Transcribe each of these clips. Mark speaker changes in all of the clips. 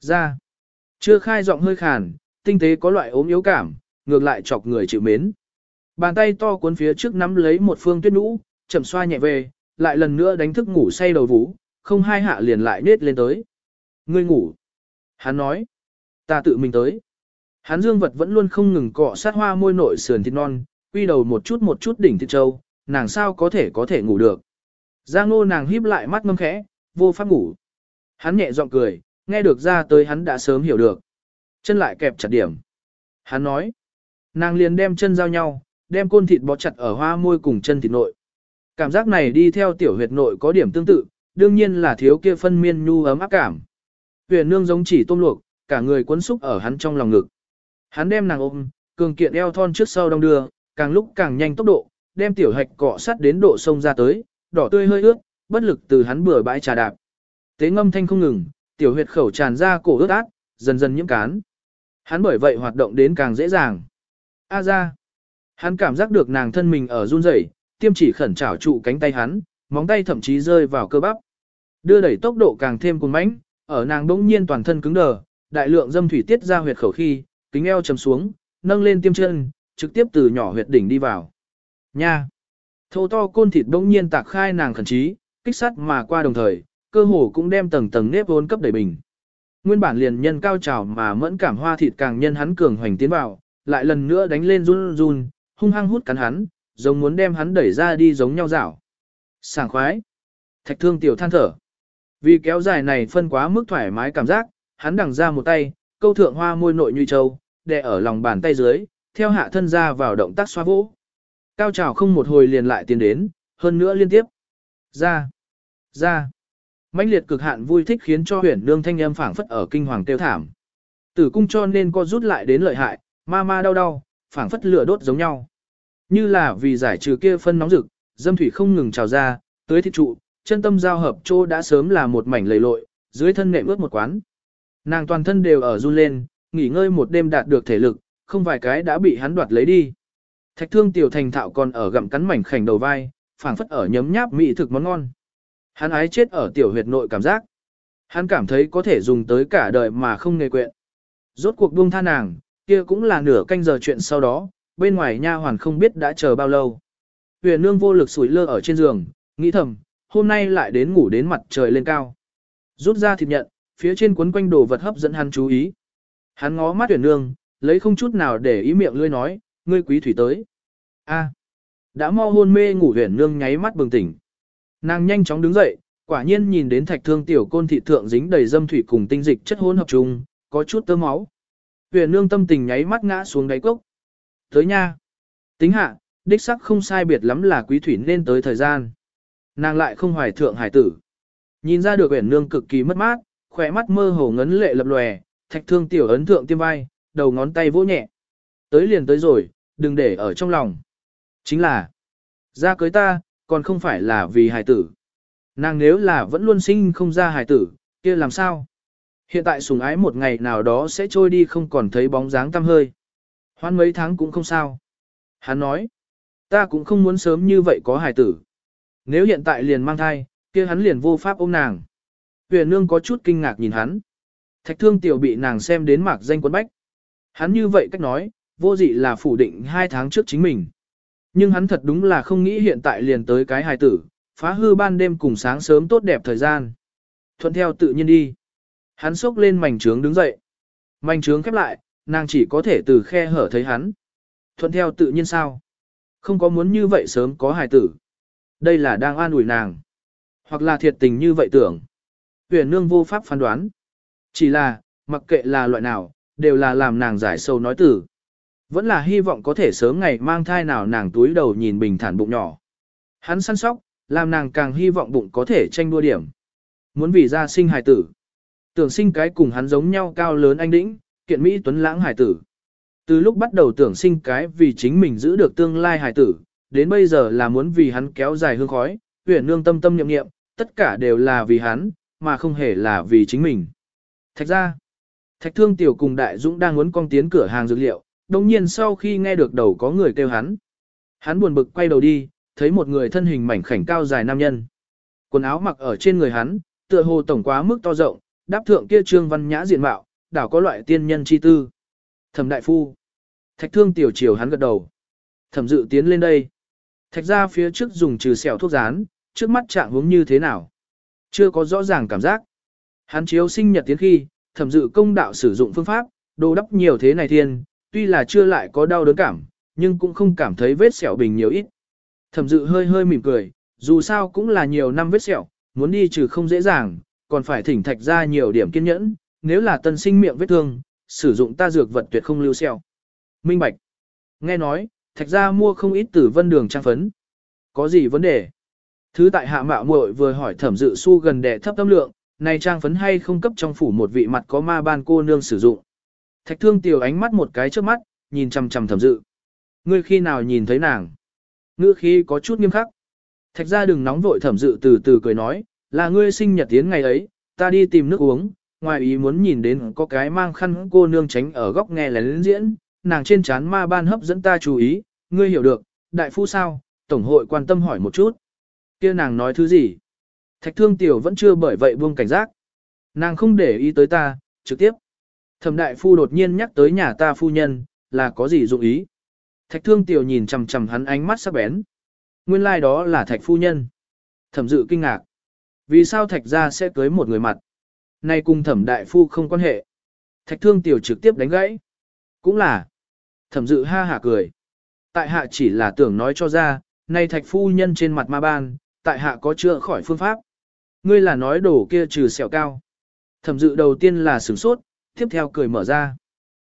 Speaker 1: Ra. Chưa khai giọng hơi khàn, tinh tế có loại ốm yếu cảm, ngược lại chọc người chịu mến. Bàn tay to cuốn phía trước nắm lấy một phương tuyết nũ, chậm xoa nhẹ về, lại lần nữa đánh thức ngủ say đầu vũ, không hai hạ liền lại nết lên tới. Ngươi ngủ. Hắn nói. Ta tự mình tới. Hắn dương vật vẫn luôn không ngừng cọ sát hoa môi nội sườn thịt non, quy đầu một chút một chút đỉnh thịt trâu, nàng sao có thể có thể ngủ được. Giang nô nàng híp lại mắt ngâm khẽ, vô pháp ngủ. Hắn nhẹ giọng cười, nghe được ra tới hắn đã sớm hiểu được. Chân lại kẹp chặt điểm. Hắn nói. Nàng liền đem chân giao nhau, đem côn thịt bó chặt ở hoa môi cùng chân thịt nội. Cảm giác này đi theo tiểu huyệt nội có điểm tương tự, đương nhiên là thiếu kia phân miên nhu ấm áp cảm. Huyền nương giống chỉ tôm luộc, cả người cuốn xúc ở hắn trong lòng ngực. Hắn đem nàng ôm, cường kiện eo thon trước sau đông đưa, càng lúc càng nhanh tốc độ, đem tiểu hạch cọ sát đến độ sông ra tới, đỏ tươi hơi ướt, bất lực từ hắn bừa bãi trà đạp. Tế ngâm thanh không ngừng, tiểu huyệt khẩu tràn ra cổ ướt át, dần dần nhiễm cán. Hắn bởi vậy hoạt động đến càng dễ dàng. A ra. Hắn cảm giác được nàng thân mình ở run rẩy, tiêm chỉ khẩn trảo trụ cánh tay hắn, móng tay thậm chí rơi vào cơ bắp. Đưa đẩy tốc độ càng thêm cuồng mãnh, ở nàng bỗng nhiên toàn thân cứng đờ, đại lượng dâm thủy tiết ra huyệt khẩu khi, kính eo chầm xuống, nâng lên tiêm chân, trực tiếp từ nhỏ huyệt đỉnh đi vào. Nha! Thô to côn thịt bỗng nhiên tạc khai nàng khẩn trí, kích sắt mà qua đồng thời, cơ hồ cũng đem tầng tầng nếp vốn cấp đẩy bình. Nguyên bản liền nhân cao trào mà mẫn cảm hoa thịt càng nhân hắn cường hoành tiến vào, lại lần nữa đánh lên run run, hung hăng hút cắn hắn, giống muốn đem hắn đẩy ra đi giống nhau rảo. Sảng khoái. Thạch thương tiểu than thở. Vì kéo dài này phân quá mức thoải mái cảm giác, hắn đằng ra một tay, câu thượng hoa môi nội như châu, đè ở lòng bàn tay dưới, theo hạ thân ra vào động tác xoa vỗ. Cao trào không một hồi liền lại tiến đến, hơn nữa liên tiếp. Ra, ra mãnh liệt cực hạn vui thích khiến cho huyền nương thanh âm phảng phất ở kinh hoàng tiêu thảm. Tử cung cho nên co rút lại đến lợi hại, ma ma đau đau, phảng phất lửa đốt giống nhau. Như là vì giải trừ kia phân nóng rực, dâm thủy không ngừng trào ra, tới thịt trụ, chân tâm giao hợp chỗ đã sớm là một mảnh lầy lội, dưới thân nệm ướt một quán. Nàng toàn thân đều ở run lên, nghỉ ngơi một đêm đạt được thể lực, không vài cái đã bị hắn đoạt lấy đi. Thạch thương tiểu thành thạo còn ở gặm cắn mảnh khảnh đầu vai, phảng phất ở nhấm nháp mỹ thực món ngon. Hắn ái chết ở tiểu huyệt nội cảm giác. Hắn cảm thấy có thể dùng tới cả đời mà không nghề quyện. Rốt cuộc buông tha nàng, kia cũng là nửa canh giờ chuyện sau đó, bên ngoài nha hoàn không biết đã chờ bao lâu. Huyền nương vô lực sủi lơ ở trên giường, nghĩ thầm, hôm nay lại đến ngủ đến mặt trời lên cao. Rút ra thịt nhận, phía trên cuốn quanh đồ vật hấp dẫn hắn chú ý. Hắn ngó mắt huyền nương, lấy không chút nào để ý miệng lươi nói, ngươi quý thủy tới. A, đã mau hôn mê ngủ huyền nương nháy mắt bừng tỉnh. Nàng nhanh chóng đứng dậy, quả nhiên nhìn đến thạch thương tiểu côn thị thượng dính đầy dâm thủy cùng tinh dịch chất hỗn hợp chung, có chút tơ máu. Huyền nương tâm tình nháy mắt ngã xuống đáy cốc. Tới nha. Tính hạ, đích sắc không sai biệt lắm là quý thủy nên tới thời gian. Nàng lại không hoài thượng hải tử. Nhìn ra được huyền nương cực kỳ mất mát, khỏe mắt mơ hồ ngấn lệ lập lòe, thạch thương tiểu ấn thượng tiêm vai, đầu ngón tay vỗ nhẹ. Tới liền tới rồi, đừng để ở trong lòng. Chính là, ra cưới ta, còn không phải là vì hài tử. Nàng nếu là vẫn luôn sinh không ra hài tử, kia làm sao? Hiện tại sùng ái một ngày nào đó sẽ trôi đi không còn thấy bóng dáng tăm hơi. Hoan mấy tháng cũng không sao. Hắn nói, ta cũng không muốn sớm như vậy có hài tử. Nếu hiện tại liền mang thai, kia hắn liền vô pháp ôm nàng. Huyền nương có chút kinh ngạc nhìn hắn. Thạch thương tiểu bị nàng xem đến mạc danh quân bách. Hắn như vậy cách nói, vô dị là phủ định hai tháng trước chính mình. Nhưng hắn thật đúng là không nghĩ hiện tại liền tới cái hài tử, phá hư ban đêm cùng sáng sớm tốt đẹp thời gian. Thuận theo tự nhiên đi. Hắn sốc lên mảnh trướng đứng dậy. Mảnh trướng khép lại, nàng chỉ có thể từ khe hở thấy hắn. Thuận theo tự nhiên sao? Không có muốn như vậy sớm có hài tử. Đây là đang an ủi nàng. Hoặc là thiệt tình như vậy tưởng. Huyền nương vô pháp phán đoán. Chỉ là, mặc kệ là loại nào, đều là làm nàng giải sâu nói tử. Vẫn là hy vọng có thể sớm ngày mang thai nào nàng túi đầu nhìn bình thản bụng nhỏ. Hắn săn sóc, làm nàng càng hy vọng bụng có thể tranh đua điểm. Muốn vì ra sinh hài tử. Tưởng sinh cái cùng hắn giống nhau cao lớn anh đĩnh, kiện Mỹ tuấn lãng hài tử. Từ lúc bắt đầu tưởng sinh cái vì chính mình giữ được tương lai hài tử, đến bây giờ là muốn vì hắn kéo dài hương khói, huyền nương tâm tâm nhậm nghiệm, tất cả đều là vì hắn, mà không hề là vì chính mình. Thạch ra, thạch thương tiểu cùng đại dũng đang muốn con tiến cửa hàng dược liệu, đồng nhiên sau khi nghe được đầu có người kêu hắn. Hắn buồn bực quay đầu đi, thấy một người thân hình mảnh khảnh cao dài nam nhân. Quần áo mặc ở trên người hắn, tựa hồ tổng quá mức to rộng, đáp thượng kia trương văn nhã diện mạo, đảo có loại tiên nhân chi tư. Thẩm đại phu. Thạch thương tiểu chiều hắn gật đầu. Thẩm dự tiến lên đây. Thạch ra phía trước dùng trừ sẹo thuốc rán, trước mắt trạng hướng như thế nào. Chưa có rõ ràng cảm giác. Hắn chiếu sinh nhật tiến khi, thẩm dự công đạo sử dụng phương pháp, đồ đắp nhiều thế này thiên, tuy là chưa lại có đau đớn cảm, nhưng cũng không cảm thấy vết sẹo bình nhiều ít. Thẩm dự hơi hơi mỉm cười, dù sao cũng là nhiều năm vết sẹo, muốn đi trừ không dễ dàng, còn phải thỉnh thạch ra nhiều điểm kiên nhẫn, nếu là tân sinh miệng vết thương, sử dụng ta dược vật tuyệt không lưu sẹo. Minh Bạch. Nghe nói, thạch ra mua không ít tử vân đường trang phấn. Có gì vấn đề? Thứ tại hạ mạo muội vừa hỏi thẩm dự su gần đẻ thấp tâm lượng, này trang phấn hay không cấp trong phủ một vị mặt có ma ban cô nương sử dụng. Thạch thương tiểu ánh mắt một cái trước mắt, nhìn chằm chằm thẩm dự. Ngươi khi nào nhìn thấy nàng? Ngữ khí có chút nghiêm khắc. Thạch ra đừng nóng vội thẩm dự từ từ cười nói, là ngươi sinh nhật tiến ngày ấy, ta đi tìm nước uống, ngoài ý muốn nhìn đến có cái mang khăn cô nương tránh ở góc nghe lén diễn, nàng trên chán ma ban hấp dẫn ta chú ý, ngươi hiểu được, đại phu sao, tổng hội quan tâm hỏi một chút. kia nàng nói thứ gì? Thạch thương tiểu vẫn chưa bởi vậy buông cảnh giác. Nàng không để ý tới ta, trực tiếp. Thẩm đại phu đột nhiên nhắc tới nhà ta phu nhân, là có gì dụng ý? Thạch thương tiểu nhìn chằm chằm hắn ánh mắt sắc bén. Nguyên lai like đó là thạch phu nhân. Thẩm dự kinh ngạc. Vì sao thạch gia sẽ cưới một người mặt? Nay cùng thẩm đại phu không quan hệ. Thạch thương tiểu trực tiếp đánh gãy. Cũng là. Thẩm dự ha hả cười. Tại hạ chỉ là tưởng nói cho ra, nay thạch phu nhân trên mặt ma ban, tại hạ có chữa khỏi phương pháp. Ngươi là nói đổ kia trừ sẹo cao. Thẩm dự đầu tiên là sửng sốt, tiếp theo cười mở ra.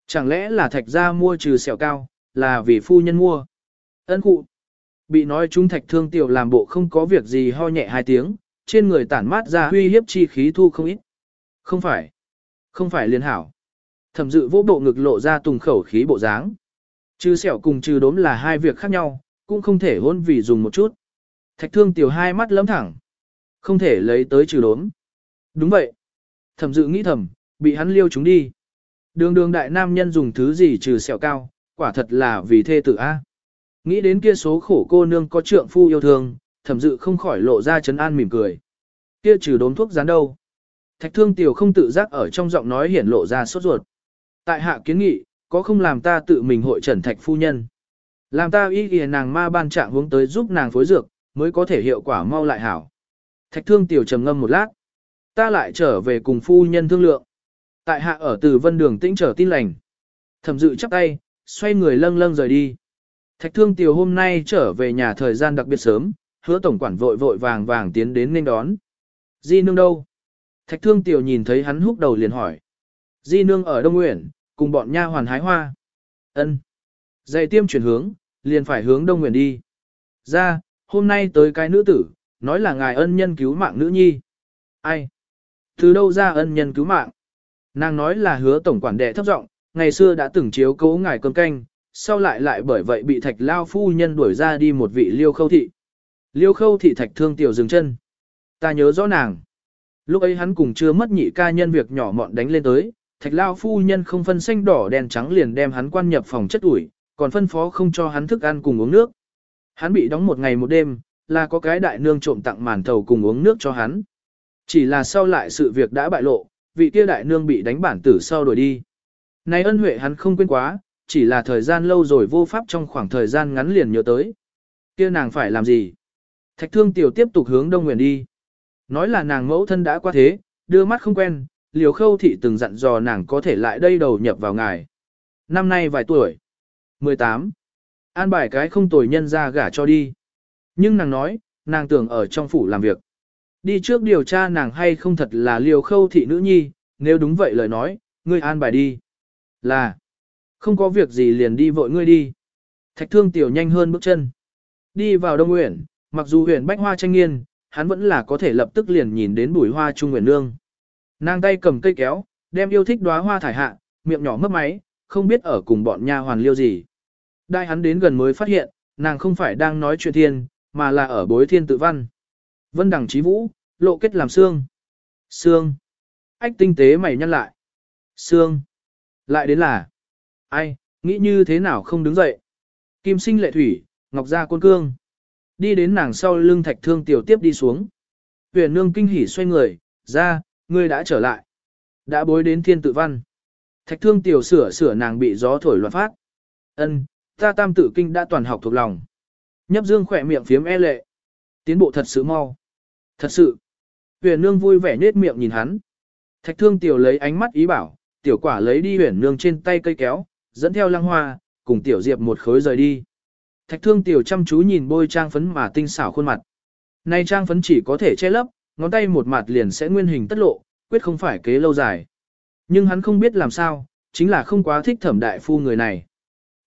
Speaker 1: Chẳng lẽ là thạch gia mua trừ sẹo cao, là vì phu nhân mua. Ân cụ. Bị nói chúng thạch thương tiểu làm bộ không có việc gì ho nhẹ hai tiếng, trên người tản mát ra huy hiếp chi khí thu không ít. Không phải. Không phải liên hảo. Thẩm dự vô bộ ngực lộ ra tùng khẩu khí bộ dáng. Trừ sẹo cùng trừ đốm là hai việc khác nhau, cũng không thể hôn vì dùng một chút. Thạch thương tiểu hai mắt lấm thẳng. Không thể lấy tới trừ đốm. Đúng vậy. Thẩm dự nghĩ thầm, bị hắn liêu chúng đi. Đường đường đại nam nhân dùng thứ gì trừ sẹo cao, quả thật là vì thê tử A. Nghĩ đến kia số khổ cô nương có trượng phu yêu thương, thẩm dự không khỏi lộ ra chấn an mỉm cười. Kia trừ đốn thuốc rán đâu. Thạch thương tiểu không tự giác ở trong giọng nói hiển lộ ra sốt ruột. Tại hạ kiến nghị, có không làm ta tự mình hội trần thạch phu nhân. Làm ta ý kìa nàng ma ban trạng hướng tới giúp nàng phối dược, mới có thể hiệu quả mau lại hảo. Thạch thương tiểu trầm ngâm một lát. Ta lại trở về cùng phu nhân thương lượng. Tại hạ ở từ vân đường tĩnh trở tin lành. Thẩm dự chắp tay, xoay người lâng lâng rời đi. Thạch thương tiểu hôm nay trở về nhà thời gian đặc biệt sớm, hứa tổng quản vội vội vàng vàng tiến đến nên đón. Di nương đâu? Thạch thương tiểu nhìn thấy hắn húc đầu liền hỏi. Di nương ở Đông Nguyện, cùng bọn nha hoàn hái hoa. Ân. Dạy tiêm chuyển hướng, liền phải hướng Đông Nguyện đi. Ra, hôm nay tới cái nữ tử, nói là ngài ân nhân cứu mạng nữ nhi. Ai? Từ đâu ra ân nhân cứu mạng? Nàng nói là hứa tổng quản đệ thấp giọng, ngày xưa đã từng chiếu cố ngài cơm canh, sau lại lại bởi vậy bị thạch lao phu nhân đuổi ra đi một vị liêu khâu thị. Liêu khâu thị thạch thương tiểu dừng chân. Ta nhớ rõ nàng. Lúc ấy hắn cùng chưa mất nhị ca nhân việc nhỏ mọn đánh lên tới, thạch lao phu nhân không phân xanh đỏ đen trắng liền đem hắn quan nhập phòng chất ủi, còn phân phó không cho hắn thức ăn cùng uống nước. Hắn bị đóng một ngày một đêm, là có cái đại nương trộm tặng màn thầu cùng uống nước cho hắn. Chỉ là sau lại sự việc đã bại lộ, vị kia đại nương bị đánh bản tử sau đổi đi. Này ân huệ hắn không quên quá, chỉ là thời gian lâu rồi vô pháp trong khoảng thời gian ngắn liền nhớ tới. Kia nàng phải làm gì? Thạch thương tiểu tiếp tục hướng đông nguyện đi. Nói là nàng mẫu thân đã qua thế, đưa mắt không quen, liều khâu thị từng dặn dò nàng có thể lại đây đầu nhập vào ngài. Năm nay vài tuổi? 18. An bài cái không tồi nhân ra gả cho đi. Nhưng nàng nói, nàng tưởng ở trong phủ làm việc. Đi trước điều tra nàng hay không thật là liều khâu thị nữ nhi, nếu đúng vậy lời nói, ngươi an bài đi. Là, không có việc gì liền đi vội ngươi đi. Thạch thương tiểu nhanh hơn bước chân. Đi vào Đông Nguyện, mặc dù huyện bách hoa tranh nghiên, hắn vẫn là có thể lập tức liền nhìn đến bùi hoa trung nguyện nương. Nàng tay cầm cây kéo, đem yêu thích đóa hoa thải hạ, miệng nhỏ mấp máy, không biết ở cùng bọn nha hoàn liêu gì. Đại hắn đến gần mới phát hiện, nàng không phải đang nói chuyện thiên, mà là ở bối thiên tự văn. Vân đẳng trí vũ, lộ kết làm xương. Xương. Ách tinh tế mày nhăn lại. Xương. Lại đến là. Ai, nghĩ như thế nào không đứng dậy. Kim sinh lệ thủy, ngọc gia côn cương. Đi đến nàng sau lưng thạch thương tiểu tiếp đi xuống. Huyền nương kinh hỉ xoay người, ra, ngươi đã trở lại. Đã bối đến thiên tự văn. Thạch thương tiểu sửa sửa nàng bị gió thổi loạn phát. Ân, ta tam tự kinh đã toàn học thuộc lòng. Nhấp dương khỏe miệng phiếm e lệ. Tiến bộ thật sự mau. Thật sự. Huyền nương vui vẻ nết miệng nhìn hắn. Thạch thương tiểu lấy ánh mắt ý bảo, tiểu quả lấy đi huyền nương trên tay cây kéo, dẫn theo lăng hoa, cùng tiểu diệp một khối rời đi. Thạch thương tiểu chăm chú nhìn bôi trang phấn mà tinh xảo khuôn mặt. Này trang phấn chỉ có thể che lấp, ngón tay một mặt liền sẽ nguyên hình tất lộ, quyết không phải kế lâu dài. Nhưng hắn không biết làm sao, chính là không quá thích thẩm đại phu người này.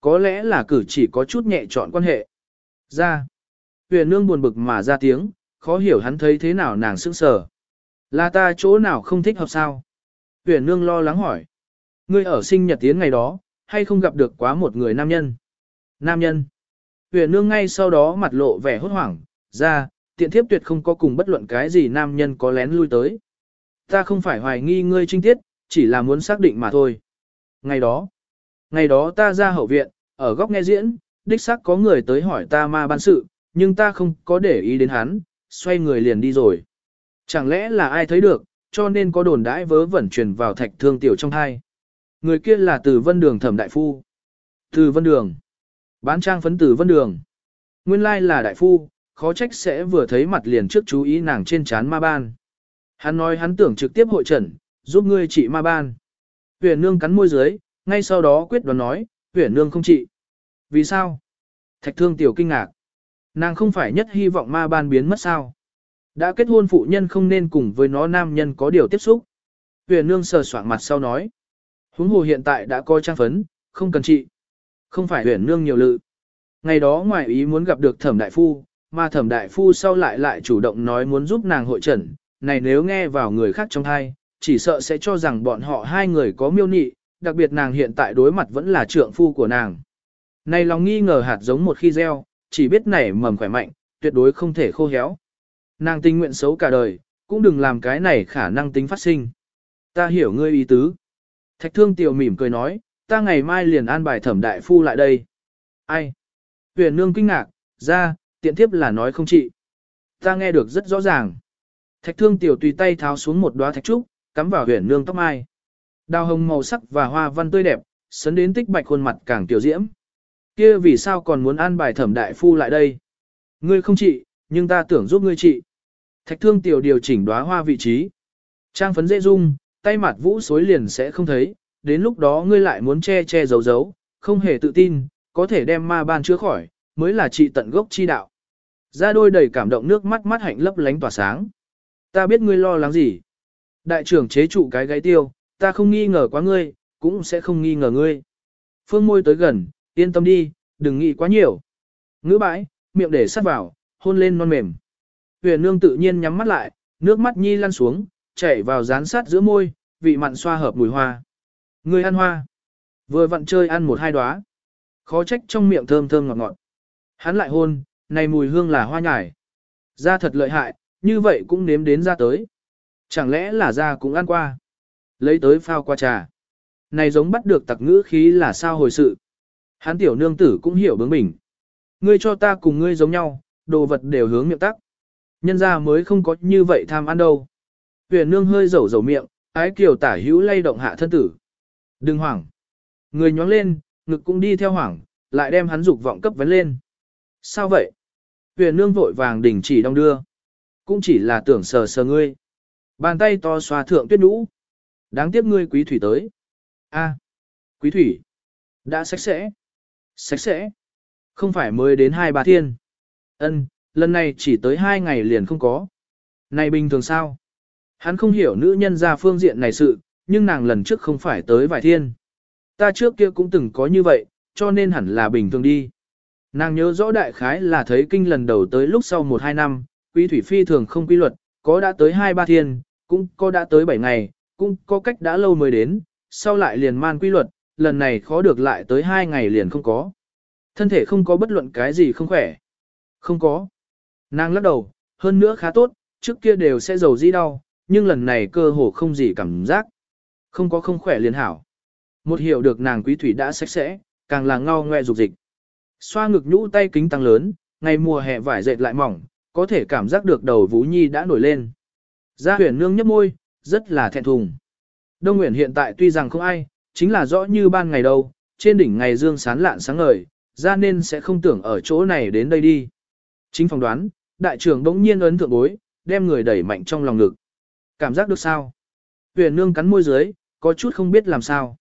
Speaker 1: Có lẽ là cử chỉ có chút nhẹ chọn quan hệ. Ra. Huyền nương buồn bực mà ra tiếng, khó hiểu hắn thấy thế nào nàng sững sờ. Là ta chỗ nào không thích hợp sao? Huyền nương lo lắng hỏi. Ngươi ở sinh nhật tiến ngày đó, hay không gặp được quá một người nam nhân? Nam nhân. Huyền nương ngay sau đó mặt lộ vẻ hốt hoảng, ra, tiện thiếp tuyệt không có cùng bất luận cái gì nam nhân có lén lui tới. Ta không phải hoài nghi ngươi trinh tiết, chỉ là muốn xác định mà thôi. Ngày đó, ngày đó ta ra hậu viện, ở góc nghe diễn, đích xác có người tới hỏi ta ma ban sự, nhưng ta không có để ý đến hắn, xoay người liền đi rồi. Chẳng lẽ là ai thấy được, cho nên có đồn đãi vớ vẩn truyền vào thạch thương tiểu trong hai. Người kia là từ vân đường thẩm đại phu. Từ vân đường. Bán trang phấn từ vân đường. Nguyên lai là đại phu, khó trách sẽ vừa thấy mặt liền trước chú ý nàng trên chán ma ban. Hắn nói hắn tưởng trực tiếp hội trần, giúp ngươi trị ma ban. Huyền nương cắn môi dưới, ngay sau đó quyết đoán nói, huyền nương không trị. Vì sao? Thạch thương tiểu kinh ngạc. Nàng không phải nhất hy vọng ma ban biến mất sao. Đã kết hôn phụ nhân không nên cùng với nó nam nhân có điều tiếp xúc. Huyền nương sờ soạng mặt sau nói. Huống hồ hiện tại đã coi trang phấn, không cần trị. Không phải huyền nương nhiều lự. Ngày đó ngoài ý muốn gặp được thẩm đại phu, mà thẩm đại phu sau lại lại chủ động nói muốn giúp nàng hội trần. Này nếu nghe vào người khác trong thai, chỉ sợ sẽ cho rằng bọn họ hai người có miêu nị, đặc biệt nàng hiện tại đối mặt vẫn là trượng phu của nàng. Này lòng nghi ngờ hạt giống một khi gieo, chỉ biết nảy mầm khỏe mạnh, tuyệt đối không thể khô héo. Nàng tình nguyện xấu cả đời, cũng đừng làm cái này khả năng tính phát sinh. Ta hiểu ngươi ý tứ. Thạch thương tiểu mỉm cười nói, ta ngày mai liền an bài thẩm đại phu lại đây. Ai? Huyền nương kinh ngạc, ra, tiện tiếp là nói không chị. Ta nghe được rất rõ ràng. Thạch thương tiểu tùy tay tháo xuống một đóa thạch trúc, cắm vào huyền nương tóc mai. Đào hồng màu sắc và hoa văn tươi đẹp, sấn đến tích bạch khuôn mặt càng tiểu diễm. Kia vì sao còn muốn an bài thẩm đại phu lại đây? Ngươi không trị, nhưng ta tưởng giúp ngươi trị. Thạch thương tiểu điều chỉnh đóa hoa vị trí. Trang phấn dễ dung, tay mặt vũ xối liền sẽ không thấy, đến lúc đó ngươi lại muốn che che giấu giấu, không hề tự tin, có thể đem ma ban chữa khỏi, mới là trị tận gốc chi đạo. Ra đôi đầy cảm động nước mắt mắt hạnh lấp lánh tỏa sáng. Ta biết ngươi lo lắng gì. Đại trưởng chế trụ cái gáy tiêu, ta không nghi ngờ quá ngươi, cũng sẽ không nghi ngờ ngươi. Phương môi tới gần, yên tâm đi, đừng nghĩ quá nhiều. Ngữ bãi, miệng để sát vào, hôn lên non mềm. Huyền nương tự nhiên nhắm mắt lại, nước mắt nhi lăn xuống, chảy vào dán sát giữa môi, vị mặn xoa hợp mùi hoa. Người ăn hoa. Vừa vặn chơi ăn một hai đóa. Khó trách trong miệng thơm thơm ngọt ngọt. Hắn lại hôn, này mùi hương là hoa nhài. Da thật lợi hại, như vậy cũng nếm đến ra tới. Chẳng lẽ là da cũng ăn qua. Lấy tới phao qua trà. Này giống bắt được tặc ngữ khí là sao hồi sự. Hắn tiểu nương tử cũng hiểu bướng bỉnh. Ngươi cho ta cùng ngươi giống nhau, đồ vật đều hướng miệng tắc. Nhân ra mới không có như vậy tham ăn đâu. Huyền nương hơi dầu dầu miệng, ái kiều tả hữu lay động hạ thân tử. Đừng hoảng. Người nhóng lên, ngực cũng đi theo hoảng, lại đem hắn dục vọng cấp vấn lên. Sao vậy? Huyền nương vội vàng đình chỉ đong đưa. Cũng chỉ là tưởng sờ sờ ngươi. Bàn tay to xoa thượng tuyết nũ. Đáng tiếc ngươi quý thủy tới. a quý thủy. Đã sạch sẽ. Sạch sẽ. Không phải mới đến hai ba thiên. Ân, lần này chỉ tới hai ngày liền không có. Này bình thường sao? Hắn không hiểu nữ nhân ra phương diện này sự, nhưng nàng lần trước không phải tới vài thiên. Ta trước kia cũng từng có như vậy, cho nên hẳn là bình thường đi. Nàng nhớ rõ đại khái là thấy kinh lần đầu tới lúc sau 1-2 năm, quý thủy phi thường không quy luật, có đã tới 2-3 thiên, cũng có đã tới 7 ngày, cũng có cách đã lâu mới đến, sau lại liền man quy luật, lần này khó được lại tới hai ngày liền không có. Thân thể không có bất luận cái gì không khỏe. Không có. Nàng lắc đầu, hơn nữa khá tốt, trước kia đều sẽ dầu di đau, nhưng lần này cơ hồ không gì cảm giác. Không có không khỏe liền hảo. Một hiểu được nàng quý thủy đã sạch sẽ, càng là ngao ngoe dục dịch. Xoa ngực nhũ tay kính tăng lớn, ngày mùa hè vải dệt lại mỏng, có thể cảm giác được đầu Vũ Nhi đã nổi lên. Gia huyền nương nhấp môi, rất là thẹn thùng. Đông Nguyễn hiện tại tuy rằng không ai, chính là rõ như ban ngày đâu, trên đỉnh ngày dương sán lạn sáng ngời, ra nên sẽ không tưởng ở chỗ này đến đây đi. Chính phỏng đoán, đại trưởng bỗng nhiên ấn thượng bối, đem người đẩy mạnh trong lòng ngực. Cảm giác được sao? Huyền nương cắn môi dưới, có chút không biết làm sao.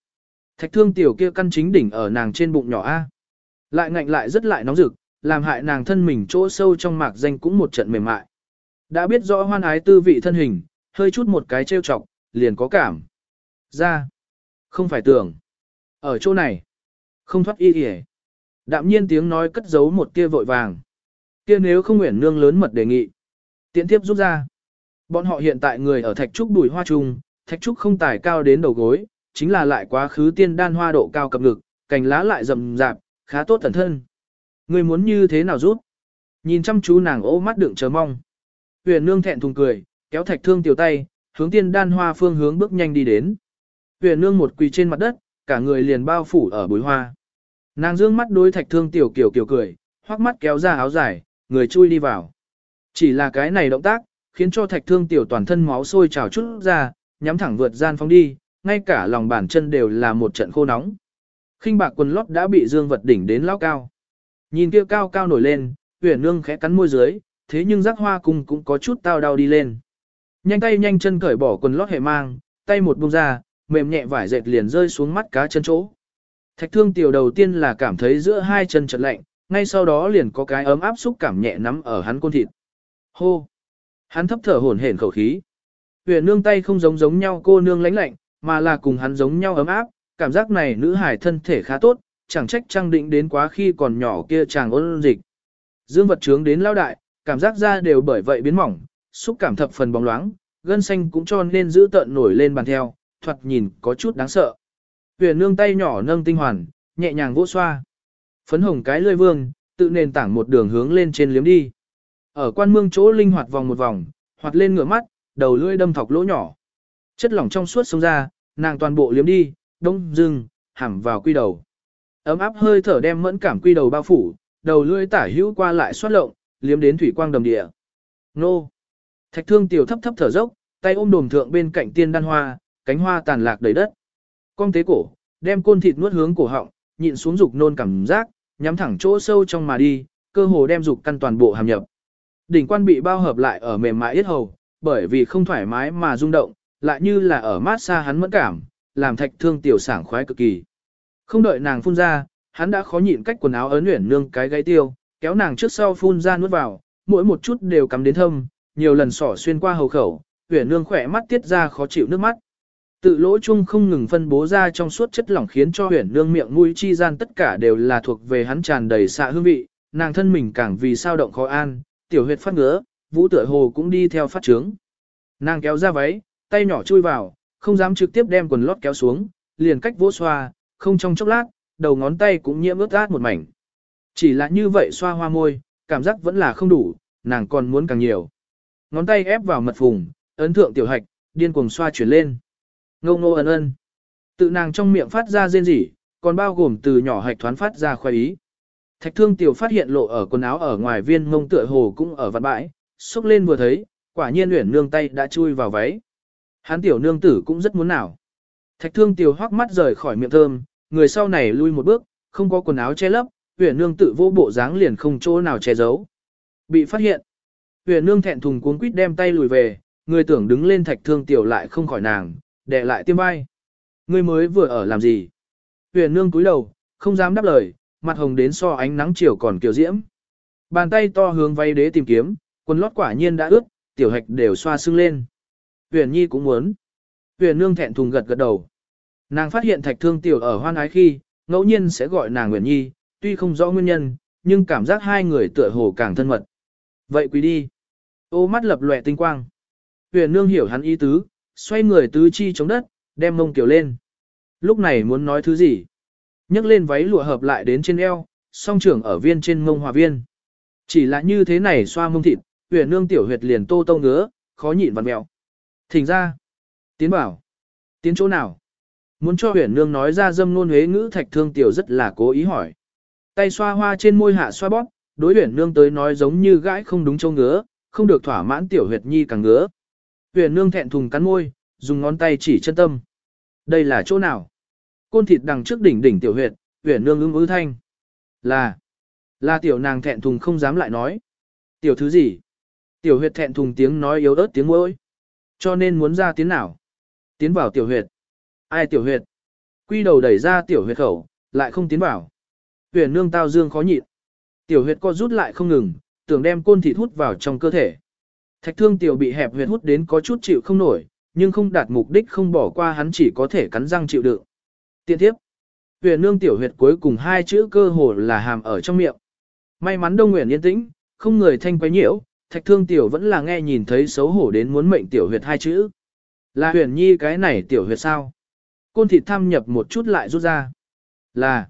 Speaker 1: Thạch thương tiểu kia căn chính đỉnh ở nàng trên bụng nhỏ A. Lại ngạnh lại rất lại nóng rực, làm hại nàng thân mình chỗ sâu trong mạc danh cũng một trận mềm mại. Đã biết rõ hoan ái tư vị thân hình, hơi chút một cái trêu chọc, liền có cảm. Ra. Không phải tưởng. Ở chỗ này. Không thoát y kìa. Đạm nhiên tiếng nói cất giấu một tia vội vàng. Kia nếu không nguyện nương lớn mật đề nghị. Tiện tiếp rút ra. Bọn họ hiện tại người ở thạch trúc đùi hoa trùng, thạch trúc không tài cao đến đầu gối, chính là lại quá khứ tiên đan hoa độ cao cập ngực, cành lá lại rậm rạp, khá tốt thần thân. Người muốn như thế nào rút? Nhìn chăm chú nàng ố mắt đựng chờ mong. Huyền nương thẹn thùng cười, kéo thạch thương tiểu tay, hướng tiên đan hoa phương hướng bước nhanh đi đến. Huyền nương một quỳ trên mặt đất, cả người liền bao phủ ở bối hoa. Nàng dương mắt đối thạch thương tiểu kiểu kiểu cười, hoắc mắt kéo ra áo dài, người chui đi vào. Chỉ là cái này động tác, khiến cho thạch thương tiểu toàn thân máu sôi trào chút ra, nhắm thẳng vượt gian phóng đi, ngay cả lòng bàn chân đều là một trận khô nóng. khinh bạc quần lót đã bị dương vật đỉnh đến lao cao. Nhìn kia cao cao nổi lên, huyền nương khẽ cắn môi dưới, thế nhưng giác hoa cung cũng có chút tao đau đi lên. Nhanh tay nhanh chân cởi bỏ quần lót hệ mang, tay một buông ra, mềm nhẹ vải dệt liền rơi xuống mắt cá chân chỗ. Thạch thương tiểu đầu tiên là cảm thấy giữa hai chân chật lạnh, ngay sau đó liền có cái ấm áp xúc cảm nhẹ nắm ở hắn côn thịt. Hô! Hắn thấp thở hổn hển khẩu khí. Huyền nương tay không giống giống nhau cô nương lãnh lạnh, mà là cùng hắn giống nhau ấm áp, cảm giác này nữ hải thân thể khá tốt, chẳng trách trang định đến quá khi còn nhỏ kia chàng ôn dịch. Dương vật trướng đến lao đại, cảm giác da đều bởi vậy biến mỏng, xúc cảm thập phần bóng loáng, gân xanh cũng cho nên giữ tợn nổi lên bàn theo, thoạt nhìn có chút đáng sợ. Huyền nương tay nhỏ nâng tinh hoàn, nhẹ nhàng vỗ xoa. Phấn hồng cái lươi vương, tự nền tảng một đường hướng lên trên liếm đi. Ở quan mương chỗ linh hoạt vòng một vòng, hoạt lên ngửa mắt, đầu lưỡi đâm thọc lỗ nhỏ. Chất lỏng trong suốt sông ra, nàng toàn bộ liếm đi, đông dưng, hẳm vào quy đầu. Ấm áp hơi thở đem mẫn cảm quy đầu bao phủ, đầu lưỡi tả hữu qua lại xoát lộng, liếm đến thủy quang đầm địa. Nô! Thạch thương tiểu thấp thấp thở dốc, tay ôm đồm thượng bên cạnh tiên đan hoa, cánh hoa tàn lạc đầy đất. Cong tế cổ, đem côn thịt nuốt hướng cổ họng, nhịn xuống dục nôn cảm giác, nhắm thẳng chỗ sâu trong mà đi, cơ hồ đem dục căn toàn bộ hàm nhập. Đỉnh quan bị bao hợp lại ở mềm mại yết hầu, bởi vì không thoải mái mà rung động, lại như là ở mát xa hắn mẫn cảm, làm thạch thương tiểu sảng khoái cực kỳ. Không đợi nàng phun ra, hắn đã khó nhịn cách quần áo ấn luyện nương cái gáy tiêu, kéo nàng trước sau phun ra nuốt vào, mỗi một chút đều cắm đến thâm, nhiều lần sỏ xuyên qua hầu khẩu, huyền nương khỏe mắt tiết ra khó chịu nước mắt. Tự lỗ chung không ngừng phân bố ra trong suốt chất lỏng khiến cho huyền nương miệng mũi chi gian tất cả đều là thuộc về hắn tràn đầy xạ hương vị, nàng thân mình càng vì sao động khó an, tiểu huyệt phát ngứa, vũ tựa hồ cũng đi theo phát trướng. Nàng kéo ra váy, tay nhỏ chui vào, không dám trực tiếp đem quần lót kéo xuống, liền cách vỗ xoa, không trong chốc lát, đầu ngón tay cũng nhiễm ướt át một mảnh. Chỉ là như vậy xoa hoa môi, cảm giác vẫn là không đủ, nàng còn muốn càng nhiều. Ngón tay ép vào mật phùng, ấn thượng tiểu hạch, điên cuồng xoa chuyển lên. Ngô ngô Ân ân. Tự nàng trong miệng phát ra rên rỉ, còn bao gồm từ nhỏ hạch thoán phát ra khoái ý. Thạch thương tiểu phát hiện lộ ở quần áo ở ngoài viên mông tựa hồ cũng ở vặt bãi, xúc lên vừa thấy, quả nhiên uyển nương tay đã chui vào váy. Hán tiểu nương tử cũng rất muốn nào. Thạch thương tiểu hoắc mắt rời khỏi miệng thơm, người sau này lui một bước, không có quần áo che lấp, uyển nương tự vô bộ dáng liền không chỗ nào che giấu. Bị phát hiện. Uyển nương thẹn thùng cuống quýt đem tay lùi về, người tưởng đứng lên thạch thương tiểu lại không khỏi nàng, đè lại tiêm vai. Ngươi mới vừa ở làm gì? Huyền nương cúi đầu, không dám đáp lời, mặt hồng đến so ánh nắng chiều còn kiều diễm. Bàn tay to hướng vay đế tìm kiếm, quần lót quả nhiên đã ướt, tiểu hạch đều xoa sưng lên. Huyền Nhi cũng muốn. Huyền Nương thẹn thùng gật gật đầu. Nàng phát hiện thạch thương tiểu ở hoan ái khi, ngẫu nhiên sẽ gọi nàng Huyền Nhi, tuy không rõ nguyên nhân, nhưng cảm giác hai người tựa hồ càng thân mật. Vậy quý đi. Ô mắt lập lòe tinh quang. Huyền Nương hiểu hắn ý tứ, xoay người tứ chi chống đất, đem mông kiểu lên. Lúc này muốn nói thứ gì? nhấc lên váy lụa hợp lại đến trên eo, song trưởng ở viên trên mông hòa viên. Chỉ là như thế này xoa mông thịt, huyền nương tiểu huyệt liền tô tô ngứa, khó nhịn vặn mẹo. Thỉnh ra. Tiến bảo. Tiến chỗ nào? Muốn cho huyền nương nói ra dâm nôn huế ngữ thạch thương tiểu rất là cố ý hỏi. Tay xoa hoa trên môi hạ xoa bóp, đối huyền nương tới nói giống như gãi không đúng châu ngứa, không được thỏa mãn tiểu huyệt nhi càng ngứa. Huyền nương thẹn thùng cắn môi, dùng ngón tay chỉ chân tâm. Đây là chỗ nào? Côn thịt đằng trước đỉnh đỉnh tiểu huyệt, huyền nương ưng ư thanh. Là, là tiểu nàng thẹn thùng không dám lại nói. Tiểu thứ gì? Tiểu huyệt thẹn thùng tiếng nói yếu ớt tiếng môi. Cho nên muốn ra tiến nào? Tiến vào tiểu huyệt. Ai tiểu huyệt? Quy đầu đẩy ra tiểu huyệt khẩu, lại không tiến vào. Huyền nương tao dương khó nhịn. Tiểu huyệt co rút lại không ngừng, tưởng đem côn thịt hút vào trong cơ thể. Thạch thương tiểu bị hẹp huyệt hút đến có chút chịu không nổi, nhưng không đạt mục đích không bỏ qua hắn chỉ có thể cắn răng chịu đựng. Tiện tiếp. Huyền nương tiểu huyệt cuối cùng hai chữ cơ hồ là hàm ở trong miệng. May mắn Đông Nguyễn yên tĩnh, không người thanh quấy nhiễu, thạch thương tiểu vẫn là nghe nhìn thấy xấu hổ đến muốn mệnh tiểu huyệt hai chữ. Là huyền nhi cái này tiểu huyệt sao? Côn thịt tham nhập một chút lại rút ra. Là.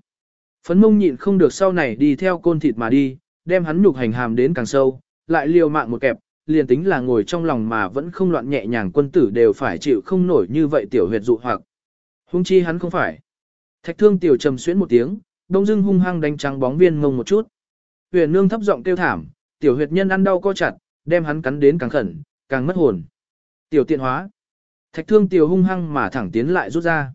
Speaker 1: Phấn mông nhịn không được sau này đi theo côn thịt mà đi, đem hắn nhục hành hàm đến càng sâu, lại liều mạng một kẹp, liền tính là ngồi trong lòng mà vẫn không loạn nhẹ nhàng quân tử đều phải chịu không nổi như vậy tiểu huyệt dụ hoặc. Hung chi hắn không phải. Thạch thương tiểu trầm xuyến một tiếng, đông dưng hung hăng đánh trắng bóng viên ngông một chút. Huyền nương thấp giọng kêu thảm, tiểu huyệt nhân ăn đau co chặt, đem hắn cắn đến càng khẩn, càng mất hồn. Tiểu tiện hóa. Thạch thương tiểu hung hăng mà thẳng tiến lại rút ra.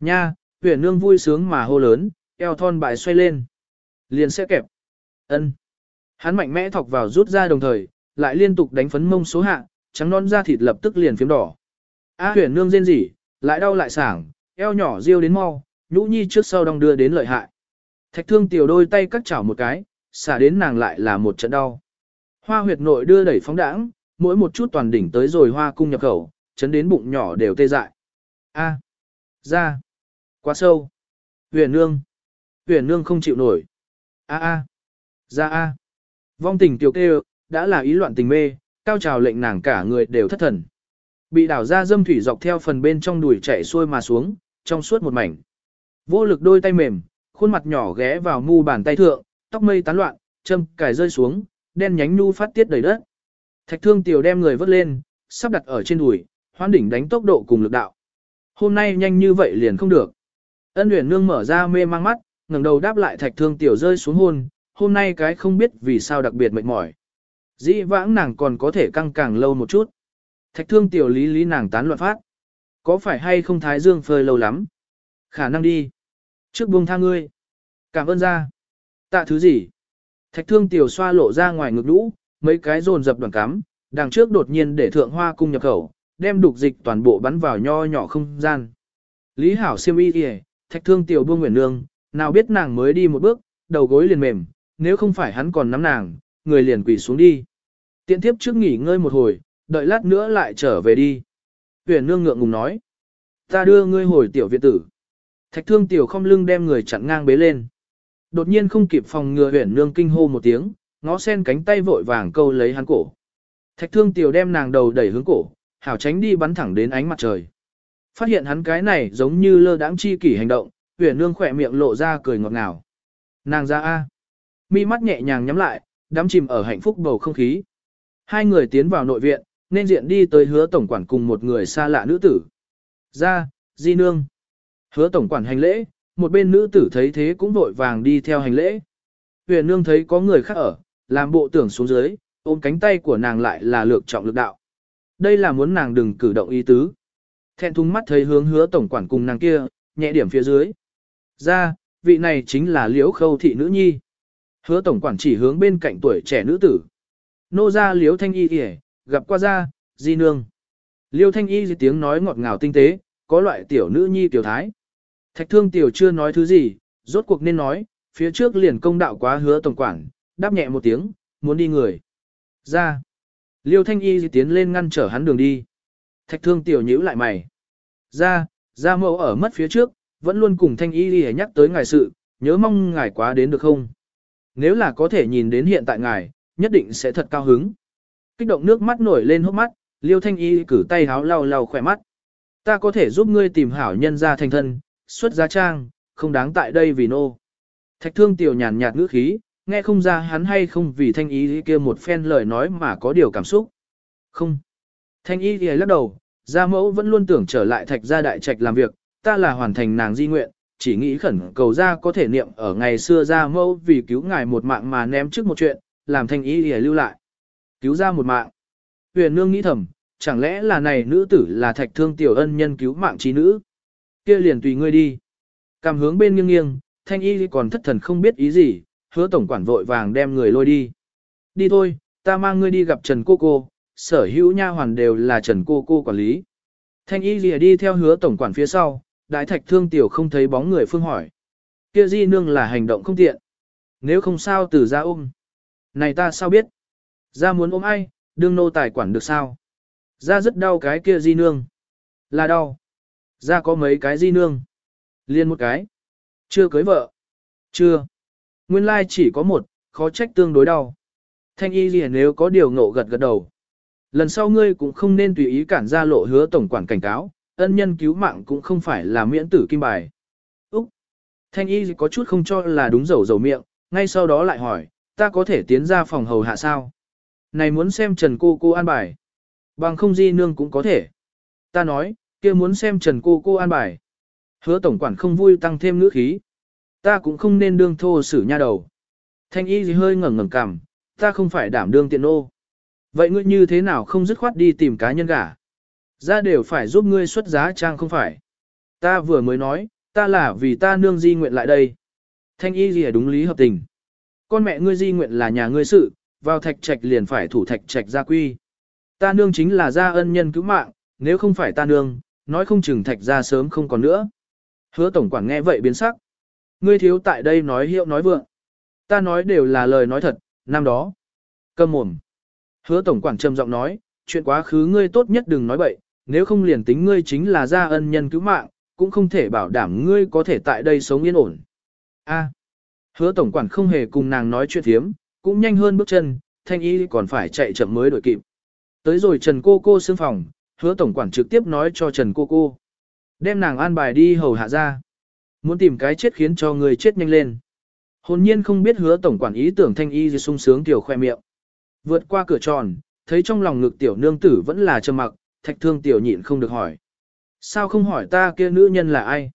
Speaker 1: Nha, huyền nương vui sướng mà hô lớn, eo thon bại xoay lên. Liền sẽ kẹp. ân Hắn mạnh mẽ thọc vào rút ra đồng thời, lại liên tục đánh phấn mông số hạ, trắng non da thịt lập tức liền phiếm đỏ. A huyền nương rên rỉ, lại đau lại sảng, eo nhỏ riêu đến mau, nhũ nhi trước sau đong đưa đến lợi hại. Thạch thương tiểu đôi tay cắt chảo một cái, xả đến nàng lại là một trận đau. Hoa huyệt nội đưa đẩy phóng đãng, mỗi một chút toàn đỉnh tới rồi hoa cung nhập khẩu, chấn đến bụng nhỏ đều tê dại. A, ra, quá sâu. Huyền nương, huyền nương không chịu nổi. A a, ra a. Vong tình tiểu kêu, đã là ý loạn tình mê, cao trào lệnh nàng cả người đều thất thần. Bị đảo ra dâm thủy dọc theo phần bên trong đùi chạy xuôi mà xuống, trong suốt một mảnh. Vô lực đôi tay mềm, khuôn mặt nhỏ ghé vào mu bàn tay thượng, tóc mây tán loạn, châm cài rơi xuống, đen nhánh nu phát tiết đầy đất. Thạch thương tiểu đem người vớt lên, sắp đặt ở trên đùi, hoan đỉnh đánh tốc độ cùng lực đạo. Hôm nay nhanh như vậy liền không được. Ân Uyển Nương mở ra mê mang mắt, ngẩng đầu đáp lại Thạch Thương tiểu rơi xuống hôn, hôm nay cái không biết vì sao đặc biệt mệt mỏi. Dĩ vãng nàng còn có thể căng càng lâu một chút. Thạch Thương tiểu lý lý nàng tán loạn phát. Có phải hay không thái dương phơi lâu lắm? Khả năng đi. Trước buông tha ngươi. Cảm ơn ra. Tạ thứ gì? Thạch thương tiểu xoa lộ ra ngoài ngực lũ, mấy cái rồn dập đoàn cắm, đằng trước đột nhiên để thượng hoa cung nhập khẩu, đem đục dịch toàn bộ bắn vào nho nhỏ không gian. Lý hảo siêm y kìa, thạch thương tiểu buông nguyện nương, nào biết nàng mới đi một bước, đầu gối liền mềm, nếu không phải hắn còn nắm nàng, người liền quỳ xuống đi. Tiện tiếp trước nghỉ ngơi một hồi, đợi lát nữa lại trở về đi. Huyền nương ngượng ngùng nói. Ta đưa ngươi hồi tiểu viện tử. Thạch thương tiểu không lưng đem người chặn ngang bế lên. Đột nhiên không kịp phòng ngừa huyền nương kinh hô một tiếng, ngó sen cánh tay vội vàng câu lấy hắn cổ. Thạch thương tiểu đem nàng đầu đẩy hướng cổ, hảo tránh đi bắn thẳng đến ánh mặt trời. Phát hiện hắn cái này giống như lơ đãng chi kỷ hành động, huyền nương khỏe miệng lộ ra cười ngọt ngào. Nàng ra a, mi mắt nhẹ nhàng nhắm lại, đắm chìm ở hạnh phúc bầu không khí. Hai người tiến vào nội viện, nên diện đi tới hứa tổng quản cùng một người xa lạ nữ tử. Ra, di nương. Hứa tổng quản hành lễ, một bên nữ tử thấy thế cũng vội vàng đi theo hành lễ. Huyền nương thấy có người khác ở, làm bộ tưởng xuống dưới, ôm cánh tay của nàng lại là lược trọng lực đạo. Đây là muốn nàng đừng cử động ý tứ. Thẹn thùng mắt thấy hướng hứa tổng quản cùng nàng kia, nhẹ điểm phía dưới. Ra, vị này chính là liễu khâu thị nữ nhi. Hứa tổng quản chỉ hướng bên cạnh tuổi trẻ nữ tử. Nô ra liêu thanh y kìa, gặp qua ra, di nương. Liêu thanh y tiếng nói ngọt ngào tinh tế, có loại tiểu nữ nhi tiểu thái. Thạch thương tiểu chưa nói thứ gì, rốt cuộc nên nói, phía trước liền công đạo quá hứa tổng quản, đáp nhẹ một tiếng, muốn đi người. Ra. Liêu thanh y tiến lên ngăn trở hắn đường đi. Thạch thương tiểu nhíu lại mày. Ra, ra mẫu ở mất phía trước, vẫn luôn cùng thanh y đi nhắc tới ngài sự, nhớ mong ngài quá đến được không? Nếu là có thể nhìn đến hiện tại ngài, nhất định sẽ thật cao hứng. Kích động nước mắt nổi lên hốc mắt, liêu thanh y cử tay háo lau lau khỏe mắt. Ta có thể giúp ngươi tìm hảo nhân ra thành thân, xuất giá trang, không đáng tại đây vì nô. Thạch thương tiểu nhàn nhạt ngữ khí, nghe không ra hắn hay không vì thanh y kia một phen lời nói mà có điều cảm xúc. Không. Thanh y thì lắc đầu, gia mẫu vẫn luôn tưởng trở lại thạch gia đại trạch làm việc, ta là hoàn thành nàng di nguyện, chỉ nghĩ khẩn cầu gia có thể niệm ở ngày xưa gia mẫu vì cứu ngài một mạng mà ném trước một chuyện, làm thanh ý để lưu lại. Cứu ra một mạng. Huyền nương nghĩ thầm, chẳng lẽ là này nữ tử là thạch thương tiểu ân nhân cứu mạng trí nữ. kia liền tùy ngươi đi. Cảm hướng bên nghiêng nghiêng, thanh y còn thất thần không biết ý gì, hứa tổng quản vội vàng đem người lôi đi. Đi thôi, ta mang ngươi đi gặp Trần Cô Cô, sở hữu nha hoàn đều là Trần Cô Cô quản lý. Thanh y lìa đi theo hứa tổng quản phía sau, đại thạch thương tiểu không thấy bóng người phương hỏi. Kia di nương là hành động không tiện. Nếu không sao từ ra ôm. Này ta sao biết? Ra muốn ôm ai, đương nô tài quản được sao? Ra rất đau cái kia di nương. Là đau. Ra có mấy cái di nương. Liên một cái. Chưa cưới vợ. Chưa. Nguyên lai chỉ có một, khó trách tương đối đau. Thanh y liền nếu có điều ngộ gật gật đầu. Lần sau ngươi cũng không nên tùy ý cản ra lộ hứa tổng quản cảnh cáo, ân nhân cứu mạng cũng không phải là miễn tử kim bài. Úc! Thanh y có chút không cho là đúng dầu dầu miệng, ngay sau đó lại hỏi, ta có thể tiến ra phòng hầu hạ sao? Này muốn xem Trần cô cô an bài. Bằng không di nương cũng có thể. Ta nói, kia muốn xem Trần cô cô an bài. Hứa tổng quản không vui tăng thêm ngữ khí. Ta cũng không nên đương thô xử nha đầu. Thanh y gì hơi ngẩng ngẩng cằm, ta không phải đảm đương tiện ô. Vậy ngươi như thế nào không dứt khoát đi tìm cá nhân gả? Ra đều phải giúp ngươi xuất giá trang không phải. Ta vừa mới nói, ta là vì ta nương di nguyện lại đây. Thanh y gì đúng lý hợp tình. Con mẹ ngươi di nguyện là nhà ngươi sự, vào thạch trạch liền phải thủ thạch trạch gia quy. Ta nương chính là gia ân nhân cứu mạng, nếu không phải ta nương, nói không chừng thạch ra sớm không còn nữa. Hứa tổng quản nghe vậy biến sắc. Ngươi thiếu tại đây nói hiệu nói vượng. Ta nói đều là lời nói thật, năm đó. Câm mồm. Hứa tổng quản trầm giọng nói, chuyện quá khứ ngươi tốt nhất đừng nói bậy, nếu không liền tính ngươi chính là gia ân nhân cứu mạng, cũng không thể bảo đảm ngươi có thể tại đây sống yên ổn. A. Hứa tổng quản không hề cùng nàng nói chuyện thiếm, cũng nhanh hơn bước chân, thanh y còn phải chạy chậm mới đổi kịp. Tới rồi Trần cô cô xương phòng, hứa tổng quản trực tiếp nói cho Trần cô cô. Đem nàng an bài đi hầu hạ ra. Muốn tìm cái chết khiến cho người chết nhanh lên. Hồn nhiên không biết hứa tổng quản ý tưởng thanh y gì sung sướng tiểu khoe miệng. Vượt qua cửa tròn, thấy trong lòng ngực tiểu nương tử vẫn là trầm mặc, thạch thương tiểu nhịn không được hỏi. Sao không hỏi ta kia nữ nhân là ai?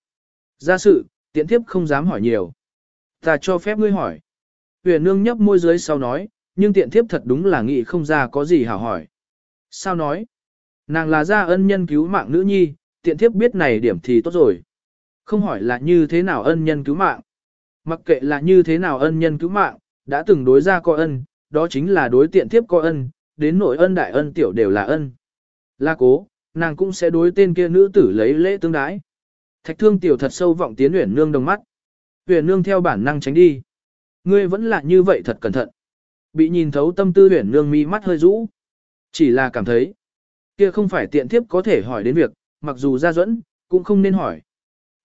Speaker 1: Ra sự, tiện thiếp không dám hỏi nhiều. Ta cho phép ngươi hỏi. Huyền nương nhấp môi dưới sau nói, nhưng tiện thiếp thật đúng là nghĩ không ra có gì hảo hỏi. Sao nói? Nàng là gia ân nhân cứu mạng nữ nhi, tiện thiếp biết này điểm thì tốt rồi. Không hỏi là như thế nào ân nhân cứu mạng. Mặc kệ là như thế nào ân nhân cứu mạng, đã từng đối ra có ân, đó chính là đối tiện thiếp có ân, đến nội ân đại ân tiểu đều là ân là cố, nàng cũng sẽ đối tên kia nữ tử lấy lễ tương đái. Thạch thương tiểu thật sâu vọng tiến uyển nương đồng mắt. Uyển nương theo bản năng tránh đi. Ngươi vẫn là như vậy thật cẩn thận. Bị nhìn thấu tâm tư uyển nương mi mắt hơi rũ. Chỉ là cảm thấy, kia không phải tiện thiếp có thể hỏi đến việc, mặc dù ra dẫn, cũng không nên hỏi.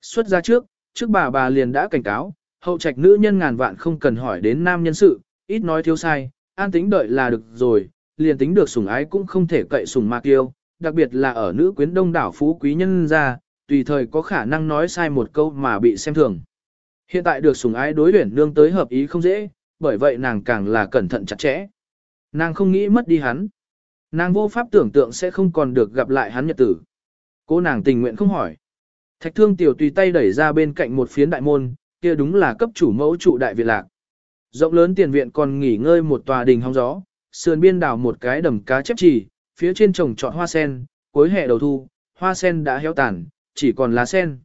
Speaker 1: Xuất ra trước, trước bà bà liền đã cảnh cáo, hậu trạch nữ nhân ngàn vạn không cần hỏi đến nam nhân sự, ít nói thiếu sai, an tính đợi là được rồi, liền tính được sủng ái cũng không thể cậy sủng mạc yêu, đặc biệt là ở nữ quyến đông đảo phú quý nhân ra, tùy thời có khả năng nói sai một câu mà bị xem thường. Hiện tại được sủng ái đối luyện nương tới hợp ý không dễ, bởi vậy nàng càng là cẩn thận chặt chẽ. Nàng không nghĩ mất đi hắn. Nàng vô pháp tưởng tượng sẽ không còn được gặp lại hắn nhật tử. Cô nàng tình nguyện không hỏi. Thạch thương tiểu tùy tay đẩy ra bên cạnh một phiến đại môn, kia đúng là cấp chủ mẫu trụ đại viện lạc. Rộng lớn tiền viện còn nghỉ ngơi một tòa đình hóng gió, sườn biên đảo một cái đầm cá chép chỉ, phía trên trồng trọt hoa sen, cuối hè đầu thu, hoa sen đã héo tàn, chỉ còn lá sen.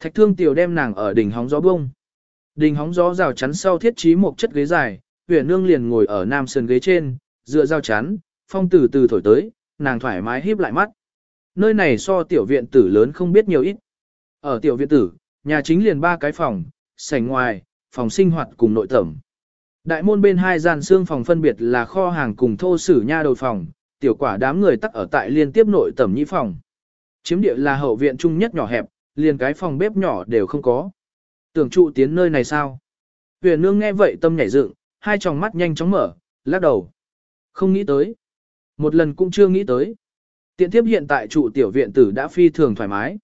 Speaker 1: Thạch thương tiểu đem nàng ở đỉnh hóng gió bông. Đỉnh hóng gió rào chắn sau thiết trí một chất ghế dài, huyền nương liền ngồi ở nam sườn ghế trên, dựa rào chắn, phong từ từ thổi tới, nàng thoải mái híp lại mắt. Nơi này so tiểu viện tử lớn không biết nhiều ít. Ở tiểu viện tử, nhà chính liền ba cái phòng, sảnh ngoài, phòng sinh hoạt cùng nội tẩm. Đại môn bên hai gian xương phòng phân biệt là kho hàng cùng thô sử nha đầu phòng, tiểu quả đám người tắc ở tại liên tiếp nội tẩm nhĩ phòng. Chiếm địa là hậu viện trung nhất nhỏ hẹp, liền cái phòng bếp nhỏ đều không có. Tưởng trụ tiến nơi này sao? Huyền nương nghe vậy tâm nhảy dựng, hai tròng mắt nhanh chóng mở, lắc đầu. Không nghĩ tới. Một lần cũng chưa nghĩ tới. Tiện thiếp hiện tại trụ tiểu viện tử đã phi thường thoải mái.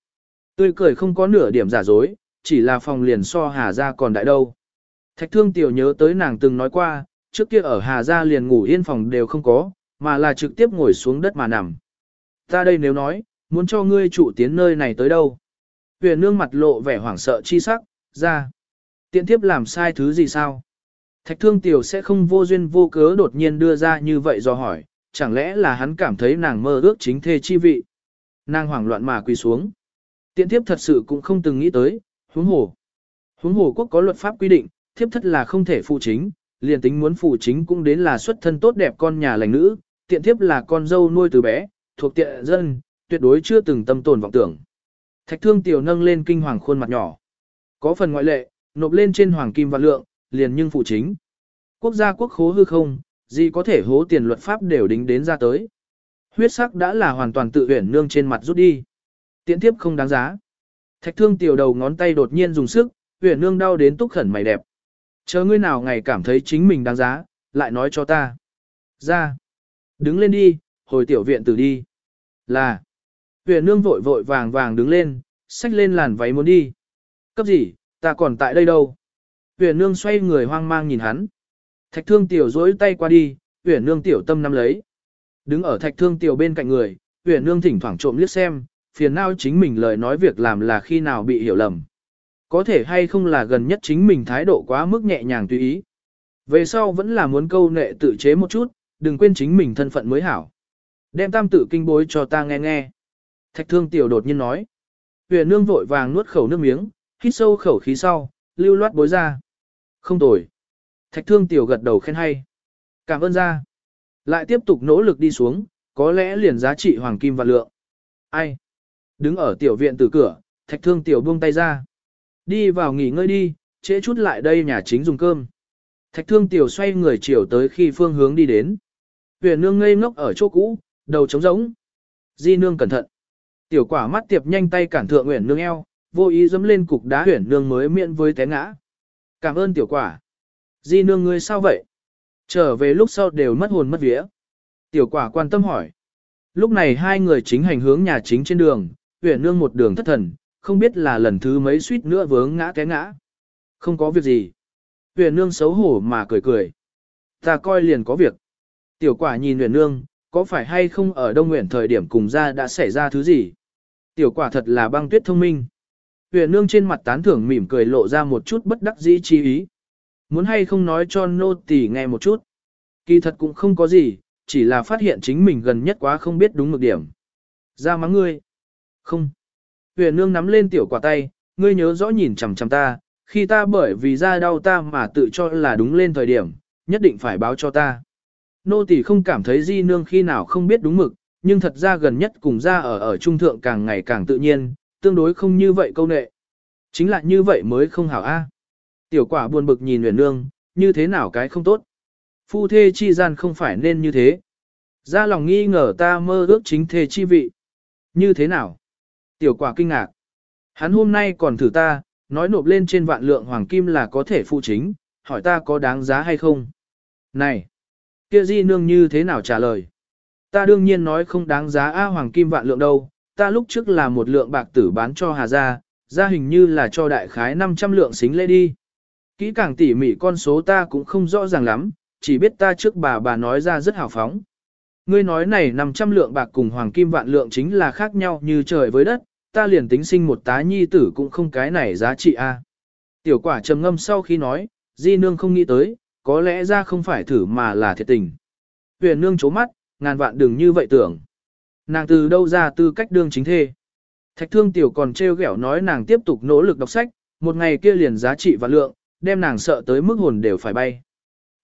Speaker 1: Tươi cười không có nửa điểm giả dối, chỉ là phòng liền so Hà Gia còn đại đâu. Thạch thương tiểu nhớ tới nàng từng nói qua, trước kia ở Hà Gia liền ngủ yên phòng đều không có, mà là trực tiếp ngồi xuống đất mà nằm. Ta đây nếu nói, muốn cho ngươi trụ tiến nơi này tới đâu. Huyền nương mặt lộ vẻ hoảng sợ chi sắc, ra. Tiện thiếp làm sai thứ gì sao? Thạch thương tiểu sẽ không vô duyên vô cớ đột nhiên đưa ra như vậy do hỏi, chẳng lẽ là hắn cảm thấy nàng mơ ước chính thê chi vị. Nàng hoảng loạn mà quỳ xuống. Tiện thiếp thật sự cũng không từng nghĩ tới, huống hồ. Huống hồ quốc có luật pháp quy định, thiếp thất là không thể phụ chính, liền tính muốn phụ chính cũng đến là xuất thân tốt đẹp con nhà lành nữ, tiện thiếp là con dâu nuôi từ bé, thuộc tiện dân, tuyệt đối chưa từng tâm tồn vọng tưởng. Thạch thương tiểu nâng lên kinh hoàng khuôn mặt nhỏ. Có phần ngoại lệ, nộp lên trên hoàng kim và lượng, liền nhưng phụ chính. Quốc gia quốc khố hư không, gì có thể hố tiền luật pháp đều đính đến ra tới. Huyết sắc đã là hoàn toàn tự huyển nương trên mặt rút đi. Tiện thiếp không đáng giá. Thạch thương tiểu đầu ngón tay đột nhiên dùng sức, huyển nương đau đến túc khẩn mày đẹp. Chờ ngươi nào ngày cảm thấy chính mình đáng giá, lại nói cho ta. Ra. Đứng lên đi, hồi tiểu viện tử đi. Là. Huyện nương vội vội vàng vàng đứng lên, xách lên làn váy muốn đi. Cấp gì, ta còn tại đây đâu. Huyện nương xoay người hoang mang nhìn hắn. Thạch thương tiểu dối tay qua đi, huyện nương tiểu tâm nắm lấy. Đứng ở thạch thương tiểu bên cạnh người, huyện nương thỉnh thoảng trộm liếc xem, phiền não chính mình lời nói việc làm là khi nào bị hiểu lầm. Có thể hay không là gần nhất chính mình thái độ quá mức nhẹ nhàng tùy ý. Về sau vẫn là muốn câu nệ tự chế một chút, đừng quên chính mình thân phận mới hảo. Đem tam tự kinh bối cho ta nghe nghe. Thạch thương tiểu đột nhiên nói. Huyền nương vội vàng nuốt khẩu nước miếng, hít sâu khẩu khí sau, lưu loát bối ra. Không tồi. Thạch thương tiểu gật đầu khen hay. Cảm ơn ra. Lại tiếp tục nỗ lực đi xuống, có lẽ liền giá trị hoàng kim và lượng. Ai? Đứng ở tiểu viện từ cửa, thạch thương tiểu buông tay ra. Đi vào nghỉ ngơi đi, trễ chút lại đây nhà chính dùng cơm. Thạch thương tiểu xoay người chiều tới khi phương hướng đi đến. Huyền nương ngây ngốc ở chỗ cũ, đầu trống rỗng. Di nương cẩn thận. Tiểu quả mắt tiệp nhanh tay cản thượng Huyền nương eo, vô ý dẫm lên cục đá Huyền nương mới miễn với té ngã. Cảm ơn tiểu quả. Di nương ngươi sao vậy? Trở về lúc sau đều mất hồn mất vía. Tiểu quả quan tâm hỏi. Lúc này hai người chính hành hướng nhà chính trên đường, Huyền nương một đường thất thần, không biết là lần thứ mấy suýt nữa vướng ngã té ngã. Không có việc gì. Huyền nương xấu hổ mà cười cười. Ta coi liền có việc. Tiểu quả nhìn Nguyễn nương, có phải hay không ở đông Nguyễn thời điểm cùng ra đã xảy ra thứ gì? Tiểu quả thật là băng tuyết thông minh. Nguyễn nương trên mặt tán thưởng mỉm cười lộ ra một chút bất đắc dĩ chi ý. Muốn hay không nói cho nô tỳ nghe một chút. Kỳ thật cũng không có gì, chỉ là phát hiện chính mình gần nhất quá không biết đúng mực điểm. Ra mắng ngươi. Không. Huyền nương nắm lên tiểu quả tay, ngươi nhớ rõ nhìn chằm chằm ta, khi ta bởi vì da đau ta mà tự cho là đúng lên thời điểm, nhất định phải báo cho ta. Nô tỳ không cảm thấy di nương khi nào không biết đúng mực, nhưng thật ra gần nhất cùng ra ở ở trung thượng càng ngày càng tự nhiên, tương đối không như vậy câu nệ. Chính là như vậy mới không hảo a. À. Tiểu quả buồn bực nhìn huyền nương, như thế nào cái không tốt. Phu thê chi gian không phải nên như thế. Ra lòng nghi ngờ ta mơ ước chính thê chi vị. Như thế nào? Tiểu quả kinh ngạc. Hắn hôm nay còn thử ta, nói nộp lên trên vạn lượng hoàng kim là có thể phụ chính, hỏi ta có đáng giá hay không. Này! Kia di nương như thế nào trả lời? Ta đương nhiên nói không đáng giá A hoàng kim vạn lượng đâu, ta lúc trước là một lượng bạc tử bán cho Hà Gia, Gia hình như là cho đại khái 500 lượng xính lễ đi. Kỹ càng tỉ mỉ con số ta cũng không rõ ràng lắm, chỉ biết ta trước bà bà nói ra rất hào phóng. Ngươi nói này 500 lượng bạc cùng hoàng kim vạn lượng chính là khác nhau như trời với đất, ta liền tính sinh một tá nhi tử cũng không cái này giá trị a. Tiểu quả trầm ngâm sau khi nói, di nương không nghĩ tới, có lẽ ra không phải thử mà là thiệt tình. Huyền nương chố mắt, ngàn vạn đừng như vậy tưởng. Nàng từ đâu ra tư cách đương chính thê. Thạch thương tiểu còn trêu ghẹo nói nàng tiếp tục nỗ lực đọc sách, một ngày kia liền giá trị và lượng, đem nàng sợ tới mức hồn đều phải bay.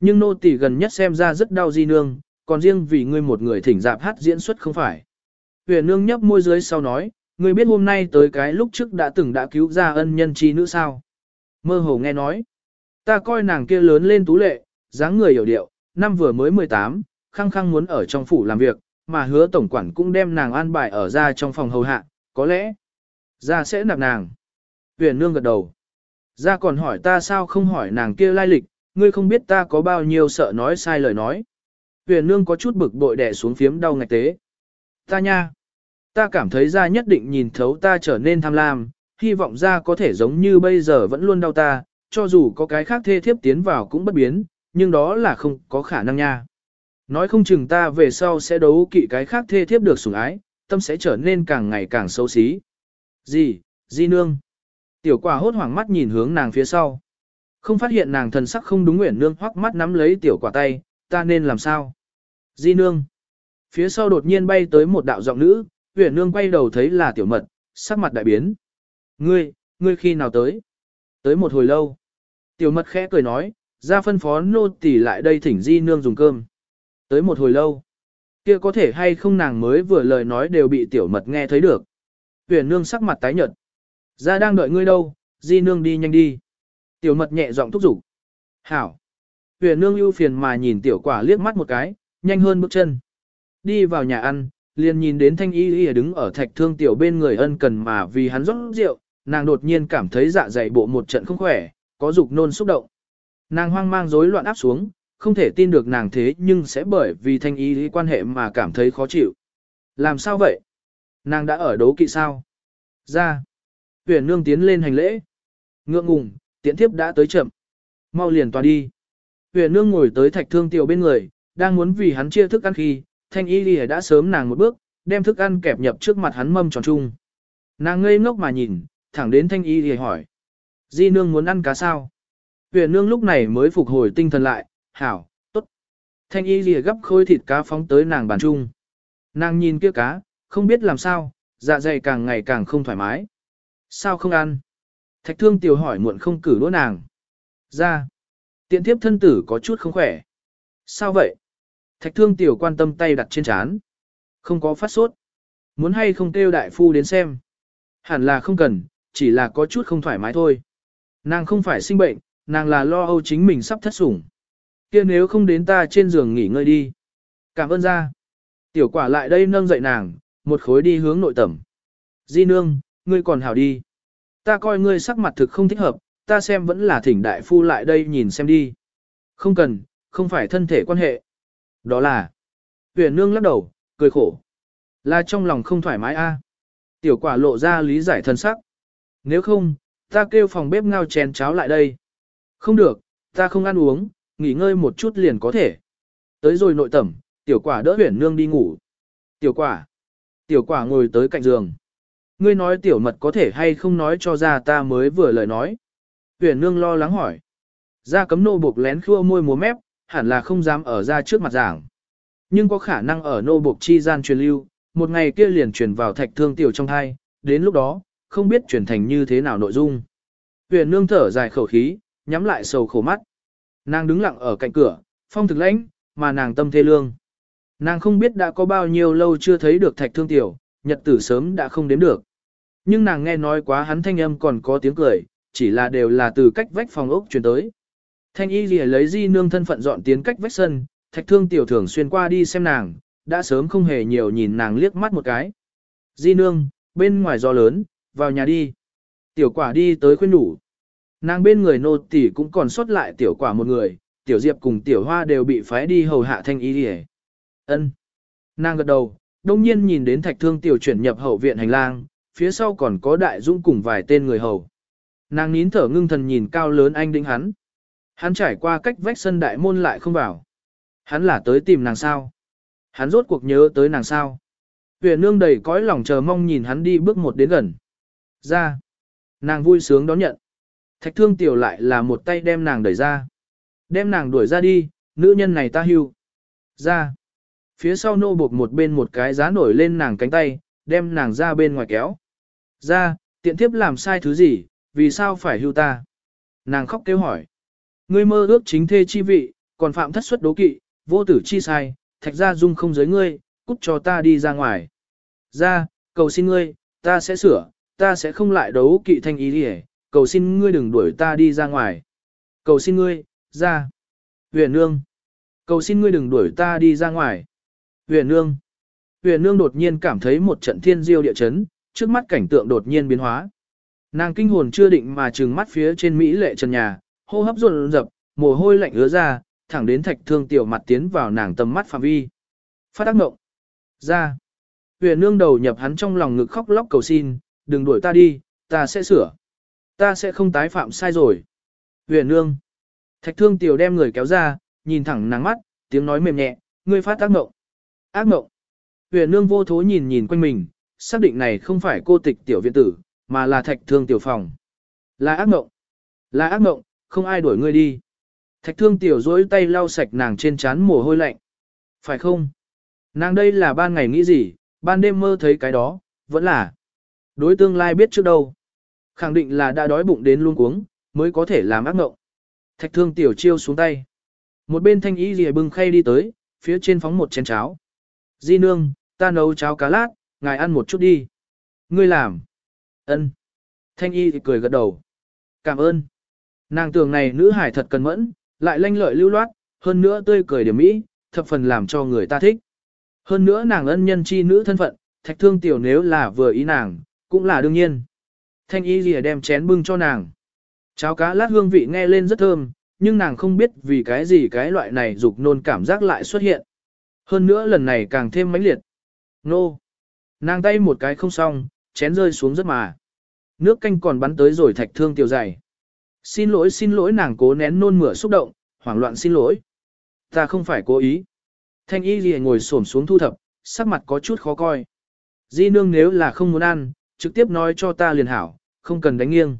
Speaker 1: Nhưng nô tỳ gần nhất xem ra rất đau di nương, còn riêng vì ngươi một người thỉnh dạp hát diễn xuất không phải. Huyền nương nhấp môi dưới sau nói, ngươi biết hôm nay tới cái lúc trước đã từng đã cứu ra ân nhân chi nữ sao. Mơ hồ nghe nói, ta coi nàng kia lớn lên tú lệ, dáng người hiểu điệu, năm vừa mới 18, khăng khăng muốn ở trong phủ làm việc, mà hứa tổng quản cũng đem nàng an bài ở ra trong phòng hầu hạ, có lẽ, ra sẽ nạp nàng. Huyền nương gật đầu. Ra còn hỏi ta sao không hỏi nàng kia lai lịch, ngươi không biết ta có bao nhiêu sợ nói sai lời nói. Huyền nương có chút bực bội đè xuống phiếm đau ngạch tế. Ta nha. Ta cảm thấy ra nhất định nhìn thấu ta trở nên tham lam, hy vọng ra có thể giống như bây giờ vẫn luôn đau ta, cho dù có cái khác thê thiếp tiến vào cũng bất biến, nhưng đó là không có khả năng nha. Nói không chừng ta về sau sẽ đấu kỵ cái khác thê thiếp được sủng ái, tâm sẽ trở nên càng ngày càng xấu xí. Gì, di nương. Tiểu quả hốt hoảng mắt nhìn hướng nàng phía sau. Không phát hiện nàng thần sắc không đúng nguyện nương hoắc mắt nắm lấy tiểu quả tay, ta nên làm sao? Di nương. Phía sau đột nhiên bay tới một đạo giọng nữ, huyện Nương quay đầu thấy là tiểu mật, sắc mặt đại biến. Ngươi, ngươi khi nào tới? Tới một hồi lâu. Tiểu mật khẽ cười nói, ra phân phó nô tỳ lại đây thỉnh di nương dùng cơm. Tới một hồi lâu. Kia có thể hay không nàng mới vừa lời nói đều bị tiểu mật nghe thấy được. Huyền nương sắc mặt tái nhợt. Ra đang đợi ngươi đâu, di nương đi nhanh đi. Tiểu mật nhẹ giọng thúc giục. Hảo. Huyền nương ưu phiền mà nhìn tiểu quả liếc mắt một cái, nhanh hơn bước chân. Đi vào nhà ăn, liền nhìn đến thanh y y đứng ở thạch thương tiểu bên người ân cần mà vì hắn rót rượu, nàng đột nhiên cảm thấy dạ dày bộ một trận không khỏe, có dục nôn xúc động. Nàng hoang mang rối loạn áp xuống, không thể tin được nàng thế nhưng sẽ bởi vì thanh y lý quan hệ mà cảm thấy khó chịu. Làm sao vậy? Nàng đã ở đấu kỵ sao? Ra. tuyển nương tiến lên hành lễ. Ngượng ngùng, tiễn thiếp đã tới chậm. Mau liền tòa đi. tuyển nương ngồi tới thạch thương tiểu bên người, đang muốn vì hắn chia thức ăn khi, thanh y lý đã sớm nàng một bước, đem thức ăn kẹp nhập trước mặt hắn mâm tròn trung. Nàng ngây ngốc mà nhìn, thẳng đến thanh y lý hỏi. Di nương muốn ăn cá sao? Huyền nương lúc này mới phục hồi tinh thần lại, hảo, tốt. Thanh y lìa gấp khôi thịt cá phóng tới nàng bàn chung. Nàng nhìn kia cá, không biết làm sao, dạ dày càng ngày càng không thoải mái. Sao không ăn? Thạch thương tiểu hỏi muộn không cử đũa nàng. Ra. Tiện thiếp thân tử có chút không khỏe. Sao vậy? Thạch thương tiểu quan tâm tay đặt trên chán. Không có phát sốt. Muốn hay không kêu đại phu đến xem. Hẳn là không cần, chỉ là có chút không thoải mái thôi. Nàng không phải sinh bệnh, nàng là lo âu chính mình sắp thất sủng. kia nếu không đến ta trên giường nghỉ ngơi đi. Cảm ơn ra. Tiểu quả lại đây nâng dậy nàng, một khối đi hướng nội tẩm. Di nương, ngươi còn hảo đi. Ta coi ngươi sắc mặt thực không thích hợp, ta xem vẫn là thỉnh đại phu lại đây nhìn xem đi. Không cần, không phải thân thể quan hệ. Đó là, huyền nương lắc đầu, cười khổ. Là trong lòng không thoải mái a. Tiểu quả lộ ra lý giải thân sắc. Nếu không, ta kêu phòng bếp ngao chén cháo lại đây. Không được, ta không ăn uống, nghỉ ngơi một chút liền có thể. Tới rồi nội tẩm, tiểu quả đỡ huyển nương đi ngủ. Tiểu quả. Tiểu quả ngồi tới cạnh giường. Ngươi nói tiểu mật có thể hay không nói cho ra ta mới vừa lời nói. Huyển nương lo lắng hỏi. Ra cấm nô buộc lén khua môi múa mép, hẳn là không dám ở ra trước mặt giảng. Nhưng có khả năng ở nô buộc chi gian truyền lưu, một ngày kia liền truyền vào thạch thương tiểu trong thai, đến lúc đó, không biết truyền thành như thế nào nội dung. Huyền nương thở dài khẩu khí, nhắm lại sầu khổ mắt. Nàng đứng lặng ở cạnh cửa, phong thực lãnh, mà nàng tâm thê lương. Nàng không biết đã có bao nhiêu lâu chưa thấy được thạch thương tiểu, nhật tử sớm đã không đếm được. Nhưng nàng nghe nói quá hắn thanh âm còn có tiếng cười, chỉ là đều là từ cách vách phòng ốc truyền tới. Thanh y lìa lấy di nương thân phận dọn tiến cách vách sân, thạch thương tiểu thường xuyên qua đi xem nàng, đã sớm không hề nhiều nhìn nàng liếc mắt một cái. Di nương, bên ngoài gió lớn, vào nhà đi. Tiểu quả đi tới khuyên đủ. Nàng bên người nô tỷ cũng còn sót lại tiểu quả một người, tiểu diệp cùng tiểu hoa đều bị phái đi hầu hạ thanh y đi Ân. Nàng gật đầu, đông nhiên nhìn đến thạch thương tiểu chuyển nhập hậu viện hành lang, phía sau còn có đại dũng cùng vài tên người hầu. Nàng nín thở ngưng thần nhìn cao lớn anh đĩnh hắn. Hắn trải qua cách vách sân đại môn lại không vào. Hắn là tới tìm nàng sao? Hắn rốt cuộc nhớ tới nàng sao? Huyền nương đầy cõi lòng chờ mong nhìn hắn đi bước một đến gần. Ra. Nàng vui sướng đón nhận. Thạch thương tiểu lại là một tay đem nàng đẩy ra. Đem nàng đuổi ra đi, nữ nhân này ta hưu. Ra. Phía sau nô buộc một bên một cái giá nổi lên nàng cánh tay, đem nàng ra bên ngoài kéo. Ra, tiện thiếp làm sai thứ gì, vì sao phải hưu ta? Nàng khóc kêu hỏi. Ngươi mơ ước chính thê chi vị, còn phạm thất suất đố kỵ, vô tử chi sai, thạch ra dung không giới ngươi, cút cho ta đi ra ngoài. Ra, cầu xin ngươi, ta sẽ sửa, ta sẽ không lại đấu kỵ thanh ý đi cầu xin ngươi đừng đuổi ta đi ra ngoài. Cầu xin ngươi, ra. Huyền nương. Cầu xin ngươi đừng đuổi ta đi ra ngoài. Huyền nương. Huyền nương đột nhiên cảm thấy một trận thiên diêu địa chấn, trước mắt cảnh tượng đột nhiên biến hóa. Nàng kinh hồn chưa định mà trừng mắt phía trên Mỹ lệ trần nhà, hô hấp run rập, mồ hôi lạnh ứa ra, thẳng đến thạch thương tiểu mặt tiến vào nàng tầm mắt phạm vi. Phát ác mộng. Ra. Huyền nương đầu nhập hắn trong lòng ngực khóc lóc cầu xin, đừng đuổi ta đi, ta sẽ sửa. Ta sẽ không tái phạm sai rồi. Huyền nương. Thạch thương tiểu đem người kéo ra, nhìn thẳng nắng mắt, tiếng nói mềm nhẹ, ngươi phát ác mộng. Ác mộng. Huyền nương vô thố nhìn nhìn quanh mình, xác định này không phải cô tịch tiểu viện tử, mà là thạch thương tiểu phòng. Là ác mộng. Là ác mộng, không ai đuổi ngươi đi. Thạch thương tiểu dối tay lau sạch nàng trên trán mồ hôi lạnh. Phải không? Nàng đây là ban ngày nghĩ gì, ban đêm mơ thấy cái đó, vẫn là. Đối tương lai biết trước đâu. Khẳng định là đã đói bụng đến luôn cuống, mới có thể làm ác ngộng. Thạch thương tiểu chiêu xuống tay. Một bên thanh y gì bưng khay đi tới, phía trên phóng một chén cháo. Di nương, ta nấu cháo cá lát, ngài ăn một chút đi. Ngươi làm. ân. Thanh y thì cười gật đầu. Cảm ơn. Nàng tưởng này nữ hải thật cần mẫn, lại lanh lợi lưu loát, hơn nữa tươi cười điểm mỹ, thập phần làm cho người ta thích. Hơn nữa nàng ân nhân chi nữ thân phận, thạch thương tiểu nếu là vừa ý nàng, cũng là đương nhiên. Thanh y lìa đem chén bưng cho nàng. Cháo cá lát hương vị nghe lên rất thơm, nhưng nàng không biết vì cái gì cái loại này dục nôn cảm giác lại xuất hiện. Hơn nữa lần này càng thêm mãnh liệt. Nô! Nàng tay một cái không xong, chén rơi xuống rất mà. Nước canh còn bắn tới rồi thạch thương tiểu dày. Xin lỗi xin lỗi nàng cố nén nôn mửa xúc động, hoảng loạn xin lỗi. Ta không phải cố ý. Thanh y gì ngồi xổm xuống thu thập, sắc mặt có chút khó coi. Di nương nếu là không muốn ăn, trực tiếp nói cho ta liền hảo, không cần đánh nghiêng.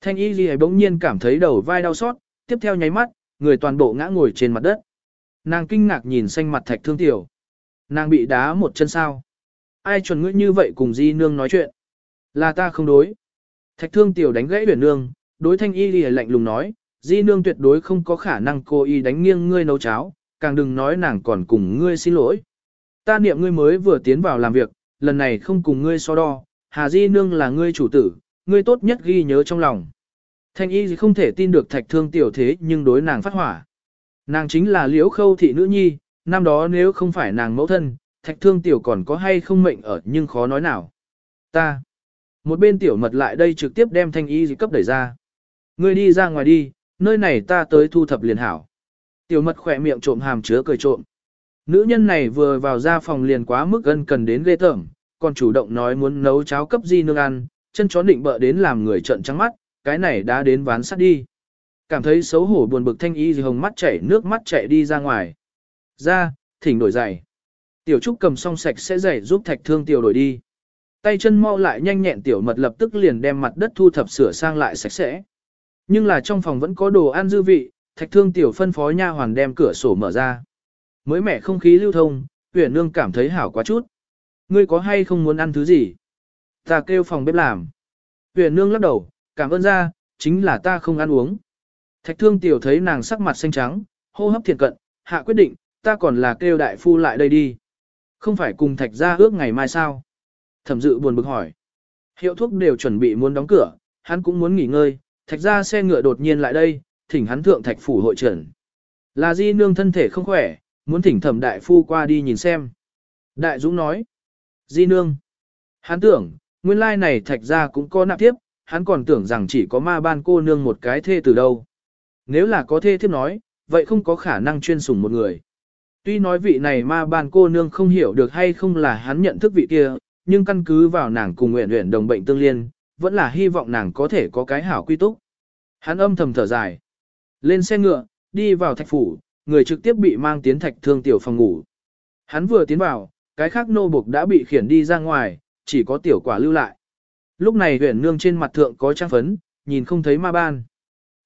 Speaker 1: Thanh y gì bỗng nhiên cảm thấy đầu vai đau xót, tiếp theo nháy mắt, người toàn bộ ngã ngồi trên mặt đất. Nàng kinh ngạc nhìn xanh mặt thạch thương tiểu. Nàng bị đá một chân sao. Ai chuẩn ngữ như vậy cùng di nương nói chuyện. Là ta không đối. Thạch thương tiểu đánh gãy huyền nương, đối thanh y lìa lạnh lùng nói, di nương tuyệt đối không có khả năng cô y đánh nghiêng ngươi nấu cháo, càng đừng nói nàng còn cùng ngươi xin lỗi. Ta niệm ngươi mới vừa tiến vào làm việc, lần này không cùng ngươi so đo, hà di nương là ngươi chủ tử, ngươi tốt nhất ghi nhớ trong lòng. Thanh y không thể tin được thạch thương tiểu thế nhưng đối nàng phát hỏa. Nàng chính là liễu khâu thị nữ nhi, năm đó nếu không phải nàng mẫu thân, thạch thương tiểu còn có hay không mệnh ở nhưng khó nói nào. Ta. Một bên tiểu mật lại đây trực tiếp đem thanh y cấp đẩy ra. Ngươi đi ra ngoài đi, nơi này ta tới thu thập liền hảo. Tiểu mật khỏe miệng trộm hàm chứa cười trộm. Nữ nhân này vừa vào ra phòng liền quá mức ân cần đến ghê tởm, còn chủ động nói muốn nấu cháo cấp di nương ăn, chân chó định bợ đến làm người trợn trắng mắt, cái này đã đến ván sắt đi. Cảm thấy xấu hổ buồn bực thanh y gì hồng mắt chảy nước mắt chảy đi ra ngoài. Ra, thỉnh đổi giày. Tiểu Trúc cầm xong sạch sẽ giày giúp thạch thương tiểu đổi đi. Tay chân mau lại nhanh nhẹn tiểu mật lập tức liền đem mặt đất thu thập sửa sang lại sạch sẽ. Nhưng là trong phòng vẫn có đồ ăn dư vị, thạch thương tiểu phân phó nha hoàn đem cửa sổ mở ra. Mới mẻ không khí lưu thông, huyền nương cảm thấy hảo quá chút. Ngươi có hay không muốn ăn thứ gì? Ta kêu phòng bếp làm. Huyền nương lắc đầu, cảm ơn ra, chính là ta không ăn uống. Thạch thương tiểu thấy nàng sắc mặt xanh trắng, hô hấp thiệt cận, hạ quyết định, ta còn là kêu đại phu lại đây đi. Không phải cùng thạch ra ước ngày mai sao? Thẩm dự buồn bực hỏi. Hiệu thuốc đều chuẩn bị muốn đóng cửa, hắn cũng muốn nghỉ ngơi, thạch ra xe ngựa đột nhiên lại đây, thỉnh hắn thượng thạch phủ hội trần. Là di nương thân thể không khỏe, muốn thỉnh thẩm đại phu qua đi nhìn xem. Đại Dũng nói. Di nương. Hắn tưởng, nguyên lai này thạch ra cũng có nạp tiếp, hắn còn tưởng rằng chỉ có ma ban cô nương một cái thê từ đâu. Nếu là có thê thiếp nói, vậy không có khả năng chuyên sủng một người. Tuy nói vị này ma ban cô nương không hiểu được hay không là hắn nhận thức vị kia, nhưng căn cứ vào nàng cùng nguyện nguyện đồng bệnh tương liên, vẫn là hy vọng nàng có thể có cái hảo quy túc. Hắn âm thầm thở dài. Lên xe ngựa, đi vào thạch phủ, người trực tiếp bị mang tiến thạch thương tiểu phòng ngủ. Hắn vừa tiến vào, cái khác nô buộc đã bị khiển đi ra ngoài, chỉ có tiểu quả lưu lại. Lúc này huyền nương trên mặt thượng có trang phấn, nhìn không thấy ma ban.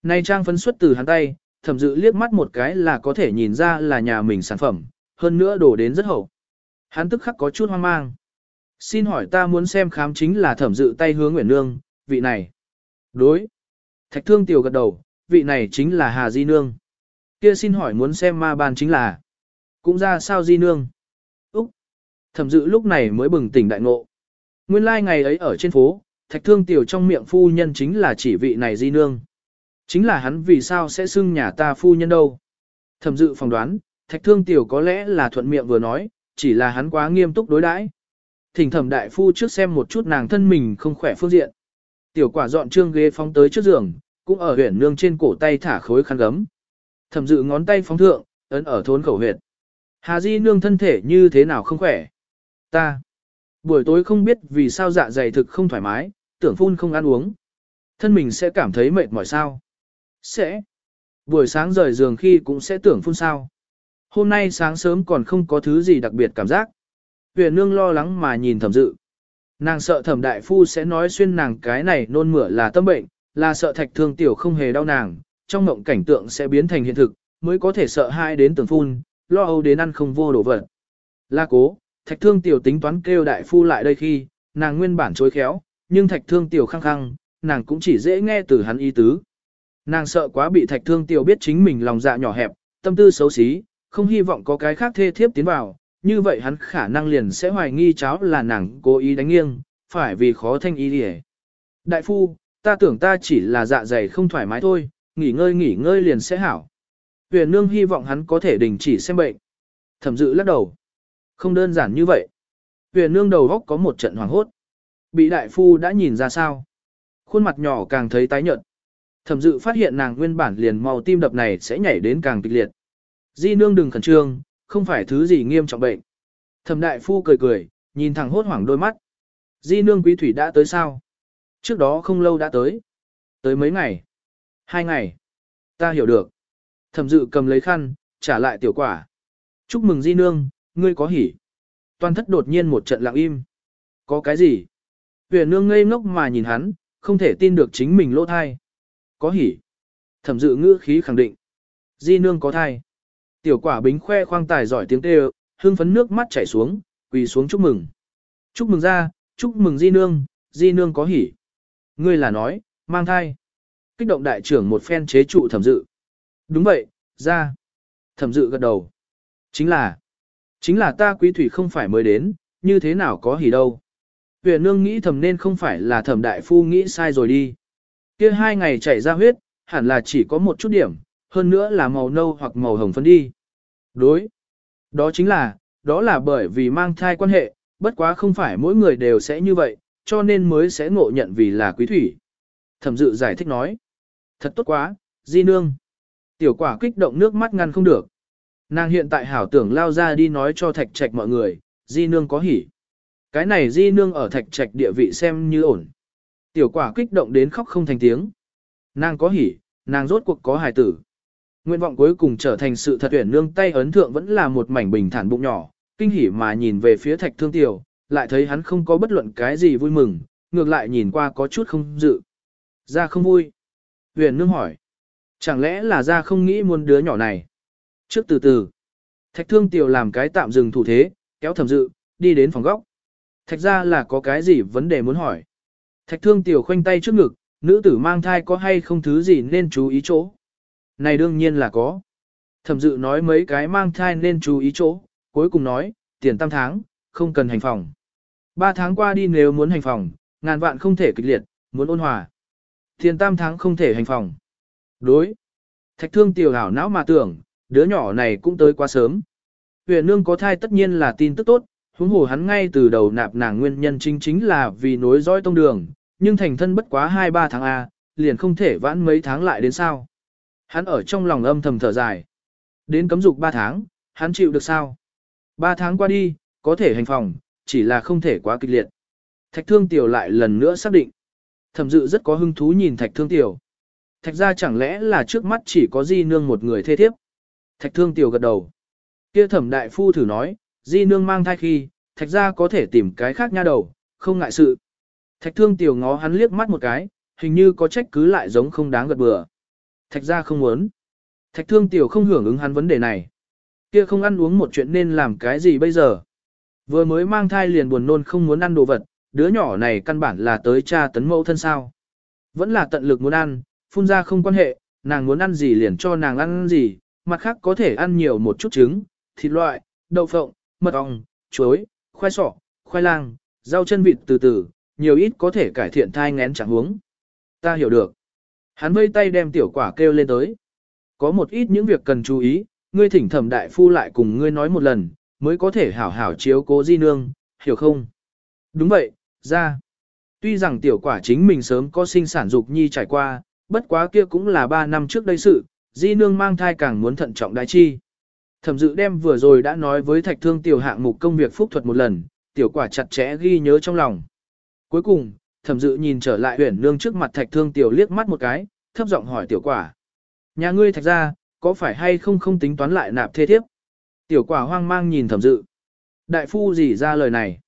Speaker 1: nay trang phấn xuất từ hắn tay, thẩm dự liếc mắt một cái là có thể nhìn ra là nhà mình sản phẩm, hơn nữa đổ đến rất hậu. Hắn tức khắc có chút hoang mang. Xin hỏi ta muốn xem khám chính là thẩm dự tay hướng Nguyễn Nương, vị này. Đối. Thạch thương tiểu gật đầu, vị này chính là Hà Di Nương. Kia xin hỏi muốn xem ma ban chính là. Cũng ra sao Di Nương. Thẩm dự lúc này mới bừng tỉnh đại ngộ. Nguyên lai like ngày ấy ở trên phố, thạch thương tiểu trong miệng phu nhân chính là chỉ vị này Di Nương. Chính là hắn vì sao sẽ xưng nhà ta phu nhân đâu. Thẩm dự phỏng đoán, thạch thương tiểu có lẽ là thuận miệng vừa nói, chỉ là hắn quá nghiêm túc đối đãi. Thỉnh thẩm đại phu trước xem một chút nàng thân mình không khỏe phương diện. Tiểu quả dọn trương ghế phóng tới trước giường, cũng ở huyển nương trên cổ tay thả khối khăn gấm. Thẩm dự ngón tay phóng thượng, ấn ở thốn khẩu huyệt. Hà di nương thân thể như thế nào không khỏe? Ta. Buổi tối không biết vì sao dạ dày thực không thoải mái, tưởng phun không ăn uống. Thân mình sẽ cảm thấy mệt mỏi sao? Sẽ. Buổi sáng rời giường khi cũng sẽ tưởng phun sao. Hôm nay sáng sớm còn không có thứ gì đặc biệt cảm giác. Huyền nương lo lắng mà nhìn thẩm dự. Nàng sợ thẩm đại phu sẽ nói xuyên nàng cái này nôn mửa là tâm bệnh, là sợ thạch thương tiểu không hề đau nàng, trong mộng cảnh tượng sẽ biến thành hiện thực, mới có thể sợ hai đến tưởng phun, lo âu đến ăn không vô đổ vật. La cố, thạch thương tiểu tính toán kêu đại phu lại đây khi, nàng nguyên bản chối khéo, nhưng thạch thương tiểu khăng khăng, nàng cũng chỉ dễ nghe từ hắn ý tứ. Nàng sợ quá bị thạch thương tiểu biết chính mình lòng dạ nhỏ hẹp, tâm tư xấu xí, không hy vọng có cái khác thê thiếp tiến vào, như vậy hắn khả năng liền sẽ hoài nghi cháu là nàng cố ý đánh nghiêng, phải vì khó thanh ý đi Đại phu, ta tưởng ta chỉ là dạ dày không thoải mái thôi, nghỉ ngơi nghỉ ngơi liền sẽ hảo. Huyền nương hy vọng hắn có thể đình chỉ xem bệnh. Thẩm dự lắc đầu. Không đơn giản như vậy. Huyền nương đầu góc có một trận hoảng hốt. Bị đại phu đã nhìn ra sao. Khuôn mặt nhỏ càng thấy tái nhợt. Thẩm dự phát hiện nàng nguyên bản liền màu tim đập này sẽ nhảy đến càng kịch liệt. Di nương đừng khẩn trương, không phải thứ gì nghiêm trọng bệnh. Thẩm đại phu cười cười, nhìn thẳng hốt hoảng đôi mắt. Di nương quý thủy đã tới sao? Trước đó không lâu đã tới. Tới mấy ngày? Hai ngày. Ta hiểu được. Thẩm dự cầm lấy khăn, trả lại tiểu quả. Chúc mừng di nương, ngươi có hỉ. Toàn thất đột nhiên một trận lặng im. Có cái gì? Huyền nương ngây ngốc mà nhìn hắn, không thể tin được chính mình lỗ thai. Có hỉ. Thẩm dự ngữ khí khẳng định. Di nương có thai. Tiểu quả bính khoe khoang tài giỏi tiếng kêu, hương phấn nước mắt chảy xuống, quỳ xuống chúc mừng. Chúc mừng ra, chúc mừng di nương, di nương có hỉ. Ngươi là nói, mang thai. Kích động đại trưởng một phen chế trụ thẩm dự. Đúng vậy, ra. Thẩm dự gật đầu. Chính là, chính là ta quý thủy không phải mới đến, như thế nào có hỉ đâu. Huyền nương nghĩ thầm nên không phải là thẩm đại phu nghĩ sai rồi đi. Kia hai ngày chảy ra huyết, hẳn là chỉ có một chút điểm, hơn nữa là màu nâu hoặc màu hồng phấn đi. Đối. Đó chính là, đó là bởi vì mang thai quan hệ, bất quá không phải mỗi người đều sẽ như vậy, cho nên mới sẽ ngộ nhận vì là quý thủy. Thẩm dự giải thích nói. Thật tốt quá, di nương. Tiểu quả kích động nước mắt ngăn không được. Nàng hiện tại hảo tưởng lao ra đi nói cho thạch trạch mọi người, di nương có hỉ. Cái này di nương ở thạch trạch địa vị xem như ổn. Tiểu quả kích động đến khóc không thành tiếng. Nàng có hỉ, nàng rốt cuộc có hài tử. Nguyện vọng cuối cùng trở thành sự thật tuyển nương tay ấn thượng vẫn là một mảnh bình thản bụng nhỏ, kinh hỉ mà nhìn về phía thạch thương tiểu, lại thấy hắn không có bất luận cái gì vui mừng, ngược lại nhìn qua có chút không dự. Ra không vui. Huyền nương hỏi. Chẳng lẽ là ra không nghĩ muốn đứa nhỏ này? Trước từ từ. Thạch thương tiểu làm cái tạm dừng thủ thế, kéo thẩm dự, đi đến phòng góc. Thạch ra là có cái gì vấn đề muốn hỏi. Thạch thương tiểu khoanh tay trước ngực, nữ tử mang thai có hay không thứ gì nên chú ý chỗ. Này đương nhiên là có. Thẩm dự nói mấy cái mang thai nên chú ý chỗ, cuối cùng nói, tiền tam tháng, không cần hành phòng. Ba tháng qua đi nếu muốn hành phòng, ngàn vạn không thể kịch liệt, muốn ôn hòa. Tiền tam tháng không thể hành phòng. Đối. Thạch thương tiểu hảo não mà tưởng, đứa nhỏ này cũng tới quá sớm. Huyền nương có thai tất nhiên là tin tức tốt, huống hồ hắn ngay từ đầu nạp nàng nguyên nhân chính chính là vì nối dõi tông đường, nhưng thành thân bất quá 2-3 tháng A, liền không thể vãn mấy tháng lại đến sao. Hắn ở trong lòng âm thầm thở dài. Đến cấm dục 3 tháng, hắn chịu được sao? 3 tháng qua đi, có thể hành phòng, chỉ là không thể quá kịch liệt. Thạch thương tiểu lại lần nữa xác định. Thẩm dự rất có hứng thú nhìn thạch thương tiểu. Thạch ra chẳng lẽ là trước mắt chỉ có di nương một người thê thiếp. Thạch thương tiểu gật đầu. Kia thẩm đại phu thử nói, di nương mang thai khi, thạch ra có thể tìm cái khác nha đầu, không ngại sự. Thạch thương tiểu ngó hắn liếc mắt một cái, hình như có trách cứ lại giống không đáng gật bừa. Thạch ra không muốn. Thạch thương tiểu không hưởng ứng hắn vấn đề này. Kia không ăn uống một chuyện nên làm cái gì bây giờ? Vừa mới mang thai liền buồn nôn không muốn ăn đồ vật, đứa nhỏ này căn bản là tới cha tấn mẫu thân sao. Vẫn là tận lực muốn ăn, phun ra không quan hệ, nàng muốn ăn gì liền cho nàng ăn gì, mặt khác có thể ăn nhiều một chút trứng, thịt loại, đậu phộng, mật ong, chuối, khoai sọ, khoai lang, rau chân vịt từ từ, nhiều ít có thể cải thiện thai ngén chẳng huống. Ta hiểu được. Hắn vây tay đem tiểu quả kêu lên tới. Có một ít những việc cần chú ý, ngươi thỉnh thẩm đại phu lại cùng ngươi nói một lần, mới có thể hảo hảo chiếu cố di nương, hiểu không? Đúng vậy, ra. Tuy rằng tiểu quả chính mình sớm có sinh sản dục nhi trải qua, bất quá kia cũng là 3 năm trước đây sự, di nương mang thai càng muốn thận trọng đại chi. Thẩm dự đem vừa rồi đã nói với thạch thương tiểu hạng mục công việc phúc thuật một lần, tiểu quả chặt chẽ ghi nhớ trong lòng. Cuối cùng, thẩm dự nhìn trở lại huyển nương trước mặt thạch thương tiểu liếc mắt một cái, thấp giọng hỏi tiểu quả. Nhà ngươi thạch ra, có phải hay không không tính toán lại nạp thê thiếp? Tiểu quả hoang mang nhìn thẩm dự. Đại phu gì ra lời này?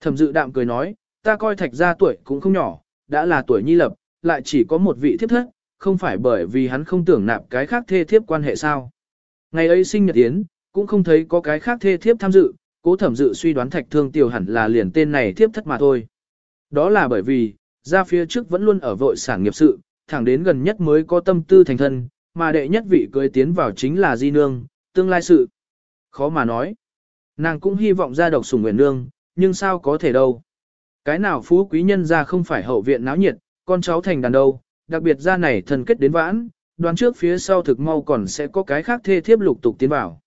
Speaker 1: Thẩm dự đạm cười nói, ta coi thạch ra tuổi cũng không nhỏ, đã là tuổi nhi lập, lại chỉ có một vị thiếp thất, không phải bởi vì hắn không tưởng nạp cái khác thê thiếp quan hệ sao. Ngày ấy sinh nhật yến, cũng không thấy có cái khác thê thiếp tham dự, cố thẩm dự suy đoán thạch thương tiểu hẳn là liền tên này thiếp thất mà thôi. Đó là bởi vì, ra phía trước vẫn luôn ở vội sản nghiệp sự, thẳng đến gần nhất mới có tâm tư thành thân, mà đệ nhất vị cưới tiến vào chính là Di Nương, tương lai sự. Khó mà nói. Nàng cũng hy vọng ra độc sủng nguyện nương, nhưng sao có thể đâu. Cái nào phú quý nhân ra không phải hậu viện náo nhiệt, con cháu thành đàn đâu, đặc biệt ra này thần kết đến vãn, đoán trước phía sau thực mau còn sẽ có cái khác thê thiếp lục tục tiến vào.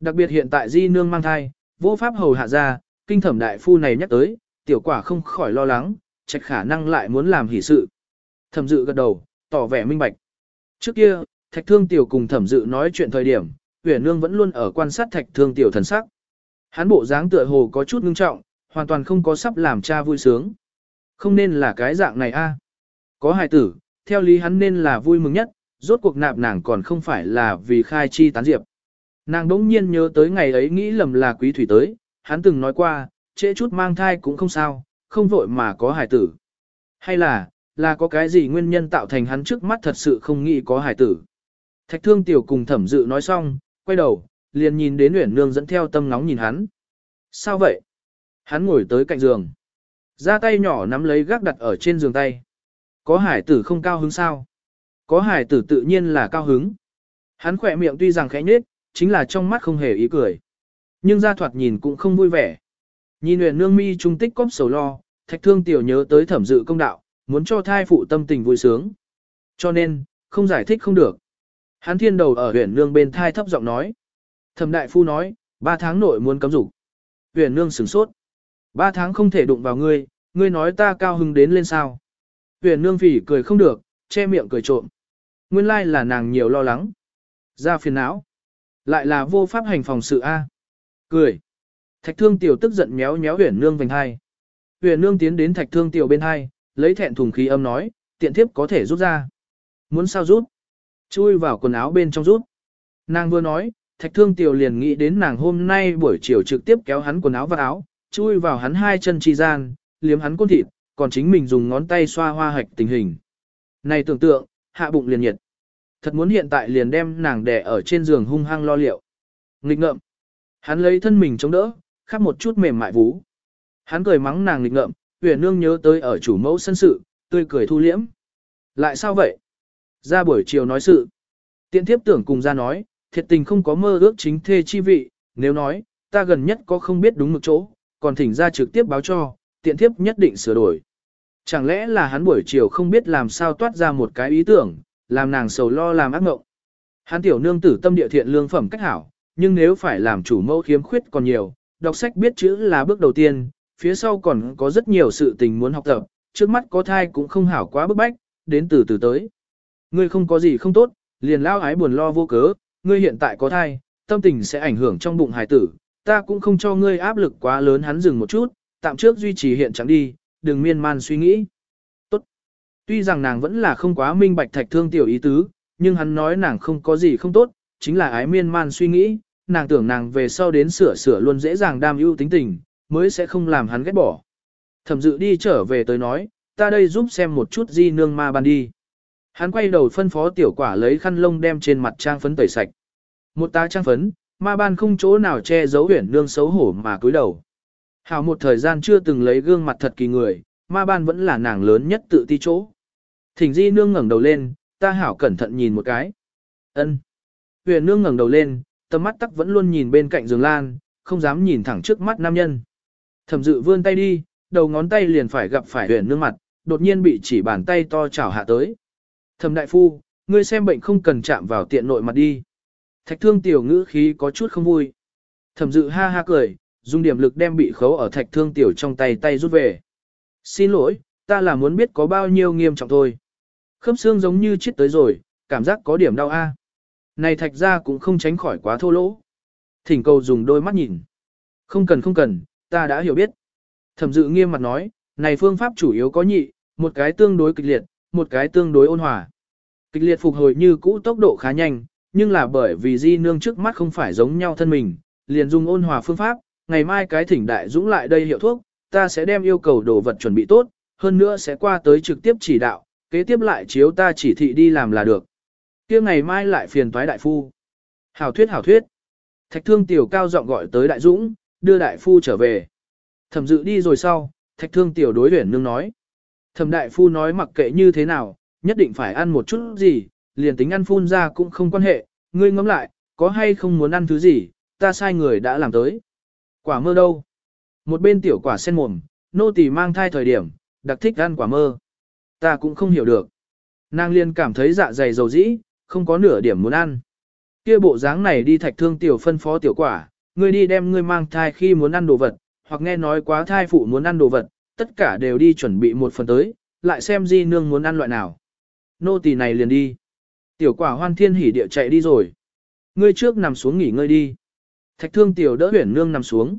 Speaker 1: Đặc biệt hiện tại di nương mang thai, vô pháp hầu hạ ra, kinh thẩm đại phu này nhắc tới, tiểu quả không khỏi lo lắng, trách khả năng lại muốn làm hỷ sự. Thẩm dự gật đầu, tỏ vẻ minh bạch. Trước kia, thạch thương tiểu cùng thẩm dự nói chuyện thời điểm, huyền nương vẫn luôn ở quan sát thạch thương tiểu thần sắc. Hắn bộ dáng tựa hồ có chút ngưng trọng, hoàn toàn không có sắp làm cha vui sướng. Không nên là cái dạng này a. Có hài tử, theo lý hắn nên là vui mừng nhất, rốt cuộc nạp nàng còn không phải là vì khai chi tán diệp. Nàng đỗng nhiên nhớ tới ngày ấy nghĩ lầm là quý thủy tới, hắn từng nói qua, trễ chút mang thai cũng không sao, không vội mà có hài tử. Hay là, là có cái gì nguyên nhân tạo thành hắn trước mắt thật sự không nghĩ có hài tử. Thạch thương tiểu cùng thẩm dự nói xong, quay đầu, liền nhìn đến Uyển Nương dẫn theo tâm ngóng nhìn hắn. Sao vậy? Hắn ngồi tới cạnh giường. Ra tay nhỏ nắm lấy gác đặt ở trên giường tay. Có hải tử không cao hứng sao? Có hải tử tự nhiên là cao hứng. Hắn khỏe miệng tuy rằng khẽ nhết, chính là trong mắt không hề ý cười. Nhưng ra thoạt nhìn cũng không vui vẻ. Nhìn huyền Nương mi trung tích cóp sầu lo, thạch thương tiểu nhớ tới thẩm dự công đạo, muốn cho thai phụ tâm tình vui sướng. Cho nên, không giải thích không được. Hắn thiên đầu ở huyện nương bên thai thấp giọng nói. Thẩm đại phu nói, ba tháng nội muốn cấm dục. Huyền nương sửng sốt. Ba tháng không thể đụng vào ngươi, ngươi nói ta cao hứng đến lên sao. Huyền nương phỉ cười không được, che miệng cười trộm. Nguyên lai là nàng nhiều lo lắng. Ra phiền não. Lại là vô pháp hành phòng sự A. Cười. Thạch thương tiểu tức giận méo méo huyền nương vành hai. Huyền nương tiến đến thạch thương tiểu bên hai, lấy thẹn thùng khí âm nói, tiện thiếp có thể rút ra. Muốn sao rút? Chui vào quần áo bên trong rút. Nàng vừa nói, thạch thương tiểu liền nghĩ đến nàng hôm nay buổi chiều trực tiếp kéo hắn quần áo vào áo, chui vào hắn hai chân chi gian, liếm hắn côn thịt, còn chính mình dùng ngón tay xoa hoa hạch tình hình. Này tưởng tượng, hạ bụng liền nhiệt. Thật muốn hiện tại liền đem nàng đè ở trên giường hung hăng lo liệu. Nghịch ngợm. Hắn lấy thân mình chống đỡ, khắp một chút mềm mại vú. Hắn cười mắng nàng nghịch ngợm, huyền nương nhớ tới ở chủ mẫu sân sự, tươi cười thu liễm. Lại sao vậy? Ra buổi chiều nói sự. Tiện thiếp tưởng cùng ra nói, thiệt tình không có mơ ước chính thê chi vị, nếu nói, ta gần nhất có không biết đúng một chỗ, còn thỉnh ra trực tiếp báo cho, tiện thiếp nhất định sửa đổi. Chẳng lẽ là hắn buổi chiều không biết làm sao toát ra một cái ý tưởng, làm nàng sầu lo làm ác mộng. Hắn tiểu nương tử tâm địa thiện lương phẩm cách hảo, nhưng nếu phải làm chủ mẫu khiếm khuyết còn nhiều, đọc sách biết chữ là bước đầu tiên, phía sau còn có rất nhiều sự tình muốn học tập, trước mắt có thai cũng không hảo quá bức bách, đến từ từ tới. Ngươi không có gì không tốt, liền lao ái buồn lo vô cớ, ngươi hiện tại có thai, tâm tình sẽ ảnh hưởng trong bụng hài tử, ta cũng không cho ngươi áp lực quá lớn hắn dừng một chút, tạm trước duy trì hiện trạng đi, đừng miên man suy nghĩ. Tốt. Tuy rằng nàng vẫn là không quá minh bạch thạch thương tiểu ý tứ, nhưng hắn nói nàng không có gì không tốt, chính là ái miên man suy nghĩ, nàng tưởng nàng về sau đến sửa sửa luôn dễ dàng đam ưu tính tình, mới sẽ không làm hắn ghét bỏ. Thẩm dự đi trở về tới nói, ta đây giúp xem một chút di nương ma ban đi. Hắn quay đầu phân phó tiểu quả lấy khăn lông đem trên mặt trang phấn tẩy sạch. Một tá trang phấn, ma ban không chỗ nào che giấu huyển nương xấu hổ mà cúi đầu. Hảo một thời gian chưa từng lấy gương mặt thật kỳ người, ma ban vẫn là nàng lớn nhất tự ti chỗ. Thỉnh di nương ngẩng đầu lên, ta hảo cẩn thận nhìn một cái. ân Huyền nương ngẩng đầu lên, tầm mắt tắc vẫn luôn nhìn bên cạnh giường lan, không dám nhìn thẳng trước mắt nam nhân. Thẩm dự vươn tay đi, đầu ngón tay liền phải gặp phải huyền nương mặt, đột nhiên bị chỉ bàn tay to chảo hạ tới. Thẩm đại phu, ngươi xem bệnh không cần chạm vào tiện nội mặt đi. Thạch thương tiểu ngữ khí có chút không vui. Thẩm dự ha ha cười, dùng điểm lực đem bị khấu ở thạch thương tiểu trong tay tay rút về. Xin lỗi, ta là muốn biết có bao nhiêu nghiêm trọng thôi. Khớp xương giống như chết tới rồi, cảm giác có điểm đau a. Này thạch ra cũng không tránh khỏi quá thô lỗ. Thỉnh cầu dùng đôi mắt nhìn. Không cần không cần, ta đã hiểu biết. Thẩm dự nghiêm mặt nói, này phương pháp chủ yếu có nhị, một cái tương đối kịch liệt, một cái tương đối ôn hòa. Kịch liệt phục hồi như cũ tốc độ khá nhanh, nhưng là bởi vì di nương trước mắt không phải giống nhau thân mình, liền dùng ôn hòa phương pháp, ngày mai cái thỉnh đại dũng lại đây hiệu thuốc, ta sẽ đem yêu cầu đồ vật chuẩn bị tốt, hơn nữa sẽ qua tới trực tiếp chỉ đạo, kế tiếp lại chiếu ta chỉ thị đi làm là được. kia ngày mai lại phiền toái đại phu. Hảo thuyết hảo thuyết. Thạch thương tiểu cao giọng gọi tới đại dũng, đưa đại phu trở về. Thẩm dự đi rồi sau, thạch thương tiểu đối huyển nương nói. Thẩm đại phu nói mặc kệ như thế nào, nhất định phải ăn một chút gì, liền tính ăn phun ra cũng không quan hệ, ngươi ngẫm lại, có hay không muốn ăn thứ gì, ta sai người đã làm tới. Quả mơ đâu? Một bên tiểu quả sen mồm, nô tỳ mang thai thời điểm, đặc thích ăn quả mơ. Ta cũng không hiểu được. Nàng liên cảm thấy dạ dày dầu dĩ, không có nửa điểm muốn ăn. Kia bộ dáng này đi thạch thương tiểu phân phó tiểu quả, ngươi đi đem ngươi mang thai khi muốn ăn đồ vật, hoặc nghe nói quá thai phụ muốn ăn đồ vật, tất cả đều đi chuẩn bị một phần tới, lại xem di nương muốn ăn loại nào. Nô tỳ này liền đi. Tiểu quả hoan thiên hỉ địa chạy đi rồi. Ngươi trước nằm xuống nghỉ ngơi đi. Thạch thương tiểu đỡ huyển nương nằm xuống.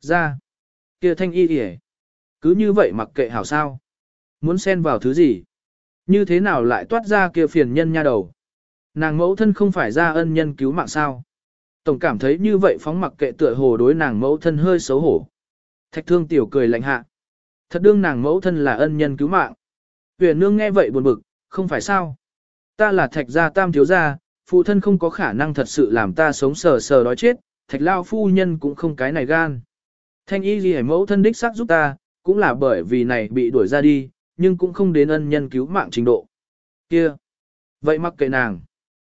Speaker 1: Ra. kia thanh y kìa. Cứ như vậy mặc kệ hảo sao. Muốn xen vào thứ gì. Như thế nào lại toát ra kia phiền nhân nha đầu. Nàng mẫu thân không phải ra ân nhân cứu mạng sao. Tổng cảm thấy như vậy phóng mặc kệ tựa hồ đối nàng mẫu thân hơi xấu hổ. Thạch thương tiểu cười lạnh hạ. Thật đương nàng mẫu thân là ân nhân cứu mạng. Huyền nương nghe vậy buồn bực, không phải sao. Ta là thạch gia tam thiếu gia, phụ thân không có khả năng thật sự làm ta sống sờ sờ đói chết, thạch lao phu nhân cũng không cái này gan. Thanh y gì mẫu thân đích xác giúp ta, cũng là bởi vì này bị đuổi ra đi, nhưng cũng không đến ân nhân cứu mạng trình độ. Kia! Vậy mặc kệ nàng.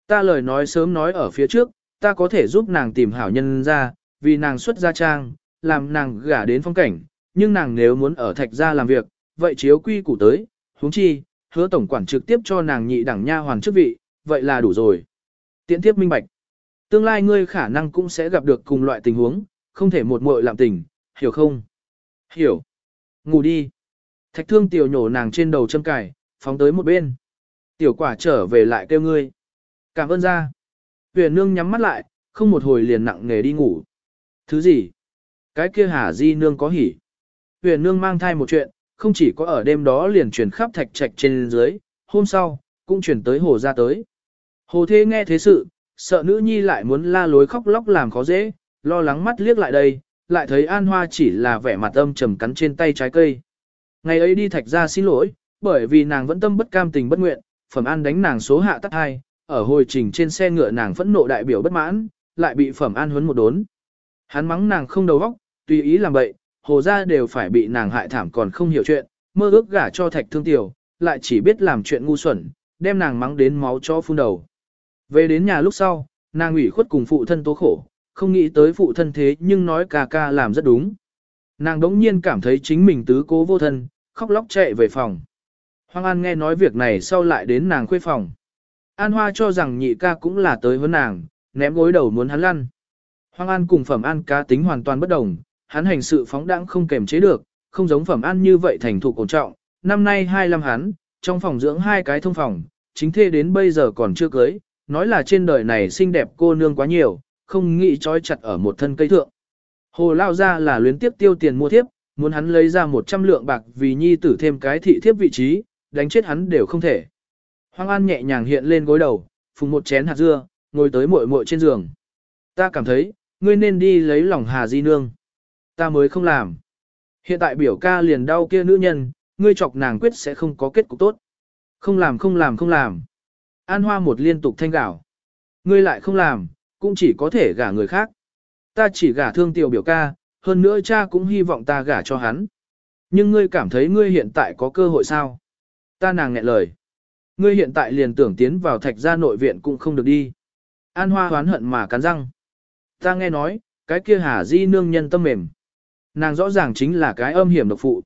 Speaker 1: Ta lời nói sớm nói ở phía trước, ta có thể giúp nàng tìm hảo nhân ra, vì nàng xuất gia trang, làm nàng gả đến phong cảnh, nhưng nàng nếu muốn ở thạch gia làm việc, vậy chiếu quy củ tới, huống chi, hứa tổng quản trực tiếp cho nàng nhị đẳng nha hoàn chức vị, vậy là đủ rồi. Tiễn tiếp minh bạch. Tương lai ngươi khả năng cũng sẽ gặp được cùng loại tình huống, không thể một muội làm tình, hiểu không? Hiểu. Ngủ đi. Thạch thương tiểu nhổ nàng trên đầu châm cài, phóng tới một bên. Tiểu quả trở về lại kêu ngươi. Cảm ơn ra. Huyền nương nhắm mắt lại, không một hồi liền nặng nghề đi ngủ. Thứ gì? Cái kia hà di nương có hỉ. Huyền nương mang thai một chuyện, không chỉ có ở đêm đó liền truyền khắp thạch trạch trên dưới, hôm sau, cũng truyền tới hồ ra tới. Hồ thế nghe thế sự, sợ nữ nhi lại muốn la lối khóc lóc làm khó dễ, lo lắng mắt liếc lại đây, lại thấy An Hoa chỉ là vẻ mặt âm trầm cắn trên tay trái cây. Ngày ấy đi thạch ra xin lỗi, bởi vì nàng vẫn tâm bất cam tình bất nguyện, phẩm an đánh nàng số hạ tắt hai, ở hồi trình trên xe ngựa nàng phẫn nộ đại biểu bất mãn, lại bị phẩm an huấn một đốn. Hắn mắng nàng không đầu óc, tùy ý làm bậy, hồ ra đều phải bị nàng hại thảm còn không hiểu chuyện, mơ ước gả cho thạch thương tiểu, lại chỉ biết làm chuyện ngu xuẩn, đem nàng mắng đến máu cho phun đầu. Về đến nhà lúc sau, nàng ủy khuất cùng phụ thân tố khổ, không nghĩ tới phụ thân thế nhưng nói ca ca làm rất đúng. Nàng đống nhiên cảm thấy chính mình tứ cố vô thân, khóc lóc chạy về phòng. Hoàng An nghe nói việc này sau lại đến nàng khuê phòng. An Hoa cho rằng nhị ca cũng là tới với nàng, ném gối đầu muốn hắn lăn. Hoàng An cùng Phẩm An cá tính hoàn toàn bất đồng, hắn hành sự phóng đãng không kềm chế được, không giống Phẩm An như vậy thành thục cổ trọng. Năm nay 25 hắn, trong phòng dưỡng hai cái thông phòng, chính thê đến bây giờ còn chưa cưới, nói là trên đời này xinh đẹp cô nương quá nhiều, không nghĩ trói chặt ở một thân cây thượng. Hồ lao ra là luyến tiếp tiêu tiền mua thiếp, muốn hắn lấy ra 100 lượng bạc vì nhi tử thêm cái thị thiếp vị trí, đánh chết hắn đều không thể. Hoàng An nhẹ nhàng hiện lên gối đầu, phùng một chén hạt dưa, ngồi tới muội muội trên giường. Ta cảm thấy, ngươi nên đi lấy lòng Hà Di Nương. Ta mới không làm. Hiện tại biểu ca liền đau kia nữ nhân, ngươi chọc nàng quyết sẽ không có kết cục tốt. Không làm không làm không làm. An Hoa một liên tục thanh gạo. Ngươi lại không làm, cũng chỉ có thể gả người khác. Ta chỉ gả thương tiểu biểu ca, hơn nữa cha cũng hy vọng ta gả cho hắn. Nhưng ngươi cảm thấy ngươi hiện tại có cơ hội sao? Ta nàng nghẹn lời. Ngươi hiện tại liền tưởng tiến vào thạch gia nội viện cũng không được đi. An hoa hoán hận mà cắn răng. Ta nghe nói, cái kia hà di nương nhân tâm mềm. Nàng rõ ràng chính là cái âm hiểm độc phụ.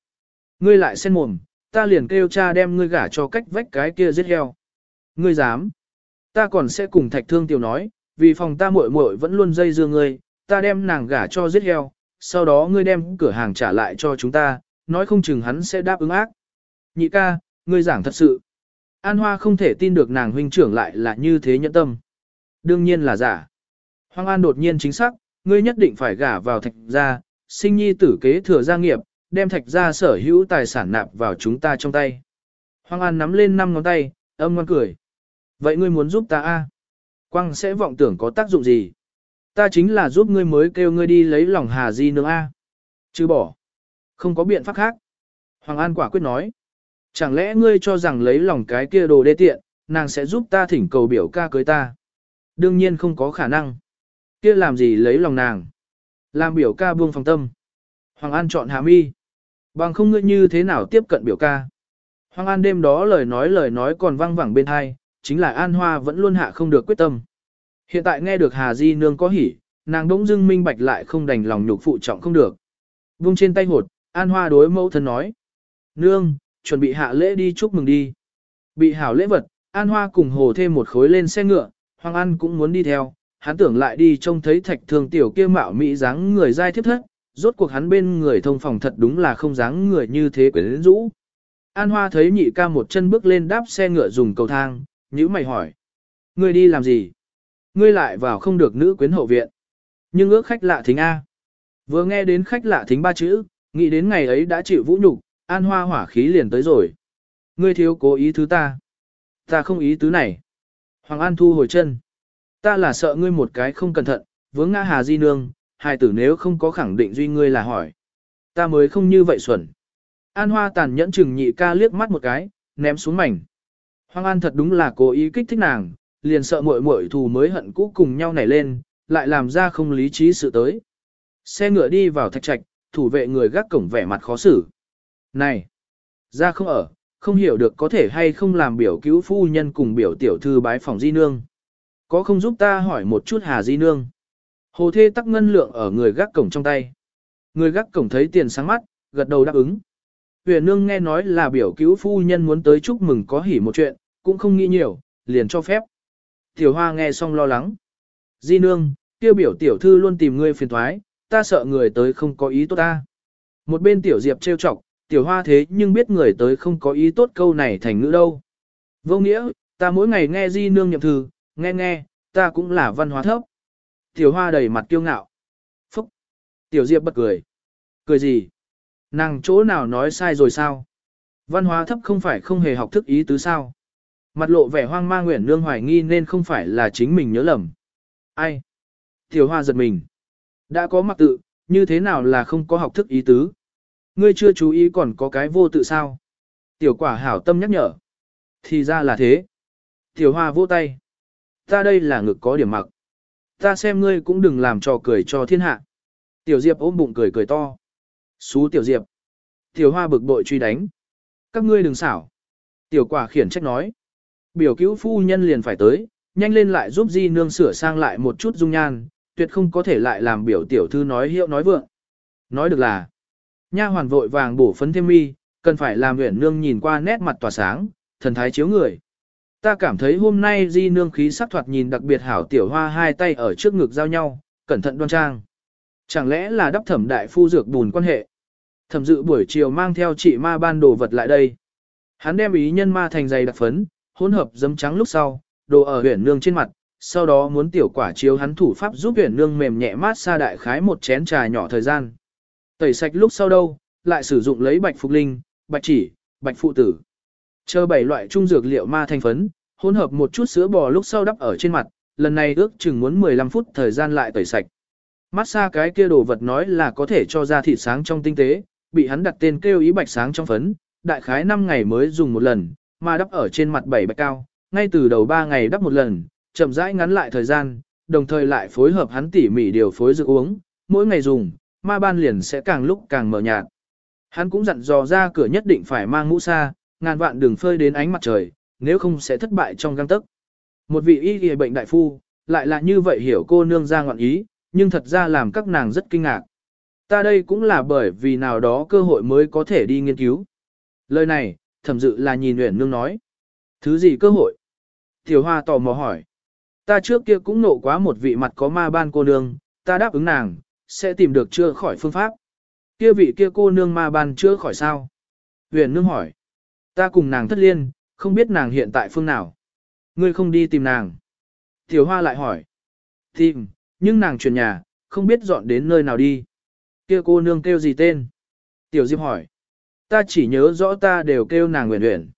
Speaker 1: Ngươi lại sen mồm, ta liền kêu cha đem ngươi gả cho cách vách cái kia giết heo. Ngươi dám. Ta còn sẽ cùng thạch thương tiểu nói, vì phòng ta muội muội vẫn luôn dây dưa ngươi, ta đem nàng gả cho giết heo, sau đó ngươi đem cửa hàng trả lại cho chúng ta, nói không chừng hắn sẽ đáp ứng ác. Nhị ca, ngươi giảng thật sự. An Hoa không thể tin được nàng huynh trưởng lại là như thế nhẫn tâm. Đương nhiên là giả. Hoàng An đột nhiên chính xác, ngươi nhất định phải gả vào thạch gia, sinh nhi tử kế thừa gia nghiệp, đem thạch gia sở hữu tài sản nạp vào chúng ta trong tay. Hoàng An nắm lên năm ngón tay, âm ngoan cười. Vậy ngươi muốn giúp ta a? Quang sẽ vọng tưởng có tác dụng gì? Ta chính là giúp ngươi mới kêu ngươi đi lấy lòng Hà Di nương a. Chứ bỏ. Không có biện pháp khác. Hoàng An quả quyết nói. Chẳng lẽ ngươi cho rằng lấy lòng cái kia đồ đê tiện, nàng sẽ giúp ta thỉnh cầu biểu ca cưới ta? Đương nhiên không có khả năng. Kia làm gì lấy lòng nàng? Làm biểu ca buông phòng tâm. Hoàng An chọn hàm y. Bằng không ngươi như thế nào tiếp cận biểu ca? Hoàng An đêm đó lời nói lời nói còn vang vẳng bên hai, chính là An Hoa vẫn luôn hạ không được quyết tâm. Hiện tại nghe được Hà Di Nương có hỉ, nàng đống dưng minh bạch lại không đành lòng nhục phụ trọng không được. Vung trên tay hột, An Hoa đối mẫu thân nói. Nương, chuẩn bị hạ lễ đi chúc mừng đi. Bị hảo lễ vật, An Hoa cùng hồ thêm một khối lên xe ngựa, Hoàng An cũng muốn đi theo, hắn tưởng lại đi trông thấy thạch thường tiểu kia mạo mỹ dáng người dai thiếp thất, rốt cuộc hắn bên người thông phòng thật đúng là không dáng người như thế quyến rũ. An Hoa thấy nhị ca một chân bước lên đáp xe ngựa dùng cầu thang, nhữ mày hỏi. Ngươi đi làm gì? Ngươi lại vào không được nữ quyến hậu viện. Nhưng ước khách lạ thính A. Vừa nghe đến khách lạ thính ba chữ, nghĩ đến ngày ấy đã chịu vũ nhục, An Hoa hỏa khí liền tới rồi. Ngươi thiếu cố ý thứ ta. Ta không ý tứ này. Hoàng An thu hồi chân. Ta là sợ ngươi một cái không cẩn thận, vướng ngã hà di nương, hài tử nếu không có khẳng định duy ngươi là hỏi. Ta mới không như vậy xuẩn. An Hoa tàn nhẫn chừng nhị ca liếc mắt một cái, ném xuống mảnh. Hoang An thật đúng là cố ý kích thích nàng, liền sợ muội muội thù mới hận cũ cùng nhau nảy lên, lại làm ra không lý trí sự tới. Xe ngựa đi vào thạch trạch, thủ vệ người gác cổng vẻ mặt khó xử. Này, ra không ở, không hiểu được có thể hay không làm biểu cứu phu nhân cùng biểu tiểu thư bái phòng di nương. Có không giúp ta hỏi một chút hà di nương. Hồ thê tắc ngân lượng ở người gác cổng trong tay. Người gác cổng thấy tiền sáng mắt, gật đầu đáp ứng. Huyền nương nghe nói là biểu cứu phu nhân muốn tới chúc mừng có hỉ một chuyện, cũng không nghĩ nhiều, liền cho phép. Tiểu hoa nghe xong lo lắng. Di nương, kêu biểu tiểu thư luôn tìm ngươi phiền thoái, ta sợ người tới không có ý tốt ta. Một bên tiểu diệp trêu chọc, tiểu hoa thế nhưng biết người tới không có ý tốt câu này thành ngữ đâu. Vô nghĩa, ta mỗi ngày nghe di nương nhậm thư, nghe nghe, ta cũng là văn hóa thấp. Tiểu hoa đầy mặt kiêu ngạo. Phúc! Tiểu diệp bật cười. Cười gì? Nàng chỗ nào nói sai rồi sao? Văn hóa thấp không phải không hề học thức ý tứ sao? Mặt lộ vẻ hoang mang nguyện nương hoài nghi nên không phải là chính mình nhớ lầm. Ai? Tiểu hoa giật mình. Đã có mặc tự, như thế nào là không có học thức ý tứ? Ngươi chưa chú ý còn có cái vô tự sao? Tiểu quả hảo tâm nhắc nhở. Thì ra là thế. Tiểu hoa vỗ tay. Ta đây là ngực có điểm mặc. Ta xem ngươi cũng đừng làm trò cười cho thiên hạ. Tiểu Diệp ôm bụng cười cười to. Xú Tiểu Diệp. Tiểu hoa bực bội truy đánh. Các ngươi đừng xảo. Tiểu quả khiển trách nói. Biểu cứu phu nhân liền phải tới, nhanh lên lại giúp di nương sửa sang lại một chút dung nhan, tuyệt không có thể lại làm biểu tiểu thư nói hiệu nói vượng. Nói được là, nha hoàn vội vàng bổ phấn thêm mi, cần phải làm huyện nương nhìn qua nét mặt tỏa sáng, thần thái chiếu người. Ta cảm thấy hôm nay di nương khí sắc thoạt nhìn đặc biệt hảo tiểu hoa hai tay ở trước ngực giao nhau, cẩn thận đoan trang. Chẳng lẽ là đắp thẩm đại phu dược bùn quan hệ? Thẩm dự buổi chiều mang theo chị ma ban đồ vật lại đây. Hắn đem ý nhân ma thành giày đặc phấn, hỗn hợp dấm trắng lúc sau, đồ ở huyền nương trên mặt, sau đó muốn tiểu quả chiếu hắn thủ pháp giúp huyền nương mềm nhẹ mát xa đại khái một chén trà nhỏ thời gian. Tẩy sạch lúc sau đâu, lại sử dụng lấy bạch phục linh, bạch chỉ, bạch phụ tử. Chờ bảy loại trung dược liệu ma thành phấn, hỗn hợp một chút sữa bò lúc sau đắp ở trên mặt, lần này ước chừng muốn 15 phút thời gian lại tẩy sạch. Mát xa cái kia đồ vật nói là có thể cho ra thịt sáng trong tinh tế, bị hắn đặt tên kêu ý bạch sáng trong phấn, đại khái 5 ngày mới dùng một lần, mà đắp ở trên mặt bảy bạch cao, ngay từ đầu 3 ngày đắp một lần, chậm rãi ngắn lại thời gian, đồng thời lại phối hợp hắn tỉ mỉ điều phối dược uống, mỗi ngày dùng, ma ban liền sẽ càng lúc càng mở nhạt. Hắn cũng dặn dò ra cửa nhất định phải mang mũ xa, ngàn vạn đừng phơi đến ánh mặt trời, nếu không sẽ thất bại trong găng tức. Một vị y y bệnh đại phu, lại là như vậy hiểu cô nương ra ngọn ý, nhưng thật ra làm các nàng rất kinh ngạc. Ta đây cũng là bởi vì nào đó cơ hội mới có thể đi nghiên cứu. Lời này, thẩm dự là nhìn Uyển Nương nói. Thứ gì cơ hội? Tiểu Hoa tò mò hỏi. Ta trước kia cũng nộ quá một vị mặt có ma ban cô nương, ta đáp ứng nàng, sẽ tìm được chưa khỏi phương pháp. Kia vị kia cô nương ma ban chưa khỏi sao? Huyền Nương hỏi. Ta cùng nàng thất liên, không biết nàng hiện tại phương nào. Ngươi không đi tìm nàng. Tiểu Hoa lại hỏi. Tìm, nhưng nàng chuyển nhà, không biết dọn đến nơi nào đi. Kia cô nương kêu gì tên? Tiểu Diệp hỏi. Ta chỉ nhớ rõ ta đều kêu nàng uyển uyển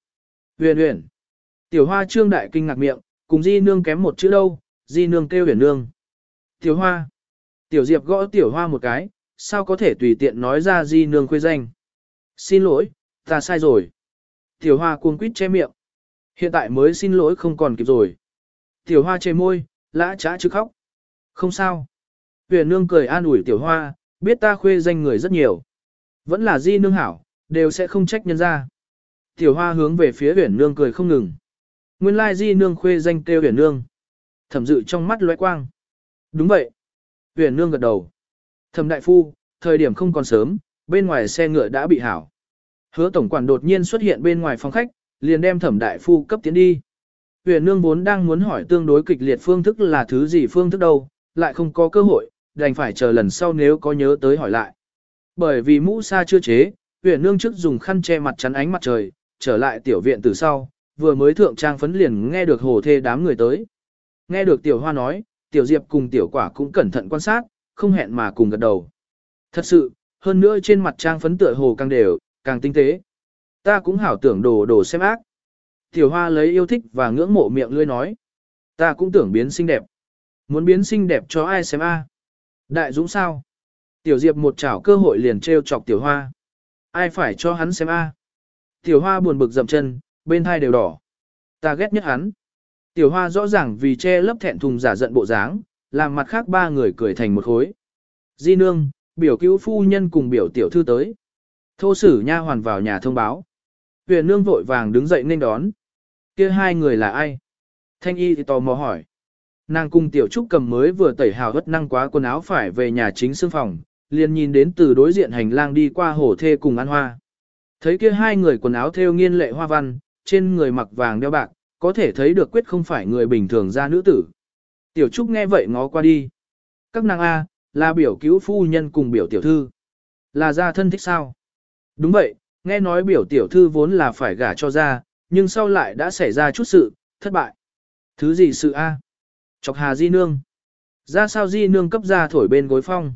Speaker 1: uyển uyển Tiểu Hoa trương đại kinh ngạc miệng, cùng Di nương kém một chữ đâu, Di nương kêu uyển nương. Tiểu Hoa. Tiểu Diệp gõ Tiểu Hoa một cái, sao có thể tùy tiện nói ra Di nương khuê danh. Xin lỗi, ta sai rồi. Tiểu Hoa cuống quýt che miệng. Hiện tại mới xin lỗi không còn kịp rồi. Tiểu Hoa chê môi, lã trá chứ khóc. Không sao. Huyền nương cười an ủi Tiểu Hoa, biết ta khuê danh người rất nhiều. Vẫn là Di nương hảo, đều sẽ không trách nhân ra. Tiểu hoa hướng về phía huyển nương cười không ngừng. Nguyên lai di nương khuê danh kêu huyển nương. Thẩm dự trong mắt lóe quang. Đúng vậy. Huyển nương gật đầu. Thẩm đại phu, thời điểm không còn sớm, bên ngoài xe ngựa đã bị hảo. Hứa tổng quản đột nhiên xuất hiện bên ngoài phòng khách, liền đem thẩm đại phu cấp tiến đi. Huyền nương vốn đang muốn hỏi tương đối kịch liệt phương thức là thứ gì phương thức đâu, lại không có cơ hội, đành phải chờ lần sau nếu có nhớ tới hỏi lại. Bởi vì mũ sa chưa chế, huyền nương trước dùng khăn che mặt chắn ánh mặt trời, trở lại tiểu viện từ sau, vừa mới thượng trang phấn liền nghe được hồ thê đám người tới. Nghe được tiểu hoa nói, tiểu diệp cùng tiểu quả cũng cẩn thận quan sát, không hẹn mà cùng gật đầu. Thật sự, hơn nữa trên mặt trang phấn tựa hồ càng đều, càng tinh tế. Ta cũng hảo tưởng đồ đồ xem ác. Tiểu hoa lấy yêu thích và ngưỡng mộ miệng lươi nói. Ta cũng tưởng biến xinh đẹp. Muốn biến xinh đẹp cho ai xem a? Đại dũng sao? Tiểu diệp một chảo cơ hội liền treo chọc tiểu hoa. Ai phải cho hắn xem a? Tiểu hoa buồn bực dậm chân, bên hai đều đỏ. Ta ghét nhất hắn. Tiểu hoa rõ ràng vì che lấp thẹn thùng giả giận bộ dáng, làm mặt khác ba người cười thành một khối. Di nương, biểu cứu phu nhân cùng biểu tiểu thư tới. Thô sử nha hoàn vào nhà thông báo. Huyền nương vội vàng đứng dậy nên đón. kia hai người là ai? Thanh y thì tò mò hỏi. Nàng cùng tiểu trúc cầm mới vừa tẩy hào hất năng quá quần áo phải về nhà chính xương phòng, liền nhìn đến từ đối diện hành lang đi qua hồ thê cùng ăn hoa. Thấy kia hai người quần áo theo nghiên lệ hoa văn, trên người mặc vàng đeo bạc, có thể thấy được quyết không phải người bình thường ra nữ tử. Tiểu Trúc nghe vậy ngó qua đi. Các nàng A, là biểu cứu phu nhân cùng biểu tiểu thư. Là gia thân thích sao? Đúng vậy, nghe nói biểu tiểu thư vốn là phải gả cho ra, nhưng sau lại đã xảy ra chút sự, thất bại. Thứ gì sự A? Chọc hà di nương. Ra sao di nương cấp ra thổi bên gối phong.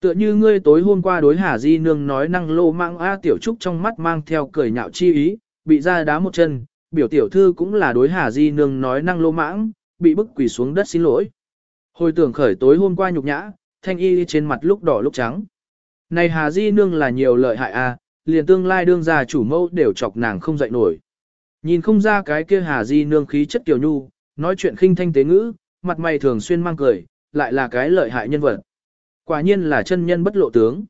Speaker 1: Tựa như ngươi tối hôm qua đối hà di nương nói năng lô mạng A tiểu trúc trong mắt mang theo cười nhạo chi ý, bị ra đá một chân, biểu tiểu thư cũng là đối hà di nương nói năng lô mãng, bị bức quỳ xuống đất xin lỗi. Hồi tưởng khởi tối hôm qua nhục nhã, thanh y trên mặt lúc đỏ lúc trắng. Này hà di nương là nhiều lợi hại a, liền tương lai đương gia chủ mẫu đều chọc nàng không dậy nổi. Nhìn không ra cái kia hà di nương khí chất tiểu nhu, nói chuyện khinh thanh tế ngữ, mặt mày thường xuyên mang cười, lại là cái lợi hại nhân vật. Quả nhiên là chân nhân bất lộ tướng.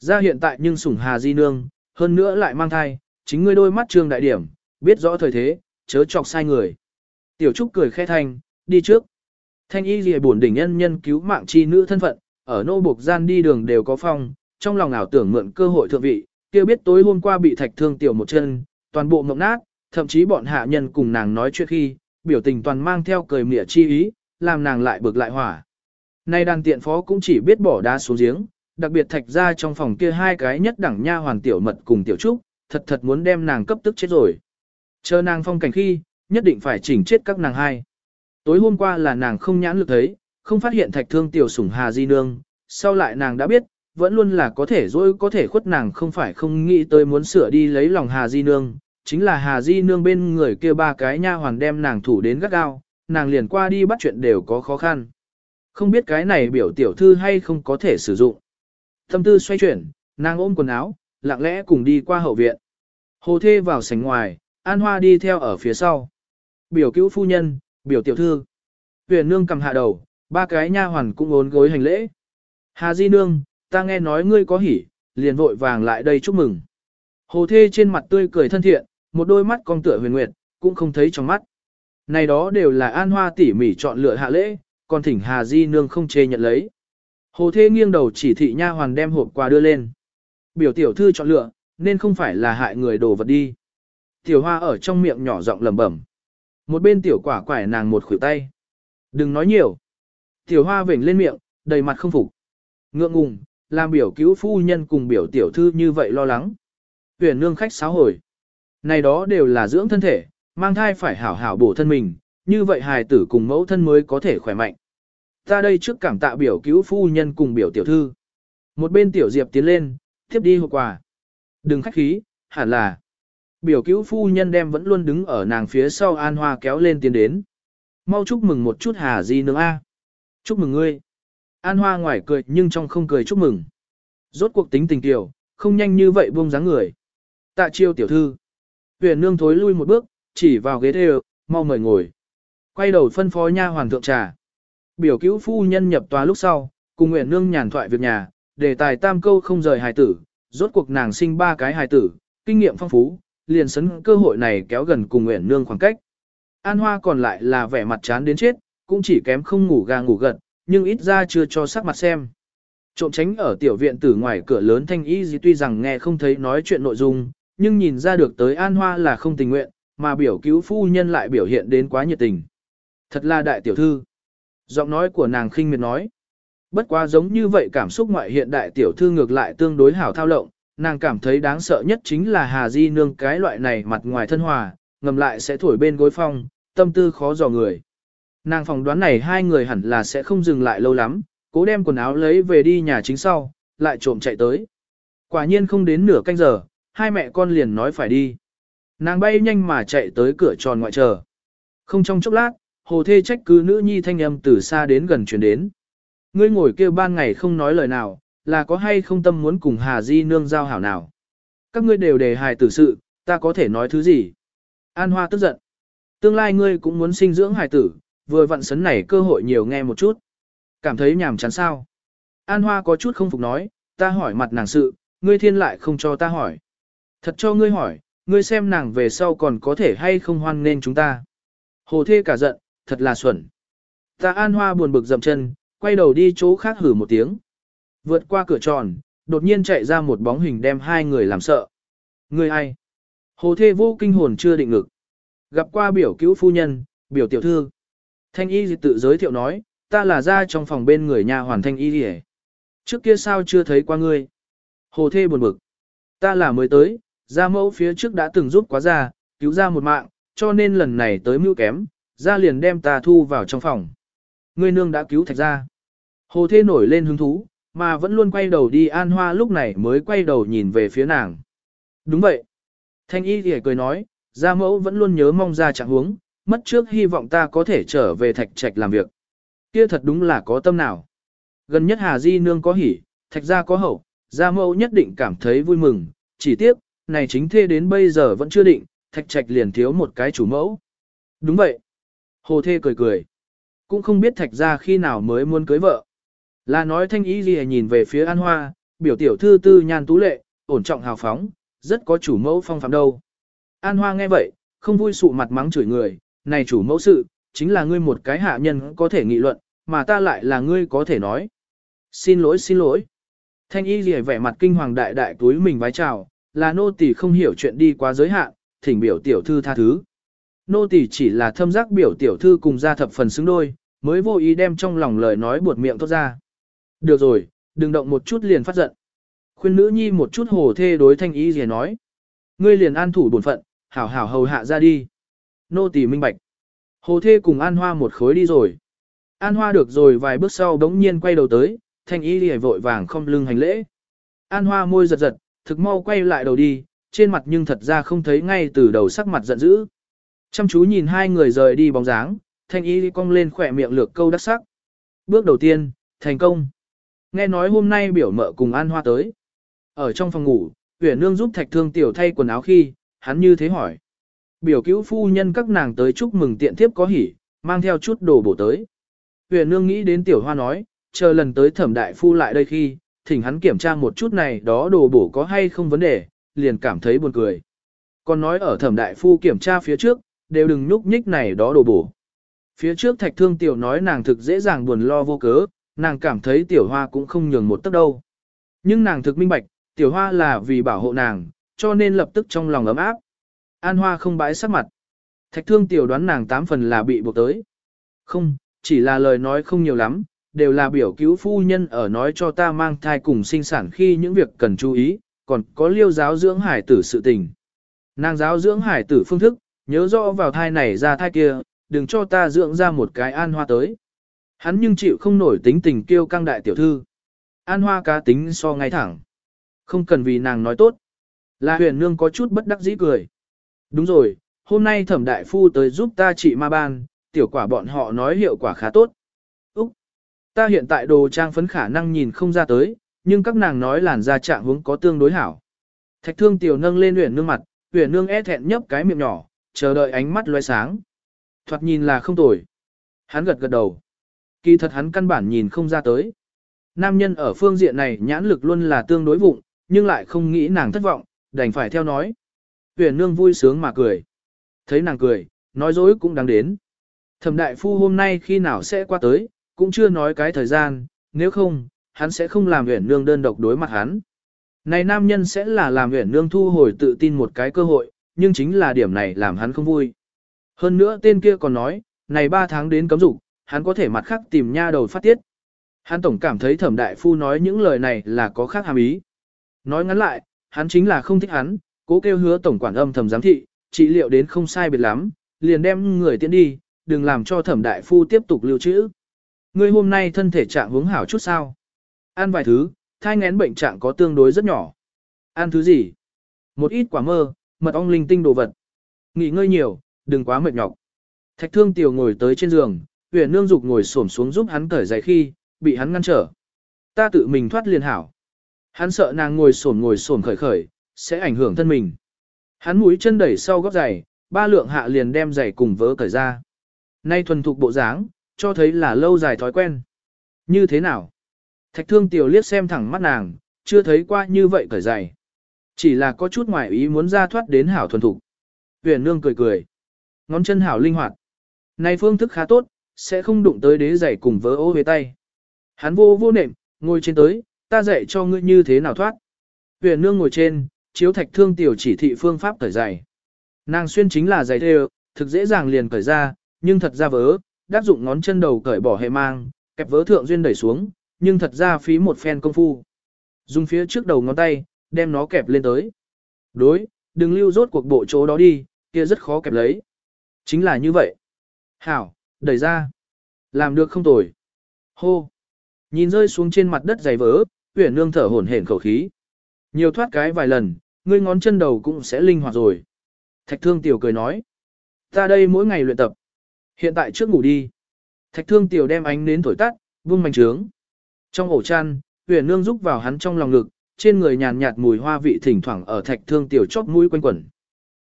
Speaker 1: Ra hiện tại nhưng sủng hà di nương, hơn nữa lại mang thai, chính ngươi đôi mắt trương đại điểm, biết rõ thời thế, chớ chọc sai người. Tiểu Trúc cười khẽ thanh, đi trước. Thanh y gì buồn đỉnh nhân nhân cứu mạng chi nữ thân phận, ở nô buộc gian đi đường đều có phong, trong lòng ảo tưởng mượn cơ hội thượng vị, kia biết tối hôm qua bị thạch thương tiểu một chân, toàn bộ mộng nát, thậm chí bọn hạ nhân cùng nàng nói chuyện khi, biểu tình toàn mang theo cười mỉa chi ý, làm nàng lại bực lại hỏa. Nay đàn tiện phó cũng chỉ biết bỏ đá xuống giếng, đặc biệt thạch ra trong phòng kia hai cái nhất đẳng nha hoàn tiểu mật cùng tiểu trúc, thật thật muốn đem nàng cấp tức chết rồi. Chờ nàng phong cảnh khi, nhất định phải chỉnh chết các nàng hai. Tối hôm qua là nàng không nhãn lực thấy, không phát hiện thạch thương tiểu sủng Hà Di Nương, sau lại nàng đã biết, vẫn luôn là có thể dối có thể khuất nàng không phải không nghĩ tới muốn sửa đi lấy lòng Hà Di Nương, chính là Hà Di Nương bên người kia ba cái nha hoàn đem nàng thủ đến gắt gao, nàng liền qua đi bắt chuyện đều có khó khăn. Không biết cái này biểu tiểu thư hay không có thể sử dụng. Tâm tư xoay chuyển, nàng ôm quần áo, lặng lẽ cùng đi qua hậu viện. Hồ thê vào sảnh ngoài, An Hoa đi theo ở phía sau. Biểu cứu phu nhân, biểu tiểu thư. Huyền nương cầm hạ đầu, ba cái nha hoàn cũng ốn gối hành lễ. Hà Di nương, ta nghe nói ngươi có hỉ, liền vội vàng lại đây chúc mừng. Hồ thê trên mặt tươi cười thân thiện, một đôi mắt con tựa huyền nguyệt, cũng không thấy trong mắt. Này đó đều là An Hoa tỉ mỉ chọn lựa hạ lễ, còn thỉnh Hà Di nương không chê nhận lấy. Hồ thê nghiêng đầu chỉ thị nha hoàn đem hộp quà đưa lên. Biểu tiểu thư chọn lựa, nên không phải là hại người đồ vật đi. Tiểu hoa ở trong miệng nhỏ giọng lẩm bẩm. Một bên tiểu quả quải nàng một khuỷu tay. Đừng nói nhiều. Tiểu hoa vểnh lên miệng, đầy mặt không phục. Ngượng ngùng, làm biểu cứu phu nhân cùng biểu tiểu thư như vậy lo lắng. Huyền nương khách sáo hồi. Này đó đều là dưỡng thân thể, mang thai phải hảo hảo bổ thân mình, như vậy hài tử cùng mẫu thân mới có thể khỏe mạnh. Ta đây trước cảm tạ biểu cứu phu nhân cùng biểu tiểu thư. Một bên tiểu diệp tiến lên, tiếp đi hộp quà. Đừng khách khí, hẳn là. Biểu cứu phu nhân đem vẫn luôn đứng ở nàng phía sau An Hoa kéo lên tiến đến. Mau chúc mừng một chút Hà Di nương A. Chúc mừng ngươi. An Hoa ngoài cười nhưng trong không cười chúc mừng. Rốt cuộc tính tình tiểu, không nhanh như vậy buông dáng người. Tạ chiêu tiểu thư. Huyền nương thối lui một bước, chỉ vào ghế đều, mau mời ngồi. Quay đầu phân phó nha hoàng thượng trà. Biểu cứu phu nhân nhập tòa lúc sau, cùng nguyện Nương nhàn thoại việc nhà, đề tài tam câu không rời hài tử, rốt cuộc nàng sinh ba cái hài tử, kinh nghiệm phong phú, liền sấn cơ hội này kéo gần cùng nguyện Nương khoảng cách. An Hoa còn lại là vẻ mặt chán đến chết, cũng chỉ kém không ngủ gà ngủ gật, nhưng ít ra chưa cho sắc mặt xem. Trộm tránh ở tiểu viện tử ngoài cửa lớn thanh y gì tuy rằng nghe không thấy nói chuyện nội dung, nhưng nhìn ra được tới An Hoa là không tình nguyện, mà biểu cứu phu nhân lại biểu hiện đến quá nhiệt tình. Thật là đại tiểu thư. Giọng nói của nàng khinh miệt nói. Bất quá giống như vậy cảm xúc ngoại hiện đại tiểu thư ngược lại tương đối hảo thao lộng, nàng cảm thấy đáng sợ nhất chính là Hà Di Nương cái loại này mặt ngoài thân hòa, ngầm lại sẽ thổi bên gối phong, tâm tư khó dò người. Nàng phỏng đoán này hai người hẳn là sẽ không dừng lại lâu lắm, cố đem quần áo lấy về đi nhà chính sau, lại trộm chạy tới. Quả nhiên không đến nửa canh giờ, hai mẹ con liền nói phải đi. Nàng bay nhanh mà chạy tới cửa tròn ngoại chờ. Không trong chốc lát, hồ thê trách cứ nữ nhi thanh âm từ xa đến gần chuyển đến. Ngươi ngồi kêu ban ngày không nói lời nào, là có hay không tâm muốn cùng Hà Di nương giao hảo nào. Các ngươi đều đề hài tử sự, ta có thể nói thứ gì. An Hoa tức giận. Tương lai ngươi cũng muốn sinh dưỡng hài tử, vừa vặn sấn này cơ hội nhiều nghe một chút. Cảm thấy nhàm chán sao. An Hoa có chút không phục nói, ta hỏi mặt nàng sự, ngươi thiên lại không cho ta hỏi. Thật cho ngươi hỏi, ngươi xem nàng về sau còn có thể hay không hoan nên chúng ta. Hồ thê cả giận, thật là xuẩn. Ta An Hoa buồn bực dậm chân, quay đầu đi chỗ khác hử một tiếng. Vượt qua cửa tròn, đột nhiên chạy ra một bóng hình đem hai người làm sợ. Người ai? Hồ thê vô kinh hồn chưa định ngực. Gặp qua biểu cứu phu nhân, biểu tiểu thư. Thanh y tự giới thiệu nói, ta là ra trong phòng bên người nhà hoàn thanh y gì Trước kia sao chưa thấy qua ngươi? Hồ thê buồn bực. Ta là mới tới, ra mẫu phía trước đã từng giúp quá ra, cứu ra một mạng, cho nên lần này tới mưu kém, ra liền đem ta thu vào trong phòng. Ngươi nương đã cứu thạch ra. Hồ thê nổi lên hứng thú, mà vẫn luôn quay đầu đi an hoa lúc này mới quay đầu nhìn về phía nàng. Đúng vậy. Thanh y thì cười nói, gia mẫu vẫn luôn nhớ mong ra trạng huống, mất trước hy vọng ta có thể trở về thạch trạch làm việc. Kia thật đúng là có tâm nào. Gần nhất Hà Di Nương có hỉ, thạch gia có hậu, gia mẫu nhất định cảm thấy vui mừng, chỉ tiếc, này chính thê đến bây giờ vẫn chưa định, thạch trạch liền thiếu một cái chủ mẫu. Đúng vậy. Hồ thê cười cười. Cũng không biết thạch gia khi nào mới muốn cưới vợ. Là nói thanh ý gì nhìn về phía An Hoa, biểu tiểu thư tư nhan tú lệ, ổn trọng hào phóng, rất có chủ mẫu phong phạm đâu. An Hoa nghe vậy, không vui sụ mặt mắng chửi người, này chủ mẫu sự, chính là ngươi một cái hạ nhân có thể nghị luận, mà ta lại là ngươi có thể nói. Xin lỗi xin lỗi. Thanh y gì vẻ mặt kinh hoàng đại đại túi mình vái chào, là nô tỳ không hiểu chuyện đi quá giới hạn, thỉnh biểu tiểu thư tha thứ. Nô tỳ chỉ là thâm giác biểu tiểu thư cùng ra thập phần xứng đôi, mới vô ý đem trong lòng lời nói buột miệng thốt ra. Được rồi, đừng động một chút liền phát giận. Khuyên nữ nhi một chút hồ thê đối thanh y gì nói. Ngươi liền an thủ bổn phận, hảo hảo hầu hạ ra đi. Nô tỳ minh bạch. Hồ thê cùng an hoa một khối đi rồi. An hoa được rồi vài bước sau đống nhiên quay đầu tới, thanh y lìa vội vàng không lưng hành lễ. An hoa môi giật giật, thực mau quay lại đầu đi, trên mặt nhưng thật ra không thấy ngay từ đầu sắc mặt giận dữ. Chăm chú nhìn hai người rời đi bóng dáng, thanh y cong lên khỏe miệng lược câu đắc sắc. Bước đầu tiên, thành công. Nghe nói hôm nay biểu mợ cùng An Hoa tới. Ở trong phòng ngủ, Uyển Nương giúp Thạch Thương Tiểu thay quần áo khi, hắn như thế hỏi. Biểu cứu phu nhân các nàng tới chúc mừng tiện thiếp có hỉ, mang theo chút đồ bổ tới. Uyển Nương nghĩ đến Tiểu Hoa nói, chờ lần tới thẩm đại phu lại đây khi, thỉnh hắn kiểm tra một chút này đó đồ bổ có hay không vấn đề, liền cảm thấy buồn cười. Còn nói ở thẩm đại phu kiểm tra phía trước, đều đừng nhúc nhích này đó đồ bổ. Phía trước thạch thương tiểu nói nàng thực dễ dàng buồn lo vô cớ, nàng cảm thấy tiểu hoa cũng không nhường một tấc đâu. Nhưng nàng thực minh bạch, tiểu hoa là vì bảo hộ nàng, cho nên lập tức trong lòng ấm áp. An hoa không bãi sắc mặt. Thạch thương tiểu đoán nàng tám phần là bị buộc tới. Không, chỉ là lời nói không nhiều lắm, đều là biểu cứu phu nhân ở nói cho ta mang thai cùng sinh sản khi những việc cần chú ý, còn có liêu giáo dưỡng hải tử sự tình. Nàng giáo dưỡng hải tử phương thức, nhớ rõ vào thai này ra thai kia, đừng cho ta dưỡng ra một cái an hoa tới. Hắn nhưng chịu không nổi tính tình kêu căng đại tiểu thư. An hoa cá tính so ngay thẳng. Không cần vì nàng nói tốt. Là huyền nương có chút bất đắc dĩ cười. Đúng rồi, hôm nay thẩm đại phu tới giúp ta trị ma ban, tiểu quả bọn họ nói hiệu quả khá tốt. Úc! Ta hiện tại đồ trang phấn khả năng nhìn không ra tới, nhưng các nàng nói làn da trạng hướng có tương đối hảo. Thạch thương tiểu nâng lên huyền nương mặt, huyền nương e thẹn nhấp cái miệng nhỏ, chờ đợi ánh mắt loe sáng. Thoạt nhìn là không tồi. Hắn gật gật đầu. Kỳ thật hắn căn bản nhìn không ra tới. Nam nhân ở phương diện này nhãn lực luôn là tương đối vụng, nhưng lại không nghĩ nàng thất vọng, đành phải theo nói. Huyền nương vui sướng mà cười. Thấy nàng cười, nói dối cũng đáng đến. Thẩm đại phu hôm nay khi nào sẽ qua tới, cũng chưa nói cái thời gian, nếu không, hắn sẽ không làm huyền nương đơn độc đối mặt hắn. Này nam nhân sẽ là làm huyền nương thu hồi tự tin một cái cơ hội, nhưng chính là điểm này làm hắn không vui. Hơn nữa tên kia còn nói, này 3 tháng đến cấm dục, hắn có thể mặt khác tìm nha đầu phát tiết. Hắn tổng cảm thấy thẩm đại phu nói những lời này là có khác hàm ý. Nói ngắn lại, hắn chính là không thích hắn, cố kêu hứa tổng quản âm thầm giám thị, trị liệu đến không sai biệt lắm, liền đem người tiễn đi, đừng làm cho thẩm đại phu tiếp tục lưu trữ. Ngươi hôm nay thân thể trạng hướng hảo chút sao? Ăn vài thứ, thai ngén bệnh trạng có tương đối rất nhỏ. Ăn thứ gì? Một ít quả mơ, mật ong linh tinh đồ vật. Nghỉ ngơi nhiều, đừng quá mệt nhọc. Thạch thương tiểu ngồi tới trên giường, uyển nương dục ngồi xổm xuống giúp hắn cởi giày khi, bị hắn ngăn trở. Ta tự mình thoát liền hảo. Hắn sợ nàng ngồi xổm ngồi xổm khởi khởi, sẽ ảnh hưởng thân mình. Hắn mũi chân đẩy sau gót giày, ba lượng hạ liền đem giày cùng vớ cởi ra. Nay thuần thục bộ dáng, cho thấy là lâu dài thói quen. Như thế nào? Thạch thương tiểu liếc xem thẳng mắt nàng, chưa thấy qua như vậy cởi giày. Chỉ là có chút ngoài ý muốn ra thoát đến hảo thuần thục. Huyền nương cười cười. Ngón chân hảo linh hoạt. Này phương thức khá tốt, sẽ không đụng tới đế giày cùng vớ ô về tay. Hắn vô vô nệm, ngồi trên tới, ta dạy cho ngươi như thế nào thoát. Huyền nương ngồi trên, chiếu thạch thương tiểu chỉ thị phương pháp cởi giày. Nàng xuyên chính là giày thêu, thực dễ dàng liền cởi ra, nhưng thật ra vớ, đáp dụng ngón chân đầu cởi bỏ hệ mang, kẹp vớ thượng duyên đẩy xuống, nhưng thật ra phí một phen công phu. Dùng phía trước đầu ngón tay, đem nó kẹp lên tới. Đối, đừng lưu rốt cuộc bộ chỗ đó đi, kia rất khó kẹp lấy. Chính là như vậy. Hảo, đẩy ra. Làm được không tồi. Hô. Nhìn rơi xuống trên mặt đất dày vỡ, tuyển nương thở hổn hển khẩu khí. Nhiều thoát cái vài lần, ngươi ngón chân đầu cũng sẽ linh hoạt rồi. Thạch thương tiểu cười nói. Ta đây mỗi ngày luyện tập. Hiện tại trước ngủ đi. Thạch thương tiểu đem ánh nến thổi tắt, vung mảnh trướng. Trong ổ chăn, tuyển nương rúc vào hắn trong lòng ngực, trên người nhàn nhạt mùi hoa vị thỉnh thoảng ở thạch thương tiểu chóp mũi quanh quẩn.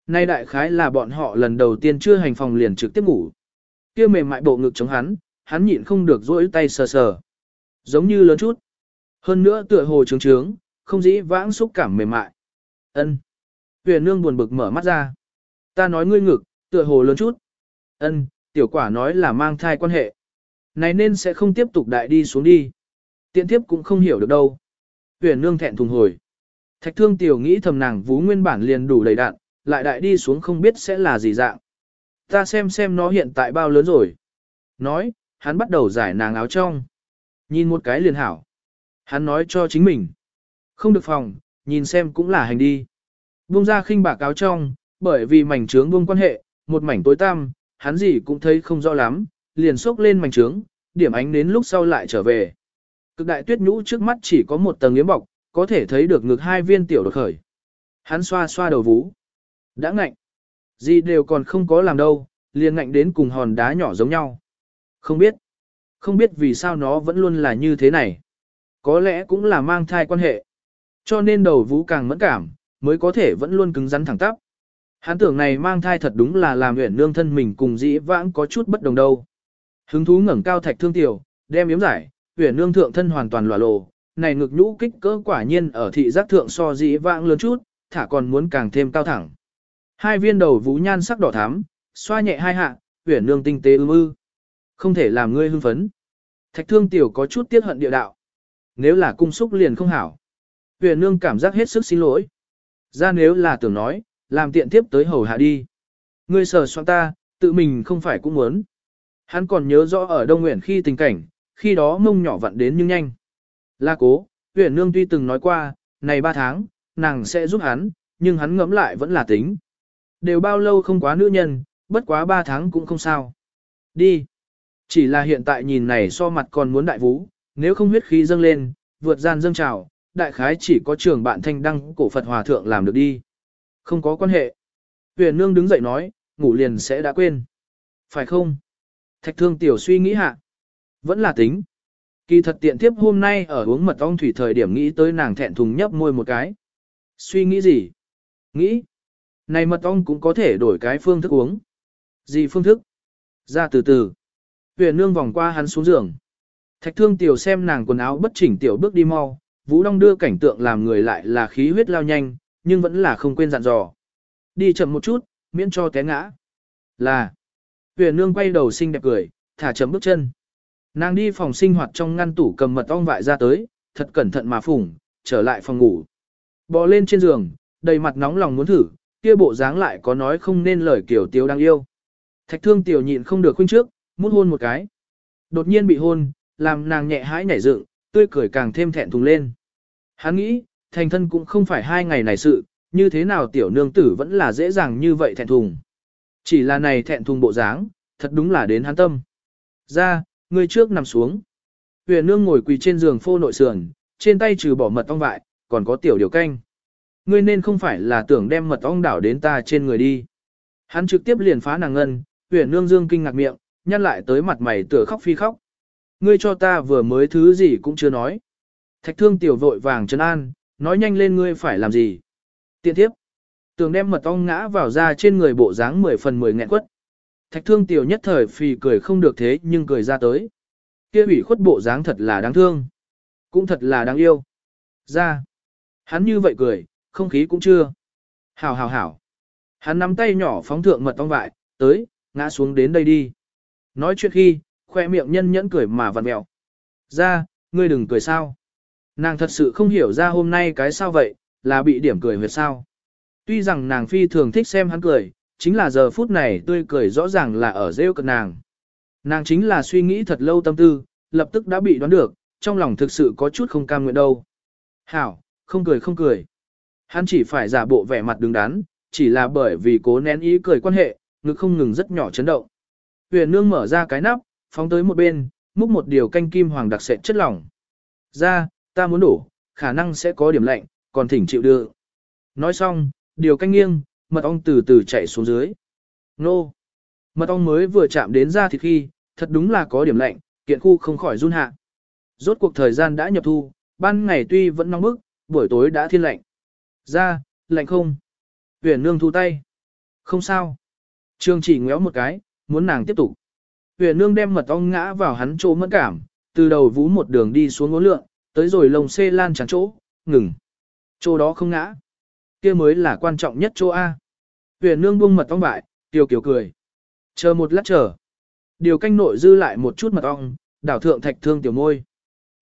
Speaker 1: Nay đại khái là bọn họ lần đầu tiên chưa hành phòng liền trực tiếp ngủ. Kia mềm mại bộ ngực chống hắn, hắn nhịn không được duỗi tay sờ sờ. Giống như lớn chút. Hơn nữa tựa hồ trướng trướng, không dĩ vãng xúc cảm mềm mại. Ân. Huyền nương buồn bực mở mắt ra. Ta nói ngươi ngực, tựa hồ lớn chút. Ân, tiểu quả nói là mang thai quan hệ. Này nên sẽ không tiếp tục đại đi xuống đi. Tiện tiếp cũng không hiểu được đâu. Huyền nương thẹn thùng hồi. Thạch thương tiểu nghĩ thầm nàng vú nguyên bản liền đủ đầy đạn, lại đại đi xuống không biết sẽ là gì dạng. Ta xem xem nó hiện tại bao lớn rồi. Nói, hắn bắt đầu giải nàng áo trong. Nhìn một cái liền hảo. Hắn nói cho chính mình. Không được phòng, nhìn xem cũng là hành đi. Buông ra khinh bạc áo trong, bởi vì mảnh trướng buông quan hệ, một mảnh tối tăm, hắn gì cũng thấy không rõ lắm, liền xốc lên mảnh trướng, điểm ánh đến lúc sau lại trở về. Cực đại tuyết nhũ trước mắt chỉ có một tầng yếm bọc, có thể thấy được ngực hai viên tiểu đột khởi. Hắn xoa xoa đầu vú. Đã ngạnh. Gì đều còn không có làm đâu, liền ngạnh đến cùng hòn đá nhỏ giống nhau. Không biết. Không biết vì sao nó vẫn luôn là như thế này. Có lẽ cũng là mang thai quan hệ. Cho nên đầu vũ càng mẫn cảm, mới có thể vẫn luôn cứng rắn thẳng tắp. Hắn tưởng này mang thai thật đúng là làm nguyện nương thân mình cùng dĩ vãng có chút bất đồng đâu. Hứng thú ngẩng cao thạch thương tiểu, đem yếm giải, huyền nương thượng thân hoàn toàn lòa lồ, này ngực nhũ kích cỡ quả nhiên ở thị giác thượng so dĩ vãng lớn chút, thả còn muốn càng thêm cao thẳng. Hai viên đầu vũ nhan sắc đỏ thắm, xoa nhẹ hai hạ, huyền nương tinh tế ư ư. Không thể làm ngươi hưng phấn. Thạch thương tiểu có chút tiếc hận địa đạo. Nếu là cung xúc liền không hảo. Huyền nương cảm giác hết sức xin lỗi. Ra nếu là tưởng nói, làm tiện tiếp tới hầu hạ đi. Ngươi sờ soạn ta, tự mình không phải cũng muốn. Hắn còn nhớ rõ ở Đông Nguyện khi tình cảnh, khi đó mông nhỏ vặn đến nhưng nhanh. La cố, huyện nương tuy từng nói qua, này ba tháng, nàng sẽ giúp hắn, nhưng hắn ngẫm lại vẫn là tính. Đều bao lâu không quá nữ nhân, bất quá ba tháng cũng không sao. Đi. Chỉ là hiện tại nhìn này so mặt còn muốn đại vũ, nếu không huyết khí dâng lên, vượt gian dâng trào, đại khái chỉ có trường bạn thanh đăng cổ Phật Hòa Thượng làm được đi. Không có quan hệ. Huyền Nương đứng dậy nói, ngủ liền sẽ đã quên. Phải không? Thạch thương tiểu suy nghĩ hạ. Vẫn là tính. Kỳ thật tiện tiếp hôm nay ở uống mật ong thủy thời điểm nghĩ tới nàng thẹn thùng nhấp môi một cái. Suy nghĩ gì? Nghĩ. Này mật ong cũng có thể đổi cái phương thức uống. Gì phương thức? Ra từ từ. Huyền nương vòng qua hắn xuống giường. Thạch thương tiểu xem nàng quần áo bất chỉnh tiểu bước đi mau, Vũ Đông đưa cảnh tượng làm người lại là khí huyết lao nhanh, nhưng vẫn là không quên dặn dò. đi chậm một chút, miễn cho té ngã. Là, huyền nương quay đầu xinh đẹp cười, thả chấm bước chân. Nàng đi phòng sinh hoạt trong ngăn tủ cầm mật ong vại ra tới, thật cẩn thận mà phủng, trở lại phòng ngủ. Bò lên trên giường, đầy mặt nóng lòng muốn thử, kia bộ dáng lại có nói không nên lời kiểu tiếu đang yêu. Thạch thương tiểu nhịn không được khuyên trước, muốn hôn một cái. Đột nhiên bị hôn, làm nàng nhẹ hãi nhảy dựng, tươi cười càng thêm thẹn thùng lên. Hắn nghĩ, thành thân cũng không phải hai ngày này sự, như thế nào tiểu nương tử vẫn là dễ dàng như vậy thẹn thùng. Chỉ là này thẹn thùng bộ dáng, thật đúng là đến hắn tâm. Ra, Ngươi trước nằm xuống. Huyền nương ngồi quỳ trên giường phô nội sườn, trên tay trừ bỏ mật ong vại, còn có tiểu điều canh. Ngươi nên không phải là tưởng đem mật ong đảo đến ta trên người đi. Hắn trực tiếp liền phá nàng ngân, huyền nương dương kinh ngạc miệng, nhăn lại tới mặt mày tựa khóc phi khóc. Ngươi cho ta vừa mới thứ gì cũng chưa nói. Thạch thương tiểu vội vàng trấn an, nói nhanh lên ngươi phải làm gì. Tiện thiếp, Tường đem mật ong ngã vào ra trên người bộ dáng 10 phần 10 nghẹn quất. Thạch thương tiểu nhất thời phì cười không được thế nhưng cười ra tới. Kia ủy khuất bộ dáng thật là đáng thương. Cũng thật là đáng yêu. Ra. Hắn như vậy cười, không khí cũng chưa. Hảo hảo hảo. Hắn nắm tay nhỏ phóng thượng mật ong vại, tới, ngã xuống đến đây đi. Nói chuyện khi, khoe miệng nhân nhẫn cười mà vặn mẹo. Ra, ngươi đừng cười sao. Nàng thật sự không hiểu ra hôm nay cái sao vậy, là bị điểm cười huyệt sao. Tuy rằng nàng phi thường thích xem hắn cười, chính là giờ phút này tươi cười rõ ràng là ở rêu cực nàng. Nàng chính là suy nghĩ thật lâu tâm tư, lập tức đã bị đoán được, trong lòng thực sự có chút không cam nguyện đâu. Hảo, không cười không cười. Hắn chỉ phải giả bộ vẻ mặt đứng đắn, chỉ là bởi vì cố nén ý cười quan hệ, ngực không ngừng rất nhỏ chấn động. Huyền nương mở ra cái nắp, phóng tới một bên, múc một điều canh kim hoàng đặc sệt chất lỏng. Ra, ta muốn đổ, khả năng sẽ có điểm lạnh, còn thỉnh chịu đưa. Nói xong, điều canh nghiêng, mật ong từ từ chạy xuống dưới. Nô! Mật ong mới vừa chạm đến ra thì khi, thật đúng là có điểm lạnh, kiện khu không khỏi run hạ. Rốt cuộc thời gian đã nhập thu, ban ngày tuy vẫn nóng bức, buổi tối đã thiên lạnh. Ra, lạnh không? Huyền nương thu tay. Không sao. Trương chỉ ngéo một cái, muốn nàng tiếp tục. Huyền nương đem mật ong ngã vào hắn chỗ mẫn cảm, từ đầu vú một đường đi xuống ngốn lượng, tới rồi lồng xê lan chắn chỗ, ngừng. Chỗ đó không ngã. kia mới là quan trọng nhất chỗ A. Huyền nương buông mật ong bại, Tiểu kiều cười. Chờ một lát chờ. Điều canh nội dư lại một chút mật ong, đảo thượng thạch thương tiểu môi.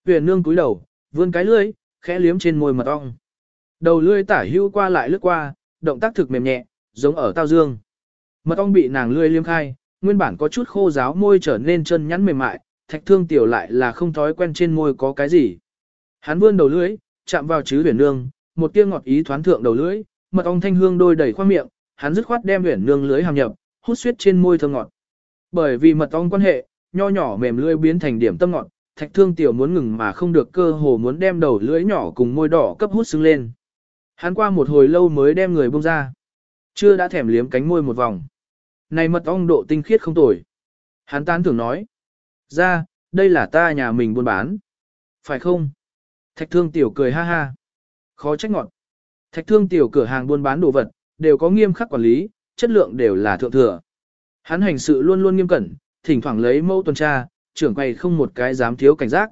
Speaker 1: Huyền nương cúi đầu, vươn cái lưỡi, khẽ liếm trên môi mật ong. Đầu lưỡi tả hưu qua lại lướt qua, động tác thực mềm nhẹ, giống ở tao dương. Mật ong bị nàng lưỡi liếm khai, nguyên bản có chút khô ráo môi trở nên chân nhắn mềm mại, thạch thương tiểu lại là không thói quen trên môi có cái gì. Hắn vươn đầu lưỡi, chạm vào chứ huyền nương, một tia ngọt ý thoáng thượng đầu lưỡi, mật ong thanh hương đôi đầy khoang miệng, hắn dứt khoát đem huyền nương lưới hàm nhập, hút suyết trên môi thơm ngọt. Bởi vì mật ong quan hệ, nho nhỏ mềm lưỡi biến thành điểm tâm ngọt, thạch thương tiểu muốn ngừng mà không được cơ hồ muốn đem đầu lưỡi nhỏ cùng môi đỏ cấp hút xứng lên. Hắn qua một hồi lâu mới đem người buông ra. Chưa đã thèm liếm cánh môi một vòng. Này mật ong độ tinh khiết không tồi. Hắn tán thưởng nói. Ra, đây là ta nhà mình buôn bán. Phải không? Thạch thương tiểu cười ha ha. Khó trách ngọt. Thạch thương tiểu cửa hàng buôn bán đồ vật, đều có nghiêm khắc quản lý, chất lượng đều là thượng thừa. Hắn hành sự luôn luôn nghiêm cẩn, thỉnh thoảng lấy mẫu tuần tra, trưởng quầy không một cái dám thiếu cảnh giác.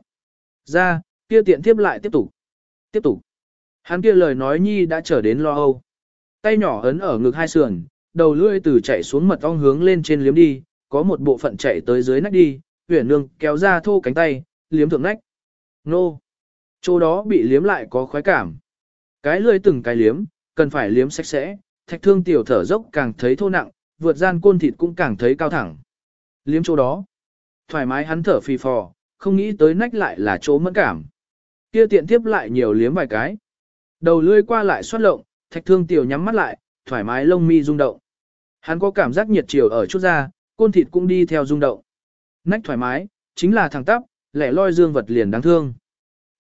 Speaker 1: Ra, kia tiện tiếp lại tiếp tục. Tiếp tục. Hắn kia lời nói nhi đã trở đến lo âu. Tay nhỏ ấn ở ngực hai sườn, đầu lưỡi từ chạy xuống mật ong hướng lên trên liếm đi, có một bộ phận chạy tới dưới nách đi, huyền nương kéo ra thô cánh tay, liếm thượng nách. Nô! Chỗ đó bị liếm lại có khoái cảm. Cái lưỡi từng cái liếm, cần phải liếm sạch sẽ, thạch thương tiểu thở dốc càng thấy thô nặng, vượt gian côn thịt cũng càng thấy cao thẳng. Liếm chỗ đó. Thoải mái hắn thở phì phò, không nghĩ tới nách lại là chỗ mẫn cảm. Kia tiện tiếp lại nhiều liếm vài cái. Đầu lươi qua lại xoát lộng, thạch thương tiểu nhắm mắt lại, thoải mái lông mi rung động. Hắn có cảm giác nhiệt chiều ở chút ra, côn thịt cũng đi theo rung động. Nách thoải mái, chính là thẳng tắp, lẻ loi dương vật liền đáng thương.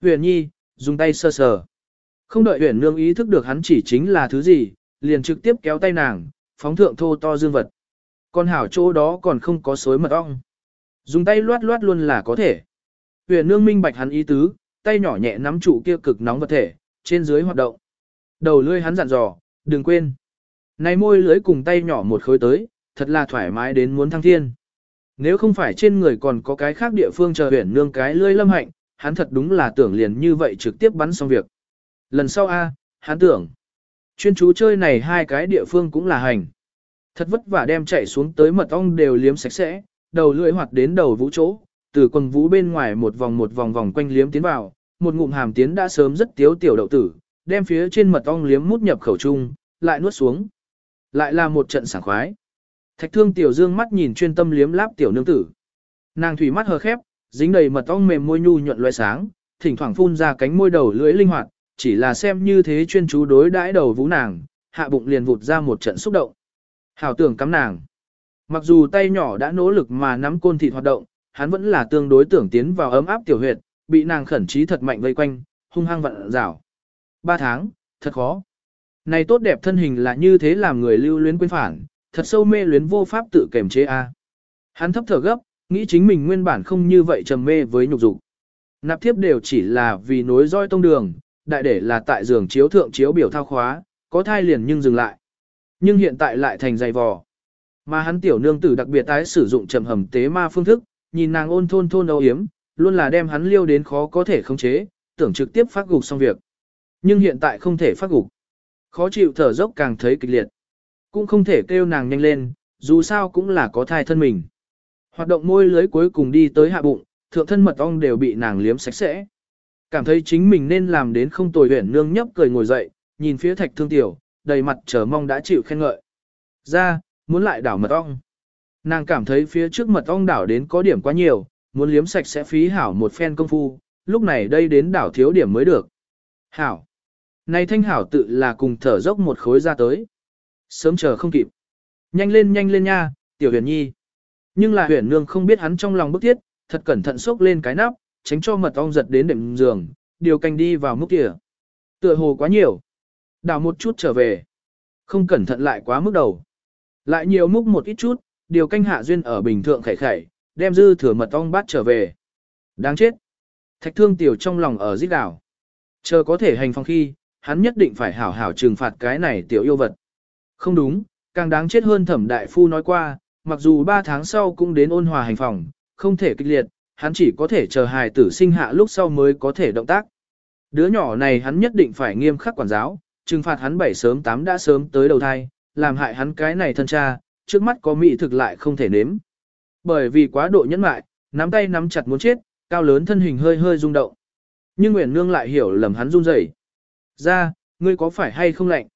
Speaker 1: Huyền Nhi, dùng tay sơ sờ. Không đợi Huyền Nương ý thức được hắn chỉ chính là thứ gì, liền trực tiếp kéo tay nàng, phóng thượng thô to dương vật. con hảo chỗ đó còn không có xối mật ong. Dùng tay loát loát luôn là có thể. Huyền Nương minh bạch hắn ý tứ, tay nhỏ nhẹ nắm trụ kia cực nóng vật thể, trên dưới hoạt động. Đầu lưỡi hắn dặn dò, đừng quên. Này môi lưới cùng tay nhỏ một khối tới, thật là thoải mái đến muốn thăng thiên. Nếu không phải trên người còn có cái khác địa phương chờ huyền nương cái lưỡi lâm hạnh, hắn thật đúng là tưởng liền như vậy trực tiếp bắn xong việc. Lần sau A, hắn tưởng, chuyên chú chơi này hai cái địa phương cũng là hành. Thật vất vả đem chạy xuống tới mật ong đều liếm sạch sẽ, đầu lưỡi hoạt đến đầu vũ chỗ, từ quần vũ bên ngoài một vòng một vòng vòng quanh liếm tiến vào, một ngụm hàm tiến đã sớm rất tiếu tiểu đậu tử, đem phía trên mật ong liếm mút nhập khẩu trung, lại nuốt xuống. Lại là một trận sảng khoái. Thạch thương tiểu dương mắt nhìn chuyên tâm liếm láp tiểu nương tử. Nàng thủy mắt hờ khép, dính đầy mật ong mềm môi nhu nhuận loé sáng, thỉnh thoảng phun ra cánh môi đầu lưỡi linh hoạt, chỉ là xem như thế chuyên chú đối đãi đầu vũ nàng, hạ bụng liền vụt ra một trận xúc động. Hảo tưởng cắm nàng. Mặc dù tay nhỏ đã nỗ lực mà nắm côn thịt hoạt động, hắn vẫn là tương đối tưởng tiến vào ấm áp tiểu huyệt, bị nàng khẩn trí thật mạnh vây quanh, hung hăng vặn rảo. Ba tháng, thật khó. Này tốt đẹp thân hình là như thế làm người lưu luyến quên phản, thật sâu mê luyến vô pháp tự kềm chế a. Hắn thấp thở gấp, nghĩ chính mình nguyên bản không như vậy trầm mê với nhục dục. Nạp thiếp đều chỉ là vì nối roi tông đường, đại để là tại giường chiếu thượng chiếu biểu thao khóa, có thai liền nhưng dừng lại. Nhưng hiện tại lại thành dày vò. Mà hắn tiểu nương tử đặc biệt tái sử dụng trầm hầm tế ma phương thức, nhìn nàng ôn thôn thôn âu yếm, luôn là đem hắn liêu đến khó có thể khống chế, tưởng trực tiếp phát gục xong việc. Nhưng hiện tại không thể phát gục. Khó chịu thở dốc càng thấy kịch liệt. Cũng không thể kêu nàng nhanh lên, dù sao cũng là có thai thân mình. Hoạt động môi lưới cuối cùng đi tới hạ bụng, thượng thân mật ong đều bị nàng liếm sạch sẽ. Cảm thấy chính mình nên làm đến không tồi huyền nương nhấp cười ngồi dậy, nhìn phía thạch thương tiểu, đầy mặt chờ mong đã chịu khen ngợi. Ra, muốn lại đảo mật ong. Nàng cảm thấy phía trước mật ong đảo đến có điểm quá nhiều, muốn liếm sạch sẽ phí hảo một phen công phu, lúc này đây đến đảo thiếu điểm mới được. Hảo. Này thanh hảo tự là cùng thở dốc một khối ra tới. Sớm chờ không kịp. Nhanh lên nhanh lên nha, tiểu huyền nhi. Nhưng là huyền nương không biết hắn trong lòng bức thiết, thật cẩn thận xốc lên cái nắp, tránh cho mật ong giật đến đệm giường, điều canh đi vào múc tỉa. Tựa hồ quá nhiều. Đảo một chút trở về. Không cẩn thận lại quá mức đầu. Lại nhiều múc một ít chút, điều canh hạ duyên ở bình thượng khẩy khẩy, đem dư thừa mật ong bát trở về. Đáng chết. Thạch thương tiểu trong lòng ở giết đảo. Chờ có thể hành phong khi, hắn nhất định phải hảo hảo trừng phạt cái này tiểu yêu vật. Không đúng, càng đáng chết hơn thẩm đại phu nói qua, mặc dù 3 tháng sau cũng đến ôn hòa hành phòng, không thể kịch liệt, hắn chỉ có thể chờ hài tử sinh hạ lúc sau mới có thể động tác. Đứa nhỏ này hắn nhất định phải nghiêm khắc quản giáo, trừng phạt hắn bảy sớm tám đã sớm tới đầu thai, làm hại hắn cái này thân cha, trước mắt có mị thực lại không thể nếm. Bởi vì quá độ nhẫn mại, nắm tay nắm chặt muốn chết, cao lớn thân hình hơi hơi rung động. Nhưng Nguyễn Nương lại hiểu lầm hắn run rẩy. Ra, ngươi có phải hay không lạnh?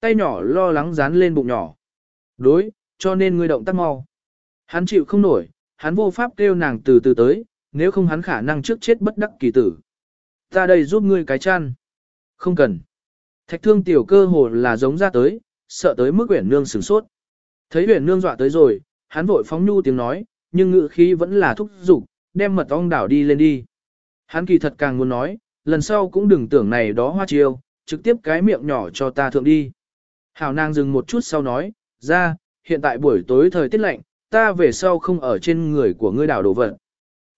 Speaker 1: Tay nhỏ lo lắng dán lên bụng nhỏ. Đối, cho nên ngươi động tác mau. Hắn chịu không nổi, hắn vô pháp kêu nàng từ từ tới, nếu không hắn khả năng trước chết bất đắc kỳ tử. Ta đây giúp ngươi cái chăn. Không cần. Thạch thương tiểu cơ hồ là giống ra tới, sợ tới mức huyển nương sửng sốt. Thấy huyển nương dọa tới rồi, hắn vội phóng nhu tiếng nói, nhưng ngữ khí vẫn là thúc giục, đem mật ong đảo đi lên đi. Hắn kỳ thật càng muốn nói, lần sau cũng đừng tưởng này đó hoa chiêu, trực tiếp cái miệng nhỏ cho ta thượng đi. Hảo nàng dừng một chút sau nói, ra, hiện tại buổi tối thời tiết lạnh, ta về sau không ở trên người của ngươi đảo đồ vật.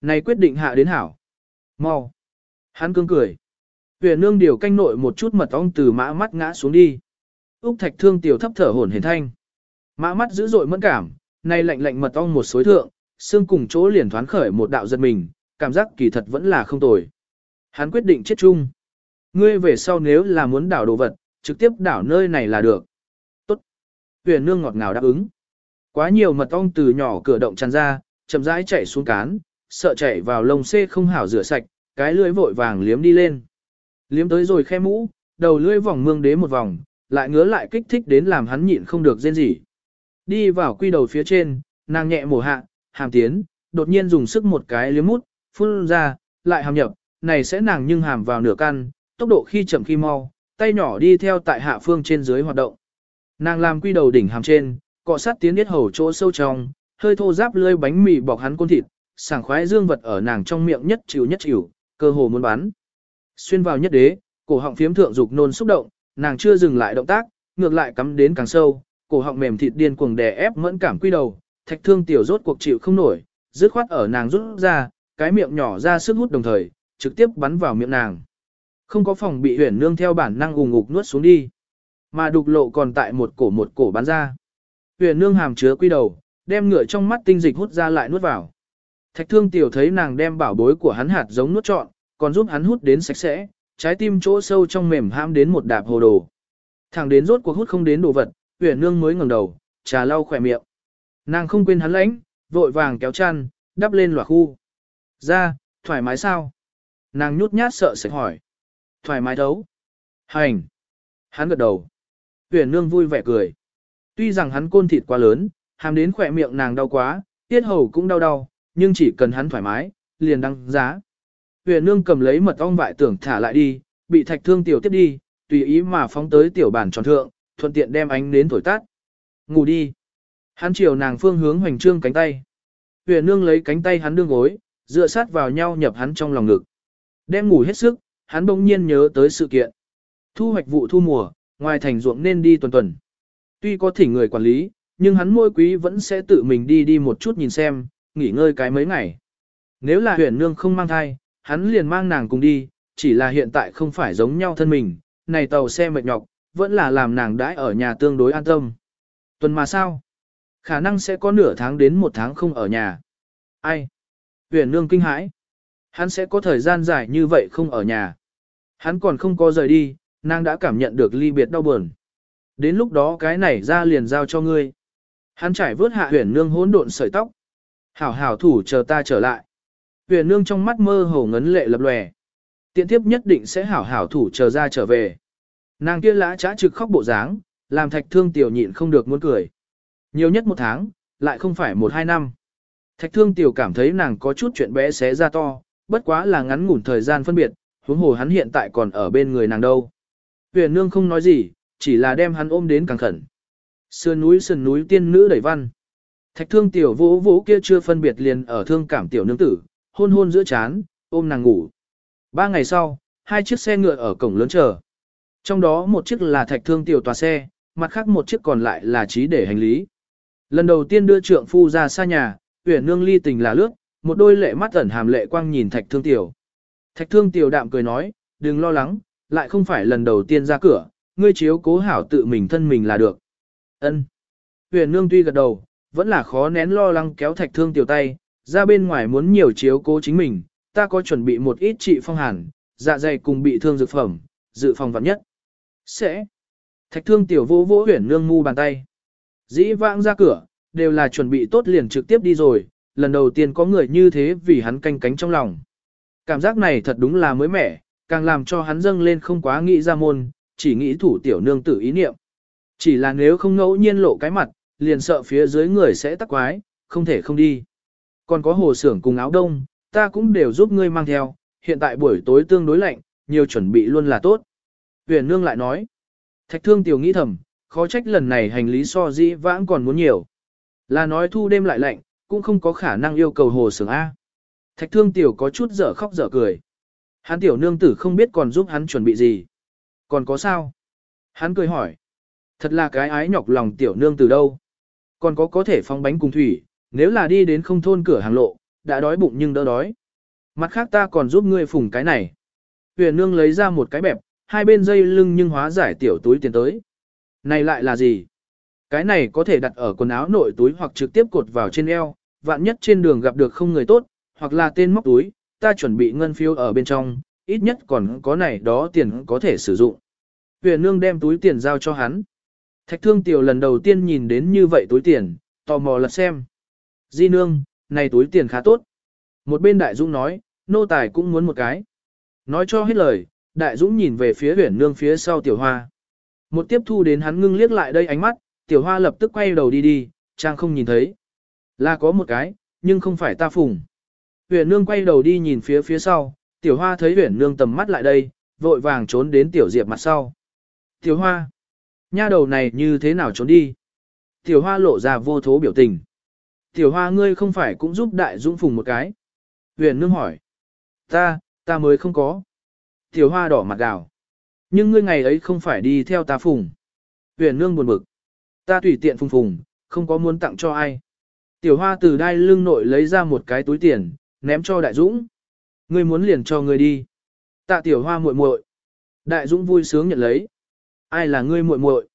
Speaker 1: Này quyết định hạ đến hảo. Mau. Hắn cương cười. Huyền nương điều canh nội một chút mật ong từ mã mắt ngã xuống đi. Úc thạch thương tiểu thấp thở hổn hển thanh. Mã mắt dữ dội mẫn cảm, nay lạnh lạnh mật ong một xối thượng, xương cùng chỗ liền thoán khởi một đạo giật mình, cảm giác kỳ thật vẫn là không tồi. Hắn quyết định chết chung. Ngươi về sau nếu là muốn đảo đồ vật, trực tiếp đảo nơi này là được. Tốt. Huyền nương ngọt ngào đáp ứng. Quá nhiều mật ong từ nhỏ cửa động tràn ra, chậm rãi chạy xuống cán, sợ chảy vào lông xê không hảo rửa sạch, cái lưỡi vội vàng liếm đi lên. Liếm tới rồi khe mũ, đầu lưỡi vòng mương đế một vòng, lại ngứa lại kích thích đến làm hắn nhịn không được rên gì. Đi vào quy đầu phía trên, nàng nhẹ mổ hạ, hàm tiến, đột nhiên dùng sức một cái liếm mút, phun ra, lại hàm nhập, này sẽ nàng nhưng hàm vào nửa căn, tốc độ khi chậm khi mau, tay nhỏ đi theo tại hạ phương trên dưới hoạt động. Nàng làm quy đầu đỉnh hàm trên, cọ sát tiến biết hầu chỗ sâu trong, hơi thô giáp lơi bánh mì bọc hắn côn thịt, sảng khoái dương vật ở nàng trong miệng nhất chịu nhất chịu, cơ hồ muốn bắn. Xuyên vào nhất đế, cổ họng phiếm thượng dục nôn xúc động, nàng chưa dừng lại động tác, ngược lại cắm đến càng sâu, cổ họng mềm thịt điên cuồng đè ép mẫn cảm quy đầu, thạch thương tiểu rốt cuộc chịu không nổi, dứt khoát ở nàng rút ra, cái miệng nhỏ ra sức hút đồng thời, trực tiếp bắn vào miệng nàng. Không có phòng bị huyền nương theo bản năng ùng ngục nuốt xuống đi, mà đục lộ còn tại một cổ một cổ bắn ra. Huyền nương hàm chứa quy đầu, đem ngựa trong mắt tinh dịch hút ra lại nuốt vào. Thạch thương tiểu thấy nàng đem bảo bối của hắn hạt giống nuốt trọn, còn giúp hắn hút đến sạch sẽ, trái tim chỗ sâu trong mềm ham đến một đạp hồ đồ. Thẳng đến rốt cuộc hút không đến đồ vật, huyền nương mới ngẩng đầu, trà lau khỏe miệng. Nàng không quên hắn lãnh, vội vàng kéo chăn, đắp lên lòa khu. Ra, thoải mái sao? Nàng nhút nhát sợ sẽ hỏi. Thoải mái đấu. Hành. Hắn gật đầu. Huyền nương vui vẻ cười. Tuy rằng hắn côn thịt quá lớn, hàm đến khỏe miệng nàng đau quá, tiết hầu cũng đau đau, nhưng chỉ cần hắn thoải mái, liền đăng giá. Huyền nương cầm lấy mật ong vại tưởng thả lại đi, bị thạch thương tiểu tiếp đi, tùy ý mà phóng tới tiểu bản tròn thượng, thuận tiện đem ánh nến thổi tắt. Ngủ đi. Hắn chiều nàng phương hướng hoành trương cánh tay. Huyền nương lấy cánh tay hắn đương gối, dựa sát vào nhau nhập hắn trong lòng ngực. Đem ngủ hết sức, hắn bỗng nhiên nhớ tới sự kiện. Thu hoạch vụ thu mùa, ngoài thành ruộng nên đi tuần tuần. Tuy có thỉnh người quản lý, nhưng hắn môi quý vẫn sẽ tự mình đi đi một chút nhìn xem, nghỉ ngơi cái mấy ngày. Nếu là huyền nương không mang thai, hắn liền mang nàng cùng đi, chỉ là hiện tại không phải giống nhau thân mình, này tàu xe mệt nhọc, vẫn là làm nàng đãi ở nhà tương đối an tâm. Tuần mà sao? Khả năng sẽ có nửa tháng đến một tháng không ở nhà. Ai? Huyền nương kinh hãi. Hắn sẽ có thời gian dài như vậy không ở nhà. Hắn còn không có rời đi, nàng đã cảm nhận được ly biệt đau buồn. Đến lúc đó cái này ra liền giao cho ngươi. Hắn trải vớt hạ huyền nương hỗn độn sợi tóc. Hảo hảo thủ chờ ta trở lại. Huyền nương trong mắt mơ hồ ngấn lệ lập lòe. Tiện tiếp nhất định sẽ hảo hảo thủ chờ ra trở về. Nàng kia lã trá trực khóc bộ dáng, làm thạch thương tiểu nhịn không được muốn cười. Nhiều nhất một tháng, lại không phải một hai năm. Thạch thương tiểu cảm thấy nàng có chút chuyện bé xé ra to, bất quá là ngắn ngủn thời gian phân biệt, huống hồ hắn hiện tại còn ở bên người nàng đâu. Huyền nương không nói gì, chỉ là đem hắn ôm đến càng khẩn. Sườn núi sườn núi tiên nữ đẩy văn. Thạch thương tiểu vỗ vỗ kia chưa phân biệt liền ở thương cảm tiểu nương tử, hôn hôn giữa chán, ôm nàng ngủ. Ba ngày sau, hai chiếc xe ngựa ở cổng lớn chờ. Trong đó một chiếc là thạch thương tiểu tòa xe, mặt khác một chiếc còn lại là trí để hành lý. Lần đầu tiên đưa trượng phu ra xa nhà, uyển nương ly tình là lướt, một đôi lệ mắt ẩn hàm lệ quang nhìn thạch thương tiểu. Thạch thương tiểu đạm cười nói, đừng lo lắng, lại không phải lần đầu tiên ra cửa, ngươi chiếu cố hảo tự mình thân mình là được. Ân. Huyền nương tuy gật đầu, vẫn là khó nén lo lắng kéo thạch thương tiểu tay, ra bên ngoài muốn nhiều chiếu cố chính mình, ta có chuẩn bị một ít trị phong hàn, dạ dày cùng bị thương dược phẩm, dự phòng vạn nhất. Sẽ. Thạch thương tiểu vô vỗ huyền nương ngu bàn tay. Dĩ vãng ra cửa, đều là chuẩn bị tốt liền trực tiếp đi rồi, lần đầu tiên có người như thế vì hắn canh cánh trong lòng. Cảm giác này thật đúng là mới mẻ, càng làm cho hắn dâng lên không quá nghĩ ra môn, chỉ nghĩ thủ tiểu nương tử ý niệm. Chỉ là nếu không ngẫu nhiên lộ cái mặt, liền sợ phía dưới người sẽ tắc quái, không thể không đi. Còn có hồ xưởng cùng áo đông, ta cũng đều giúp ngươi mang theo, hiện tại buổi tối tương đối lạnh, nhiều chuẩn bị luôn là tốt. Huyền nương lại nói, thạch thương tiểu nghĩ thầm, khó trách lần này hành lý so dĩ vãng còn muốn nhiều. Là nói thu đêm lại lạnh, cũng không có khả năng yêu cầu hồ xưởng A. Thạch thương tiểu có chút dở khóc dở cười. Hắn tiểu nương tử không biết còn giúp hắn chuẩn bị gì. Còn có sao? Hắn cười hỏi. Thật là cái ái nhọc lòng tiểu nương từ đâu. Còn có có thể phong bánh cùng thủy, nếu là đi đến không thôn cửa hàng lộ, đã đói bụng nhưng đỡ đói. Mặt khác ta còn giúp ngươi phùng cái này. Huyền nương lấy ra một cái bẹp, hai bên dây lưng nhưng hóa giải tiểu túi tiền tới. Này lại là gì? Cái này có thể đặt ở quần áo nội túi hoặc trực tiếp cột vào trên eo, vạn nhất trên đường gặp được không người tốt, hoặc là tên móc túi, ta chuẩn bị ngân phiếu ở bên trong, ít nhất còn có này đó tiền có thể sử dụng. Huyền nương đem túi tiền giao cho hắn. Thạch thương tiểu lần đầu tiên nhìn đến như vậy túi tiền, tò mò lật xem. Di nương, này túi tiền khá tốt. Một bên đại dũng nói, nô tài cũng muốn một cái. Nói cho hết lời, đại dũng nhìn về phía huyền nương phía sau tiểu hoa. Một tiếp thu đến hắn ngưng liếc lại đây ánh mắt, tiểu hoa lập tức quay đầu đi đi, trang không nhìn thấy. Là có một cái, nhưng không phải ta phùng. Huyền nương quay đầu đi nhìn phía phía sau, tiểu hoa thấy huyển nương tầm mắt lại đây, vội vàng trốn đến tiểu diệp mặt sau. Tiểu hoa, nha đầu này như thế nào trốn đi? Tiểu hoa lộ ra vô thố biểu tình. Tiểu hoa ngươi không phải cũng giúp đại dũng phùng một cái. Huyền nương hỏi. Ta, ta mới không có. Tiểu hoa đỏ mặt đào. Nhưng ngươi ngày ấy không phải đi theo ta phùng. Huyền nương buồn bực. Ta tùy tiện phùng phùng, không có muốn tặng cho ai. Tiểu hoa từ đai lưng nội lấy ra một cái túi tiền, ném cho đại dũng. Ngươi muốn liền cho ngươi đi. Tạ tiểu hoa muội muội. Đại dũng vui sướng nhận lấy. Ai là ngươi muội muội?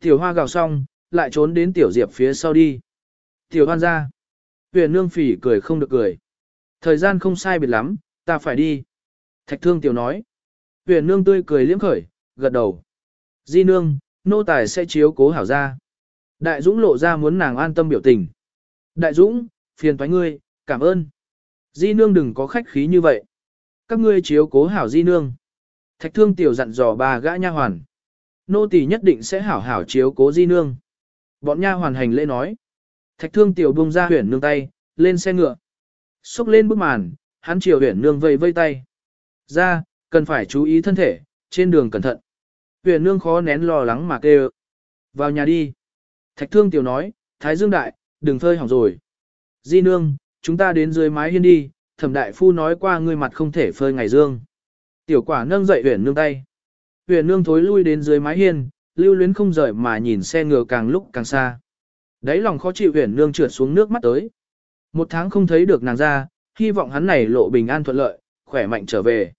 Speaker 1: Tiểu hoa gào xong, lại trốn đến tiểu diệp phía sau đi. Tiểu hoan ra. Huyền nương phỉ cười không được cười. Thời gian không sai biệt lắm, ta phải đi. Thạch thương tiểu nói. Huyền nương tươi cười liếm khởi, gật đầu. Di nương, Nô tài sẽ chiếu cố hảo ra. Đại Dũng lộ ra muốn nàng an tâm biểu tình. Đại Dũng, phiền toái ngươi, cảm ơn. Di nương đừng có khách khí như vậy. Các ngươi chiếu cố hảo di nương. Thạch thương tiểu dặn dò bà gã nha hoàn. Nô tỳ nhất định sẽ hảo hảo chiếu cố di nương. Bọn nha hoàn hành lễ nói. Thạch thương tiểu buông ra huyển nương tay, lên xe ngựa. Xúc lên bức màn, hắn chiều huyển nương vây vây tay. Ra, cần phải chú ý thân thể, trên đường cẩn thận. Huyền nương khó nén lo lắng mà kêu. Vào nhà đi. Thạch thương tiểu nói, Thái Dương Đại, đừng phơi hỏng rồi. Di nương, chúng ta đến dưới mái hiên đi, thẩm đại phu nói qua ngươi mặt không thể phơi ngày dương. Tiểu quả nâng dậy huyền nương tay. Huyền nương thối lui đến dưới mái hiên, lưu luyến không rời mà nhìn xe ngựa càng lúc càng xa. Đấy lòng khó chịu huyền nương trượt xuống nước mắt tới. Một tháng không thấy được nàng ra, hy vọng hắn này lộ bình an thuận lợi, khỏe mạnh trở về.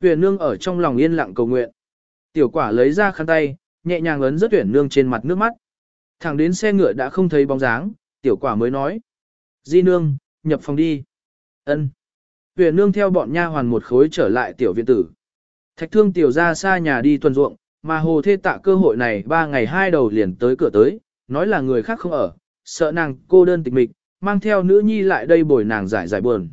Speaker 1: Huyền nương ở trong lòng yên lặng cầu nguyện. Tiểu quả lấy ra khăn tay, nhẹ nhàng ấn rất huyền nương trên mặt nước mắt. Thẳng đến xe ngựa đã không thấy bóng dáng, tiểu quả mới nói. Di nương, nhập phòng đi. ân Huyền nương theo bọn nha hoàn một khối trở lại tiểu viện tử. Thạch thương tiểu ra xa nhà đi tuần ruộng, mà hồ thê tạ cơ hội này ba ngày hai đầu liền tới cửa tới, nói là người khác không ở, sợ nàng cô đơn tịch mịch, mang theo nữ nhi lại đây bồi nàng giải giải buồn.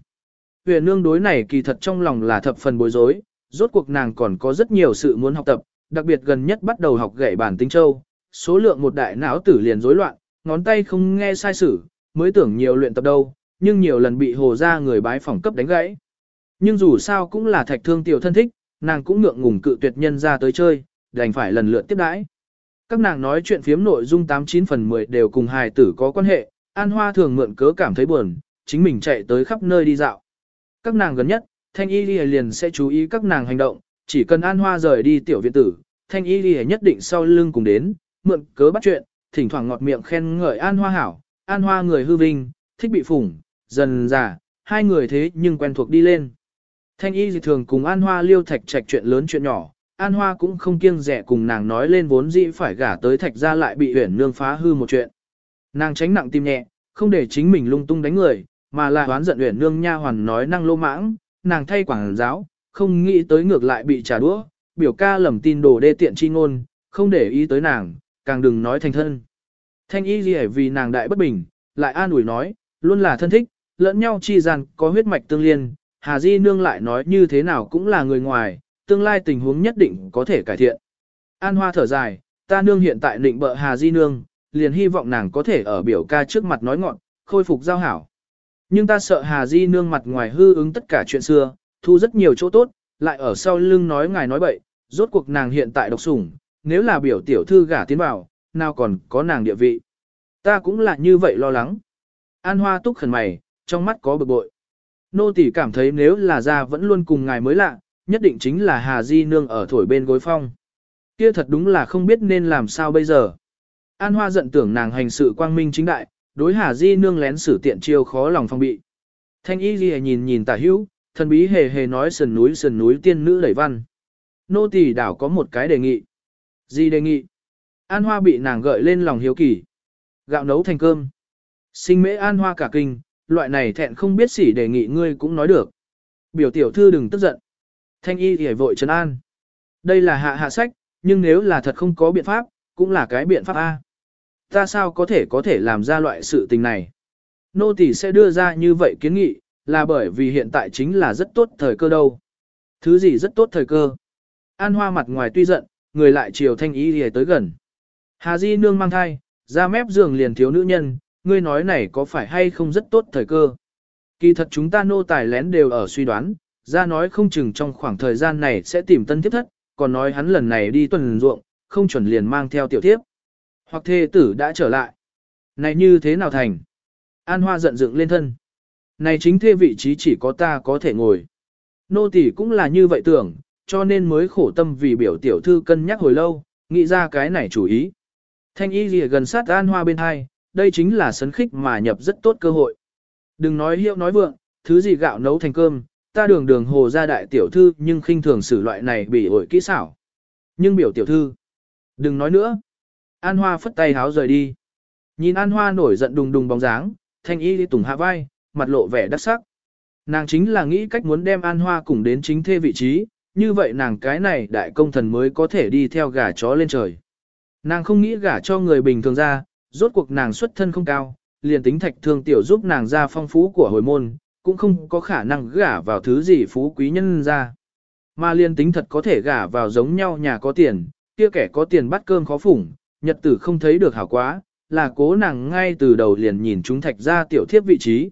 Speaker 1: Huyền nương đối này kỳ thật trong lòng là thập phần bối rối, rốt cuộc nàng còn có rất nhiều sự muốn học tập, đặc biệt gần nhất bắt đầu học gậy bản tinh châu, số lượng một đại não tử liền rối loạn, ngón tay không nghe sai sử, mới tưởng nhiều luyện tập đâu, nhưng nhiều lần bị hồ ra người bái phỏng cấp đánh gãy. Nhưng dù sao cũng là thạch thương tiểu thân thích, nàng cũng ngượng ngùng cự tuyệt nhân ra tới chơi, đành phải lần lượt tiếp đãi. Các nàng nói chuyện phiếm nội dung 89 phần 10 đều cùng hài tử có quan hệ, An Hoa thường mượn cớ cảm thấy buồn, chính mình chạy tới khắp nơi đi dạo. Các nàng gần nhất, Thanh Y Lìa liền sẽ chú ý các nàng hành động, chỉ cần An Hoa rời đi tiểu viện tử, Thanh Y Lìa nhất định sau lưng cùng đến, mượn cớ bắt chuyện, thỉnh thoảng ngọt miệng khen ngợi An Hoa hảo, An Hoa người hư vinh, thích bị phủng, dần già, hai người thế nhưng quen thuộc đi lên. Thanh Y dị thường cùng An Hoa liêu thạch trạch chuyện lớn chuyện nhỏ, An Hoa cũng không kiêng rẻ cùng nàng nói lên vốn dĩ phải gả tới thạch ra lại bị huyển nương phá hư một chuyện. Nàng tránh nặng tim nhẹ, không để chính mình lung tung đánh người, mà là đoán giận huyển nương nha hoàn nói năng lô mãng, nàng thay quảng giáo, không nghĩ tới ngược lại bị trả đũa, biểu ca lầm tin đồ đê tiện chi ngôn, không để ý tới nàng, càng đừng nói thành thân. Thanh y gì vì nàng đại bất bình, lại an ủi nói, luôn là thân thích, lẫn nhau chi gian có huyết mạch tương liên, Hà Di Nương lại nói như thế nào cũng là người ngoài, tương lai tình huống nhất định có thể cải thiện. An Hoa thở dài, ta nương hiện tại định bợ Hà Di Nương, liền hy vọng nàng có thể ở biểu ca trước mặt nói ngọn, khôi phục giao hảo. Nhưng ta sợ Hà Di Nương mặt ngoài hư ứng tất cả chuyện xưa, thu rất nhiều chỗ tốt, lại ở sau lưng nói ngài nói bậy, rốt cuộc nàng hiện tại độc sủng, nếu là biểu tiểu thư gả tiến vào, nào còn có nàng địa vị. Ta cũng là như vậy lo lắng. An Hoa túc khẩn mày, trong mắt có bực bội. Nô tỷ cảm thấy nếu là ra vẫn luôn cùng ngài mới lạ, nhất định chính là Hà Di Nương ở thổi bên gối phong. Kia thật đúng là không biết nên làm sao bây giờ. An Hoa giận tưởng nàng hành sự quang minh chính đại, đối Hà Di Nương lén xử tiện chiêu khó lòng phong bị. Thanh Y Ghi nhìn nhìn tả hữu, thần bí hề hề nói sườn núi sườn núi tiên nữ đẩy văn. Nô tỷ đảo có một cái đề nghị. Gì đề nghị? An Hoa bị nàng gợi lên lòng hiếu kỳ. Gạo nấu thành cơm. Sinh mễ An Hoa cả kinh, loại này thẹn không biết xỉ đề nghị ngươi cũng nói được. Biểu tiểu thư đừng tức giận. Thanh y hề vội trấn an. Đây là hạ hạ sách, nhưng nếu là thật không có biện pháp, cũng là cái biện pháp A. Ta sao có thể có thể làm ra loại sự tình này? Nô tỷ sẽ đưa ra như vậy kiến nghị, là bởi vì hiện tại chính là rất tốt thời cơ đâu. Thứ gì rất tốt thời cơ? An hoa mặt ngoài tuy giận, người lại chiều thanh y hề tới gần. Hà Di nương mang thai, ra mép giường liền thiếu nữ nhân, ngươi nói này có phải hay không rất tốt thời cơ. Kỳ thật chúng ta nô tài lén đều ở suy đoán, ra nói không chừng trong khoảng thời gian này sẽ tìm tân tiếp thất, còn nói hắn lần này đi tuần ruộng, không chuẩn liền mang theo tiểu thiếp. Hoặc thê tử đã trở lại. Này như thế nào thành? An Hoa giận dựng lên thân. Này chính thê vị trí chỉ có ta có thể ngồi. Nô tỷ cũng là như vậy tưởng, cho nên mới khổ tâm vì biểu tiểu thư cân nhắc hồi lâu, nghĩ ra cái này chủ ý. Thanh y lìa gần sát An Hoa bên hai, đây chính là sấn khích mà nhập rất tốt cơ hội. Đừng nói hiệu nói vượng, thứ gì gạo nấu thành cơm, ta đường đường hồ ra đại tiểu thư nhưng khinh thường xử loại này bị ổi kỹ xảo. Nhưng biểu tiểu thư, đừng nói nữa. An Hoa phất tay háo rời đi. Nhìn An Hoa nổi giận đùng đùng bóng dáng, thanh y đi tùng hạ vai, mặt lộ vẻ đắc sắc. Nàng chính là nghĩ cách muốn đem An Hoa cùng đến chính thê vị trí, như vậy nàng cái này đại công thần mới có thể đi theo gà chó lên trời. Nàng không nghĩ gả cho người bình thường ra, rốt cuộc nàng xuất thân không cao, liền tính thạch thương tiểu giúp nàng ra phong phú của hồi môn, cũng không có khả năng gả vào thứ gì phú quý nhân ra. Mà liền tính thật có thể gả vào giống nhau nhà có tiền, kia kẻ có tiền bắt cơm khó phủng, nhật tử không thấy được hảo quá, là cố nàng ngay từ đầu liền nhìn chúng thạch ra tiểu thiếp vị trí.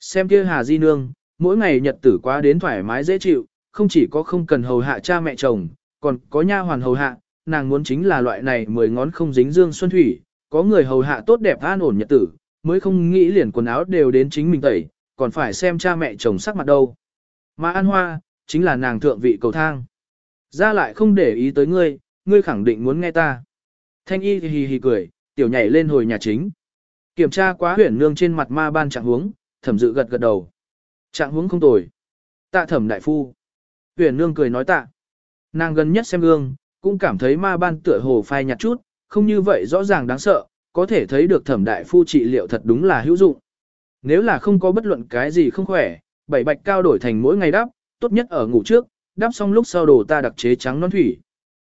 Speaker 1: Xem kia Hà Di Nương, mỗi ngày nhật tử quá đến thoải mái dễ chịu, không chỉ có không cần hầu hạ cha mẹ chồng, còn có nha hoàn hầu hạ, nàng muốn chính là loại này mười ngón không dính dương xuân thủy, có người hầu hạ tốt đẹp an ổn nhật tử, mới không nghĩ liền quần áo đều đến chính mình tẩy, còn phải xem cha mẹ chồng sắc mặt đâu. Mà An Hoa, chính là nàng thượng vị cầu thang. Ra lại không để ý tới ngươi, ngươi khẳng định muốn nghe ta. Thanh y thì hì hì cười, tiểu nhảy lên hồi nhà chính. Kiểm tra quá huyển nương trên mặt ma ban trạng huống, thẩm dự gật gật đầu. Trạng huống không tồi. Tạ thẩm đại phu. Huyển nương cười nói tạ. Nàng gần nhất xem gương, cũng cảm thấy ma ban tựa hồ phai nhạt chút, không như vậy rõ ràng đáng sợ, có thể thấy được thẩm đại phu trị liệu thật đúng là hữu dụng. Nếu là không có bất luận cái gì không khỏe, bảy bạch cao đổi thành mỗi ngày đắp, tốt nhất ở ngủ trước, đắp xong lúc sau đồ ta đặc chế trắng non thủy.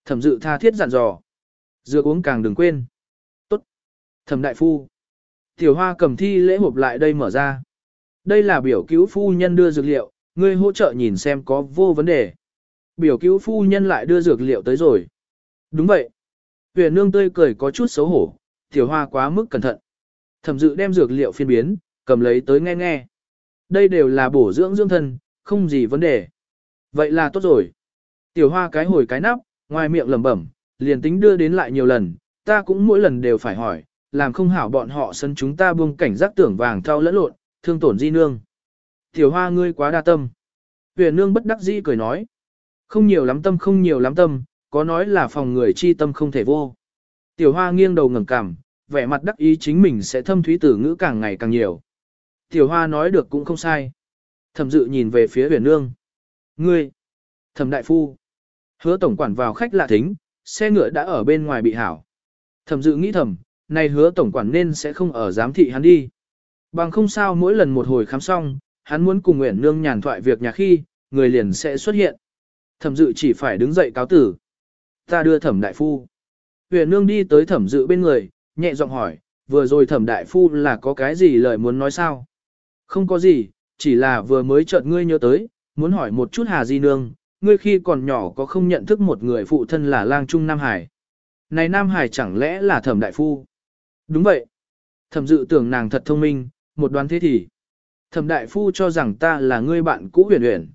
Speaker 1: Thẩm dự tha thiết dặn dò. Dược uống càng đừng quên. Tốt. Thẩm đại phu. Tiểu hoa cầm thi lễ hộp lại đây mở ra. Đây là biểu cứu phu nhân đưa dược liệu, ngươi hỗ trợ nhìn xem có vô vấn đề. Biểu cứu phu nhân lại đưa dược liệu tới rồi. Đúng vậy. Huyền nương tươi cười có chút xấu hổ, tiểu hoa quá mức cẩn thận. Thẩm dự đem dược liệu phiên biến, cầm lấy tới nghe nghe. Đây đều là bổ dưỡng dưỡng thân, không gì vấn đề. Vậy là tốt rồi. Tiểu hoa cái hồi cái nắp, ngoài miệng lẩm bẩm, liền tính đưa đến lại nhiều lần, ta cũng mỗi lần đều phải hỏi, làm không hảo bọn họ sân chúng ta buông cảnh giác tưởng vàng thao lẫn lộn, thương tổn di nương. Tiểu hoa ngươi quá đa tâm. Huyền nương bất đắc dĩ cười nói. Không nhiều lắm tâm không nhiều lắm tâm, có nói là phòng người chi tâm không thể vô. Tiểu hoa nghiêng đầu ngẩng cằm, vẻ mặt đắc ý chính mình sẽ thâm thúy tử ngữ càng ngày càng nhiều. Tiểu hoa nói được cũng không sai. Thẩm dự nhìn về phía huyền nương. Ngươi! Thẩm đại phu! Hứa tổng quản vào khách lạ thính, xe ngựa đã ở bên ngoài bị hảo. Thẩm dự nghĩ thầm, này hứa tổng quản nên sẽ không ở giám thị hắn đi. Bằng không sao mỗi lần một hồi khám xong, hắn muốn cùng Nguyễn Nương nhàn thoại việc nhà khi, người liền sẽ xuất hiện. Thẩm dự chỉ phải đứng dậy cáo tử. Ta đưa thẩm đại phu. Huyền Nương đi tới thẩm dự bên người, nhẹ giọng hỏi, vừa rồi thẩm đại phu là có cái gì lời muốn nói sao? Không có gì, chỉ là vừa mới chợt ngươi nhớ tới, muốn hỏi một chút Hà Di Nương, ngươi khi còn nhỏ có không nhận thức một người phụ thân là lang trung Nam Hải. Này Nam Hải chẳng lẽ là thẩm đại phu? Đúng vậy. Thẩm dự tưởng nàng thật thông minh, một đoán thế thì. Thẩm đại phu cho rằng ta là ngươi bạn cũ huyền huyền.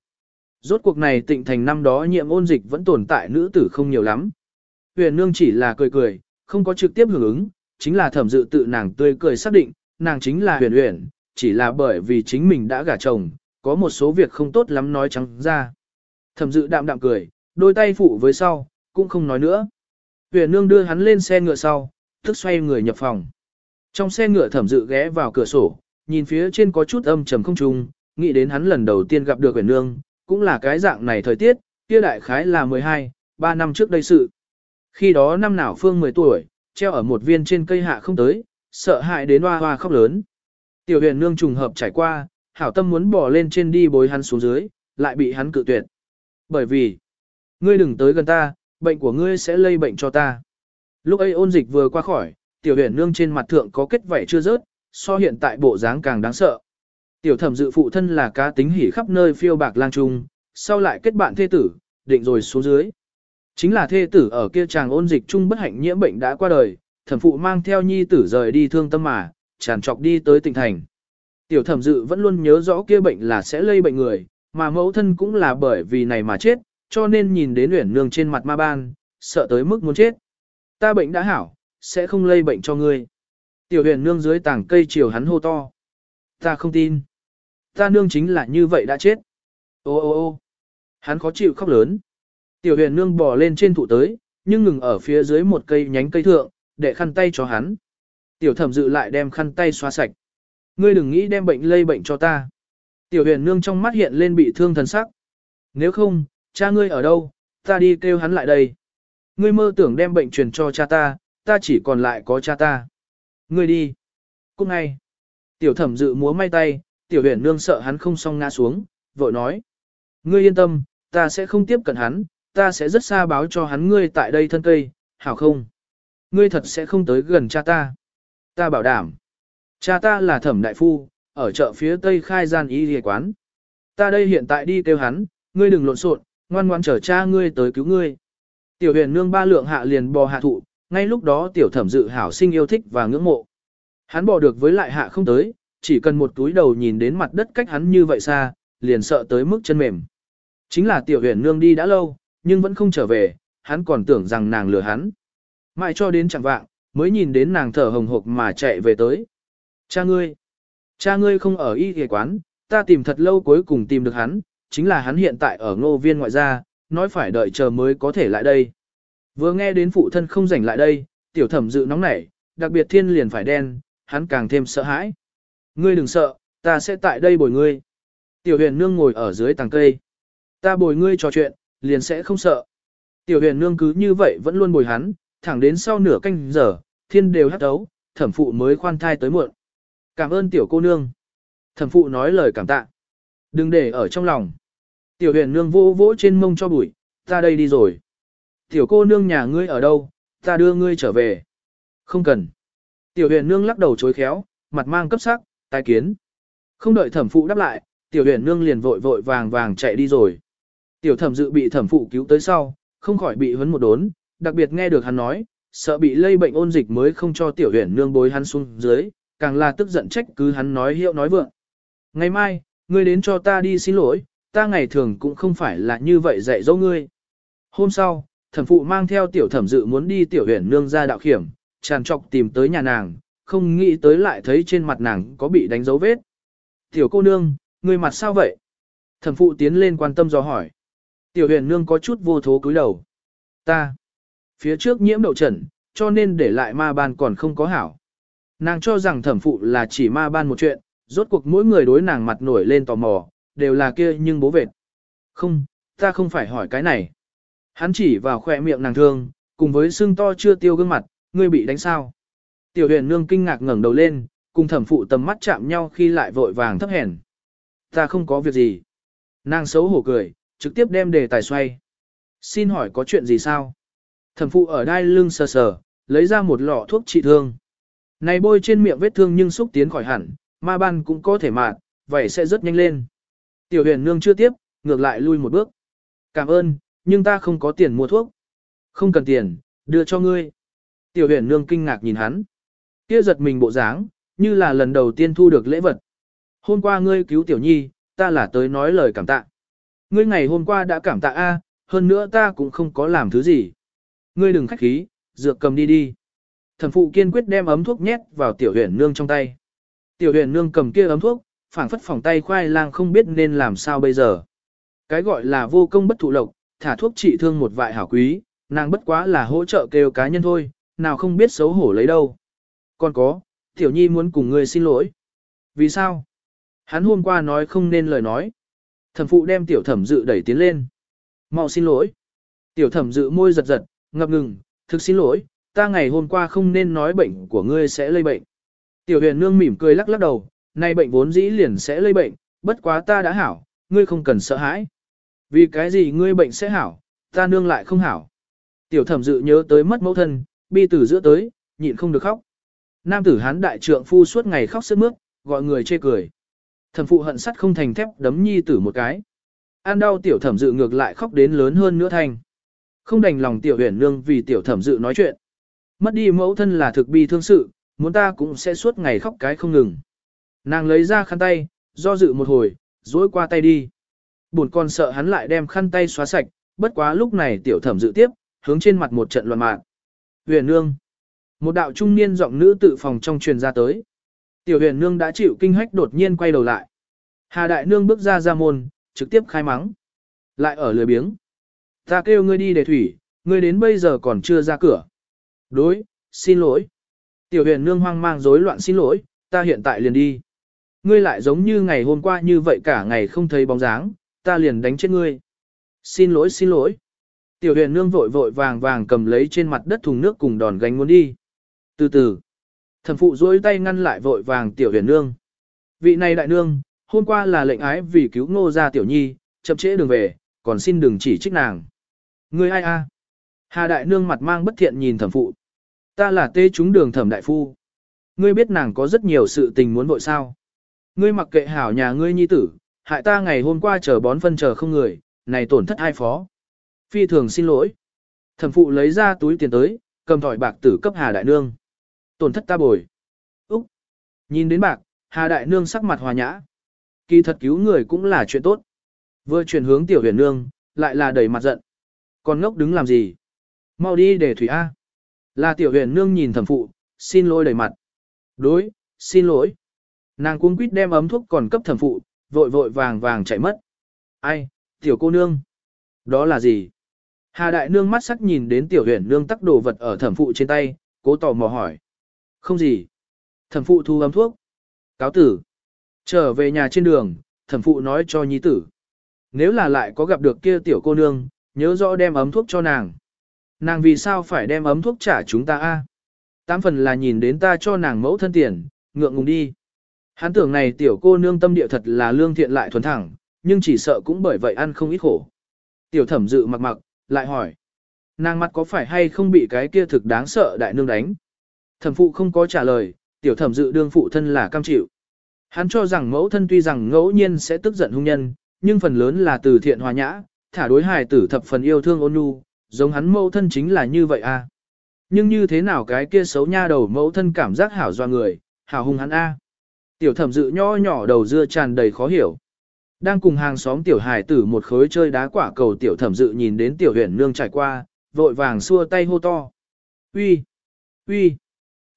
Speaker 1: Rốt cuộc này tịnh thành năm đó nhiệm ôn dịch vẫn tồn tại nữ tử không nhiều lắm. Huyền nương chỉ là cười cười, không có trực tiếp hưởng ứng, chính là thẩm dự tự nàng tươi cười xác định, nàng chính là huyền huyền, chỉ là bởi vì chính mình đã gả chồng, có một số việc không tốt lắm nói trắng ra. Thẩm dự đạm đạm cười, đôi tay phụ với sau, cũng không nói nữa. Huyền nương đưa hắn lên xe ngựa sau, tức xoay người nhập phòng. Trong xe ngựa thẩm dự ghé vào cửa sổ, nhìn phía trên có chút âm trầm không trung, nghĩ đến hắn lần đầu tiên gặp được huyền nương, cũng là cái dạng này thời tiết, kia đại khái là 12, 3 năm trước đây sự. Khi đó năm nào Phương 10 tuổi, treo ở một viên trên cây hạ không tới, sợ hại đến hoa hoa khóc lớn. Tiểu huyền nương trùng hợp trải qua, hảo tâm muốn bỏ lên trên đi bối hắn xuống dưới, lại bị hắn cự tuyệt. Bởi vì, ngươi đừng tới gần ta, bệnh của ngươi sẽ lây bệnh cho ta. Lúc ấy ôn dịch vừa qua khỏi, tiểu huyền nương trên mặt thượng có kết vảy chưa rớt, so hiện tại bộ dáng càng đáng sợ. Tiểu thẩm dự phụ thân là cá tính hỉ khắp nơi phiêu bạc lang trung, sau lại kết bạn thê tử, định rồi xuống dưới. Chính là thê tử ở kia chàng ôn dịch chung bất hạnh nhiễm bệnh đã qua đời, thẩm phụ mang theo nhi tử rời đi thương tâm mà, tràn trọc đi tới tỉnh thành. Tiểu thẩm dự vẫn luôn nhớ rõ kia bệnh là sẽ lây bệnh người, mà mẫu thân cũng là bởi vì này mà chết, cho nên nhìn đến uyển nương trên mặt ma ban, sợ tới mức muốn chết. Ta bệnh đã hảo, sẽ không lây bệnh cho ngươi. Tiểu huyền nương dưới tảng cây chiều hắn hô to. Ta không tin. Ta nương chính là như vậy đã chết. Ô ô ô hắn khó chịu khóc lớn. Tiểu huyền nương bò lên trên thụ tới, nhưng ngừng ở phía dưới một cây nhánh cây thượng, để khăn tay cho hắn. Tiểu thẩm dự lại đem khăn tay xóa sạch. Ngươi đừng nghĩ đem bệnh lây bệnh cho ta. Tiểu huyền nương trong mắt hiện lên bị thương thần sắc. Nếu không, cha ngươi ở đâu, ta đi kêu hắn lại đây. Ngươi mơ tưởng đem bệnh truyền cho cha ta, ta chỉ còn lại có cha ta. Ngươi đi. Cũng ngay. Tiểu thẩm dự múa may tay, tiểu huyền nương sợ hắn không xong ngã xuống, vội nói. Ngươi yên tâm, ta sẽ không tiếp cận hắn, ta sẽ rất xa báo cho hắn ngươi tại đây thân cây, hảo không? ngươi thật sẽ không tới gần cha ta. Ta bảo đảm. Cha ta là thẩm đại phu, ở chợ phía tây khai gian y y quán. Ta đây hiện tại đi kêu hắn, ngươi đừng lộn xộn, ngoan ngoan chờ cha ngươi tới cứu ngươi. Tiểu huyền nương ba lượng hạ liền bò hạ thụ, ngay lúc đó tiểu thẩm dự hảo sinh yêu thích và ngưỡng mộ. Hắn bò được với lại hạ không tới, chỉ cần một túi đầu nhìn đến mặt đất cách hắn như vậy xa, liền sợ tới mức chân mềm. Chính là tiểu huyền nương đi đã lâu, nhưng vẫn không trở về, hắn còn tưởng rằng nàng lừa hắn. Mãi cho đến chẳng vạng, mới nhìn đến nàng thở hồng hộc mà chạy về tới. Cha ngươi, cha ngươi không ở y ghề quán, ta tìm thật lâu cuối cùng tìm được hắn, chính là hắn hiện tại ở ngô viên ngoại gia, nói phải đợi chờ mới có thể lại đây. Vừa nghe đến phụ thân không rảnh lại đây, tiểu thẩm dự nóng nảy, đặc biệt thiên liền phải đen, hắn càng thêm sợ hãi. Ngươi đừng sợ, ta sẽ tại đây bồi ngươi. Tiểu huyền nương ngồi ở dưới tàng cây. Ta bồi ngươi trò chuyện, liền sẽ không sợ. Tiểu huyền nương cứ như vậy vẫn luôn bồi hắn, thẳng đến sau nửa canh giờ, thiên đều hắt đấu, thẩm phụ mới khoan thai tới muộn. Cảm ơn tiểu cô nương. Thẩm phụ nói lời cảm tạ. Đừng để ở trong lòng. Tiểu huyền nương vô vỗ trên mông cho bụi, ta đây đi rồi. Tiểu cô nương nhà ngươi ở đâu, ta đưa ngươi trở về. Không cần. Tiểu huyền nương lắc đầu chối khéo, mặt mang cấp sắc, tai kiến. Không đợi thẩm phụ đáp lại, tiểu huyền nương liền vội vội vàng vàng chạy đi rồi. Tiểu thẩm dự bị thẩm phụ cứu tới sau, không khỏi bị huấn một đốn, đặc biệt nghe được hắn nói, sợ bị lây bệnh ôn dịch mới không cho tiểu huyền nương bối hắn xuống dưới, càng là tức giận trách cứ hắn nói hiệu nói vượng. Ngày mai, ngươi đến cho ta đi xin lỗi, ta ngày thường cũng không phải là như vậy dạy dỗ ngươi. Hôm sau, thẩm phụ mang theo tiểu thẩm dự muốn đi tiểu huyền nương ra đạo khiểm, tràn trọc tìm tới nhà nàng, không nghĩ tới lại thấy trên mặt nàng có bị đánh dấu vết. Tiểu cô nương, ngươi mặt sao vậy? Thẩm phụ tiến lên quan tâm do hỏi. Tiểu huyền nương có chút vô thố cúi đầu. Ta. Phía trước nhiễm đậu trần, cho nên để lại ma ban còn không có hảo. Nàng cho rằng thẩm phụ là chỉ ma ban một chuyện, rốt cuộc mỗi người đối nàng mặt nổi lên tò mò, đều là kia nhưng bố vệt. Không, ta không phải hỏi cái này. Hắn chỉ vào khỏe miệng nàng thương, cùng với xương to chưa tiêu gương mặt, ngươi bị đánh sao. Tiểu huyền nương kinh ngạc ngẩng đầu lên, cùng thẩm phụ tầm mắt chạm nhau khi lại vội vàng thấp hèn. Ta không có việc gì. Nàng xấu hổ cười, trực tiếp đem đề tài xoay. Xin hỏi có chuyện gì sao? Thẩm phụ ở đai lưng sờ sờ, lấy ra một lọ thuốc trị thương. Này bôi trên miệng vết thương nhưng xúc tiến khỏi hẳn, ma ban cũng có thể mạt, vậy sẽ rất nhanh lên. Tiểu huyền nương chưa tiếp, ngược lại lui một bước. Cảm ơn, nhưng ta không có tiền mua thuốc. Không cần tiền, đưa cho ngươi. Tiểu huyền nương kinh ngạc nhìn hắn. Kia giật mình bộ dáng, như là lần đầu tiên thu được lễ vật. Hôm qua ngươi cứu tiểu nhi, ta là tới nói lời cảm tạ. Ngươi ngày hôm qua đã cảm tạ A, hơn nữa ta cũng không có làm thứ gì. Ngươi đừng khách khí, dược cầm đi đi. Thần phụ kiên quyết đem ấm thuốc nhét vào tiểu huyền nương trong tay. Tiểu huyền nương cầm kia ấm thuốc, phảng phất phòng tay khoai lang không biết nên làm sao bây giờ. Cái gọi là vô công bất thụ lộc, thả thuốc trị thương một vại hảo quý, nàng bất quá là hỗ trợ kêu cá nhân thôi, nào không biết xấu hổ lấy đâu. Còn có, tiểu nhi muốn cùng ngươi xin lỗi. Vì sao? Hắn hôm qua nói không nên lời nói. Thẩm phụ đem tiểu thẩm dự đẩy tiến lên. mau xin lỗi. Tiểu thẩm dự môi giật giật, ngập ngừng, thực xin lỗi, ta ngày hôm qua không nên nói bệnh của ngươi sẽ lây bệnh. Tiểu huyền nương mỉm cười lắc lắc đầu, nay bệnh vốn dĩ liền sẽ lây bệnh, bất quá ta đã hảo, ngươi không cần sợ hãi. Vì cái gì ngươi bệnh sẽ hảo, ta nương lại không hảo. Tiểu thẩm dự nhớ tới mất mẫu thân, bi tử giữa tới, nhịn không được khóc. Nam tử hán đại trượng phu suốt ngày khóc sướt mướt, gọi người chê cười. Thẩm phụ hận sắt không thành thép đấm nhi tử một cái. An đau tiểu thẩm dự ngược lại khóc đến lớn hơn nữa thành. Không đành lòng tiểu huyền nương vì tiểu thẩm dự nói chuyện. Mất đi mẫu thân là thực bi thương sự, muốn ta cũng sẽ suốt ngày khóc cái không ngừng. Nàng lấy ra khăn tay, do dự một hồi, dối qua tay đi. Buồn con sợ hắn lại đem khăn tay xóa sạch, bất quá lúc này tiểu thẩm dự tiếp, hướng trên mặt một trận loạn mạng. Huyền nương. Một đạo trung niên giọng nữ tự phòng trong truyền ra tới. Tiểu huyền nương đã chịu kinh hách đột nhiên quay đầu lại. Hà đại nương bước ra ra môn, trực tiếp khai mắng. Lại ở lười biếng. Ta kêu ngươi đi để thủy, ngươi đến bây giờ còn chưa ra cửa. Đối, xin lỗi. Tiểu huyền nương hoang mang rối loạn xin lỗi, ta hiện tại liền đi. Ngươi lại giống như ngày hôm qua như vậy cả ngày không thấy bóng dáng, ta liền đánh chết ngươi. Xin lỗi xin lỗi. Tiểu huyền nương vội vội vàng vàng cầm lấy trên mặt đất thùng nước cùng đòn gánh muốn đi. Từ từ, thần phụ duỗi tay ngăn lại vội vàng tiểu huyền nương. Vị này đại nương, hôm qua là lệnh ái vì cứu ngô gia tiểu nhi, chậm trễ đường về, còn xin đừng chỉ trích nàng. Ngươi ai a? Hà đại nương mặt mang bất thiện nhìn thẩm phụ. Ta là tê chúng đường thẩm đại phu. Ngươi biết nàng có rất nhiều sự tình muốn vội sao. Ngươi mặc kệ hảo nhà ngươi nhi tử, hại ta ngày hôm qua chờ bón phân chờ không người, này tổn thất ai phó. Phi thường xin lỗi. Thẩm phụ lấy ra túi tiền tới, cầm thỏi bạc tử cấp Hà Đại Nương. Tổn thất ta bồi. Úc! Nhìn đến bạc, Hà Đại Nương sắc mặt hòa nhã. Kỳ thật cứu người cũng là chuyện tốt. Vừa chuyển hướng tiểu huyền nương, lại là đầy mặt giận. Còn ngốc đứng làm gì? Mau đi để thủy A. Là tiểu huyền nương nhìn thẩm phụ, xin lỗi đầy mặt. Đối, xin lỗi. Nàng cuống quýt đem ấm thuốc còn cấp thẩm phụ, vội vội vàng vàng chạy mất. Ai, tiểu cô nương? Đó là gì? Hà đại nương mắt sắc nhìn đến tiểu huyền nương tắc đồ vật ở thẩm phụ trên tay, cố tò mò hỏi. Không gì. Thẩm phụ thu ấm thuốc. Cáo tử. Trở về nhà trên đường, thẩm phụ nói cho nhi tử. Nếu là lại có gặp được kia tiểu cô nương, nhớ rõ đem ấm thuốc cho nàng. Nàng vì sao phải đem ấm thuốc trả chúng ta a? Tám phần là nhìn đến ta cho nàng mẫu thân tiền, ngượng ngùng đi. Hắn tưởng này tiểu cô nương tâm địa thật là lương thiện lại thuần thẳng, nhưng chỉ sợ cũng bởi vậy ăn không ít khổ. Tiểu thẩm dự mặc mặc, lại hỏi. Nàng mặt có phải hay không bị cái kia thực đáng sợ đại nương đánh? Thẩm phụ không có trả lời, tiểu thẩm dự đương phụ thân là cam chịu. Hắn cho rằng mẫu thân tuy rằng ngẫu nhiên sẽ tức giận hung nhân, nhưng phần lớn là từ thiện hòa nhã, thả đối hài tử thập phần yêu thương ôn nhu, giống hắn mẫu thân chính là như vậy a. Nhưng như thế nào cái kia xấu nha đầu mẫu thân cảm giác hảo doa người, hảo hung hắn a. Tiểu thẩm dự nho nhỏ đầu dưa tràn đầy khó hiểu. Đang cùng hàng xóm tiểu hài tử một khối chơi đá quả cầu tiểu thẩm dự nhìn đến tiểu huyền nương trải qua, vội vàng xua tay hô to. Uy, uy.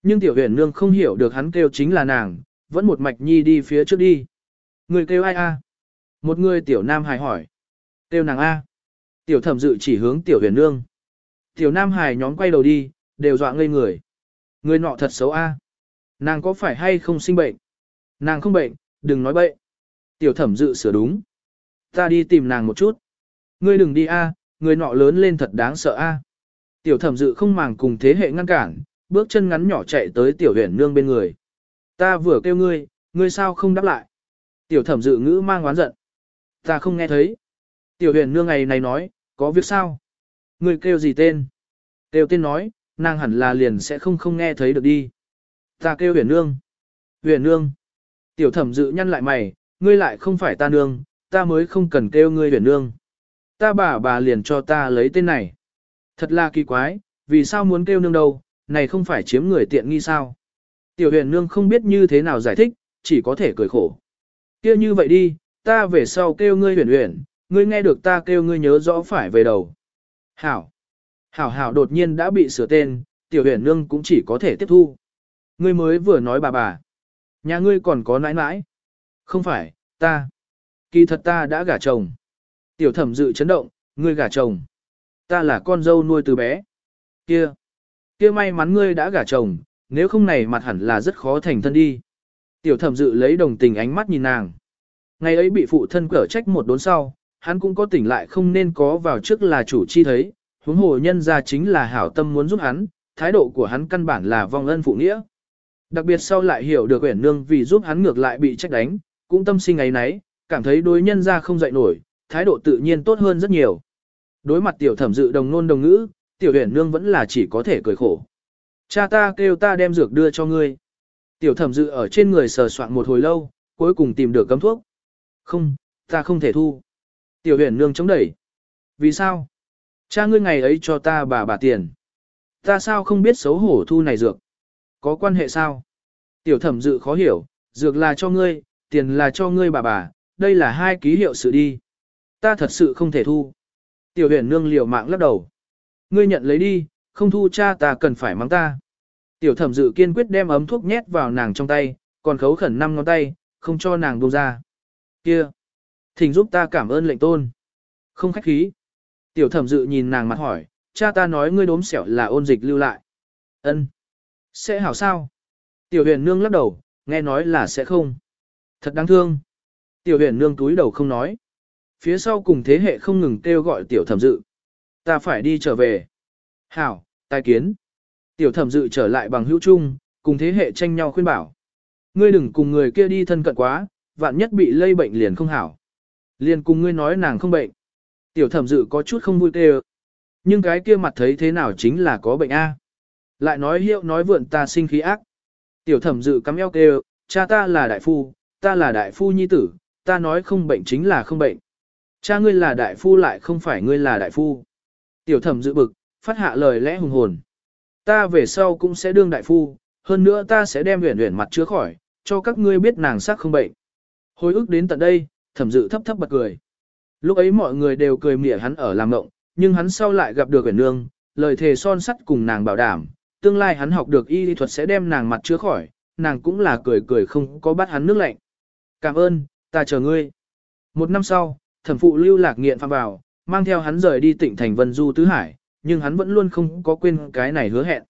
Speaker 1: Nhưng tiểu huyền nương không hiểu được hắn kêu chính là nàng, vẫn một mạch nhi đi phía trước đi. Người kêu ai a? Một người tiểu nam hài hỏi. Kêu nàng a. Tiểu thẩm dự chỉ hướng tiểu huyền nương. Tiểu nam hài nhóm quay đầu đi, đều dọa ngây người. Người nọ thật xấu a. Nàng có phải hay không sinh bệnh? Nàng không bệnh, đừng nói bệnh. Tiểu thẩm dự sửa đúng. Ta đi tìm nàng một chút. Ngươi đừng đi a, người nọ lớn lên thật đáng sợ a. Tiểu thẩm dự không màng cùng thế hệ ngăn cản, bước chân ngắn nhỏ chạy tới tiểu huyền nương bên người. Ta vừa kêu ngươi, ngươi sao không đáp lại? Tiểu thẩm dự ngữ mang oán giận. Ta không nghe thấy. Tiểu huyền nương ngày này nói, có việc sao? Ngươi kêu gì tên? Kêu tên nói, nàng hẳn là liền sẽ không không nghe thấy được đi. Ta kêu huyền nương. Huyền nương. Tiểu thẩm dự nhăn lại mày, ngươi lại không phải ta nương, ta mới không cần kêu ngươi huyền nương. Ta bà bà liền cho ta lấy tên này. Thật là kỳ quái, vì sao muốn kêu nương đâu, này không phải chiếm người tiện nghi sao. Tiểu huyền nương không biết như thế nào giải thích, chỉ có thể cười khổ. kia như vậy đi, ta về sau kêu ngươi huyền huyền, ngươi nghe được ta kêu ngươi nhớ rõ phải về đầu. Hảo. Hảo hảo đột nhiên đã bị sửa tên, tiểu huyền nương cũng chỉ có thể tiếp thu. Ngươi mới vừa nói bà bà. Nhà ngươi còn có nãi nãi. Không phải, ta. Kỳ thật ta đã gả chồng. Tiểu thẩm dự chấn động, ngươi gả chồng. Ta là con dâu nuôi từ bé. Kia. Kia may mắn ngươi đã gả chồng, nếu không này mặt hẳn là rất khó thành thân đi. Tiểu thẩm dự lấy đồng tình ánh mắt nhìn nàng. Ngày ấy bị phụ thân cở trách một đốn sau, hắn cũng có tỉnh lại không nên có vào trước là chủ chi thấy, huống hồ nhân ra chính là hảo tâm muốn giúp hắn, thái độ của hắn căn bản là vong ân phụ nghĩa. Đặc biệt sau lại hiểu được Uyển Nương vì giúp hắn ngược lại bị trách đánh, cũng tâm sinh ấy nấy, cảm thấy đối nhân ra không dậy nổi, thái độ tự nhiên tốt hơn rất nhiều. Đối mặt tiểu thẩm dự đồng nôn đồng ngữ, tiểu Uyển Nương vẫn là chỉ có thể cười khổ. Cha ta kêu ta đem dược đưa cho ngươi. Tiểu thẩm dự ở trên người sờ soạn một hồi lâu, cuối cùng tìm được cấm thuốc. Không, ta không thể thu. Tiểu huyền nương chống đẩy. Vì sao? Cha ngươi ngày ấy cho ta bà bà tiền. Ta sao không biết xấu hổ thu này dược? Có quan hệ sao? Tiểu thẩm dự khó hiểu, dược là cho ngươi, tiền là cho ngươi bà bà, đây là hai ký hiệu sự đi. Ta thật sự không thể thu. Tiểu huyền nương liều mạng lắc đầu. Ngươi nhận lấy đi, không thu cha ta cần phải mắng ta. Tiểu thẩm dự kiên quyết đem ấm thuốc nhét vào nàng trong tay, còn khấu khẩn năm ngón tay, không cho nàng buông ra. Kia! Thỉnh giúp ta cảm ơn lệnh tôn. Không khách khí. Tiểu thẩm dự nhìn nàng mặt hỏi, cha ta nói ngươi đốm xẻo là ôn dịch lưu lại. ân Sẽ hảo sao? Tiểu huyền nương lắc đầu, nghe nói là sẽ không. Thật đáng thương. Tiểu huyền nương túi đầu không nói. Phía sau cùng thế hệ không ngừng kêu gọi tiểu thẩm dự. Ta phải đi trở về. Hảo, tai kiến. Tiểu thẩm dự trở lại bằng hữu chung, cùng thế hệ tranh nhau khuyên bảo. Ngươi đừng cùng người kia đi thân cận quá, vạn nhất bị lây bệnh liền không hảo. Liền cùng ngươi nói nàng không bệnh. Tiểu thẩm dự có chút không vui tê Nhưng cái kia mặt thấy thế nào chính là có bệnh A. Lại nói hiệu nói vượn ta sinh khí ác. Tiểu thẩm dự cắm eo kêu, cha ta là đại phu, ta là đại phu nhi tử, ta nói không bệnh chính là không bệnh. Cha ngươi là đại phu lại không phải ngươi là đại phu. Tiểu thẩm dự bực, phát hạ lời lẽ hùng hồn. Ta về sau cũng sẽ đương đại phu, hơn nữa ta sẽ đem huyền huyền mặt chứa khỏi, cho các ngươi biết nàng sắc không bệnh. Hồi ức đến tận đây, thẩm dự thấp thấp bật cười. Lúc ấy mọi người đều cười mỉa hắn ở làm ngộng, nhưng hắn sau lại gặp được huyền nương, lời thề son sắt cùng nàng bảo đảm, tương lai hắn học được y lý thuật sẽ đem nàng mặt chứa khỏi, nàng cũng là cười cười không có bắt hắn nước lạnh. Cảm ơn, ta chờ ngươi. Một năm sau, thẩm phụ lưu lạc nghiện phạm vào, mang theo hắn rời đi tỉnh thành Vân Du Tứ Hải, nhưng hắn vẫn luôn không có quên cái này hứa hẹn.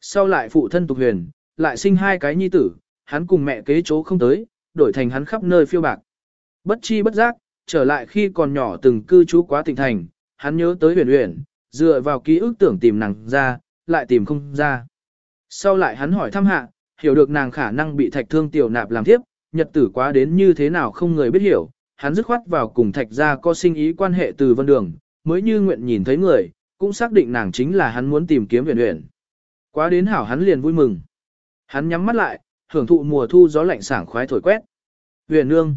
Speaker 1: Sau lại phụ thân tục huyền, lại sinh hai cái nhi tử, hắn cùng mẹ kế chỗ không tới, đổi thành hắn khắp nơi phiêu bạc. Bất chi bất giác, trở lại khi còn nhỏ từng cư trú quá tỉnh thành, hắn nhớ tới huyền huyền, dựa vào ký ức tưởng tìm nàng ra, lại tìm không ra. Sau lại hắn hỏi thăm hạ, hiểu được nàng khả năng bị thạch thương tiểu nạp làm tiếp, nhật tử quá đến như thế nào không người biết hiểu, hắn dứt khoát vào cùng thạch gia có sinh ý quan hệ từ vân đường, mới như nguyện nhìn thấy người, cũng xác định nàng chính là hắn muốn tìm kiếm huyền huyền. Quá đến hảo hắn liền vui mừng. Hắn nhắm mắt lại, hưởng thụ mùa thu gió lạnh sảng khoái thổi quét. Huyền nương.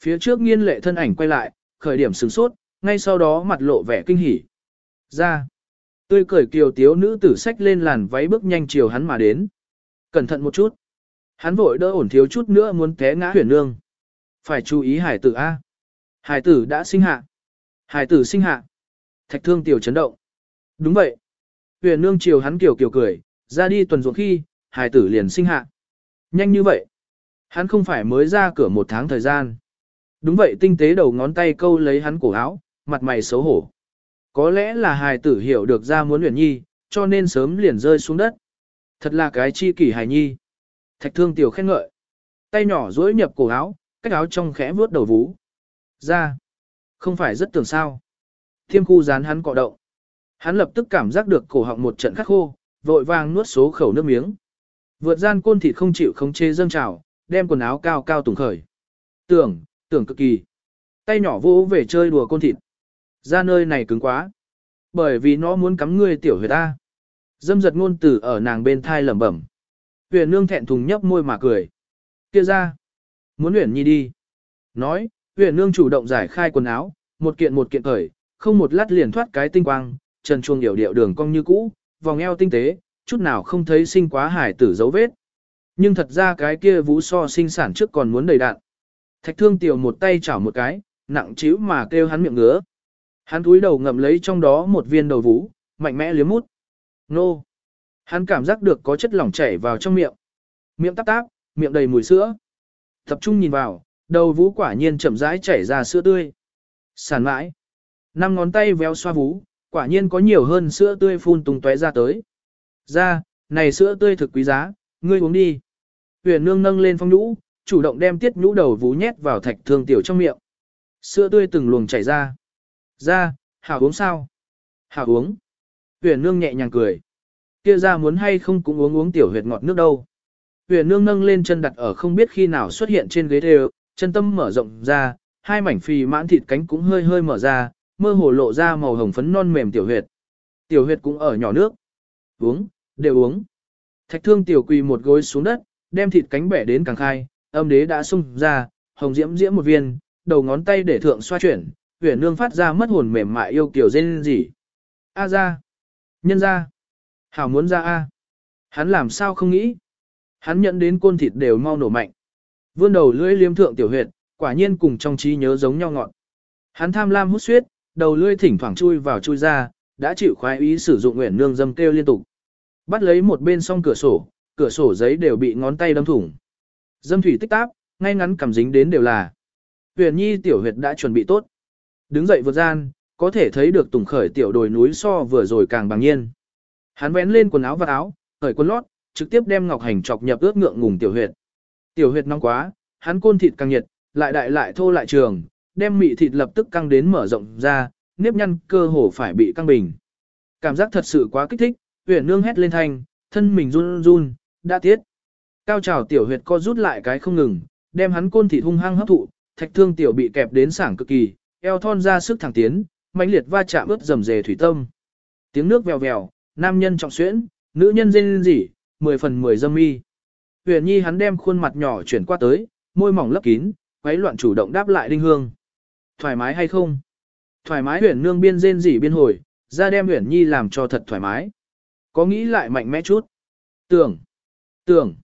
Speaker 1: Phía trước nghiên lệ thân ảnh quay lại, khởi điểm sừng sốt, ngay sau đó mặt lộ vẻ kinh hỉ. Ra. Tươi cười kiều tiếu nữ tử sách lên làn váy bước nhanh chiều hắn mà đến. Cẩn thận một chút. Hắn vội đỡ ổn thiếu chút nữa muốn té ngã huyền nương. Phải chú ý hải tử A. Hải tử đã sinh hạ. Hải tử sinh hạ. Thạch thương tiểu chấn động. Đúng vậy. Huyền nương chiều hắn kiểu kiểu cười, ra đi tuần ruộng khi, hải tử liền sinh hạ. Nhanh như vậy. Hắn không phải mới ra cửa một tháng thời gian. Đúng vậy tinh tế đầu ngón tay câu lấy hắn cổ áo, mặt mày xấu hổ. Có lẽ là hài tử hiểu được ra muốn luyện nhi, cho nên sớm liền rơi xuống đất. Thật là cái chi kỷ hài nhi. Thạch thương tiểu khen ngợi. Tay nhỏ duỗi nhập cổ áo, cách áo trong khẽ vuốt đầu vú. Ra. Không phải rất tưởng sao. Thiêm khu dán hắn cọ động. Hắn lập tức cảm giác được cổ họng một trận khắc khô, vội vàng nuốt số khẩu nước miếng. Vượt gian côn thịt không chịu không chê dâng trào, đem quần áo cao cao tùng khởi. Tưởng, tưởng cực kỳ. Tay nhỏ vô về chơi đùa côn thịt. Ra nơi này cứng quá. Bởi vì nó muốn cắm ngươi tiểu huyệt ta. Dâm giật ngôn tử ở nàng bên thai lẩm bẩm. Huyền nương thẹn thùng nhấp môi mà cười. Kia ra. Muốn Uyển nhi đi. Nói, Uyển nương chủ động giải khai quần áo, một kiện một kiện cởi, không một lát liền thoát cái tinh quang, trần chuông điệu điệu đường cong như cũ, vòng eo tinh tế, chút nào không thấy sinh quá hải tử dấu vết. Nhưng thật ra cái kia vũ so sinh sản trước còn muốn đầy đạn. Thạch thương tiểu một tay chảo một cái, nặng chíu mà kêu hắn miệng ngứa. Hắn túi đầu ngậm lấy trong đó một viên đầu vũ, mạnh mẽ liếm mút. Nô! Hắn cảm giác được có chất lỏng chảy vào trong miệng. Miệng táp táp, miệng đầy mùi sữa. Tập trung nhìn vào, đầu vũ quả nhiên chậm rãi chảy ra sữa tươi. Sản mãi. Năm ngón tay véo xoa vú, quả nhiên có nhiều hơn sữa tươi phun tung tóe ra tới. Ra, này sữa tươi thực quý giá, ngươi uống đi. Huyền nương nâng lên phong nhũ, chủ động đem tiết nhũ đầu vú nhét vào thạch thương tiểu trong miệng. Sữa tươi từng luồng chảy ra. Ra, hảo uống sao? Hảo uống. Huyền nương nhẹ nhàng cười. Kia ra muốn hay không cũng uống uống tiểu huyệt ngọt nước đâu. Huyền nương nâng lên chân đặt ở không biết khi nào xuất hiện trên ghế đều, chân tâm mở rộng ra, hai mảnh phì mãn thịt cánh cũng hơi hơi mở ra, mơ hồ lộ ra màu hồng phấn non mềm tiểu huyệt. Tiểu huyệt cũng ở nhỏ nước. Uống, đều uống. Thạch thương tiểu quỳ một gối xuống đất, đem thịt cánh bẻ đến càng khai, âm đế đã sung ra, hồng diễm diễm một viên, đầu ngón tay để thượng xoa chuyển, huyền nương phát ra mất hồn mềm mại yêu kiểu dên gì. A ra. Nhân ra. Hảo muốn ra A. Hắn làm sao không nghĩ. Hắn nhận đến côn thịt đều mau nổ mạnh. Vươn đầu lưỡi liếm thượng tiểu huyệt, quả nhiên cùng trong trí nhớ giống nhau ngọn. Hắn tham lam hút suyết, đầu lưỡi thỉnh thoảng chui vào chui ra, đã chịu khoái ý sử dụng nguyện nương dâm kêu liên tục. Bắt lấy một bên song cửa sổ, cửa sổ giấy đều bị ngón tay đâm thủng. Dâm thủy tích táp, ngay ngắn cầm dính đến đều là. Huyền nhi tiểu huyệt đã chuẩn bị tốt. Đứng dậy vượt gian, có thể thấy được tùng khởi tiểu đồi núi so vừa rồi càng bằng nhiên. Hắn vén lên quần áo và áo, khởi quần lót, trực tiếp đem ngọc hành chọc nhập ướt ngượng ngùng tiểu huyệt. Tiểu huyệt nóng quá, hắn côn thịt càng nhiệt, lại đại lại thô lại trường, đem mị thịt lập tức căng đến mở rộng ra, nếp nhăn cơ hồ phải bị căng bình. Cảm giác thật sự quá kích thích, huyền nương hét lên thanh, thân mình run run, đã tiết. Cao trào tiểu huyệt co rút lại cái không ngừng, đem hắn côn thịt hung hăng hấp thụ, thạch thương tiểu bị kẹp đến sảng cực kỳ, eo thon ra sức thẳng tiến, mãnh liệt va chạm ướt dầm dề thủy tâm. Tiếng nước vèo vèo, nam nhân trọng xuyễn, nữ nhân rên gì, 10 phần 10 dâm mi. Huyền Nhi hắn đem khuôn mặt nhỏ chuyển qua tới, môi mỏng lấp kín, quấy loạn chủ động đáp lại đinh hương. Thoải mái hay không? Thoải mái huyền nương biên rên rỉ biên hồi, ra đem huyền Nhi làm cho thật thoải mái. Có nghĩ lại mạnh mẽ chút. Tưởng, tưởng,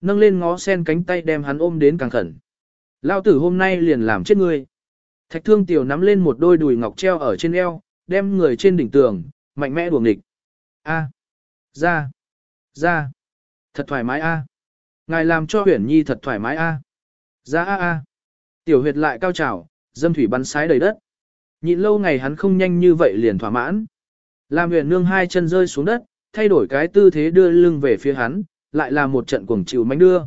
Speaker 1: nâng lên ngó sen cánh tay đem hắn ôm đến càng khẩn. Lao tử hôm nay liền làm chết ngươi. Thạch thương tiểu nắm lên một đôi đùi ngọc treo ở trên eo, đem người trên đỉnh tường, mạnh mẽ đuồng địch. A, ra, ra, thật thoải mái a. Ngài làm cho huyển nhi thật thoải mái a. Ra a a. Tiểu huyệt lại cao trào, dâm thủy bắn sái đầy đất. Nhịn lâu ngày hắn không nhanh như vậy liền thỏa mãn. Làm huyền nương hai chân rơi xuống đất, thay đổi cái tư thế đưa lưng về phía hắn, lại là một trận cuồng chịu mánh đưa.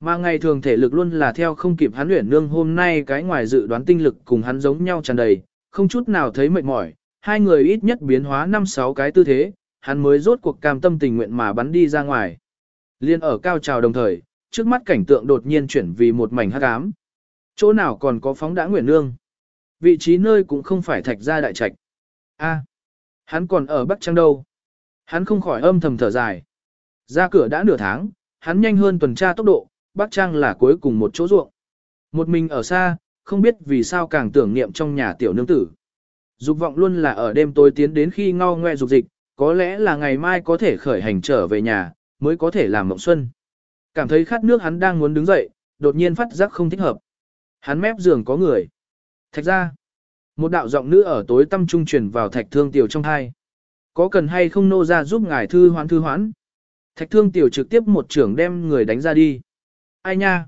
Speaker 1: Mà ngày thường thể lực luôn là theo không kịp hắn luyện nương hôm nay cái ngoài dự đoán tinh lực cùng hắn giống nhau tràn đầy, không chút nào thấy mệt mỏi, hai người ít nhất biến hóa năm sáu cái tư thế, hắn mới rốt cuộc cam tâm tình nguyện mà bắn đi ra ngoài. Liên ở cao trào đồng thời, trước mắt cảnh tượng đột nhiên chuyển vì một mảnh hắc ám. Chỗ nào còn có phóng đã nguyện nương. Vị trí nơi cũng không phải thạch gia đại trạch. A, hắn còn ở Bắc Trang đâu. Hắn không khỏi âm thầm thở dài. Ra cửa đã nửa tháng, hắn nhanh hơn tuần tra tốc độ, Bắc Trang là cuối cùng một chỗ ruộng. Một mình ở xa, không biết vì sao càng tưởng niệm trong nhà tiểu nương tử. Dục vọng luôn là ở đêm tối tiến đến khi ngao ngoe dục dịch, có lẽ là ngày mai có thể khởi hành trở về nhà, mới có thể làm mộng xuân. Cảm thấy khát nước hắn đang muốn đứng dậy, đột nhiên phát giác không thích hợp. Hắn mép giường có người. Thạch ra. Một đạo giọng nữ ở tối tâm trung truyền vào thạch thương tiểu trong hai. Có cần hay không nô ra giúp ngài thư hoán thư hoán? Thạch thương tiểu trực tiếp một trưởng đem người đánh ra đi. Ai nha?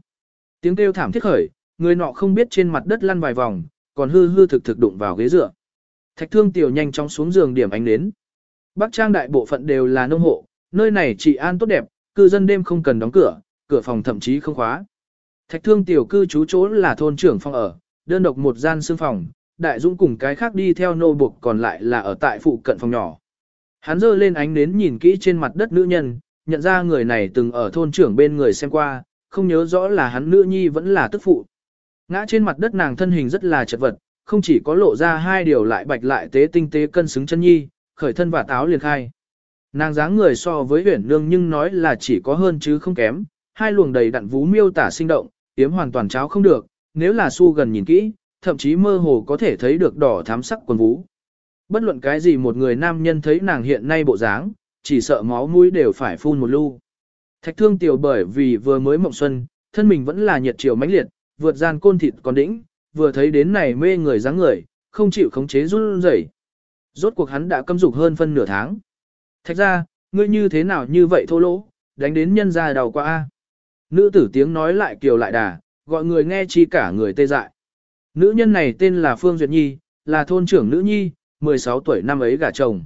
Speaker 1: Tiếng kêu thảm thiết khởi, người nọ không biết trên mặt đất lăn vài vòng, còn hư hư thực thực đụng vào ghế dựa. Thạch thương tiểu nhanh chóng xuống giường điểm ánh đến. Bắc Trang đại bộ phận đều là nông hộ, nơi này chỉ an tốt đẹp, cư dân đêm không cần đóng cửa, cửa phòng thậm chí không khóa. Thạch thương tiểu cư trú chỗ là thôn trưởng phòng ở, đơn độc một gian xương phòng, đại dũng cùng cái khác đi theo nô buộc còn lại là ở tại phụ cận phòng nhỏ. Hắn dơ lên ánh nến nhìn kỹ trên mặt đất nữ nhân, nhận ra người này từng ở thôn trưởng bên người xem qua, không nhớ rõ là hắn nữ nhi vẫn là tức phụ. Ngã trên mặt đất nàng thân hình rất là chật vật, không chỉ có lộ ra hai điều lại bạch lại tế tinh tế cân xứng chân nhi, khởi thân và táo liền khai. Nàng dáng người so với huyền nương nhưng nói là chỉ có hơn chứ không kém, hai luồng đầy đặn vú miêu tả sinh động, yếm hoàn toàn cháo không được, nếu là su gần nhìn kỹ, thậm chí mơ hồ có thể thấy được đỏ thám sắc quần vú. Bất luận cái gì một người nam nhân thấy nàng hiện nay bộ dáng, chỉ sợ máu mũi đều phải phun một lu. Thạch thương tiểu bởi vì vừa mới mộng xuân, thân mình vẫn là nhiệt chiều mãnh liệt, vượt gian côn thịt còn đĩnh, vừa thấy đến này mê người dáng người, không chịu khống chế run rẩy. Rốt cuộc hắn đã căm dục hơn phân nửa tháng. Thạch ra, ngươi như thế nào như vậy thô lỗ, đánh đến nhân ra đầu qua a. Nữ tử tiếng nói lại kiều lại đà, gọi người nghe chi cả người tê dại. Nữ nhân này tên là Phương Duyệt Nhi, là thôn trưởng nữ nhi, 16 tuổi năm ấy gả chồng.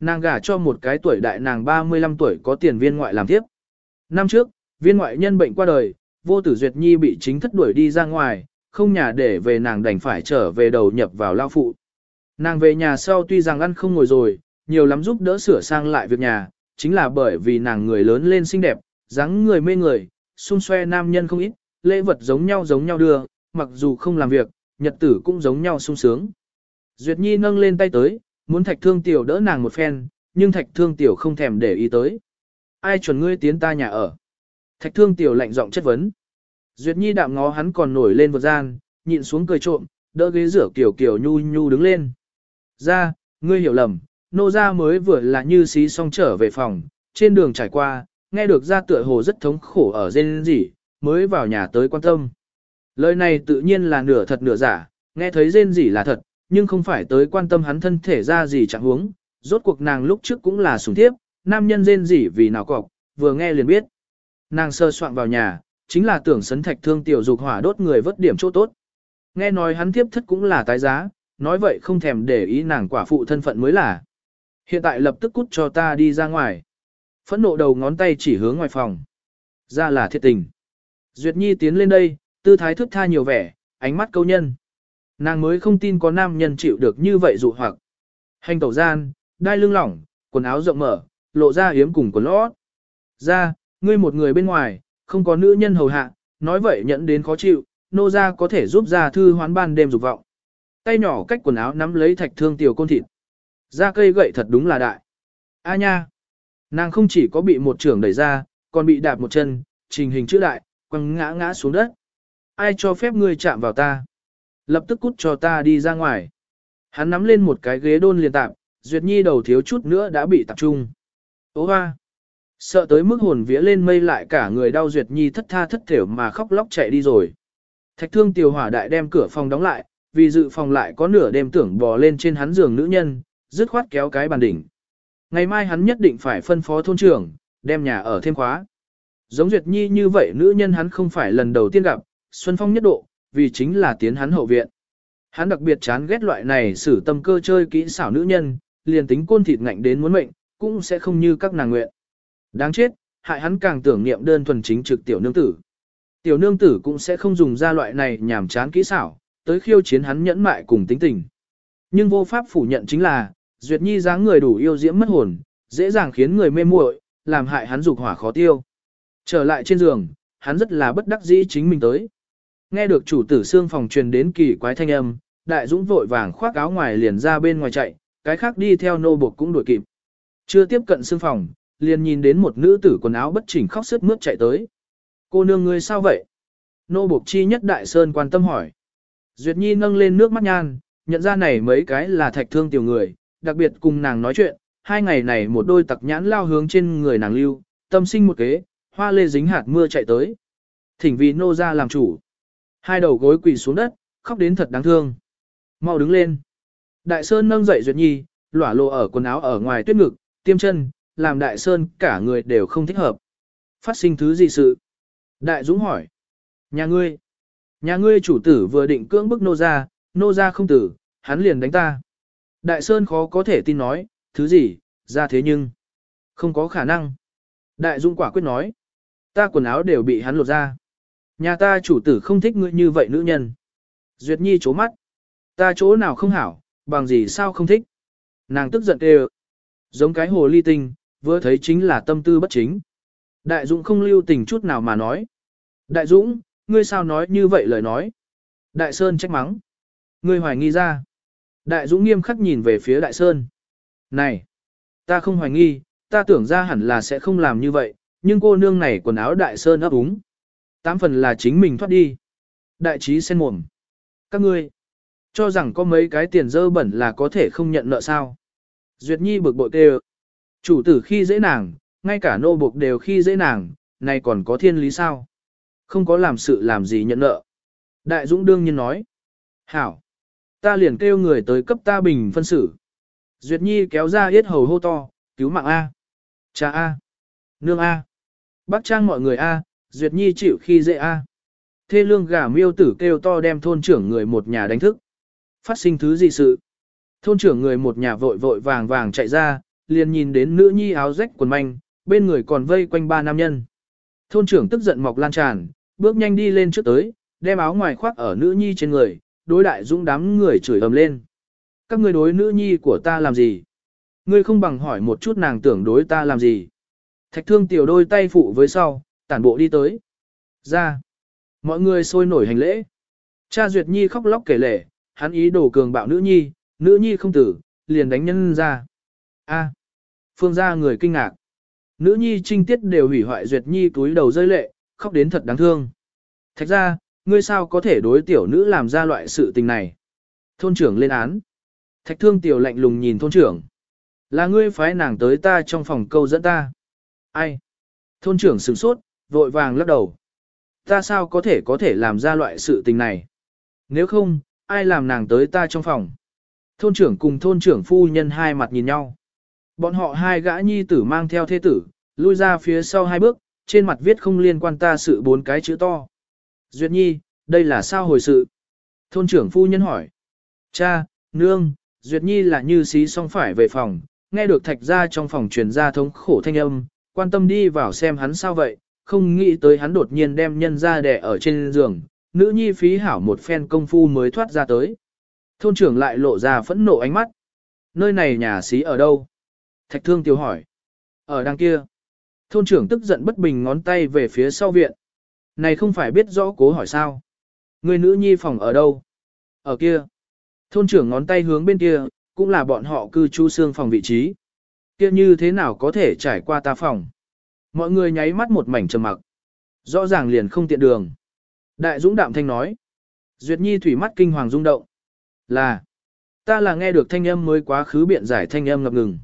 Speaker 1: Nàng gả cho một cái tuổi đại nàng 35 tuổi có tiền viên ngoại làm tiếp. Năm trước, viên ngoại nhân bệnh qua đời, vô tử Duyệt Nhi bị chính thất đuổi đi ra ngoài, không nhà để về nàng đành phải trở về đầu nhập vào lao phụ. Nàng về nhà sau tuy rằng ăn không ngồi rồi, nhiều lắm giúp đỡ sửa sang lại việc nhà, chính là bởi vì nàng người lớn lên xinh đẹp, dáng người mê người, xung xoe nam nhân không ít, lễ vật giống nhau giống nhau đưa, mặc dù không làm việc, nhật tử cũng giống nhau sung sướng. Duyệt Nhi nâng lên tay tới, muốn thạch thương tiểu đỡ nàng một phen, nhưng thạch thương tiểu không thèm để ý tới. Ai chuẩn ngươi tiến ta nhà ở? Thạch thương tiểu lạnh giọng chất vấn. Duyệt Nhi đạm ngó hắn còn nổi lên một gian, nhịn xuống cười trộm, đỡ ghế rửa kiểu kiểu nhu nhu đứng lên. Ra, ngươi hiểu lầm, nô ra mới vừa là như xí xong trở về phòng, trên đường trải qua, nghe được ra tựa hồ rất thống khổ ở dên gì, mới vào nhà tới quan tâm. Lời này tự nhiên là nửa thật nửa giả, nghe thấy rên gì là thật, nhưng không phải tới quan tâm hắn thân thể ra gì chẳng huống. Rốt cuộc nàng lúc trước cũng là sùng thiếp, nam nhân rên gì vì nào cọc, vừa nghe liền biết. Nàng sơ soạn vào nhà, chính là tưởng sấn thạch thương tiểu dục hỏa đốt người vớt điểm chỗ tốt. Nghe nói hắn tiếp thất cũng là tái giá, nói vậy không thèm để ý nàng quả phụ thân phận mới là. Hiện tại lập tức cút cho ta đi ra ngoài. Phẫn nộ đầu ngón tay chỉ hướng ngoài phòng. Ra là thiệt tình. Duyệt Nhi tiến lên đây, tư thái thức tha nhiều vẻ, ánh mắt câu nhân. Nàng mới không tin có nam nhân chịu được như vậy dụ hoặc. Hành tẩu gian, đai lưng lỏng, quần áo rộng mở, lộ ra hiếm cùng quần lót. Ra, ngươi một người bên ngoài, không có nữ nhân hầu hạ, nói vậy nhận đến khó chịu, nô ra có thể giúp ra thư hoán ban đêm dục vọng. Tay nhỏ cách quần áo nắm lấy thạch thương tiểu côn thịt. Ra cây gậy thật đúng là đại. A nha. Nàng không chỉ có bị một trưởng đẩy ra, còn bị đạp một chân, trình hình chữ đại, quăng ngã ngã xuống đất. Ai cho phép ngươi chạm vào ta? Lập tức cút cho ta đi ra ngoài. Hắn nắm lên một cái ghế đôn liền tạm, Duyệt Nhi đầu thiếu chút nữa đã bị tập trung. Ô hoa! Sợ tới mức hồn vía lên mây lại cả người đau Duyệt Nhi thất tha thất thểu mà khóc lóc chạy đi rồi. Thạch thương tiểu hỏa đại đem cửa phòng đóng lại, vì dự phòng lại có nửa đêm tưởng bò lên trên hắn giường nữ nhân, dứt khoát kéo cái bàn đỉnh. Ngày mai hắn nhất định phải phân phó thôn trưởng, đem nhà ở thêm khóa. Giống Duyệt Nhi như vậy nữ nhân hắn không phải lần đầu tiên gặp, Xuân Phong nhất độ, vì chính là tiến hắn hậu viện. Hắn đặc biệt chán ghét loại này xử tâm cơ chơi kỹ xảo nữ nhân, liền tính côn thịt ngạnh đến muốn mệnh, cũng sẽ không như các nàng nguyện. Đáng chết, hại hắn càng tưởng niệm đơn thuần chính trực tiểu nương tử. Tiểu nương tử cũng sẽ không dùng ra loại này nhảm chán kỹ xảo, tới khiêu chiến hắn nhẫn mại cùng tính tình. Nhưng vô pháp phủ nhận chính là, Duyệt Nhi dáng người đủ yêu diễm mất hồn, dễ dàng khiến người mê muội, làm hại hắn dục hỏa khó tiêu. Trở lại trên giường, hắn rất là bất đắc dĩ chính mình tới. Nghe được chủ tử xương phòng truyền đến kỳ quái thanh âm, đại dũng vội vàng khoác áo ngoài liền ra bên ngoài chạy, cái khác đi theo nô buộc cũng đuổi kịp. Chưa tiếp cận xương phòng, liền nhìn đến một nữ tử quần áo bất chỉnh khóc sướt mướt chạy tới. Cô nương ngươi sao vậy? Nô buộc chi nhất đại sơn quan tâm hỏi. Duyệt Nhi nâng lên nước mắt nhan, nhận ra này mấy cái là thạch thương tiểu người, đặc biệt cùng nàng nói chuyện, hai ngày này một đôi tặc nhãn lao hướng trên người nàng lưu, tâm sinh một kế, hoa lê dính hạt mưa chạy tới. Thỉnh vì nô ra làm chủ. Hai đầu gối quỳ xuống đất, khóc đến thật đáng thương. Mau đứng lên. Đại Sơn nâng dậy Duyệt Nhi, lỏa lộ ở quần áo ở ngoài tuyết ngực, tiêm chân, làm Đại Sơn cả người đều không thích hợp. Phát sinh thứ gì sự? Đại Dũng hỏi. Nhà ngươi. Nhà ngươi chủ tử vừa định cưỡng bức nô ra, nô ra không tử, hắn liền đánh ta. Đại Sơn khó có thể tin nói, thứ gì, ra thế nhưng. Không có khả năng. Đại Dũng quả quyết nói. Ta quần áo đều bị hắn lột ra. Nhà ta chủ tử không thích ngươi như vậy nữ nhân. Duyệt Nhi chố mắt. Ta chỗ nào không hảo, bằng gì sao không thích. Nàng tức giận kêu. Giống cái hồ ly tinh, vừa thấy chính là tâm tư bất chính. Đại Dũng không lưu tình chút nào mà nói. Đại Dũng, ngươi sao nói như vậy lời nói. Đại Sơn trách mắng. Ngươi hoài nghi ra. Đại Dũng nghiêm khắc nhìn về phía Đại Sơn. Này, ta không hoài nghi, ta tưởng ra hẳn là sẽ không làm như vậy, nhưng cô nương này quần áo Đại Sơn ấp úng. Tám phần là chính mình thoát đi. Đại trí sen mồm. Các ngươi, cho rằng có mấy cái tiền dơ bẩn là có thể không nhận nợ sao. Duyệt Nhi bực bội kêu. Chủ tử khi dễ nàng, ngay cả nô buộc đều khi dễ nàng, này còn có thiên lý sao? Không có làm sự làm gì nhận nợ. Đại Dũng đương nhiên nói. Hảo. Ta liền kêu người tới cấp ta bình phân xử. Duyệt Nhi kéo ra yết hầu hô to, cứu mạng A. Cha A. Nương A. Bác trang mọi người A, Duyệt Nhi chịu khi dễ A. Thê lương gà miêu tử kêu to đem thôn trưởng người một nhà đánh thức. Phát sinh thứ gì sự? Thôn trưởng người một nhà vội vội vàng vàng chạy ra, liền nhìn đến nữ nhi áo rách quần manh, bên người còn vây quanh ba nam nhân. Thôn trưởng tức giận mọc lan tràn, bước nhanh đi lên trước tới, đem áo ngoài khoác ở nữ nhi trên người, đối đại dũng đám người chửi ầm lên. Các ngươi đối nữ nhi của ta làm gì? Ngươi không bằng hỏi một chút nàng tưởng đối ta làm gì? Thạch thương tiểu đôi tay phụ với sau, tản bộ đi tới. Ra. Mọi người sôi nổi hành lễ. Cha Duyệt Nhi khóc lóc kể lể, hắn ý đồ cường bạo nữ nhi, nữ nhi không tử, liền đánh nhân ra. A. Phương gia người kinh ngạc. Nữ nhi trinh tiết đều hủy hoại Duyệt Nhi túi đầu rơi lệ, khóc đến thật đáng thương. Thạch ra, ngươi sao có thể đối tiểu nữ làm ra loại sự tình này? Thôn trưởng lên án. Thạch thương tiểu lạnh lùng nhìn thôn trưởng. Là ngươi phái nàng tới ta trong phòng câu dẫn ta. Ai? Thôn trưởng sửng sốt, vội vàng lắc đầu. Ta sao có thể có thể làm ra loại sự tình này? Nếu không, ai làm nàng tới ta trong phòng? Thôn trưởng cùng thôn trưởng phu nhân hai mặt nhìn nhau. Bọn họ hai gã nhi tử mang theo thế tử, lui ra phía sau hai bước, trên mặt viết không liên quan ta sự bốn cái chữ to. Duyệt nhi, đây là sao hồi sự? Thôn trưởng phu nhân hỏi. Cha, nương, Duyệt nhi là như xí xong phải về phòng, nghe được thạch ra trong phòng truyền ra thống khổ thanh âm, quan tâm đi vào xem hắn sao vậy, không nghĩ tới hắn đột nhiên đem nhân ra đẻ ở trên giường, nữ nhi phí hảo một phen công phu mới thoát ra tới. Thôn trưởng lại lộ ra phẫn nộ ánh mắt. Nơi này nhà xí ở đâu? Thạch thương tiêu hỏi. Ở đằng kia. Thôn trưởng tức giận bất bình ngón tay về phía sau viện. Này không phải biết rõ cố hỏi sao. Người nữ nhi phòng ở đâu? Ở kia. Thôn trưởng ngón tay hướng bên kia, cũng là bọn họ cư trú xương phòng vị trí. kia như thế nào có thể trải qua ta phòng. Mọi người nháy mắt một mảnh trầm mặc. Rõ ràng liền không tiện đường. Đại Dũng đạm thanh nói. Duyệt Nhi thủy mắt kinh hoàng rung động. Là. Ta là nghe được thanh âm mới quá khứ biện giải thanh âm ngập ngừng.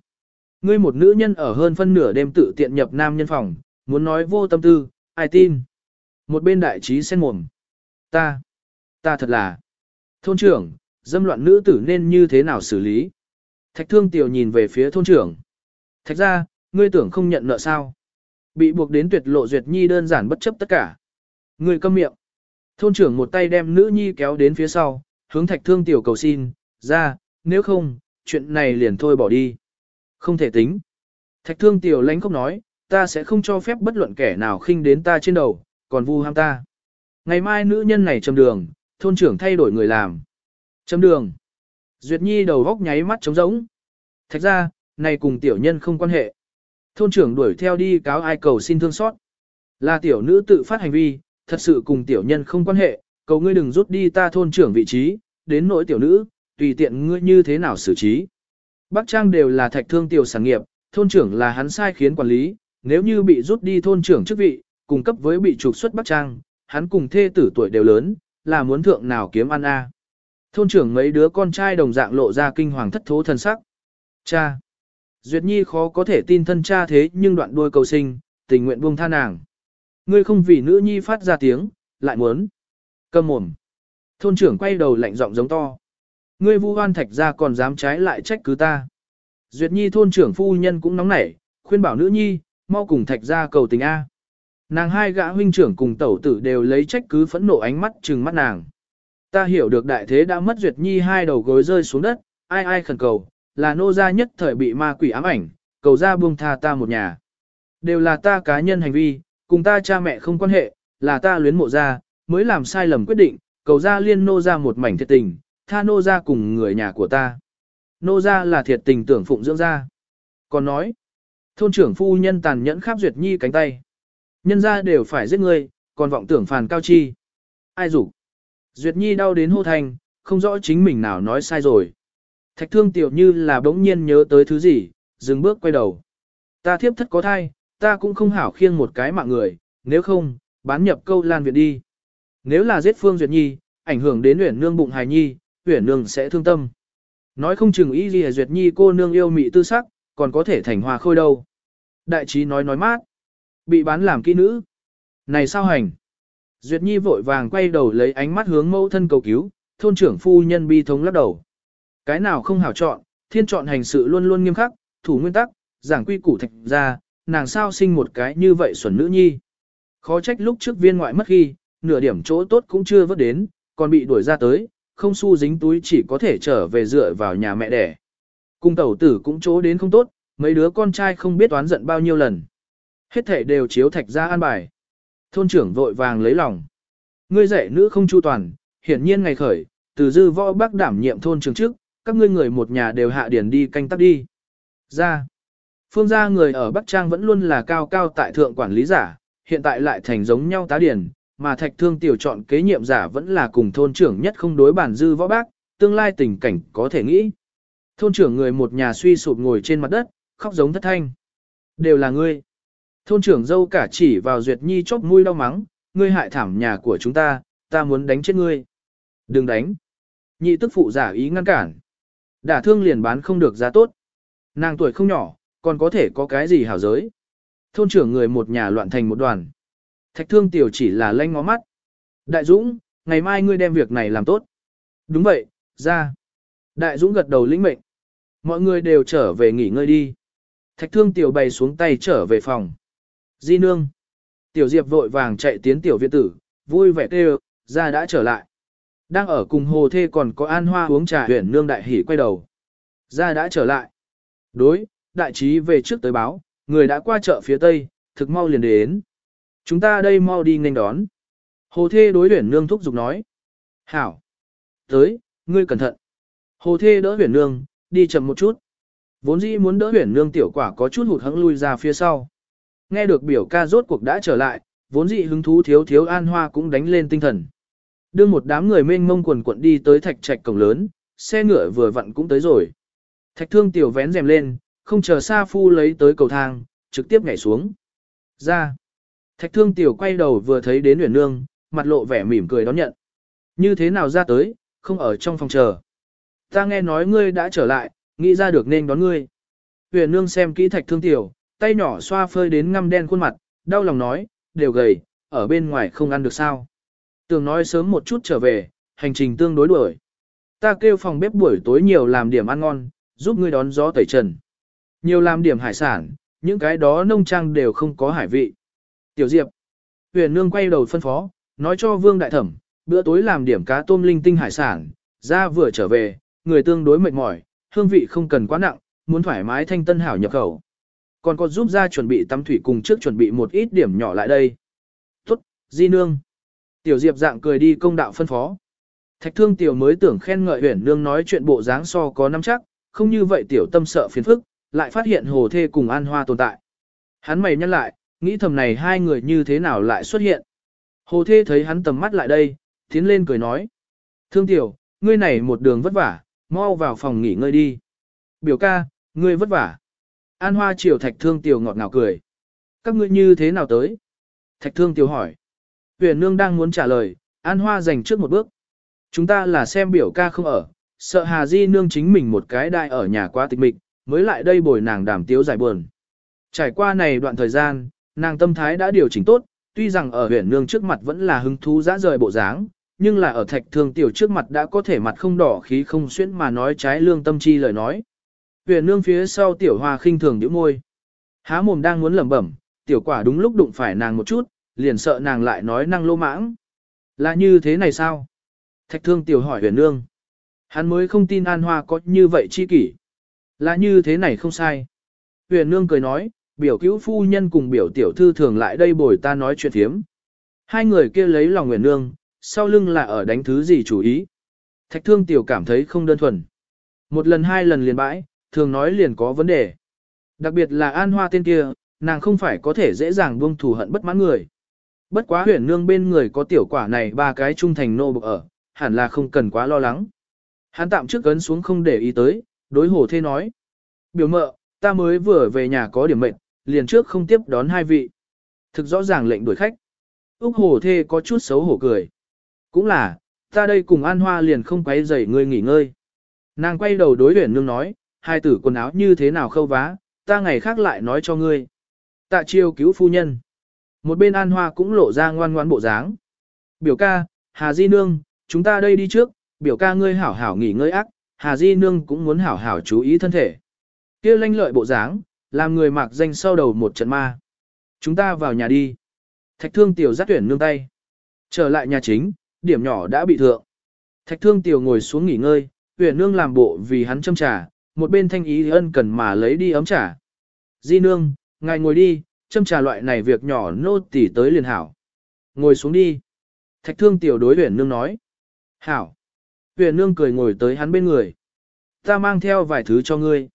Speaker 1: Ngươi một nữ nhân ở hơn phân nửa đêm tự tiện nhập nam nhân phòng, muốn nói vô tâm tư, ai tin. Một bên đại trí sen mồm. Ta. Ta thật là. Thôn trưởng, dâm loạn nữ tử nên như thế nào xử lý? Thạch thương tiểu nhìn về phía thôn trưởng. Thạch ra, ngươi tưởng không nhận nợ sao? Bị buộc đến tuyệt lộ duyệt nhi đơn giản bất chấp tất cả. Ngươi câm miệng. Thôn trưởng một tay đem nữ nhi kéo đến phía sau, hướng thạch thương tiểu cầu xin, ra, nếu không, chuyện này liền thôi bỏ đi. Không thể tính. Thạch thương tiểu lãnh không nói, ta sẽ không cho phép bất luận kẻ nào khinh đến ta trên đầu, còn vu ham ta. Ngày mai nữ nhân này trầm đường, thôn trưởng thay đổi người làm. Trầm đường. Duyệt Nhi đầu góc nháy mắt trống rỗng. Thạch ra, này cùng tiểu nhân không quan hệ. Thôn trưởng đuổi theo đi cáo ai cầu xin thương xót. Là tiểu nữ tự phát hành vi, thật sự cùng tiểu nhân không quan hệ, cầu ngươi đừng rút đi ta thôn trưởng vị trí, đến nỗi tiểu nữ, tùy tiện ngươi như thế nào xử trí. Bắc Trang đều là thạch thương tiểu sản nghiệp, thôn trưởng là hắn sai khiến quản lý, nếu như bị rút đi thôn trưởng chức vị, cùng cấp với bị trục xuất Bắc Trang, hắn cùng thê tử tuổi đều lớn, là muốn thượng nào kiếm ăn a. Thôn trưởng mấy đứa con trai đồng dạng lộ ra kinh hoàng thất thố thần sắc. Cha! Duyệt Nhi khó có thể tin thân cha thế nhưng đoạn đuôi cầu sinh, tình nguyện buông tha nàng. Ngươi không vì nữ nhi phát ra tiếng, lại muốn. Cầm mồm. Thôn trưởng quay đầu lạnh giọng giống to. Ngươi vu hoan thạch ra còn dám trái lại trách cứ ta. Duyệt Nhi thôn trưởng phu nhân cũng nóng nảy, khuyên bảo nữ nhi, mau cùng thạch ra cầu tình A. Nàng hai gã huynh trưởng cùng tẩu tử đều lấy trách cứ phẫn nộ ánh mắt trừng mắt nàng. Ta hiểu được đại thế đã mất Duyệt Nhi hai đầu gối rơi xuống đất, ai ai khẩn cầu, là nô gia nhất thời bị ma quỷ ám ảnh, cầu ra buông tha ta một nhà. Đều là ta cá nhân hành vi, cùng ta cha mẹ không quan hệ, là ta luyến mộ ra, mới làm sai lầm quyết định, cầu ra liên nô ra một mảnh thiệt tình, tha nô ra cùng người nhà của ta. Nô ra là thiệt tình tưởng phụng dưỡng ra. Còn nói, thôn trưởng phu nhân tàn nhẫn khắp duyệt nhi cánh tay. Nhân ra đều phải giết người, còn vọng tưởng phàn cao chi. Ai rủ? Duyệt nhi đau đến hô thành, không rõ chính mình nào nói sai rồi. Thạch thương tiểu như là bỗng nhiên nhớ tới thứ gì, dừng bước quay đầu. Ta thiếp thất có thai, ta cũng không hảo khiêng một cái mạng người, nếu không, bán nhập câu lan viện đi. Nếu là giết Phương Duyệt Nhi, ảnh hưởng đến luyện Nương bụng hài nhi, Uyển Nương sẽ thương tâm. Nói không chừng ý gì Duyệt Nhi cô nương yêu mị tư sắc, còn có thể thành hòa khôi đâu. Đại trí nói nói mát, bị bán làm kỹ nữ. Này sao hành? Duyệt Nhi vội vàng quay đầu lấy ánh mắt hướng mẫu thân cầu cứu, thôn trưởng phu nhân bi thống lắc đầu. Cái nào không hảo chọn, thiên chọn hành sự luôn luôn nghiêm khắc, thủ nguyên tắc, giảng quy củ thạch ra, nàng sao sinh một cái như vậy xuẩn nữ nhi. Khó trách lúc trước viên ngoại mất khi, nửa điểm chỗ tốt cũng chưa vớt đến, còn bị đuổi ra tới, không xu dính túi chỉ có thể trở về dựa vào nhà mẹ đẻ. Cung tẩu tử cũng chỗ đến không tốt, mấy đứa con trai không biết toán giận bao nhiêu lần. Hết thể đều chiếu thạch ra an bài. Thôn trưởng vội vàng lấy lòng. Ngươi dạy nữ không chu toàn, hiển nhiên ngày khởi, từ dư võ bác đảm nhiệm thôn trưởng trước, các ngươi người một nhà đều hạ điển đi canh tác đi. Ra. Phương gia người ở Bắc Trang vẫn luôn là cao cao tại thượng quản lý giả, hiện tại lại thành giống nhau tá điển, mà thạch thương tiểu chọn kế nhiệm giả vẫn là cùng thôn trưởng nhất không đối bản dư võ bác, tương lai tình cảnh có thể nghĩ. Thôn trưởng người một nhà suy sụp ngồi trên mặt đất, khóc giống thất thanh. Đều là ngươi. Thôn trưởng dâu cả chỉ vào Duyệt Nhi chóp mũi đau mắng, ngươi hại thảm nhà của chúng ta, ta muốn đánh chết ngươi. Đừng đánh. Nhị tức phụ giả ý ngăn cản. Đả thương liền bán không được giá tốt. Nàng tuổi không nhỏ, còn có thể có cái gì hảo giới. Thôn trưởng người một nhà loạn thành một đoàn. Thạch thương tiểu chỉ là lanh ngó mắt. Đại Dũng, ngày mai ngươi đem việc này làm tốt. Đúng vậy, ra. Đại Dũng gật đầu lĩnh mệnh. Mọi người đều trở về nghỉ ngơi đi. Thạch thương tiểu bày xuống tay trở về phòng. Di nương. Tiểu Diệp vội vàng chạy tiến tiểu viện tử, vui vẻ kêu, ra đã trở lại. Đang ở cùng hồ thê còn có an hoa uống trà huyền nương đại hỉ quay đầu. Ra đã trở lại. Đối, đại trí về trước tới báo, người đã qua chợ phía tây, thực mau liền đến. Chúng ta đây mau đi nghênh đón. Hồ thê đối huyền nương thúc giục nói. Hảo. Tới, ngươi cẩn thận. Hồ thê đỡ huyền nương, đi chậm một chút. Vốn dĩ muốn đỡ huyền nương tiểu quả có chút hụt hẫng lui ra phía sau. Nghe được biểu ca rốt cuộc đã trở lại, vốn dĩ hứng thú thiếu thiếu an hoa cũng đánh lên tinh thần. Đưa một đám người mênh mông quần quận đi tới thạch trạch cổng lớn, xe ngựa vừa vặn cũng tới rồi. Thạch thương tiểu vén rèm lên, không chờ Sa Phu lấy tới cầu thang, trực tiếp nhảy xuống. Ra. Thạch thương tiểu quay đầu vừa thấy đến Uyển Nương, mặt lộ vẻ mỉm cười đón nhận. Như thế nào ra tới, không ở trong phòng chờ. Ta nghe nói ngươi đã trở lại, nghĩ ra được nên đón ngươi. Huyền nương xem kỹ thạch thương tiểu, tay nhỏ xoa phơi đến ngăm đen khuôn mặt, đau lòng nói, đều gầy, ở bên ngoài không ăn được sao. Tường nói sớm một chút trở về, hành trình tương đối đuổi. Ta kêu phòng bếp buổi tối nhiều làm điểm ăn ngon, giúp ngươi đón gió tẩy trần. Nhiều làm điểm hải sản, những cái đó nông trang đều không có hải vị. Tiểu Diệp. Huyền nương quay đầu phân phó, nói cho Vương Đại Thẩm, bữa tối làm điểm cá tôm linh tinh hải sản, ra vừa trở về, người tương đối mệt mỏi, hương vị không cần quá nặng, muốn thoải mái thanh tân hảo nhập khẩu. Còn có giúp ra chuẩn bị tắm thủy cùng trước chuẩn bị một ít điểm nhỏ lại đây. Tốt, di nương. Tiểu Diệp dạng cười đi công đạo phân phó. Thạch thương tiểu mới tưởng khen ngợi huyền nương nói chuyện bộ dáng so có nắm chắc, không như vậy tiểu tâm sợ phiền phức, lại phát hiện hồ thê cùng an hoa tồn tại. Hắn mày nhăn lại, nghĩ thầm này hai người như thế nào lại xuất hiện. Hồ thê thấy hắn tầm mắt lại đây, tiến lên cười nói. Thương tiểu, ngươi này một đường vất vả, mau vào phòng nghỉ ngơi đi. Biểu ca, ngươi vất vả. An hoa Triều thạch thương tiểu ngọt ngào cười. Các ngươi như thế nào tới? Thạch thương tiểu hỏi. Huyền nương đang muốn trả lời, an hoa dành trước một bước. Chúng ta là xem biểu ca không ở, sợ hà di nương chính mình một cái đại ở nhà quá tịch mịch, mới lại đây bồi nàng đảm tiếu giải buồn. Trải qua này đoạn thời gian, nàng tâm thái đã điều chỉnh tốt, tuy rằng ở huyện nương trước mặt vẫn là hứng thú dã rời bộ dáng, nhưng là ở thạch thương tiểu trước mặt đã có thể mặt không đỏ khí không xuyễn mà nói trái lương tâm chi lời nói. huyện nương phía sau tiểu hoa khinh thường nhíu môi. Há mồm đang muốn lẩm bẩm, tiểu quả đúng lúc đụng phải nàng một chút, liền sợ nàng lại nói năng lô mãng. Là như thế này sao? Thạch thương tiểu hỏi huyền nương. Hắn mới không tin an hoa có như vậy chi kỷ. Là như thế này không sai. Huyền nương cười nói, biểu cứu phu nhân cùng biểu tiểu thư thường lại đây bồi ta nói chuyện thiếm. Hai người kia lấy lòng nguyện nương, sau lưng là ở đánh thứ gì chủ ý. Thạch thương tiểu cảm thấy không đơn thuần. Một lần hai lần liền bãi, thường nói liền có vấn đề. Đặc biệt là an hoa tên kia, nàng không phải có thể dễ dàng buông thù hận bất mãn người. Bất quá huyền nương bên người có tiểu quả này ba cái trung thành nô bộc ở, hẳn là không cần quá lo lắng. Hắn tạm trước cấn xuống không để ý tới, đối hồ thê nói. Biểu mợ, ta mới vừa về nhà có điểm mệnh, liền trước không tiếp đón hai vị. Thực rõ ràng lệnh đuổi khách. Úc hồ thê có chút xấu hổ cười. Cũng là, ta đây cùng An Hoa liền không quấy rầy ngươi nghỉ ngơi. Nàng quay đầu đối huyền nương nói, hai tử quần áo như thế nào khâu vá, ta ngày khác lại nói cho ngươi. Tạ chiêu cứu phu nhân. Một bên An Hoa cũng lộ ra ngoan ngoan bộ dáng. Biểu ca, Hà Di Nương, chúng ta đây đi trước, biểu ca ngươi hảo hảo nghỉ ngơi ác, Hà Di Nương cũng muốn hảo hảo chú ý thân thể. kia lanh lợi bộ dáng, làm người mặc danh sau đầu một trận ma. Chúng ta vào nhà đi. Thạch thương tiểu giác tuyển nương tay. Trở lại nhà chính, điểm nhỏ đã bị thượng. Thạch thương tiểu ngồi xuống nghỉ ngơi, tuyển nương làm bộ vì hắn châm trà, một bên thanh ý ân cần mà lấy đi ấm trà. Di nương, ngài ngồi đi, châm trà loại này việc nhỏ nô tỉ tới liền hảo. Ngồi xuống đi. Thạch thương tiểu đối tuyển nương nói. Hảo. Tuyển nương cười ngồi tới hắn bên người. Ta mang theo vài thứ cho ngươi.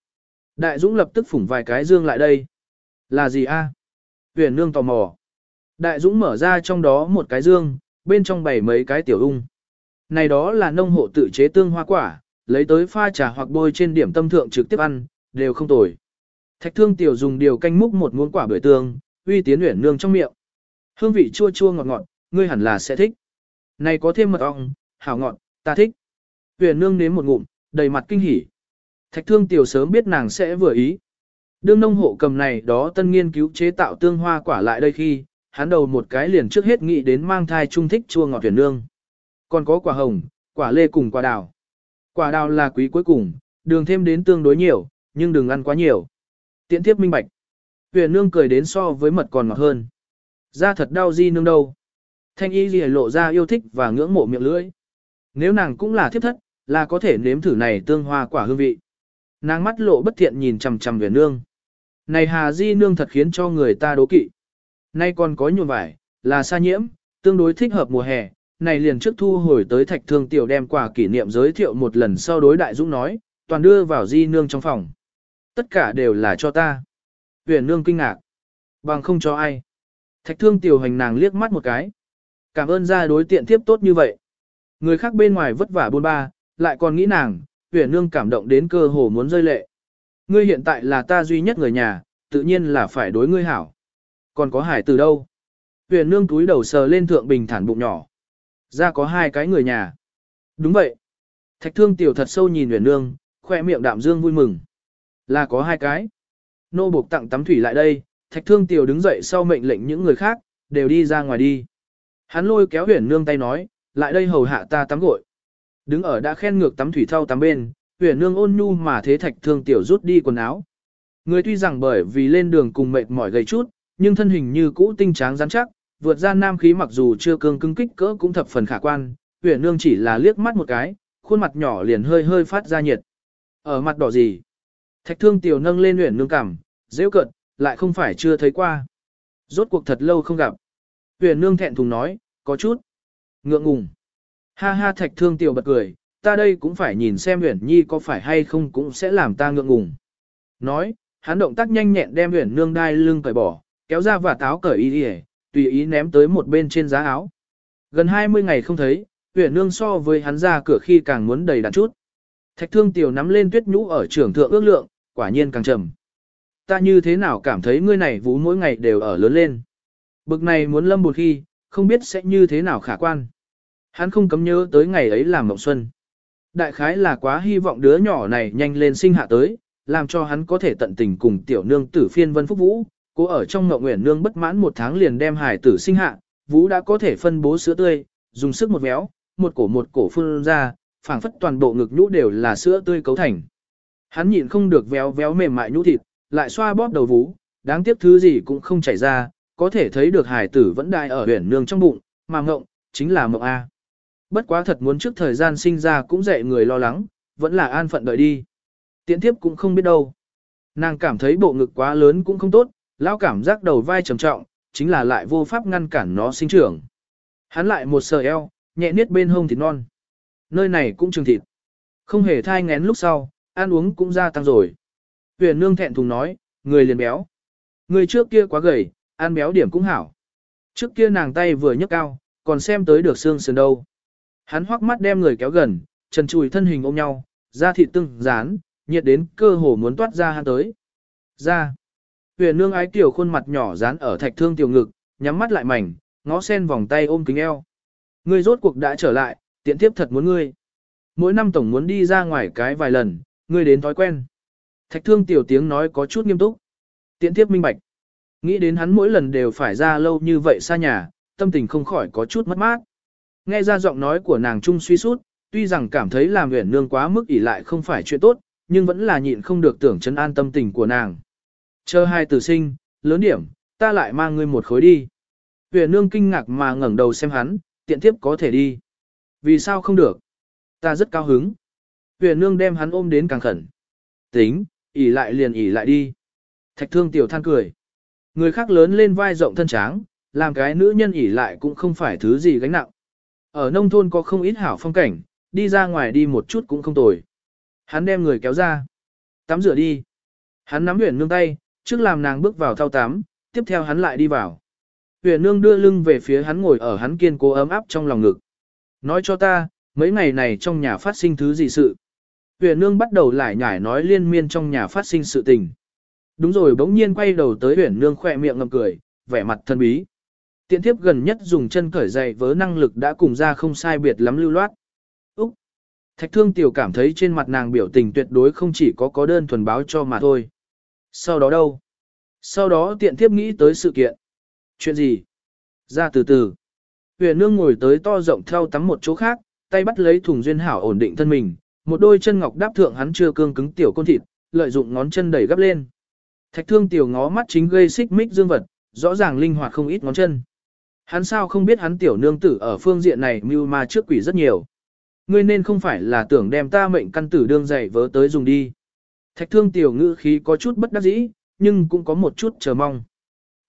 Speaker 1: Đại Dũng lập tức phủng vài cái dương lại đây. Là gì a? Huyền nương tò mò. Đại Dũng mở ra trong đó một cái dương, bên trong bảy mấy cái tiểu ung. Này đó là nông hộ tự chế tương hoa quả, lấy tới pha trà hoặc bôi trên điểm tâm thượng trực tiếp ăn, đều không tồi. Thạch thương tiểu dùng điều canh múc một muỗng quả bưởi tương, uy tiến huyền nương trong miệng. Hương vị chua chua ngọt ngọt, ngươi hẳn là sẽ thích. Này có thêm mật ong, hảo ngọt, ta thích. Huyền nương nếm một ngụm, đầy mặt kinh hỉ. Thạch thương tiểu sớm biết nàng sẽ vừa ý. Đương nông hộ cầm này đó tân nghiên cứu chế tạo tương hoa quả lại đây khi, hắn đầu một cái liền trước hết nghĩ đến mang thai trung thích chua ngọt tuyển nương. Còn có quả hồng, quả lê cùng quả đào. Quả đào là quý cuối cùng, đường thêm đến tương đối nhiều, nhưng đừng ăn quá nhiều. tiễn tiếp minh bạch. tuyển nương cười đến so với mật còn ngọt hơn. da thật đau di nương đâu. Thanh y gì lộ ra yêu thích và ngưỡng mộ miệng lưỡi. Nếu nàng cũng là thiếp thất, là có thể nếm thử này tương hoa quả hương vị. Nàng mắt lộ bất thiện nhìn chằm chằm về nương. Này hà di nương thật khiến cho người ta đố kỵ. Nay còn có nhuộm vải, là sa nhiễm, tương đối thích hợp mùa hè, này liền trước thu hồi tới thạch thương tiểu đem quà kỷ niệm giới thiệu một lần sau đối đại dũng nói, toàn đưa vào di nương trong phòng. Tất cả đều là cho ta. Huyền nương kinh ngạc. Bằng không cho ai. Thạch thương tiểu hành nàng liếc mắt một cái. Cảm ơn ra đối tiện tiếp tốt như vậy. Người khác bên ngoài vất vả buôn ba, lại còn nghĩ nàng, huyền nương cảm động đến cơ hồ muốn rơi lệ. Ngươi hiện tại là ta duy nhất người nhà, tự nhiên là phải đối ngươi hảo. Còn có hải từ đâu? Huyền nương túi đầu sờ lên thượng bình thản bụng nhỏ. Ra có hai cái người nhà. Đúng vậy. Thạch thương tiểu thật sâu nhìn huyền nương, khoe miệng đạm dương vui mừng. Là có hai cái. Nô buộc tặng tắm thủy lại đây, thạch thương tiểu đứng dậy sau mệnh lệnh những người khác, đều đi ra ngoài đi. Hắn lôi kéo huyền nương tay nói, lại đây hầu hạ ta tắm gội. Đứng ở đã khen ngược tắm thủy thau tắm bên, huyền nương ôn nhu mà thế thạch thương tiểu rút đi quần áo. Người tuy rằng bởi vì lên đường cùng mệt mỏi gầy chút, nhưng thân hình như cũ tinh tráng rắn chắc, vượt ra nam khí mặc dù chưa cương cứng kích cỡ cũng thập phần khả quan, huyền nương chỉ là liếc mắt một cái, khuôn mặt nhỏ liền hơi hơi phát ra nhiệt. Ở mặt đỏ gì? Thạch thương tiểu nâng lên huyền nương cảm, dễ cận, lại không phải chưa thấy qua. Rốt cuộc thật lâu không gặp. Huyền nương thẹn thùng nói, có chút. Ngượng ngùng. Ha ha thạch thương tiểu bật cười, ta đây cũng phải nhìn xem huyền nhi có phải hay không cũng sẽ làm ta ngượng ngùng. Nói, hắn động tác nhanh nhẹn đem huyền nương đai lưng cởi bỏ, kéo ra và táo cởi y đi tùy ý ném tới một bên trên giá áo. Gần 20 ngày không thấy, huyền nương so với hắn ra cửa khi càng muốn đầy đặn chút. Thạch thương tiểu nắm lên tuyết nhũ ở trường thượng ước lượng, quả nhiên càng trầm. Ta như thế nào cảm thấy ngươi này vú mỗi ngày đều ở lớn lên. Bực này muốn lâm một khi, không biết sẽ như thế nào khả quan. Hắn không cấm nhớ tới ngày ấy làm mộng xuân. Đại khái là quá hy vọng đứa nhỏ này nhanh lên sinh hạ tới, làm cho hắn có thể tận tình cùng tiểu nương tử phiên vân phúc vũ. cô ở trong mộng nguyện nương bất mãn một tháng liền đem hải tử sinh hạ, vũ đã có thể phân bố sữa tươi, dùng sức một méo một cổ một cổ phun ra, phảng phất toàn bộ ngực nhũ đều là sữa tươi cấu thành. Hắn nhịn không được véo véo mềm mại nhũ thịt, lại xoa bóp đầu vú, đáng tiếc thứ gì cũng không chảy ra, có thể thấy được hải tử vẫn đại ở huyền nương trong bụng, mà ngộng, chính là mộng A. Bất quá thật muốn trước thời gian sinh ra cũng dạy người lo lắng, vẫn là an phận đợi đi. Tiễn thiếp cũng không biết đâu. Nàng cảm thấy bộ ngực quá lớn cũng không tốt, lão cảm giác đầu vai trầm trọng, chính là lại vô pháp ngăn cản nó sinh trưởng. Hắn lại một sờ eo, nhẹ niết bên hông thịt non. Nơi này cũng trường thịt. Không hề thai ngén lúc sau, ăn uống cũng gia tăng rồi. Huyền nương thẹn thùng nói, người liền béo. Người trước kia quá gầy, ăn béo điểm cũng hảo. Trước kia nàng tay vừa nhấc cao, còn xem tới được xương sườn đâu. Hắn hoắc mắt đem người kéo gần, trần chùi thân hình ôm nhau, da thịt tưng, dán, nhiệt đến cơ hồ muốn toát ra hắn tới. Ra. Huyền nương ái tiểu khuôn mặt nhỏ dán ở thạch thương tiểu ngực, nhắm mắt lại mảnh, ngó sen vòng tay ôm kính eo. Ngươi rốt cuộc đã trở lại, tiện tiếp thật muốn ngươi. Mỗi năm tổng muốn đi ra ngoài cái vài lần, ngươi đến thói quen. Thạch thương tiểu tiếng nói có chút nghiêm túc. Tiện tiếp minh bạch. Nghĩ đến hắn mỗi lần đều phải ra lâu như vậy xa nhà, tâm tình không khỏi có chút mất mát. Nghe ra giọng nói của nàng trung suy sút, tuy rằng cảm thấy làm Uyển nương quá mức ỉ lại không phải chuyện tốt, nhưng vẫn là nhịn không được tưởng chân an tâm tình của nàng. Chờ hai tử sinh, lớn điểm, ta lại mang ngươi một khối đi. Uyển nương kinh ngạc mà ngẩng đầu xem hắn, tiện tiếp có thể đi. Vì sao không được? Ta rất cao hứng. Uyển nương đem hắn ôm đến càng khẩn. Tính, ỉ lại liền ỉ lại đi. Thạch thương tiểu than cười. Người khác lớn lên vai rộng thân tráng, làm cái nữ nhân ỉ lại cũng không phải thứ gì gánh nặng. Ở nông thôn có không ít hảo phong cảnh, đi ra ngoài đi một chút cũng không tồi. Hắn đem người kéo ra. Tắm rửa đi. Hắn nắm huyền nương tay, trước làm nàng bước vào thao tắm, tiếp theo hắn lại đi vào. Huyền nương đưa lưng về phía hắn ngồi ở hắn kiên cố ấm áp trong lòng ngực. Nói cho ta, mấy ngày này trong nhà phát sinh thứ gì sự. Huyền nương bắt đầu lại nhải nói liên miên trong nhà phát sinh sự tình. Đúng rồi bỗng nhiên quay đầu tới huyền nương khỏe miệng ngầm cười, vẻ mặt thân bí. Tiện thiếp gần nhất dùng chân cởi giày vớ năng lực đã cùng ra không sai biệt lắm lưu loát. Úc! Thạch thương tiểu cảm thấy trên mặt nàng biểu tình tuyệt đối không chỉ có có đơn thuần báo cho mà thôi. Sau đó đâu? Sau đó tiện thiếp nghĩ tới sự kiện. Chuyện gì? Ra từ từ. Huyền nương ngồi tới to rộng theo tắm một chỗ khác, tay bắt lấy thùng duyên hảo ổn định thân mình, một đôi chân ngọc đáp thượng hắn chưa cương cứng tiểu côn thịt, lợi dụng ngón chân đẩy gấp lên. Thạch thương tiểu ngó mắt chính gây xích mích dương vật, rõ ràng linh hoạt không ít ngón chân. Hắn sao không biết hắn tiểu nương tử ở phương diện này mưu ma trước quỷ rất nhiều. Ngươi nên không phải là tưởng đem ta mệnh căn tử đương dạy vớ tới dùng đi. Thạch thương tiểu ngữ khí có chút bất đắc dĩ, nhưng cũng có một chút chờ mong.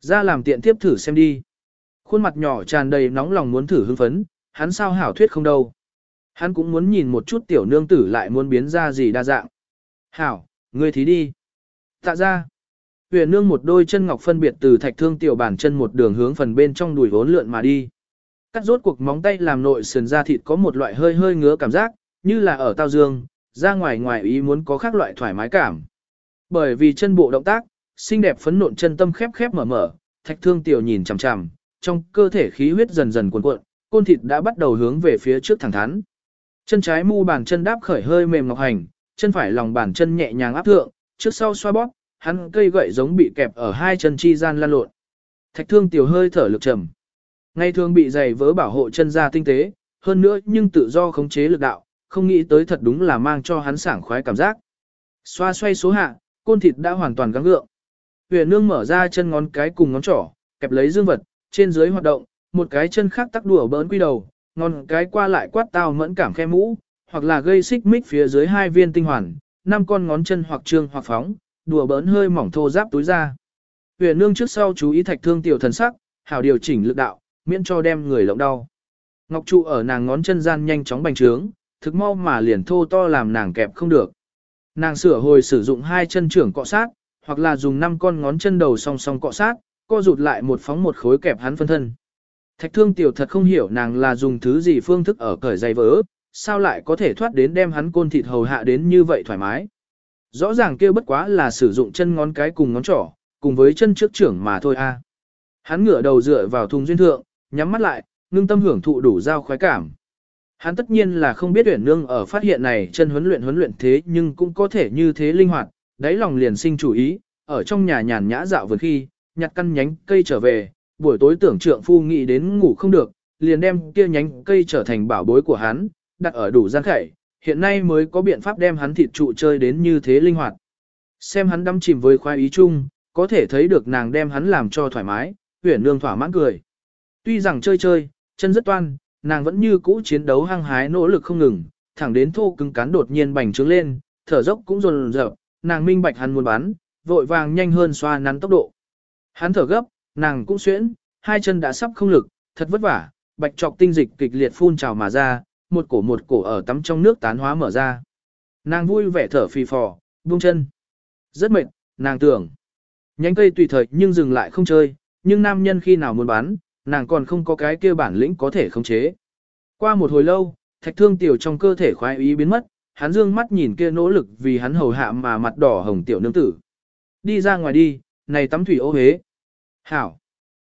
Speaker 1: Ra làm tiện tiếp thử xem đi. Khuôn mặt nhỏ tràn đầy nóng lòng muốn thử hưng phấn, hắn sao hảo thuyết không đâu. Hắn cũng muốn nhìn một chút tiểu nương tử lại muốn biến ra gì đa dạng. Hảo, ngươi thí đi. Tạ ra. Huyền nương một đôi chân ngọc phân biệt từ thạch thương tiểu bản chân một đường hướng phần bên trong đùi vốn lượn mà đi. Cắt rốt cuộc móng tay làm nội sườn da thịt có một loại hơi hơi ngứa cảm giác, như là ở tao dương, ra ngoài ngoài ý muốn có khác loại thoải mái cảm. Bởi vì chân bộ động tác, xinh đẹp phấn nộn chân tâm khép khép mở mở, thạch thương tiểu nhìn chằm chằm, trong cơ thể khí huyết dần dần cuồn cuộn, côn thịt đã bắt đầu hướng về phía trước thẳng thắn. Chân trái mu bàn chân đáp khởi hơi mềm ngọc hành, chân phải lòng bàn chân nhẹ nhàng áp thượng, trước sau xoa bóp, hắn cây gậy giống bị kẹp ở hai chân chi gian lan lộn. Thạch thương tiểu hơi thở lực trầm. Ngay thường bị giày vỡ bảo hộ chân ra tinh tế, hơn nữa nhưng tự do khống chế lực đạo, không nghĩ tới thật đúng là mang cho hắn sảng khoái cảm giác. Xoa xoay số hạ, côn thịt đã hoàn toàn gắng gượng. Huyền nương mở ra chân ngón cái cùng ngón trỏ, kẹp lấy dương vật, trên dưới hoạt động, một cái chân khác tắc đùa bỡn quy đầu, ngón cái qua lại quát tao mẫn cảm khe mũ, hoặc là gây xích mích phía dưới hai viên tinh hoàn, năm con ngón chân hoặc trương hoặc phóng, đùa bỡn hơi mỏng thô giáp túi ra. Huyền nương trước sau chú ý thạch thương tiểu thần sắc, hảo điều chỉnh lực đạo, miễn cho đem người lộng đau. Ngọc trụ ở nàng ngón chân gian nhanh chóng bành trướng, thực mau mà liền thô to làm nàng kẹp không được. Nàng sửa hồi sử dụng hai chân trưởng cọ sát, hoặc là dùng năm con ngón chân đầu song song cọ sát, co rụt lại một phóng một khối kẹp hắn phân thân. Thạch thương tiểu thật không hiểu nàng là dùng thứ gì phương thức ở cởi giày vỡ, sao lại có thể thoát đến đem hắn côn thịt hầu hạ đến như vậy thoải mái. Rõ ràng kia bất quá là sử dụng chân ngón cái cùng ngón trỏ, cùng với chân trước trưởng mà thôi a. Hắn ngửa đầu dựa vào thùng duyên thượng, nhắm mắt lại, ngưng tâm hưởng thụ đủ giao khoái cảm. Hắn tất nhiên là không biết tuyển nương ở phát hiện này chân huấn luyện huấn luyện thế nhưng cũng có thể như thế linh hoạt, đáy lòng liền sinh chủ ý, ở trong nhà nhàn nhã dạo vườn khi, nhặt căn nhánh cây trở về, buổi tối tưởng trượng phu nghĩ đến ngủ không được, liền đem kia nhánh cây trở thành bảo bối của hắn, đặt ở đủ gian khẩy, hiện nay mới có biện pháp đem hắn thịt trụ chơi đến như thế linh hoạt. Xem hắn đắm chìm với khoái ý chung, có thể thấy được nàng đem hắn làm cho thoải mái, huyển nương thỏa mãn cười. Tuy rằng chơi chơi, chân rất toan, nàng vẫn như cũ chiến đấu hăng hái nỗ lực không ngừng, thẳng đến thô cứng cán đột nhiên bành trướng lên, thở dốc cũng rồn rợp, nàng minh bạch hắn muốn bắn, vội vàng nhanh hơn xoa nắn tốc độ. Hắn thở gấp, nàng cũng xuyễn, hai chân đã sắp không lực, thật vất vả, bạch trọc tinh dịch kịch liệt phun trào mà ra, một cổ một cổ ở tắm trong nước tán hóa mở ra. Nàng vui vẻ thở phì phò, buông chân. Rất mệt, nàng tưởng. Nhánh cây tùy thời nhưng dừng lại không chơi, nhưng nam nhân khi nào muốn bắn, nàng còn không có cái kia bản lĩnh có thể khống chế. Qua một hồi lâu, thạch thương tiểu trong cơ thể khoái ý biến mất, hắn dương mắt nhìn kia nỗ lực vì hắn hầu hạ mà mặt đỏ hồng tiểu nương tử. Đi ra ngoài đi, này tắm thủy ô hế. Hảo.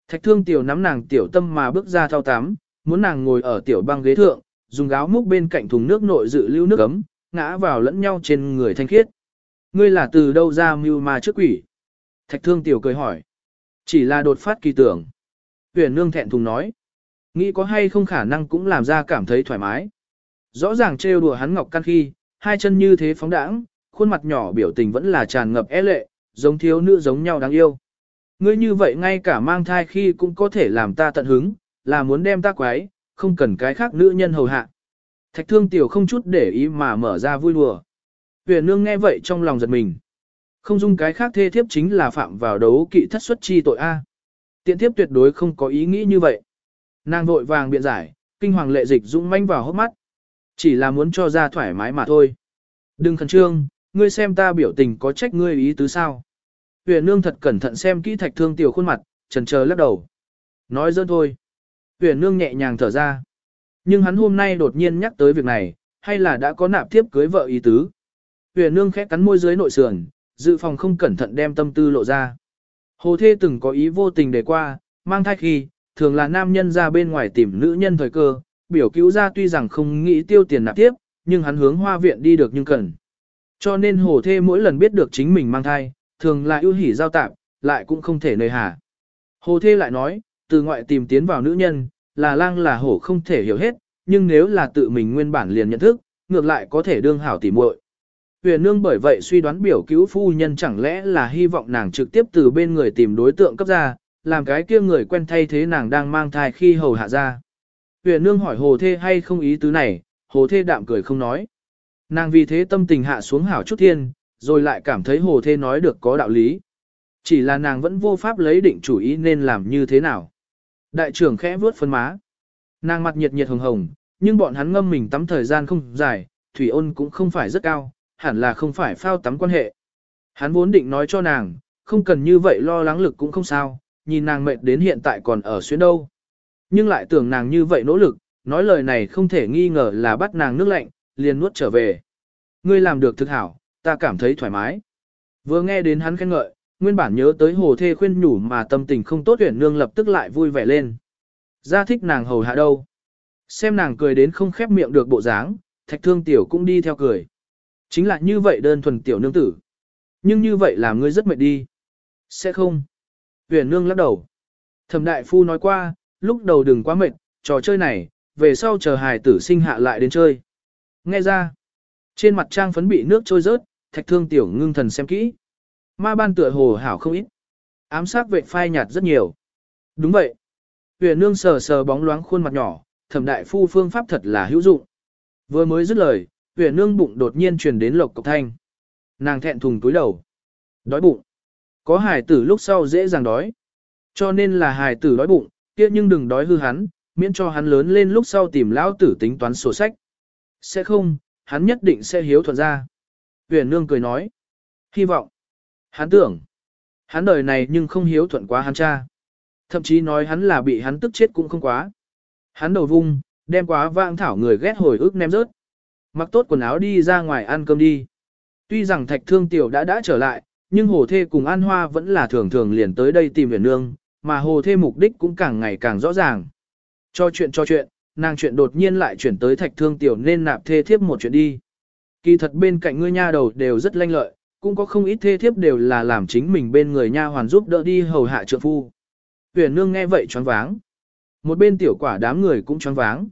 Speaker 1: Thạch thương tiểu nắm nàng tiểu tâm mà bước ra thao tắm, muốn nàng ngồi ở tiểu băng ghế thượng, dùng gáo múc bên cạnh thùng nước nội dự lưu nước ấm, ngã vào lẫn nhau trên người thanh khiết. Ngươi là từ đâu ra mưu ma trước quỷ? Thạch thương tiểu cười hỏi. Chỉ là đột phát kỳ tưởng. Huyền nương thẹn thùng nói. Nghĩ có hay không khả năng cũng làm ra cảm thấy thoải mái. Rõ ràng trêu đùa hắn ngọc căn khi, hai chân như thế phóng đãng, khuôn mặt nhỏ biểu tình vẫn là tràn ngập é lệ, giống thiếu nữ giống nhau đáng yêu. Ngươi như vậy ngay cả mang thai khi cũng có thể làm ta tận hứng, là muốn đem ta quái, không cần cái khác nữ nhân hầu hạ. Thạch thương tiểu không chút để ý mà mở ra vui đùa. Huyền nương nghe vậy trong lòng giật mình. Không dung cái khác thê thiếp chính là phạm vào đấu kỵ thất xuất chi tội A. Tiện thiếp tuyệt đối không có ý nghĩ như vậy. Nàng vội vàng biện giải, kinh hoàng lệ dịch dũng manh vào hốc mắt. Chỉ là muốn cho ra thoải mái mà thôi. Đừng khẩn trương, ngươi xem ta biểu tình có trách ngươi ý tứ sao. Huyền nương thật cẩn thận xem kỹ thạch thương tiểu khuôn mặt, trần chờ lắc đầu. Nói dơn thôi. Huyền nương nhẹ nhàng thở ra. Nhưng hắn hôm nay đột nhiên nhắc tới việc này, hay là đã có nạp tiếp cưới vợ ý tứ. Huyền nương khẽ cắn môi dưới nội sườn, dự phòng không cẩn thận đem tâm tư lộ ra. Hồ thê từng có ý vô tình để qua, mang thai khi, thường là nam nhân ra bên ngoài tìm nữ nhân thời cơ, biểu cứu ra tuy rằng không nghĩ tiêu tiền nạp tiếp, nhưng hắn hướng hoa viện đi được nhưng cần. Cho nên hồ thê mỗi lần biết được chính mình mang thai, thường là ưu hỉ giao tạm, lại cũng không thể nơi hà. Hồ thê lại nói, từ ngoại tìm tiến vào nữ nhân, là lang là hổ không thể hiểu hết, nhưng nếu là tự mình nguyên bản liền nhận thức, ngược lại có thể đương hảo tỉ muội. Huyền nương bởi vậy suy đoán biểu cứu phu nhân chẳng lẽ là hy vọng nàng trực tiếp từ bên người tìm đối tượng cấp ra, làm cái kia người quen thay thế nàng đang mang thai khi hầu hạ ra. Huyền nương hỏi hồ thê hay không ý tứ này, hồ thê đạm cười không nói. Nàng vì thế tâm tình hạ xuống hảo chút thiên, rồi lại cảm thấy hồ thê nói được có đạo lý. Chỉ là nàng vẫn vô pháp lấy định chủ ý nên làm như thế nào. Đại trưởng khẽ vuốt phân má. Nàng mặt nhiệt nhiệt hồng hồng, nhưng bọn hắn ngâm mình tắm thời gian không dài, thủy ôn cũng không phải rất cao, hẳn là không phải phao tắm quan hệ. Hắn vốn định nói cho nàng, không cần như vậy lo lắng lực cũng không sao, nhìn nàng mệt đến hiện tại còn ở xuyên đâu. Nhưng lại tưởng nàng như vậy nỗ lực, nói lời này không thể nghi ngờ là bắt nàng nước lạnh, liền nuốt trở về. Ngươi làm được thực hảo, ta cảm thấy thoải mái. Vừa nghe đến hắn khen ngợi, nguyên bản nhớ tới hồ thê khuyên nhủ mà tâm tình không tốt tuyển nương lập tức lại vui vẻ lên. Ra thích nàng hầu hạ đâu. Xem nàng cười đến không khép miệng được bộ dáng, thạch thương tiểu cũng đi theo cười. Chính là như vậy đơn thuần tiểu nương tử. Nhưng như vậy làm ngươi rất mệt đi. Sẽ không. Huyền nương lắc đầu. Thẩm đại phu nói qua, lúc đầu đừng quá mệt, trò chơi này, về sau chờ hài tử sinh hạ lại đến chơi. Nghe ra, trên mặt trang phấn bị nước trôi rớt, thạch thương tiểu ngưng thần xem kỹ. Ma ban tựa hồ hảo không ít. Ám sát vệ phai nhạt rất nhiều. Đúng vậy. Huyền nương sờ sờ bóng loáng khuôn mặt nhỏ, thẩm đại phu phương pháp thật là hữu dụng. Vừa mới dứt lời, huyền nương bụng đột nhiên truyền đến lộc cộc thanh. Nàng thẹn thùng túi đầu. Đói bụng. Có hài tử lúc sau dễ dàng đói. Cho nên là hài tử đói bụng, kia nhưng đừng đói hư hắn, miễn cho hắn lớn lên lúc sau tìm lão tử tính toán sổ sách. Sẽ không, hắn nhất định sẽ hiếu thuận ra. Huyền nương cười nói. Hy vọng. Hắn tưởng. Hắn đời này nhưng không hiếu thuận quá hắn cha. Thậm chí nói hắn là bị hắn tức chết cũng không quá. Hắn đầu vung, đem quá vãng thảo người ghét hồi ức ném rớt. Mặc tốt quần áo đi ra ngoài ăn cơm đi. Tuy rằng thạch thương tiểu đã đã trở lại, nhưng hồ thê cùng an hoa vẫn là thường thường liền tới đây tìm huyền nương, mà hồ thê mục đích cũng càng ngày càng rõ ràng. Cho chuyện cho chuyện, nàng chuyện đột nhiên lại chuyển tới thạch thương tiểu nên nạp thê thiếp một chuyện đi. Kỳ thật bên cạnh ngươi nha đầu đều rất lanh lợi, cũng có không ít thê thiếp đều là làm chính mình bên người nha hoàn giúp đỡ đi hầu hạ trượng phu. Huyền nương nghe vậy choáng váng. Một bên tiểu quả đám người cũng choáng váng.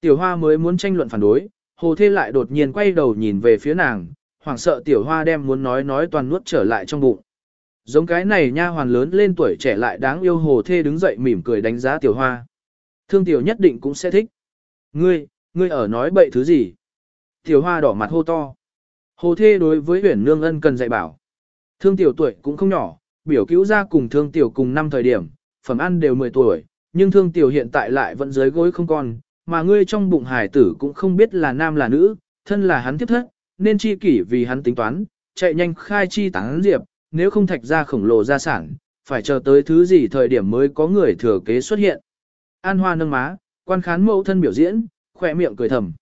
Speaker 1: Tiểu hoa mới muốn tranh luận phản đối, hồ thê lại đột nhiên quay đầu nhìn về phía nàng, hoảng sợ tiểu hoa đem muốn nói nói toàn nuốt trở lại trong bụng. Giống cái này nha hoàn lớn lên tuổi trẻ lại đáng yêu hồ thê đứng dậy mỉm cười đánh giá tiểu hoa. Thương tiểu nhất định cũng sẽ thích. Ngươi, ngươi ở nói bậy thứ gì? Tiểu hoa đỏ mặt hô to. Hồ thê đối với huyền nương ân cần dạy bảo. Thương tiểu tuổi cũng không nhỏ, biểu cứu ra cùng thương tiểu cùng năm thời điểm, phẩm ăn đều 10 tuổi, nhưng thương tiểu hiện tại lại vẫn dưới gối không còn, mà ngươi trong bụng hải tử cũng không biết là nam là nữ, thân là hắn tiếp thất, nên chi kỷ vì hắn tính toán, chạy nhanh khai chi tán diệp, nếu không thạch ra khổng lồ gia sản, phải chờ tới thứ gì thời điểm mới có người thừa kế xuất hiện. An hoa nâng má, quan khán mẫu thân biểu diễn, khỏe miệng cười thầm.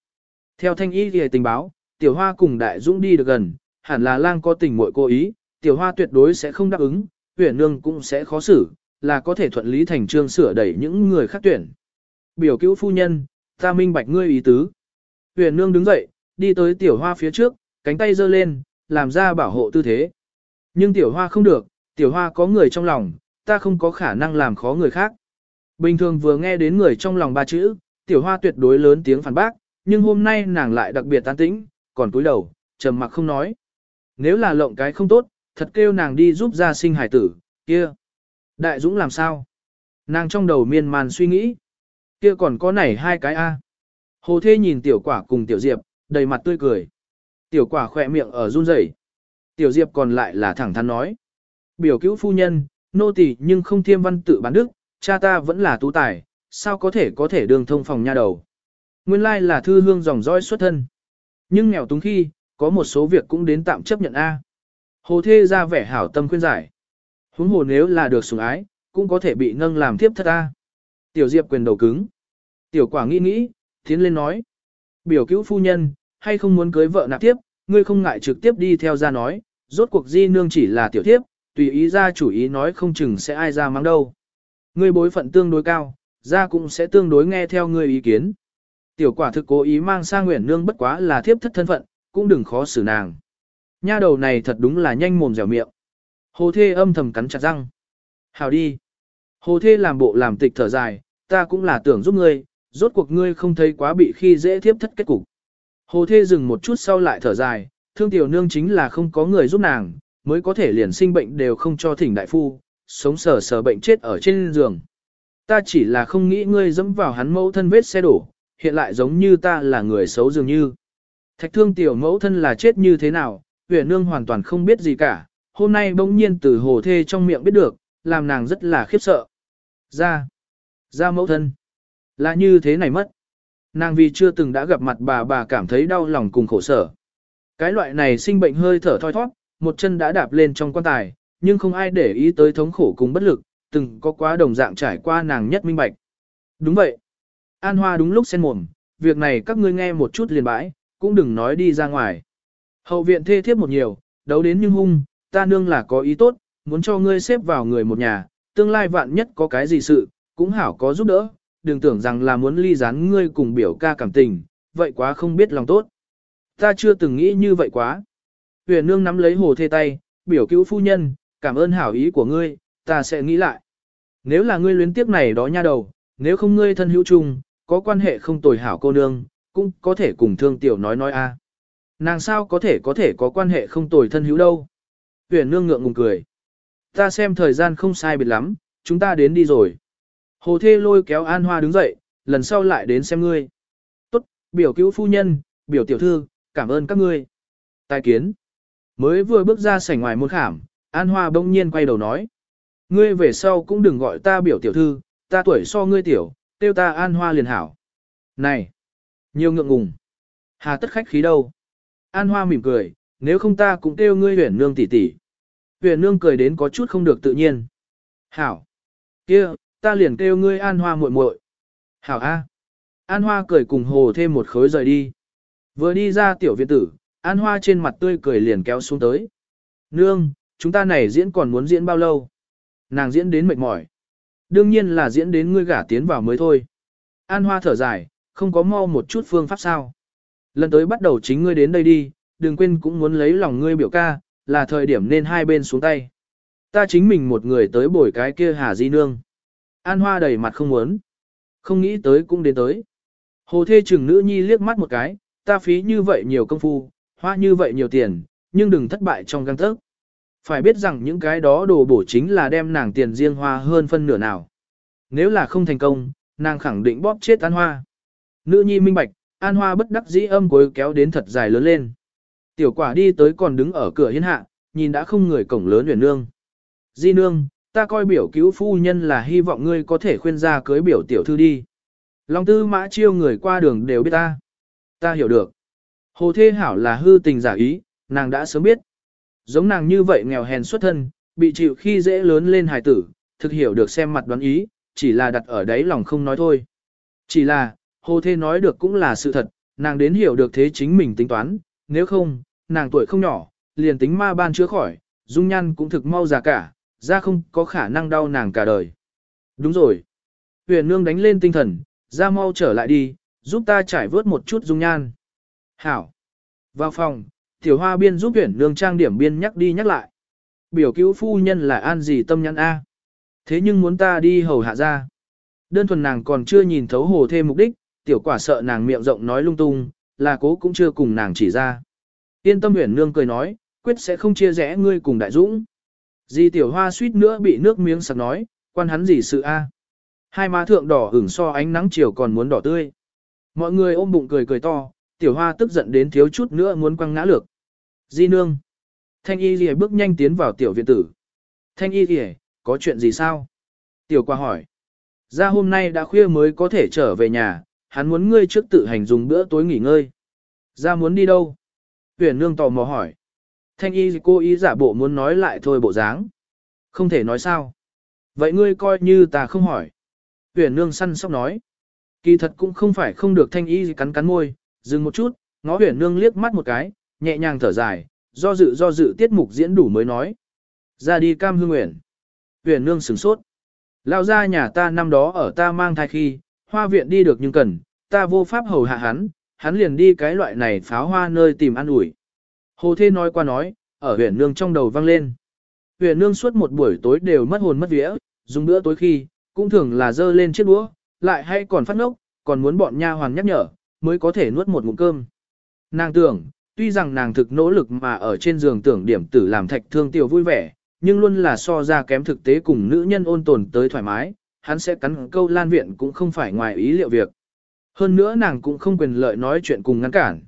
Speaker 1: Theo thanh y thì tình báo, tiểu hoa cùng đại dũng đi được gần, hẳn là lang có tình muội cố ý, tiểu hoa tuyệt đối sẽ không đáp ứng, tuyển nương cũng sẽ khó xử, là có thể thuận lý thành trương sửa đẩy những người khác tuyển. Biểu cứu phu nhân, ta minh bạch ngươi ý tứ. Tuyển nương đứng dậy, đi tới tiểu hoa phía trước, cánh tay giơ lên, làm ra bảo hộ tư thế. Nhưng tiểu hoa không được, tiểu hoa có người trong lòng, ta không có khả năng làm khó người khác. Bình thường vừa nghe đến người trong lòng ba chữ, tiểu hoa tuyệt đối lớn tiếng phản bác, nhưng hôm nay nàng lại đặc biệt tan tĩnh, còn cúi đầu, trầm mặc không nói. Nếu là lộng cái không tốt, thật kêu nàng đi giúp gia sinh hải tử, kia. Đại Dũng làm sao? Nàng trong đầu miên man suy nghĩ. Kia còn có nảy hai cái A. Hồ Thê nhìn tiểu quả cùng tiểu diệp, đầy mặt tươi cười. Tiểu quả khỏe miệng ở run rẩy. Tiểu diệp còn lại là thẳng thắn nói. Biểu cứu phu nhân, nô tỳ nhưng không thiêm văn tự bán đức, cha ta vẫn là tú tài, sao có thể có thể đường thông phòng nha đầu. Nguyên lai là thư hương dòng dõi xuất thân. Nhưng nghèo túng khi, có một số việc cũng đến tạm chấp nhận A. Hồ Thê ra vẻ hảo tâm khuyên giải. Huống hồ nếu là được sủng ái, cũng có thể bị nâng làm tiếp thất A. Tiểu Diệp quyền đầu cứng. Tiểu quả nghĩ nghĩ, tiến lên nói. Biểu cứu phu nhân, hay không muốn cưới vợ nạp tiếp, ngươi không ngại trực tiếp đi theo ra nói, rốt cuộc di nương chỉ là tiểu thiếp, tùy ý ra chủ ý nói không chừng sẽ ai ra mắng đâu. Ngươi bối phận tương đối cao, ra cũng sẽ tương đối nghe theo ngươi ý kiến. Tiểu quả thực cố ý mang sang nguyện nương bất quá là thiếp thất thân phận, cũng đừng khó xử nàng. Nha đầu này thật đúng là nhanh mồm dẻo miệng. Hồ thê âm thầm cắn chặt răng. Hào đi. Hồ thê làm bộ làm tịch thở dài, ta cũng là tưởng giúp ngươi, rốt cuộc ngươi không thấy quá bị khi dễ thiếp thất kết cục. Hồ thê dừng một chút sau lại thở dài, thương tiểu nương chính là không có người giúp nàng, mới có thể liền sinh bệnh đều không cho thỉnh đại phu, sống sờ sờ bệnh chết ở trên giường. Ta chỉ là không nghĩ ngươi dẫm vào hắn mẫu thân vết xe đổ, hiện lại giống như ta là người xấu dường như. Thạch thương tiểu mẫu thân là chết như thế nào, huyền nương hoàn toàn không biết gì cả, hôm nay bỗng nhiên từ hồ thê trong miệng biết được, làm nàng rất là khiếp sợ. Ra, ra mẫu thân, là như thế này mất. Nàng vì chưa từng đã gặp mặt bà bà cảm thấy đau lòng cùng khổ sở. Cái loại này sinh bệnh hơi thở thoi thoát, một chân đã đạp lên trong quan tài, nhưng không ai để ý tới thống khổ cùng bất lực, từng có quá đồng dạng trải qua nàng nhất minh bạch. Đúng vậy. An Hoa đúng lúc sen mồm, việc này các ngươi nghe một chút liền bãi, cũng đừng nói đi ra ngoài. Hậu viện thê thiếp một nhiều, đấu đến nhưng hung, ta nương là có ý tốt, muốn cho ngươi xếp vào người một nhà, tương lai vạn nhất có cái gì sự, cũng hảo có giúp đỡ, đừng tưởng rằng là muốn ly gián ngươi cùng biểu ca cảm tình, vậy quá không biết lòng tốt. Ta chưa từng nghĩ như vậy quá. Huyền nương nắm lấy hồ thê tay, biểu cứu phu nhân, cảm ơn hảo ý của ngươi, ta sẽ nghĩ lại. Nếu là ngươi luyến tiếp này đó nha đầu, nếu không ngươi thân hữu chung, có quan hệ không tồi hảo cô nương, cũng có thể cùng thương tiểu nói nói a. À. Nàng sao có thể có thể có quan hệ không tồi thân hữu đâu. Huyền nương ngượng ngùng cười. Ta xem thời gian không sai biệt lắm, chúng ta đến đi rồi. Hồ thê lôi kéo An Hoa đứng dậy, lần sau lại đến xem ngươi. Tốt, biểu cứu phu nhân, biểu tiểu thư, cảm ơn các ngươi. Tài kiến. Mới vừa bước ra sảnh ngoài môn khảm, An Hoa bỗng nhiên quay đầu nói. Ngươi về sau cũng đừng gọi ta biểu tiểu thư, ta tuổi so ngươi tiểu, tiêu ta An Hoa liền hảo. Này! Nhiều ngượng ngùng. Hà tất khách khí đâu? An Hoa mỉm cười, nếu không ta cũng kêu ngươi huyền nương tỷ tỷ. Huyền nương cười đến có chút không được tự nhiên. Hảo! kia, ta liền kêu ngươi An Hoa muội muội. Hảo A! An Hoa cười cùng hồ thêm một khối rời đi. Vừa đi ra tiểu viện tử, An Hoa trên mặt tươi cười liền kéo xuống tới. Nương, chúng ta này diễn còn muốn diễn bao lâu? Nàng diễn đến mệt mỏi. Đương nhiên là diễn đến ngươi gả tiến vào mới thôi. An Hoa thở dài, không có mau một chút phương pháp sao. Lần tới bắt đầu chính ngươi đến đây đi, đừng quên cũng muốn lấy lòng ngươi biểu ca, là thời điểm nên hai bên xuống tay. Ta chính mình một người tới bồi cái kia hà di nương. An Hoa đầy mặt không muốn. Không nghĩ tới cũng đến tới. Hồ thê trưởng nữ nhi liếc mắt một cái, ta phí như vậy nhiều công phu, hoa như vậy nhiều tiền, nhưng đừng thất bại trong găng tớc. Phải biết rằng những cái đó đồ bổ chính là đem nàng tiền riêng hoa hơn phân nửa nào. Nếu là không thành công, nàng khẳng định bóp chết An Hoa. Nữ nhi minh bạch, An Hoa bất đắc dĩ âm cuối kéo đến thật dài lớn lên. Tiểu quả đi tới còn đứng ở cửa hiên hạ, nhìn đã không người cổng lớn huyền nương. Di nương, ta coi biểu cứu phu nhân là hy vọng ngươi có thể khuyên ra cưới biểu tiểu thư đi. Long tư mã chiêu người qua đường đều biết ta. Ta hiểu được. Hồ Thê Hảo là hư tình giả ý, nàng đã sớm biết. Giống nàng như vậy nghèo hèn xuất thân, bị chịu khi dễ lớn lên hài tử, thực hiểu được xem mặt đoán ý, chỉ là đặt ở đấy lòng không nói thôi. Chỉ là, Hồ Thê nói được cũng là sự thật, nàng đến hiểu được thế chính mình tính toán, nếu không, nàng tuổi không nhỏ, liền tính ma ban chữa khỏi, dung nhan cũng thực mau già cả, ra không có khả năng đau nàng cả đời. Đúng rồi. Huyền nương đánh lên tinh thần, ra mau trở lại đi, giúp ta trải vớt một chút dung nhan. Hảo. Vào phòng, tiểu hoa biên giúp tuyển nương trang điểm biên nhắc đi nhắc lại. Biểu cứu phu nhân là an gì tâm nhắn A. Thế nhưng muốn ta đi hầu hạ ra. Đơn thuần nàng còn chưa nhìn thấu hồ thêm mục đích, tiểu quả sợ nàng miệng rộng nói lung tung, là cố cũng chưa cùng nàng chỉ ra. Yên tâm huyền nương cười nói, quyết sẽ không chia rẽ ngươi cùng đại dũng. Di tiểu hoa suýt nữa bị nước miếng sặc nói, quan hắn gì sự a? Hai má thượng đỏ ửng so ánh nắng chiều còn muốn đỏ tươi. Mọi người ôm bụng cười cười to, tiểu hoa tức giận đến thiếu chút nữa muốn quăng ngã lược. Di nương. Thanh y gì bước nhanh tiến vào tiểu viện tử. Thanh y gì có chuyện gì sao? Tiểu qua hỏi. Ra hôm nay đã khuya mới có thể trở về nhà, hắn muốn ngươi trước tự hành dùng bữa tối nghỉ ngơi. Ra muốn đi đâu? Tuyển nương tò mò hỏi. Thanh y cô ý giả bộ muốn nói lại thôi bộ dáng. Không thể nói sao. Vậy ngươi coi như ta không hỏi. Tuyển nương săn sóc nói. Kỳ thật cũng không phải không được thanh y cắn cắn môi, dừng một chút, ngó Tuyển nương liếc mắt một cái, nhẹ nhàng thở dài, do dự do dự tiết mục diễn đủ mới nói. Ra đi cam hương nguyện. Huyền nương sửng sốt. Lao ra nhà ta năm đó ở ta mang thai khi, hoa viện đi được nhưng cần, ta vô pháp hầu hạ hắn, hắn liền đi cái loại này pháo hoa nơi tìm ăn ủi. Hồ Thê nói qua nói, ở huyền nương trong đầu vang lên. Huyền nương suốt một buổi tối đều mất hồn mất vía, dùng bữa tối khi, cũng thường là dơ lên chiếc đũa, lại hay còn phát ngốc, còn muốn bọn nha hoàn nhắc nhở, mới có thể nuốt một ngụm cơm. Nàng tưởng, tuy rằng nàng thực nỗ lực mà ở trên giường tưởng điểm tử làm thạch thương tiểu vui vẻ, nhưng luôn là so ra kém thực tế cùng nữ nhân ôn tồn tới thoải mái, hắn sẽ cắn câu lan viện cũng không phải ngoài ý liệu việc. Hơn nữa nàng cũng không quyền lợi nói chuyện cùng ngăn cản.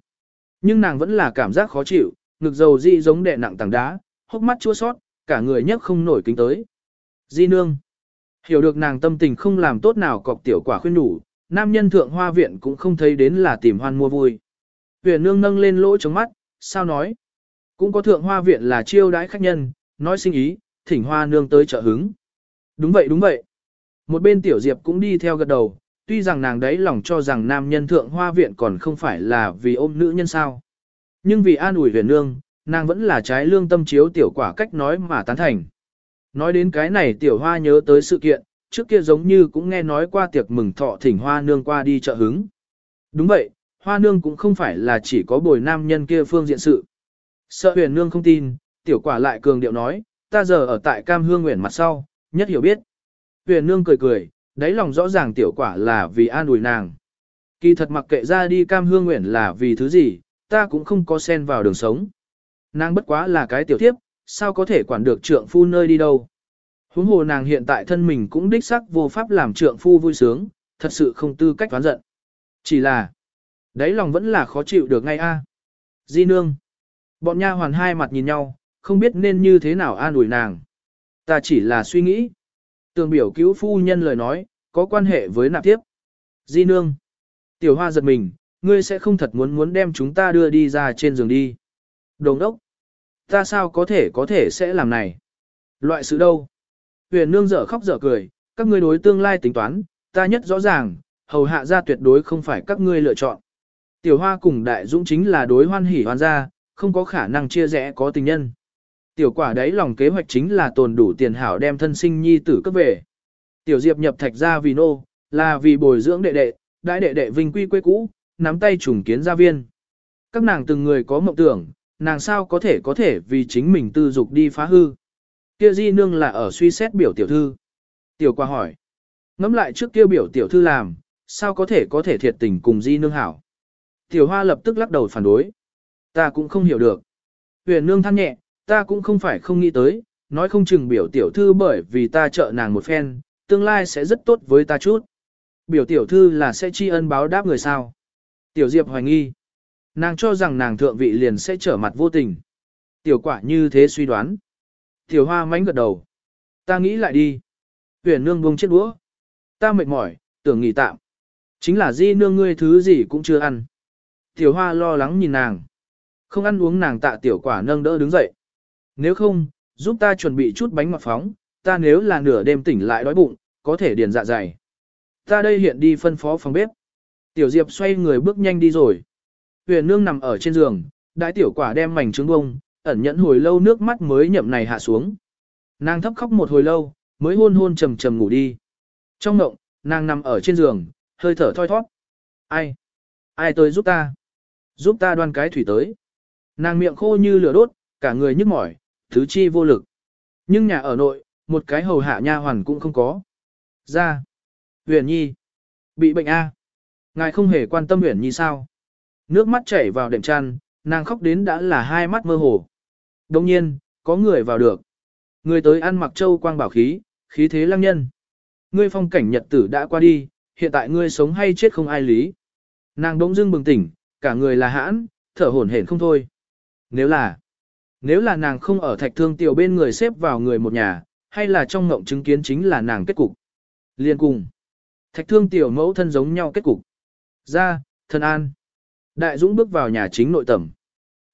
Speaker 1: Nhưng nàng vẫn là cảm giác khó chịu, ngực dầu di giống đè nặng tảng đá, hốc mắt chua sót, cả người nhấc không nổi kính tới. Di nương. Hiểu được nàng tâm tình không làm tốt nào cọc tiểu quả khuyên đủ, nam nhân thượng hoa viện cũng không thấy đến là tìm hoan mua vui. Huyền nương nâng lên lỗ trống mắt, sao nói? Cũng có thượng hoa viện là chiêu đãi khách nhân, nói sinh ý, thỉnh hoa nương tới trợ hứng. Đúng vậy đúng vậy. Một bên tiểu diệp cũng đi theo gật đầu, tuy rằng nàng đấy lòng cho rằng nam nhân thượng hoa viện còn không phải là vì ôm nữ nhân sao. Nhưng vì an ủi huyền nương, nàng vẫn là trái lương tâm chiếu tiểu quả cách nói mà tán thành. Nói đến cái này tiểu hoa nhớ tới sự kiện, trước kia giống như cũng nghe nói qua tiệc mừng thọ thỉnh hoa nương qua đi chợ hứng. Đúng vậy, hoa nương cũng không phải là chỉ có bồi nam nhân kia phương diện sự. Sợ huyền nương không tin, tiểu quả lại cường điệu nói, ta giờ ở tại cam hương nguyện mặt sau, nhất hiểu biết. Huyền nương cười cười, đáy lòng rõ ràng tiểu quả là vì an ủi nàng. Kỳ thật mặc kệ ra đi cam hương nguyện là vì thứ gì, ta cũng không có xen vào đường sống. Nàng bất quá là cái tiểu tiếp, sao có thể quản được trượng phu nơi đi đâu. Huống hồ nàng hiện tại thân mình cũng đích sắc vô pháp làm trượng phu vui sướng, thật sự không tư cách toán giận. Chỉ là, đáy lòng vẫn là khó chịu được ngay a. Di nương. Bọn nha hoàn hai mặt nhìn nhau, không biết nên như thế nào an ủi nàng. Ta chỉ là suy nghĩ. Tường biểu cứu phu nhân lời nói, có quan hệ với nạp tiếp. Di nương. Tiểu hoa giật mình, ngươi sẽ không thật muốn muốn đem chúng ta đưa đi ra trên giường đi. Đồng đốc. Ta sao có thể có thể sẽ làm này? Loại sự đâu? Huyền nương dở khóc dở cười, các ngươi đối tương lai tính toán, ta nhất rõ ràng, hầu hạ gia tuyệt đối không phải các ngươi lựa chọn. Tiểu hoa cùng đại dũng chính là đối hoan hỉ hoan gia, không có khả năng chia rẽ có tình nhân. Tiểu quả đấy lòng kế hoạch chính là tồn đủ tiền hảo đem thân sinh nhi tử cấp về. Tiểu diệp nhập thạch gia vì nô, là vì bồi dưỡng đệ đệ, đại đệ đệ vinh quy quê cũ, nắm tay trùng kiến gia viên. Các nàng từng người có mộng tưởng, nàng sao có thể có thể vì chính mình tư dục đi phá hư. Kia di nương là ở suy xét biểu tiểu thư. Tiểu quả hỏi. Ngắm lại trước kia biểu tiểu thư làm, sao có thể có thể thiệt tình cùng di nương hảo. Tiểu hoa lập tức lắc đầu phản đối. Ta cũng không hiểu được. Huyền nương than nhẹ, ta cũng không phải không nghĩ tới, nói không chừng biểu tiểu thư bởi vì ta trợ nàng một phen, tương lai sẽ rất tốt với ta chút. Biểu tiểu thư là sẽ tri ân báo đáp người sao. Tiểu Diệp hoài nghi. Nàng cho rằng nàng thượng vị liền sẽ trở mặt vô tình. Tiểu quả như thế suy đoán. Tiểu hoa mánh gật đầu. Ta nghĩ lại đi. Huyền nương buông chết đũa. Ta mệt mỏi, tưởng nghỉ tạm. Chính là di nương ngươi thứ gì cũng chưa ăn. Tiểu hoa lo lắng nhìn nàng. Không ăn uống nàng tạ tiểu quả nâng đỡ đứng dậy. Nếu không, giúp ta chuẩn bị chút bánh ngọt phóng, ta nếu là nửa đêm tỉnh lại đói bụng, có thể điền dạ dày. Ta đây hiện đi phân phó phòng bếp. Tiểu Diệp xoay người bước nhanh đi rồi. Huyền nương nằm ở trên giường, đại tiểu quả đem mảnh trứng bông, ẩn nhẫn hồi lâu nước mắt mới nhậm này hạ xuống. Nàng thấp khóc một hồi lâu, mới hôn hôn trầm trầm ngủ đi. Trong mộng, nàng nằm ở trên giường, hơi thở thoi thoát. Ai? Ai tới giúp ta? Giúp ta đoan cái thủy tới. Nàng miệng khô như lửa đốt, cả người nhức mỏi, thứ chi vô lực. Nhưng nhà ở nội, một cái hầu hạ nha hoàn cũng không có. Ra. Huyền Nhi. Bị bệnh A. Ngài không hề quan tâm Huyền Nhi sao. Nước mắt chảy vào đệm chăn, nàng khóc đến đã là hai mắt mơ hồ. Đồng nhiên, có người vào được. Người tới ăn mặc châu quang bảo khí, khí thế lăng nhân. Ngươi phong cảnh nhật tử đã qua đi, hiện tại ngươi sống hay chết không ai lý. Nàng đống dưng bừng tỉnh, cả người là hãn, thở hổn hển không thôi. Nếu là, nếu là nàng không ở thạch thương tiểu bên người xếp vào người một nhà, hay là trong ngộng chứng kiến chính là nàng kết cục. Liên cùng, thạch thương tiểu mẫu thân giống nhau kết cục. Ra, thân an. Đại Dũng bước vào nhà chính nội tẩm.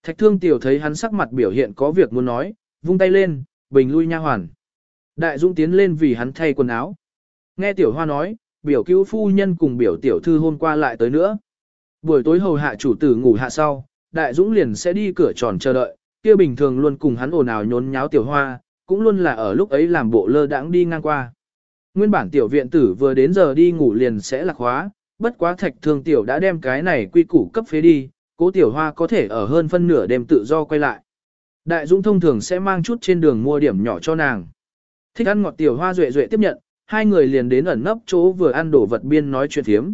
Speaker 1: Thạch thương tiểu thấy hắn sắc mặt biểu hiện có việc muốn nói, vung tay lên, bình lui nha hoàn. Đại Dũng tiến lên vì hắn thay quần áo. Nghe tiểu hoa nói, biểu cứu phu nhân cùng biểu tiểu thư hôm qua lại tới nữa. Buổi tối hầu hạ chủ tử ngủ hạ sau, Đại Dũng liền sẽ đi cửa tròn chờ đợi, kia bình thường luôn cùng hắn ồn ào nhốn nháo tiểu hoa, cũng luôn là ở lúc ấy làm bộ lơ đãng đi ngang qua. Nguyên bản tiểu viện tử vừa đến giờ đi ngủ liền sẽ lạc hóa, bất quá thạch thương tiểu đã đem cái này quy củ cấp phế đi, cố tiểu hoa có thể ở hơn phân nửa đêm tự do quay lại. Đại Dũng thông thường sẽ mang chút trên đường mua điểm nhỏ cho nàng. Thích ăn ngọt tiểu hoa duệ duệ tiếp nhận, hai người liền đến ẩn nấp chỗ vừa ăn đổ vật biên nói chuyện thiếm.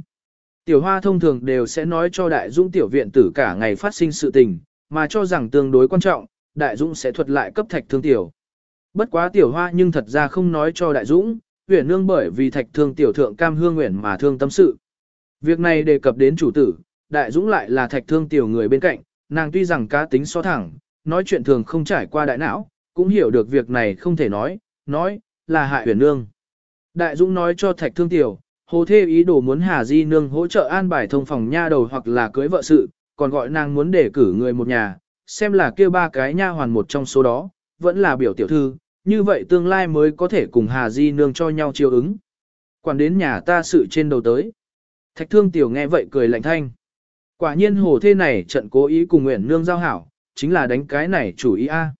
Speaker 1: Tiểu hoa thông thường đều sẽ nói cho đại dũng tiểu viện tử cả ngày phát sinh sự tình, mà cho rằng tương đối quan trọng, đại dũng sẽ thuật lại cấp thạch thương tiểu. Bất quá tiểu hoa nhưng thật ra không nói cho đại dũng, huyền nương bởi vì thạch thương tiểu thượng cam hương nguyện mà thương tâm sự. Việc này đề cập đến chủ tử, đại dũng lại là thạch thương tiểu người bên cạnh, nàng tuy rằng cá tính so thẳng, nói chuyện thường không trải qua đại não, cũng hiểu được việc này không thể nói, nói, là hại huyền nương. Đại dũng nói cho thạch thương tiểu, hồ thê ý đồ muốn Hà Di Nương hỗ trợ an bài thông phòng nha đầu hoặc là cưới vợ sự, còn gọi nàng muốn để cử người một nhà, xem là kia ba cái nha hoàn một trong số đó, vẫn là biểu tiểu thư, như vậy tương lai mới có thể cùng Hà Di Nương cho nhau chiều ứng. Quản đến nhà ta sự trên đầu tới. Thạch thương tiểu nghe vậy cười lạnh thanh. Quả nhiên hồ thê này trận cố ý cùng nguyện nương giao hảo, chính là đánh cái này chủ ý a.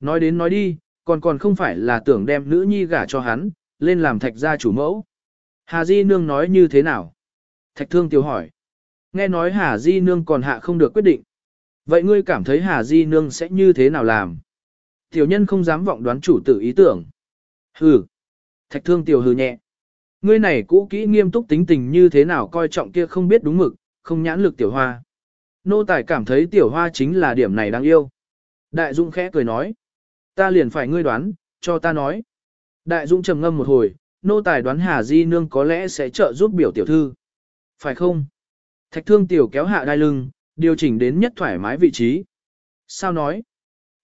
Speaker 1: Nói đến nói đi, còn còn không phải là tưởng đem nữ nhi gả cho hắn, lên làm thạch gia chủ mẫu. Hà Di Nương nói như thế nào? Thạch Thương Tiêu hỏi. Nghe nói Hà Di Nương còn hạ không được quyết định. Vậy ngươi cảm thấy Hà Di Nương sẽ như thế nào làm? Tiểu nhân không dám vọng đoán chủ tử ý tưởng. Hừ. Thạch Thương Tiêu hừ nhẹ. Ngươi này cũ kỹ nghiêm túc tính tình như thế nào coi trọng kia không biết đúng mực, không nhãn lực tiểu hoa. Nô tài cảm thấy tiểu hoa chính là điểm này đáng yêu. Đại Dung khẽ cười nói. Ta liền phải ngươi đoán, cho ta nói. Đại Dung trầm ngâm một hồi, nô tài đoán Hà Di Nương có lẽ sẽ trợ giúp biểu tiểu thư. Phải không? Thạch thương tiểu kéo hạ đai lưng, điều chỉnh đến nhất thoải mái vị trí. Sao nói?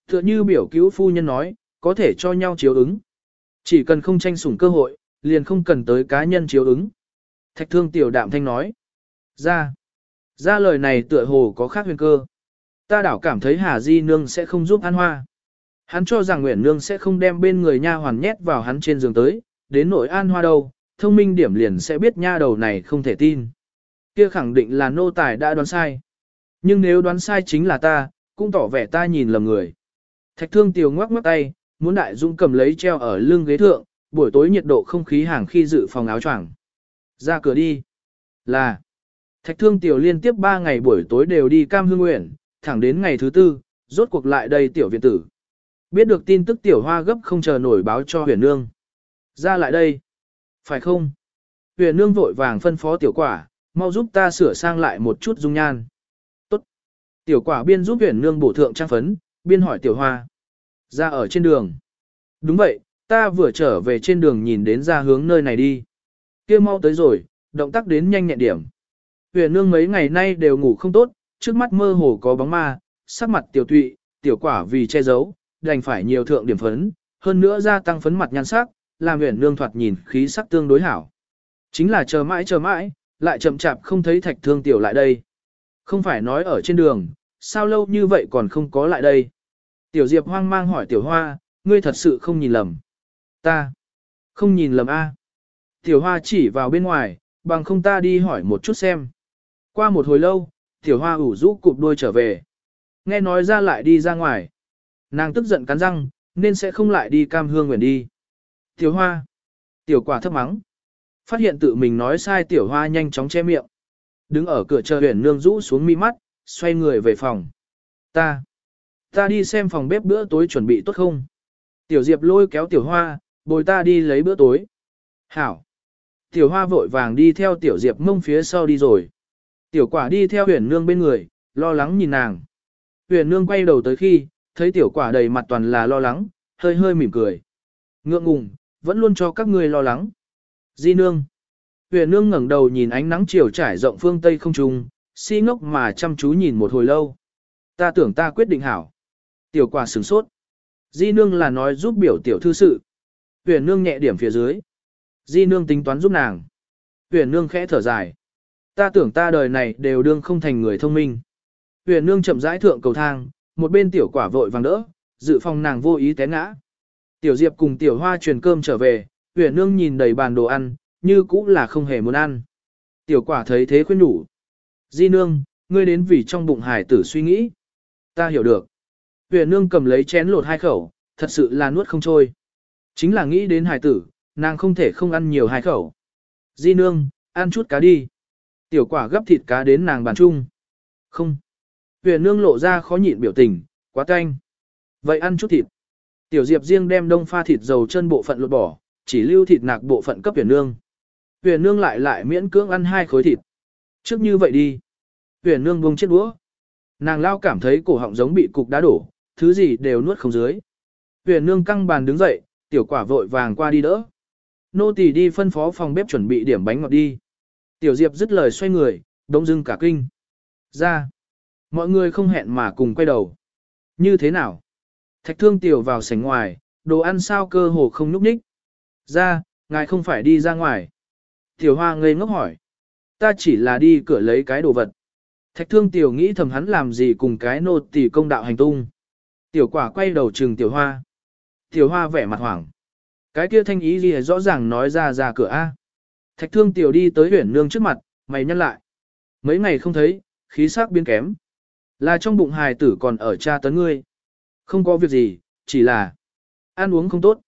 Speaker 1: Tựa như biểu cứu phu nhân nói, có thể cho nhau chiếu ứng. Chỉ cần không tranh sủng cơ hội, liền không cần tới cá nhân chiếu ứng. Thạch thương tiểu đạm thanh nói. Ra. Ra lời này tựa hồ có khác huyền cơ. Ta đảo cảm thấy Hà Di Nương sẽ không giúp An Hoa. Hắn cho rằng Nguyễn Nương sẽ không đem bên người nha hoàn nhét vào hắn trên giường tới, đến nội An Hoa đâu, thông minh điểm liền sẽ biết nha đầu này không thể tin. Kia khẳng định là nô tài đã đoán sai. Nhưng nếu đoán sai chính là ta, cũng tỏ vẻ ta nhìn lầm người. Thạch thương tiểu ngoắc ngoắc tay, muốn đại dung cầm lấy treo ở lưng ghế thượng, buổi tối nhiệt độ không khí hàng khi dự phòng áo choàng. Ra cửa đi. Là. Thạch thương tiểu liên tiếp 3 ngày buổi tối đều đi cam hương nguyện, thẳng đến ngày thứ tư, rốt cuộc lại đây tiểu viện tử. Biết được tin tức tiểu hoa gấp không chờ nổi báo cho huyền nương. Ra lại đây. Phải không? Huyền nương vội vàng phân phó tiểu quả, mau giúp ta sửa sang lại một chút dung nhan. Tốt. Tiểu quả biên giúp huyền nương bổ thượng trang phấn, biên hỏi tiểu hoa. Ra ở trên đường. Đúng vậy, ta vừa trở về trên đường nhìn đến ra hướng nơi này đi. kia mau tới rồi, động tác đến nhanh nhẹn điểm. Huyền nương mấy ngày nay đều ngủ không tốt, trước mắt mơ hồ có bóng ma, sắc mặt tiểu tụy, tiểu quả vì che giấu, đành phải nhiều thượng điểm phấn, hơn nữa gia tăng phấn mặt nhan sắc, làm huyền nương thoạt nhìn khí sắc tương đối hảo. Chính là chờ mãi chờ mãi, lại chậm chạp không thấy thạch thương tiểu lại đây. Không phải nói ở trên đường, sao lâu như vậy còn không có lại đây. Tiểu Diệp hoang mang hỏi tiểu hoa, ngươi thật sự không nhìn lầm. Ta, không nhìn lầm a. Tiểu hoa chỉ vào bên ngoài, bằng không ta đi hỏi một chút xem. Qua một hồi lâu, tiểu hoa ủ rũ cụp đuôi trở về. Nghe nói ra lại đi ra ngoài. Nàng tức giận cắn răng, nên sẽ không lại đi cam hương nguyện đi. Tiểu hoa. Tiểu quả thấp mắng. Phát hiện tự mình nói sai tiểu hoa nhanh chóng che miệng. Đứng ở cửa chờ huyền nương rũ xuống mi mắt, xoay người về phòng. Ta. Ta đi xem phòng bếp bữa tối chuẩn bị tốt không? Tiểu Diệp lôi kéo tiểu hoa, bồi ta đi lấy bữa tối. Hảo. Tiểu hoa vội vàng đi theo tiểu Diệp mông phía sau đi rồi. Tiểu quả đi theo huyền nương bên người, lo lắng nhìn nàng. Huyền nương quay đầu tới khi, thấy tiểu quả đầy mặt toàn là lo lắng, hơi hơi mỉm cười. Ngượng ngùng, vẫn luôn cho các ngươi lo lắng. Di nương. Huyền nương ngẩng đầu nhìn ánh nắng chiều trải rộng phương Tây không trung, si ngốc mà chăm chú nhìn một hồi lâu. Ta tưởng ta quyết định hảo. Tiểu quả sửng sốt. Di nương là nói giúp biểu tiểu thư sự. Huyền nương nhẹ điểm phía dưới. Di nương tính toán giúp nàng. Huyền nương khẽ thở dài. Ta tưởng ta đời này đều đương không thành người thông minh. Huyền nương chậm rãi thượng cầu thang, một bên tiểu quả vội vàng đỡ, dự phòng nàng vô ý té ngã. Tiểu Diệp cùng tiểu hoa truyền cơm trở về, huyền nương nhìn đầy bàn đồ ăn, như cũng là không hề muốn ăn. Tiểu quả thấy thế khuyên nhủ. Di nương, ngươi đến vì trong bụng hải tử suy nghĩ. Ta hiểu được. Huyền nương cầm lấy chén lột hai khẩu, thật sự là nuốt không trôi. Chính là nghĩ đến hải tử, nàng không thể không ăn nhiều hai khẩu. Di nương, ăn chút cá đi. Tiểu quả gấp thịt cá đến nàng bàn chung. Không. Huyền nương lộ ra khó nhịn biểu tình, quá canh. Vậy ăn chút thịt. Tiểu Diệp riêng đem đông pha thịt dầu chân bộ phận lột bỏ, chỉ lưu thịt nạc bộ phận cấp huyền nương. Huyền nương lại lại miễn cưỡng ăn hai khối thịt. Trước như vậy đi. Huyền nương buông chiếc đũa. Nàng lao cảm thấy cổ họng giống bị cục đá đổ, thứ gì đều nuốt không dưới. Huyền nương căng bàn đứng dậy, tiểu quả vội vàng qua đi đỡ. Nô tỳ đi phân phó phòng bếp chuẩn bị điểm bánh ngọt đi. Tiểu Diệp dứt lời xoay người, đông dưng cả kinh. Ra. Mọi người không hẹn mà cùng quay đầu. Như thế nào? Thạch thương tiểu vào sảnh ngoài, đồ ăn sao cơ hồ không núp ních. Ra, ngài không phải đi ra ngoài. Tiểu hoa ngây ngốc hỏi. Ta chỉ là đi cửa lấy cái đồ vật. Thạch thương tiểu nghĩ thầm hắn làm gì cùng cái nô tỳ công đạo hành tung. Tiểu quả quay đầu trừng tiểu hoa. Tiểu hoa vẻ mặt hoảng. Cái kia thanh ý gì rõ ràng nói ra ra cửa A. Thạch thương tiểu đi tới huyển nương trước mặt, mày nhăn lại. Mấy ngày không thấy, khí sắc biến kém. Là trong bụng hài tử còn ở cha tấn ngươi. Không có việc gì, chỉ là ăn uống không tốt.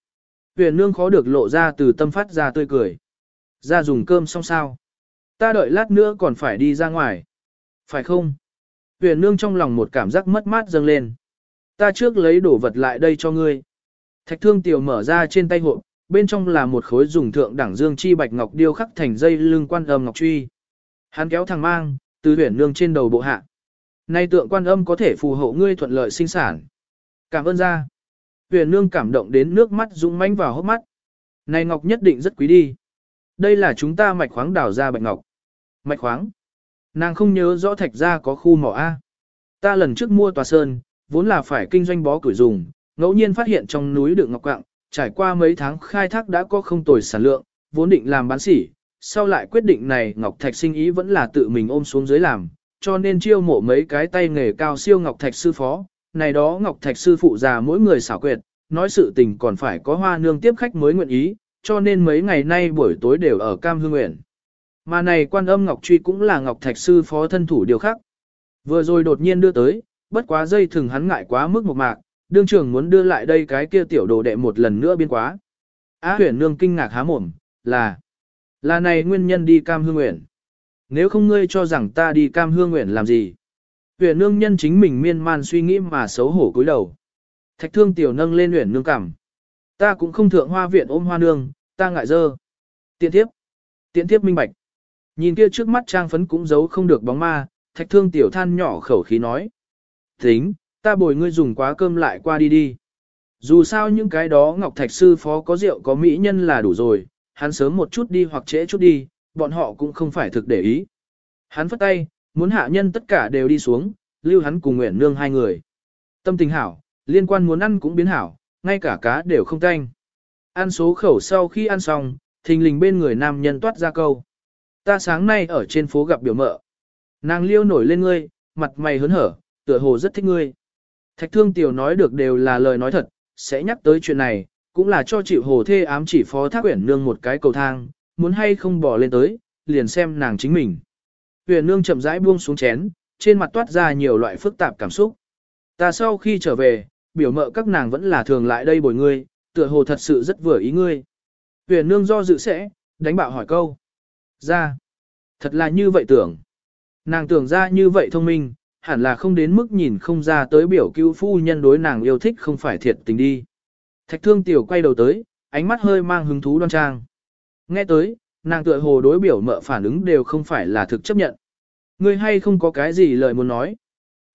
Speaker 1: Huyền nương khó được lộ ra từ tâm phát ra tươi cười. Ra dùng cơm xong sao. Ta đợi lát nữa còn phải đi ra ngoài. Phải không? Huyền nương trong lòng một cảm giác mất mát dâng lên. Ta trước lấy đồ vật lại đây cho ngươi. Thạch thương tiểu mở ra trên tay hộp, bên trong là một khối dùng thượng đẳng dương chi bạch ngọc điêu khắc thành dây lưng quan âm ngọc truy. Hắn kéo thằng mang, từ huyền nương trên đầu bộ hạ. Nay tượng quan âm có thể phù hộ ngươi thuận lợi sinh sản. Cảm ơn ra. Huyền nương cảm động đến nước mắt rung manh vào hốc mắt. Này ngọc nhất định rất quý đi. Đây là chúng ta mạch khoáng đào ra bạch ngọc. Mạch khoáng. Nàng không nhớ rõ thạch ra có khu mỏ A. Ta lần trước mua tòa sơn, vốn là phải kinh doanh bó củi dùng, ngẫu nhiên phát hiện trong núi đựng ngọc quạng, trải qua mấy tháng khai thác đã có không tồi sản lượng, vốn định làm bán sỉ, sau lại quyết định này ngọc thạch sinh ý vẫn là tự mình ôm xuống dưới làm, cho nên chiêu mộ mấy cái tay nghề cao siêu ngọc thạch sư phó, này đó ngọc thạch sư phụ già mỗi người xảo quyệt, nói sự tình còn phải có hoa nương tiếp khách mới nguyện ý, cho nên mấy ngày nay buổi tối đều ở Cam Hương Nguyện. Mà này quan âm ngọc truy cũng là ngọc thạch sư phó thân thủ điều khác. Vừa rồi đột nhiên đưa tới, bất quá dây thừng hắn ngại quá mức một mạc, đương trưởng muốn đưa lại đây cái kia tiểu đồ đệ một lần nữa biên quá. Á huyền nương kinh ngạc há mồm, là, là này nguyên nhân đi Cam Hương Nguyện. Nếu không ngươi cho rằng ta đi Cam Hương Nguyện làm gì? Huyền nương nhân chính mình miên man suy nghĩ mà xấu hổ cúi đầu. Thạch thương tiểu nâng lên huyền nương cảm. Ta cũng không thượng hoa viện ôm hoa nương, ta ngại dơ. Tiện tiếp. Tiện tiếp minh bạch. Nhìn kia trước mắt trang phấn cũng giấu không được bóng ma, thạch thương tiểu than nhỏ khẩu khí nói. Tính, ta bồi ngươi dùng quá cơm lại qua đi đi. Dù sao những cái đó Ngọc Thạch Sư phó có rượu có mỹ nhân là đủ rồi, hắn sớm một chút đi hoặc trễ chút đi, bọn họ cũng không phải thực để ý. Hắn phất tay, muốn hạ nhân tất cả đều đi xuống, lưu hắn cùng Nguyễn Nương hai người. Tâm tình hảo, liên quan muốn ăn cũng biến hảo, ngay cả cá đều không canh. Ăn số khẩu sau khi ăn xong, thình lình bên người nam nhân toát ra câu. Ta sáng nay ở trên phố gặp biểu mợ. Nàng liêu nổi lên ngươi, mặt mày hớn hở, tựa hồ rất thích ngươi. Thạch thương tiểu nói được đều là lời nói thật, sẽ nhắc tới chuyện này, cũng là cho chịu hồ thê ám chỉ phó thác quyển nương một cái cầu thang, muốn hay không bỏ lên tới, liền xem nàng chính mình. Huyền nương chậm rãi buông xuống chén, trên mặt toát ra nhiều loại phức tạp cảm xúc. Ta sau khi trở về, biểu mợ các nàng vẫn là thường lại đây bồi ngươi, tựa hồ thật sự rất vừa ý ngươi. Huyền nương do dự sẽ, đánh bạo hỏi câu. Ra, thật là như vậy tưởng. Nàng tưởng ra như vậy thông minh, hẳn là không đến mức nhìn không ra tới biểu cứu phu nhân đối nàng yêu thích không phải thiệt tình đi. Thạch thương tiểu quay đầu tới, ánh mắt hơi mang hứng thú đoan trang. Nghe tới, nàng tựa hồ đối biểu mợ phản ứng đều không phải là thực chấp nhận. Ngươi hay không có cái gì lời muốn nói.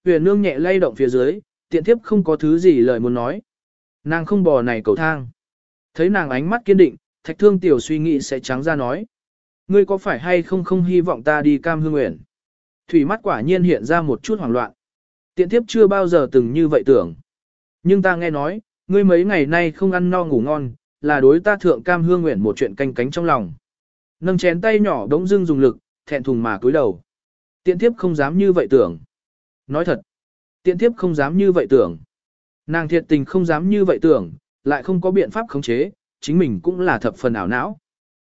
Speaker 1: Huyền nương nhẹ lay động phía dưới, tiện thiếp không có thứ gì lời muốn nói. Nàng không bò này cầu thang. Thấy nàng ánh mắt kiên định, thạch thương tiểu suy nghĩ sẽ trắng ra nói. Ngươi có phải hay không không hy vọng ta đi cam hương nguyện? Thủy mắt quả nhiên hiện ra một chút hoảng loạn. Tiện thiếp chưa bao giờ từng như vậy tưởng. Nhưng ta nghe nói, ngươi mấy ngày nay không ăn no ngủ ngon, là đối ta thượng cam hương nguyện một chuyện canh cánh trong lòng. Nâng chén tay nhỏ đống dưng dùng lực, thẹn thùng mà cúi đầu. Tiện thiếp không dám như vậy tưởng. Nói thật, tiện thiếp không dám như vậy tưởng. Nàng thiệt tình không dám như vậy tưởng, lại không có biện pháp khống chế, chính mình cũng là thập phần ảo não.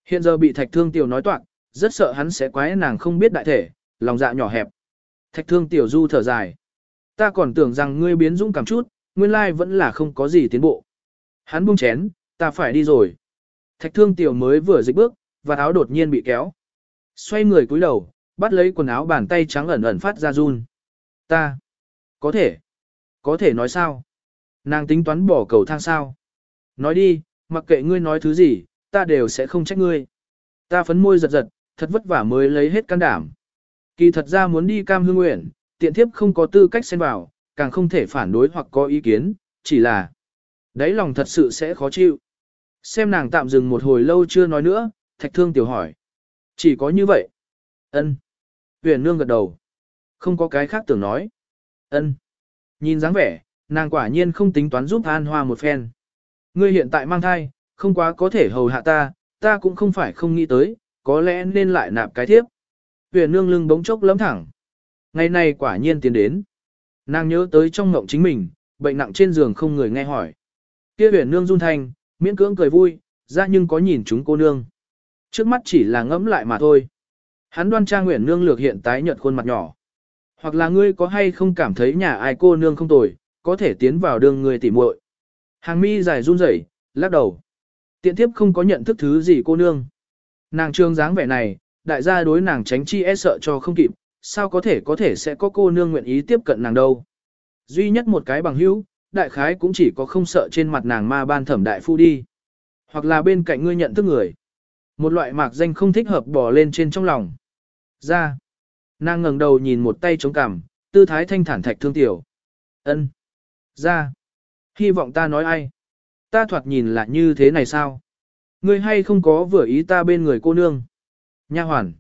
Speaker 1: Hiện giờ bị thạch thương tiểu nói toạc, rất sợ hắn sẽ quái nàng không biết đại thể, lòng dạ nhỏ hẹp. Thạch thương tiểu du thở dài. Ta còn tưởng rằng ngươi biến dũng cảm chút, nguyên lai vẫn là không có gì tiến bộ. Hắn buông chén, ta phải đi rồi. Thạch thương tiểu mới vừa dịch bước, và áo đột nhiên bị kéo. Xoay người cúi đầu, bắt lấy quần áo bàn tay trắng ẩn ẩn phát ra run. Ta, có thể, có thể nói sao? Nàng tính toán bỏ cầu thang sao? Nói đi, mặc kệ ngươi nói thứ gì, ta đều sẽ không trách ngươi. Ta phấn môi giật giật, thật vất vả mới lấy hết can đảm. Kỳ thật ra muốn đi cam hương nguyện, tiện thiếp không có tư cách xen vào, càng không thể phản đối hoặc có ý kiến, chỉ là đấy lòng thật sự sẽ khó chịu. Xem nàng tạm dừng một hồi lâu chưa nói nữa, thạch thương tiểu hỏi. Chỉ có như vậy. ân Huyền nương gật đầu. Không có cái khác tưởng nói. ân Nhìn dáng vẻ, nàng quả nhiên không tính toán giúp An Hoa một phen. Ngươi hiện tại mang thai, không quá có thể hầu hạ ta, ta cũng không phải không nghĩ tới, có lẽ nên lại nạp cái thiếp. Huyền nương lưng bỗng chốc lấm thẳng. Ngày này quả nhiên tiến đến. Nàng nhớ tới trong ngộng chính mình, bệnh nặng trên giường không người nghe hỏi. Kia huyền nương run thanh, miễn cưỡng cười vui, ra nhưng có nhìn chúng cô nương. Trước mắt chỉ là ngẫm lại mà thôi. Hắn đoan trang nguyện nương lược hiện tái nhợt khuôn mặt nhỏ. Hoặc là ngươi có hay không cảm thấy nhà ai cô nương không tồi, có thể tiến vào đường người tỉ muội. Hàng mi dài run rẩy, lắc đầu. Tiện tiếp không có nhận thức thứ gì cô nương. Nàng trương dáng vẻ này, đại gia đối nàng tránh chi e sợ cho không kịp, sao có thể có thể sẽ có cô nương nguyện ý tiếp cận nàng đâu. Duy nhất một cái bằng hữu, đại khái cũng chỉ có không sợ trên mặt nàng ma ban thẩm đại phu đi. Hoặc là bên cạnh ngươi nhận thức người. Một loại mạc danh không thích hợp bỏ lên trên trong lòng. Ra. Nàng ngẩng đầu nhìn một tay chống cằm, tư thái thanh thản thạch thương tiểu. ân Ra. Hy vọng ta nói ai. Ta thoạt nhìn là như thế này sao? Ngươi hay không có vừa ý ta bên người cô nương? Nha hoàn.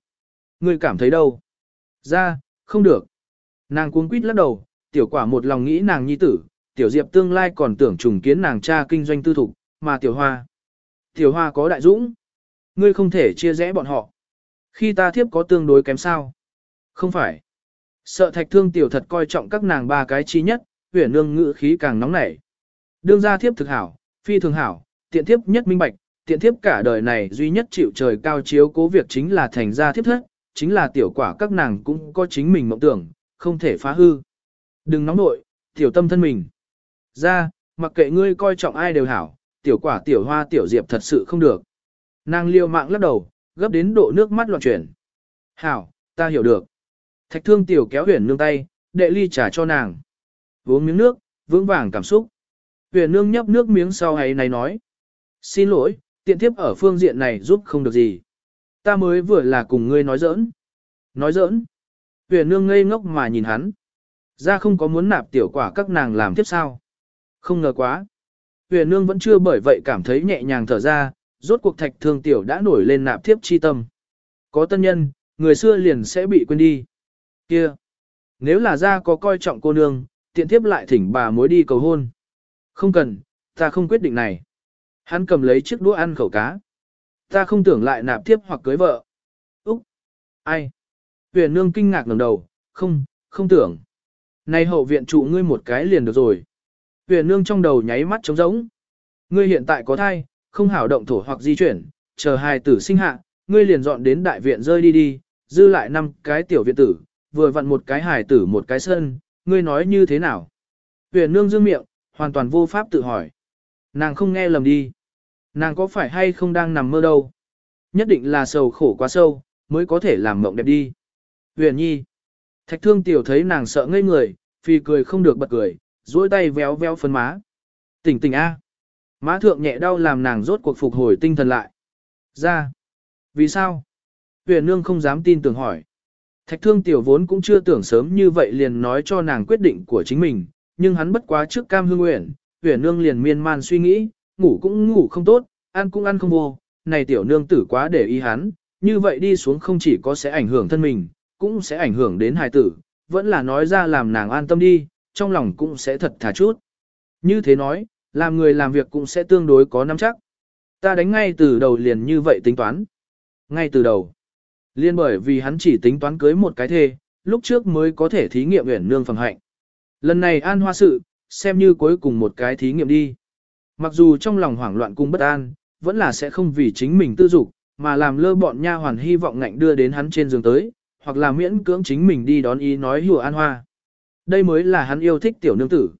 Speaker 1: Ngươi cảm thấy đâu? Ra, không được. Nàng cuống quýt lắc đầu, tiểu quả một lòng nghĩ nàng nhi tử, tiểu diệp tương lai còn tưởng trùng kiến nàng cha kinh doanh tư thục, mà tiểu hoa. Tiểu hoa có đại dũng. Ngươi không thể chia rẽ bọn họ. Khi ta thiếp có tương đối kém sao? Không phải. Sợ thạch thương tiểu thật coi trọng các nàng ba cái chi nhất, huyền nương ngữ khí càng nóng nảy. Đương gia thiếp thực hảo, phi thường hảo, tiện thiếp nhất minh bạch, tiện thiếp cả đời này duy nhất chịu trời cao chiếu cố việc chính là thành gia thiếp thất, chính là tiểu quả các nàng cũng có chính mình mộng tưởng, không thể phá hư. Đừng nóng nội, tiểu tâm thân mình. Ra, mặc kệ ngươi coi trọng ai đều hảo, tiểu quả tiểu hoa tiểu diệp thật sự không được. Nàng liêu mạng lắc đầu, gấp đến độ nước mắt loạn chuyển. Hảo, ta hiểu được. Thạch thương tiểu kéo huyền nương tay, đệ ly trả cho nàng. Uống miếng nước, vững vàng cảm xúc. Huyền nương nhấp nước miếng sau hay này nói. Xin lỗi, tiện thiếp ở phương diện này giúp không được gì. Ta mới vừa là cùng ngươi nói giỡn. Nói giỡn. Huyền nương ngây ngốc mà nhìn hắn. Ra không có muốn nạp tiểu quả các nàng làm tiếp sao. Không ngờ quá. Huyền nương vẫn chưa bởi vậy cảm thấy nhẹ nhàng thở ra, rốt cuộc thạch thương tiểu đã nổi lên nạp tiếp chi tâm. Có tân nhân, người xưa liền sẽ bị quên đi. Kia! Nếu là ra có coi trọng cô nương, tiện tiếp lại thỉnh bà mối đi cầu hôn. Không cần, ta không quyết định này. Hắn cầm lấy chiếc đũa ăn khẩu cá. Ta không tưởng lại nạp tiếp hoặc cưới vợ. Úc! Ai? Huyền nương kinh ngạc ngẩng đầu, không, không tưởng. Này hậu viện trụ ngươi một cái liền được rồi. Huyền nương trong đầu nháy mắt trống rỗng. Ngươi hiện tại có thai, không hảo động thổ hoặc di chuyển, chờ hài tử sinh hạ, ngươi liền dọn đến đại viện rơi đi đi, dư lại năm cái tiểu viện tử, vừa vặn một cái hài tử một cái sân, ngươi nói như thế nào? Huyền nương dương miệng, hoàn toàn vô pháp tự hỏi. Nàng không nghe lầm đi. Nàng có phải hay không đang nằm mơ đâu? Nhất định là sầu khổ quá sâu, mới có thể làm mộng đẹp đi. Huyền nhi. Thạch thương tiểu thấy nàng sợ ngây người, phi cười không được bật cười, duỗi tay véo véo phấn má. Tỉnh tỉnh A. Má thượng nhẹ đau làm nàng rốt cuộc phục hồi tinh thần lại. Ra. Vì sao? Huyền nương không dám tin tưởng hỏi. Thạch thương tiểu vốn cũng chưa tưởng sớm như vậy liền nói cho nàng quyết định của chính mình, nhưng hắn bất quá trước cam hương nguyện, huyền nương liền miên man suy nghĩ, ngủ cũng ngủ không tốt, ăn cũng ăn không vô, này tiểu nương tử quá để ý hắn, như vậy đi xuống không chỉ có sẽ ảnh hưởng thân mình, cũng sẽ ảnh hưởng đến hài tử, vẫn là nói ra làm nàng an tâm đi, trong lòng cũng sẽ thật thà chút. Như thế nói, làm người làm việc cũng sẽ tương đối có nắm chắc. Ta đánh ngay từ đầu liền như vậy tính toán. Ngay từ đầu. Liên bởi vì hắn chỉ tính toán cưới một cái thê, lúc trước mới có thể thí nghiệm uyển nương phẩm hạnh. Lần này an hoa sự, xem như cuối cùng một cái thí nghiệm đi. Mặc dù trong lòng hoảng loạn cung bất an, vẫn là sẽ không vì chính mình tư dục, mà làm lơ bọn nha hoàn hy vọng ngạnh đưa đến hắn trên giường tới, hoặc là miễn cưỡng chính mình đi đón ý nói hùa an hoa. Đây mới là hắn yêu thích tiểu nương tử.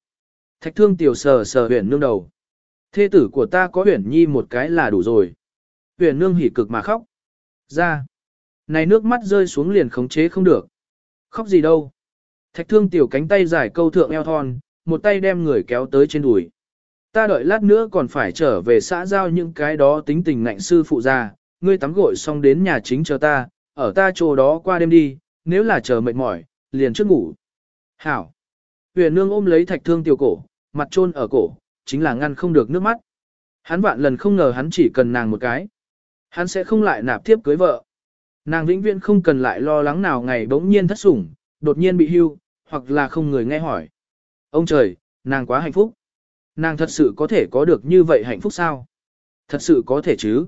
Speaker 1: Thạch thương tiểu sờ sờ huyền nương đầu. Thê tử của ta có huyền nhi một cái là đủ rồi. Huyền nương hỉ cực mà khóc. Ra. Này nước mắt rơi xuống liền khống chế không được. Khóc gì đâu. Thạch thương tiểu cánh tay giải câu thượng eo thon, một tay đem người kéo tới trên đùi. Ta đợi lát nữa còn phải trở về xã giao những cái đó tính tình ngạnh sư phụ ra, ngươi tắm gội xong đến nhà chính chờ ta, ở ta chỗ đó qua đêm đi, nếu là chờ mệt mỏi, liền trước ngủ. Hảo. Huyền nương ôm lấy thạch thương tiểu cổ, mặt trôn ở cổ, chính là ngăn không được nước mắt. Hắn vạn lần không ngờ hắn chỉ cần nàng một cái. Hắn sẽ không lại nạp tiếp cưới vợ. Nàng vĩnh viễn không cần lại lo lắng nào ngày bỗng nhiên thất sủng, đột nhiên bị hưu, hoặc là không người nghe hỏi. Ông trời, nàng quá hạnh phúc. Nàng thật sự có thể có được như vậy hạnh phúc sao? Thật sự có thể chứ?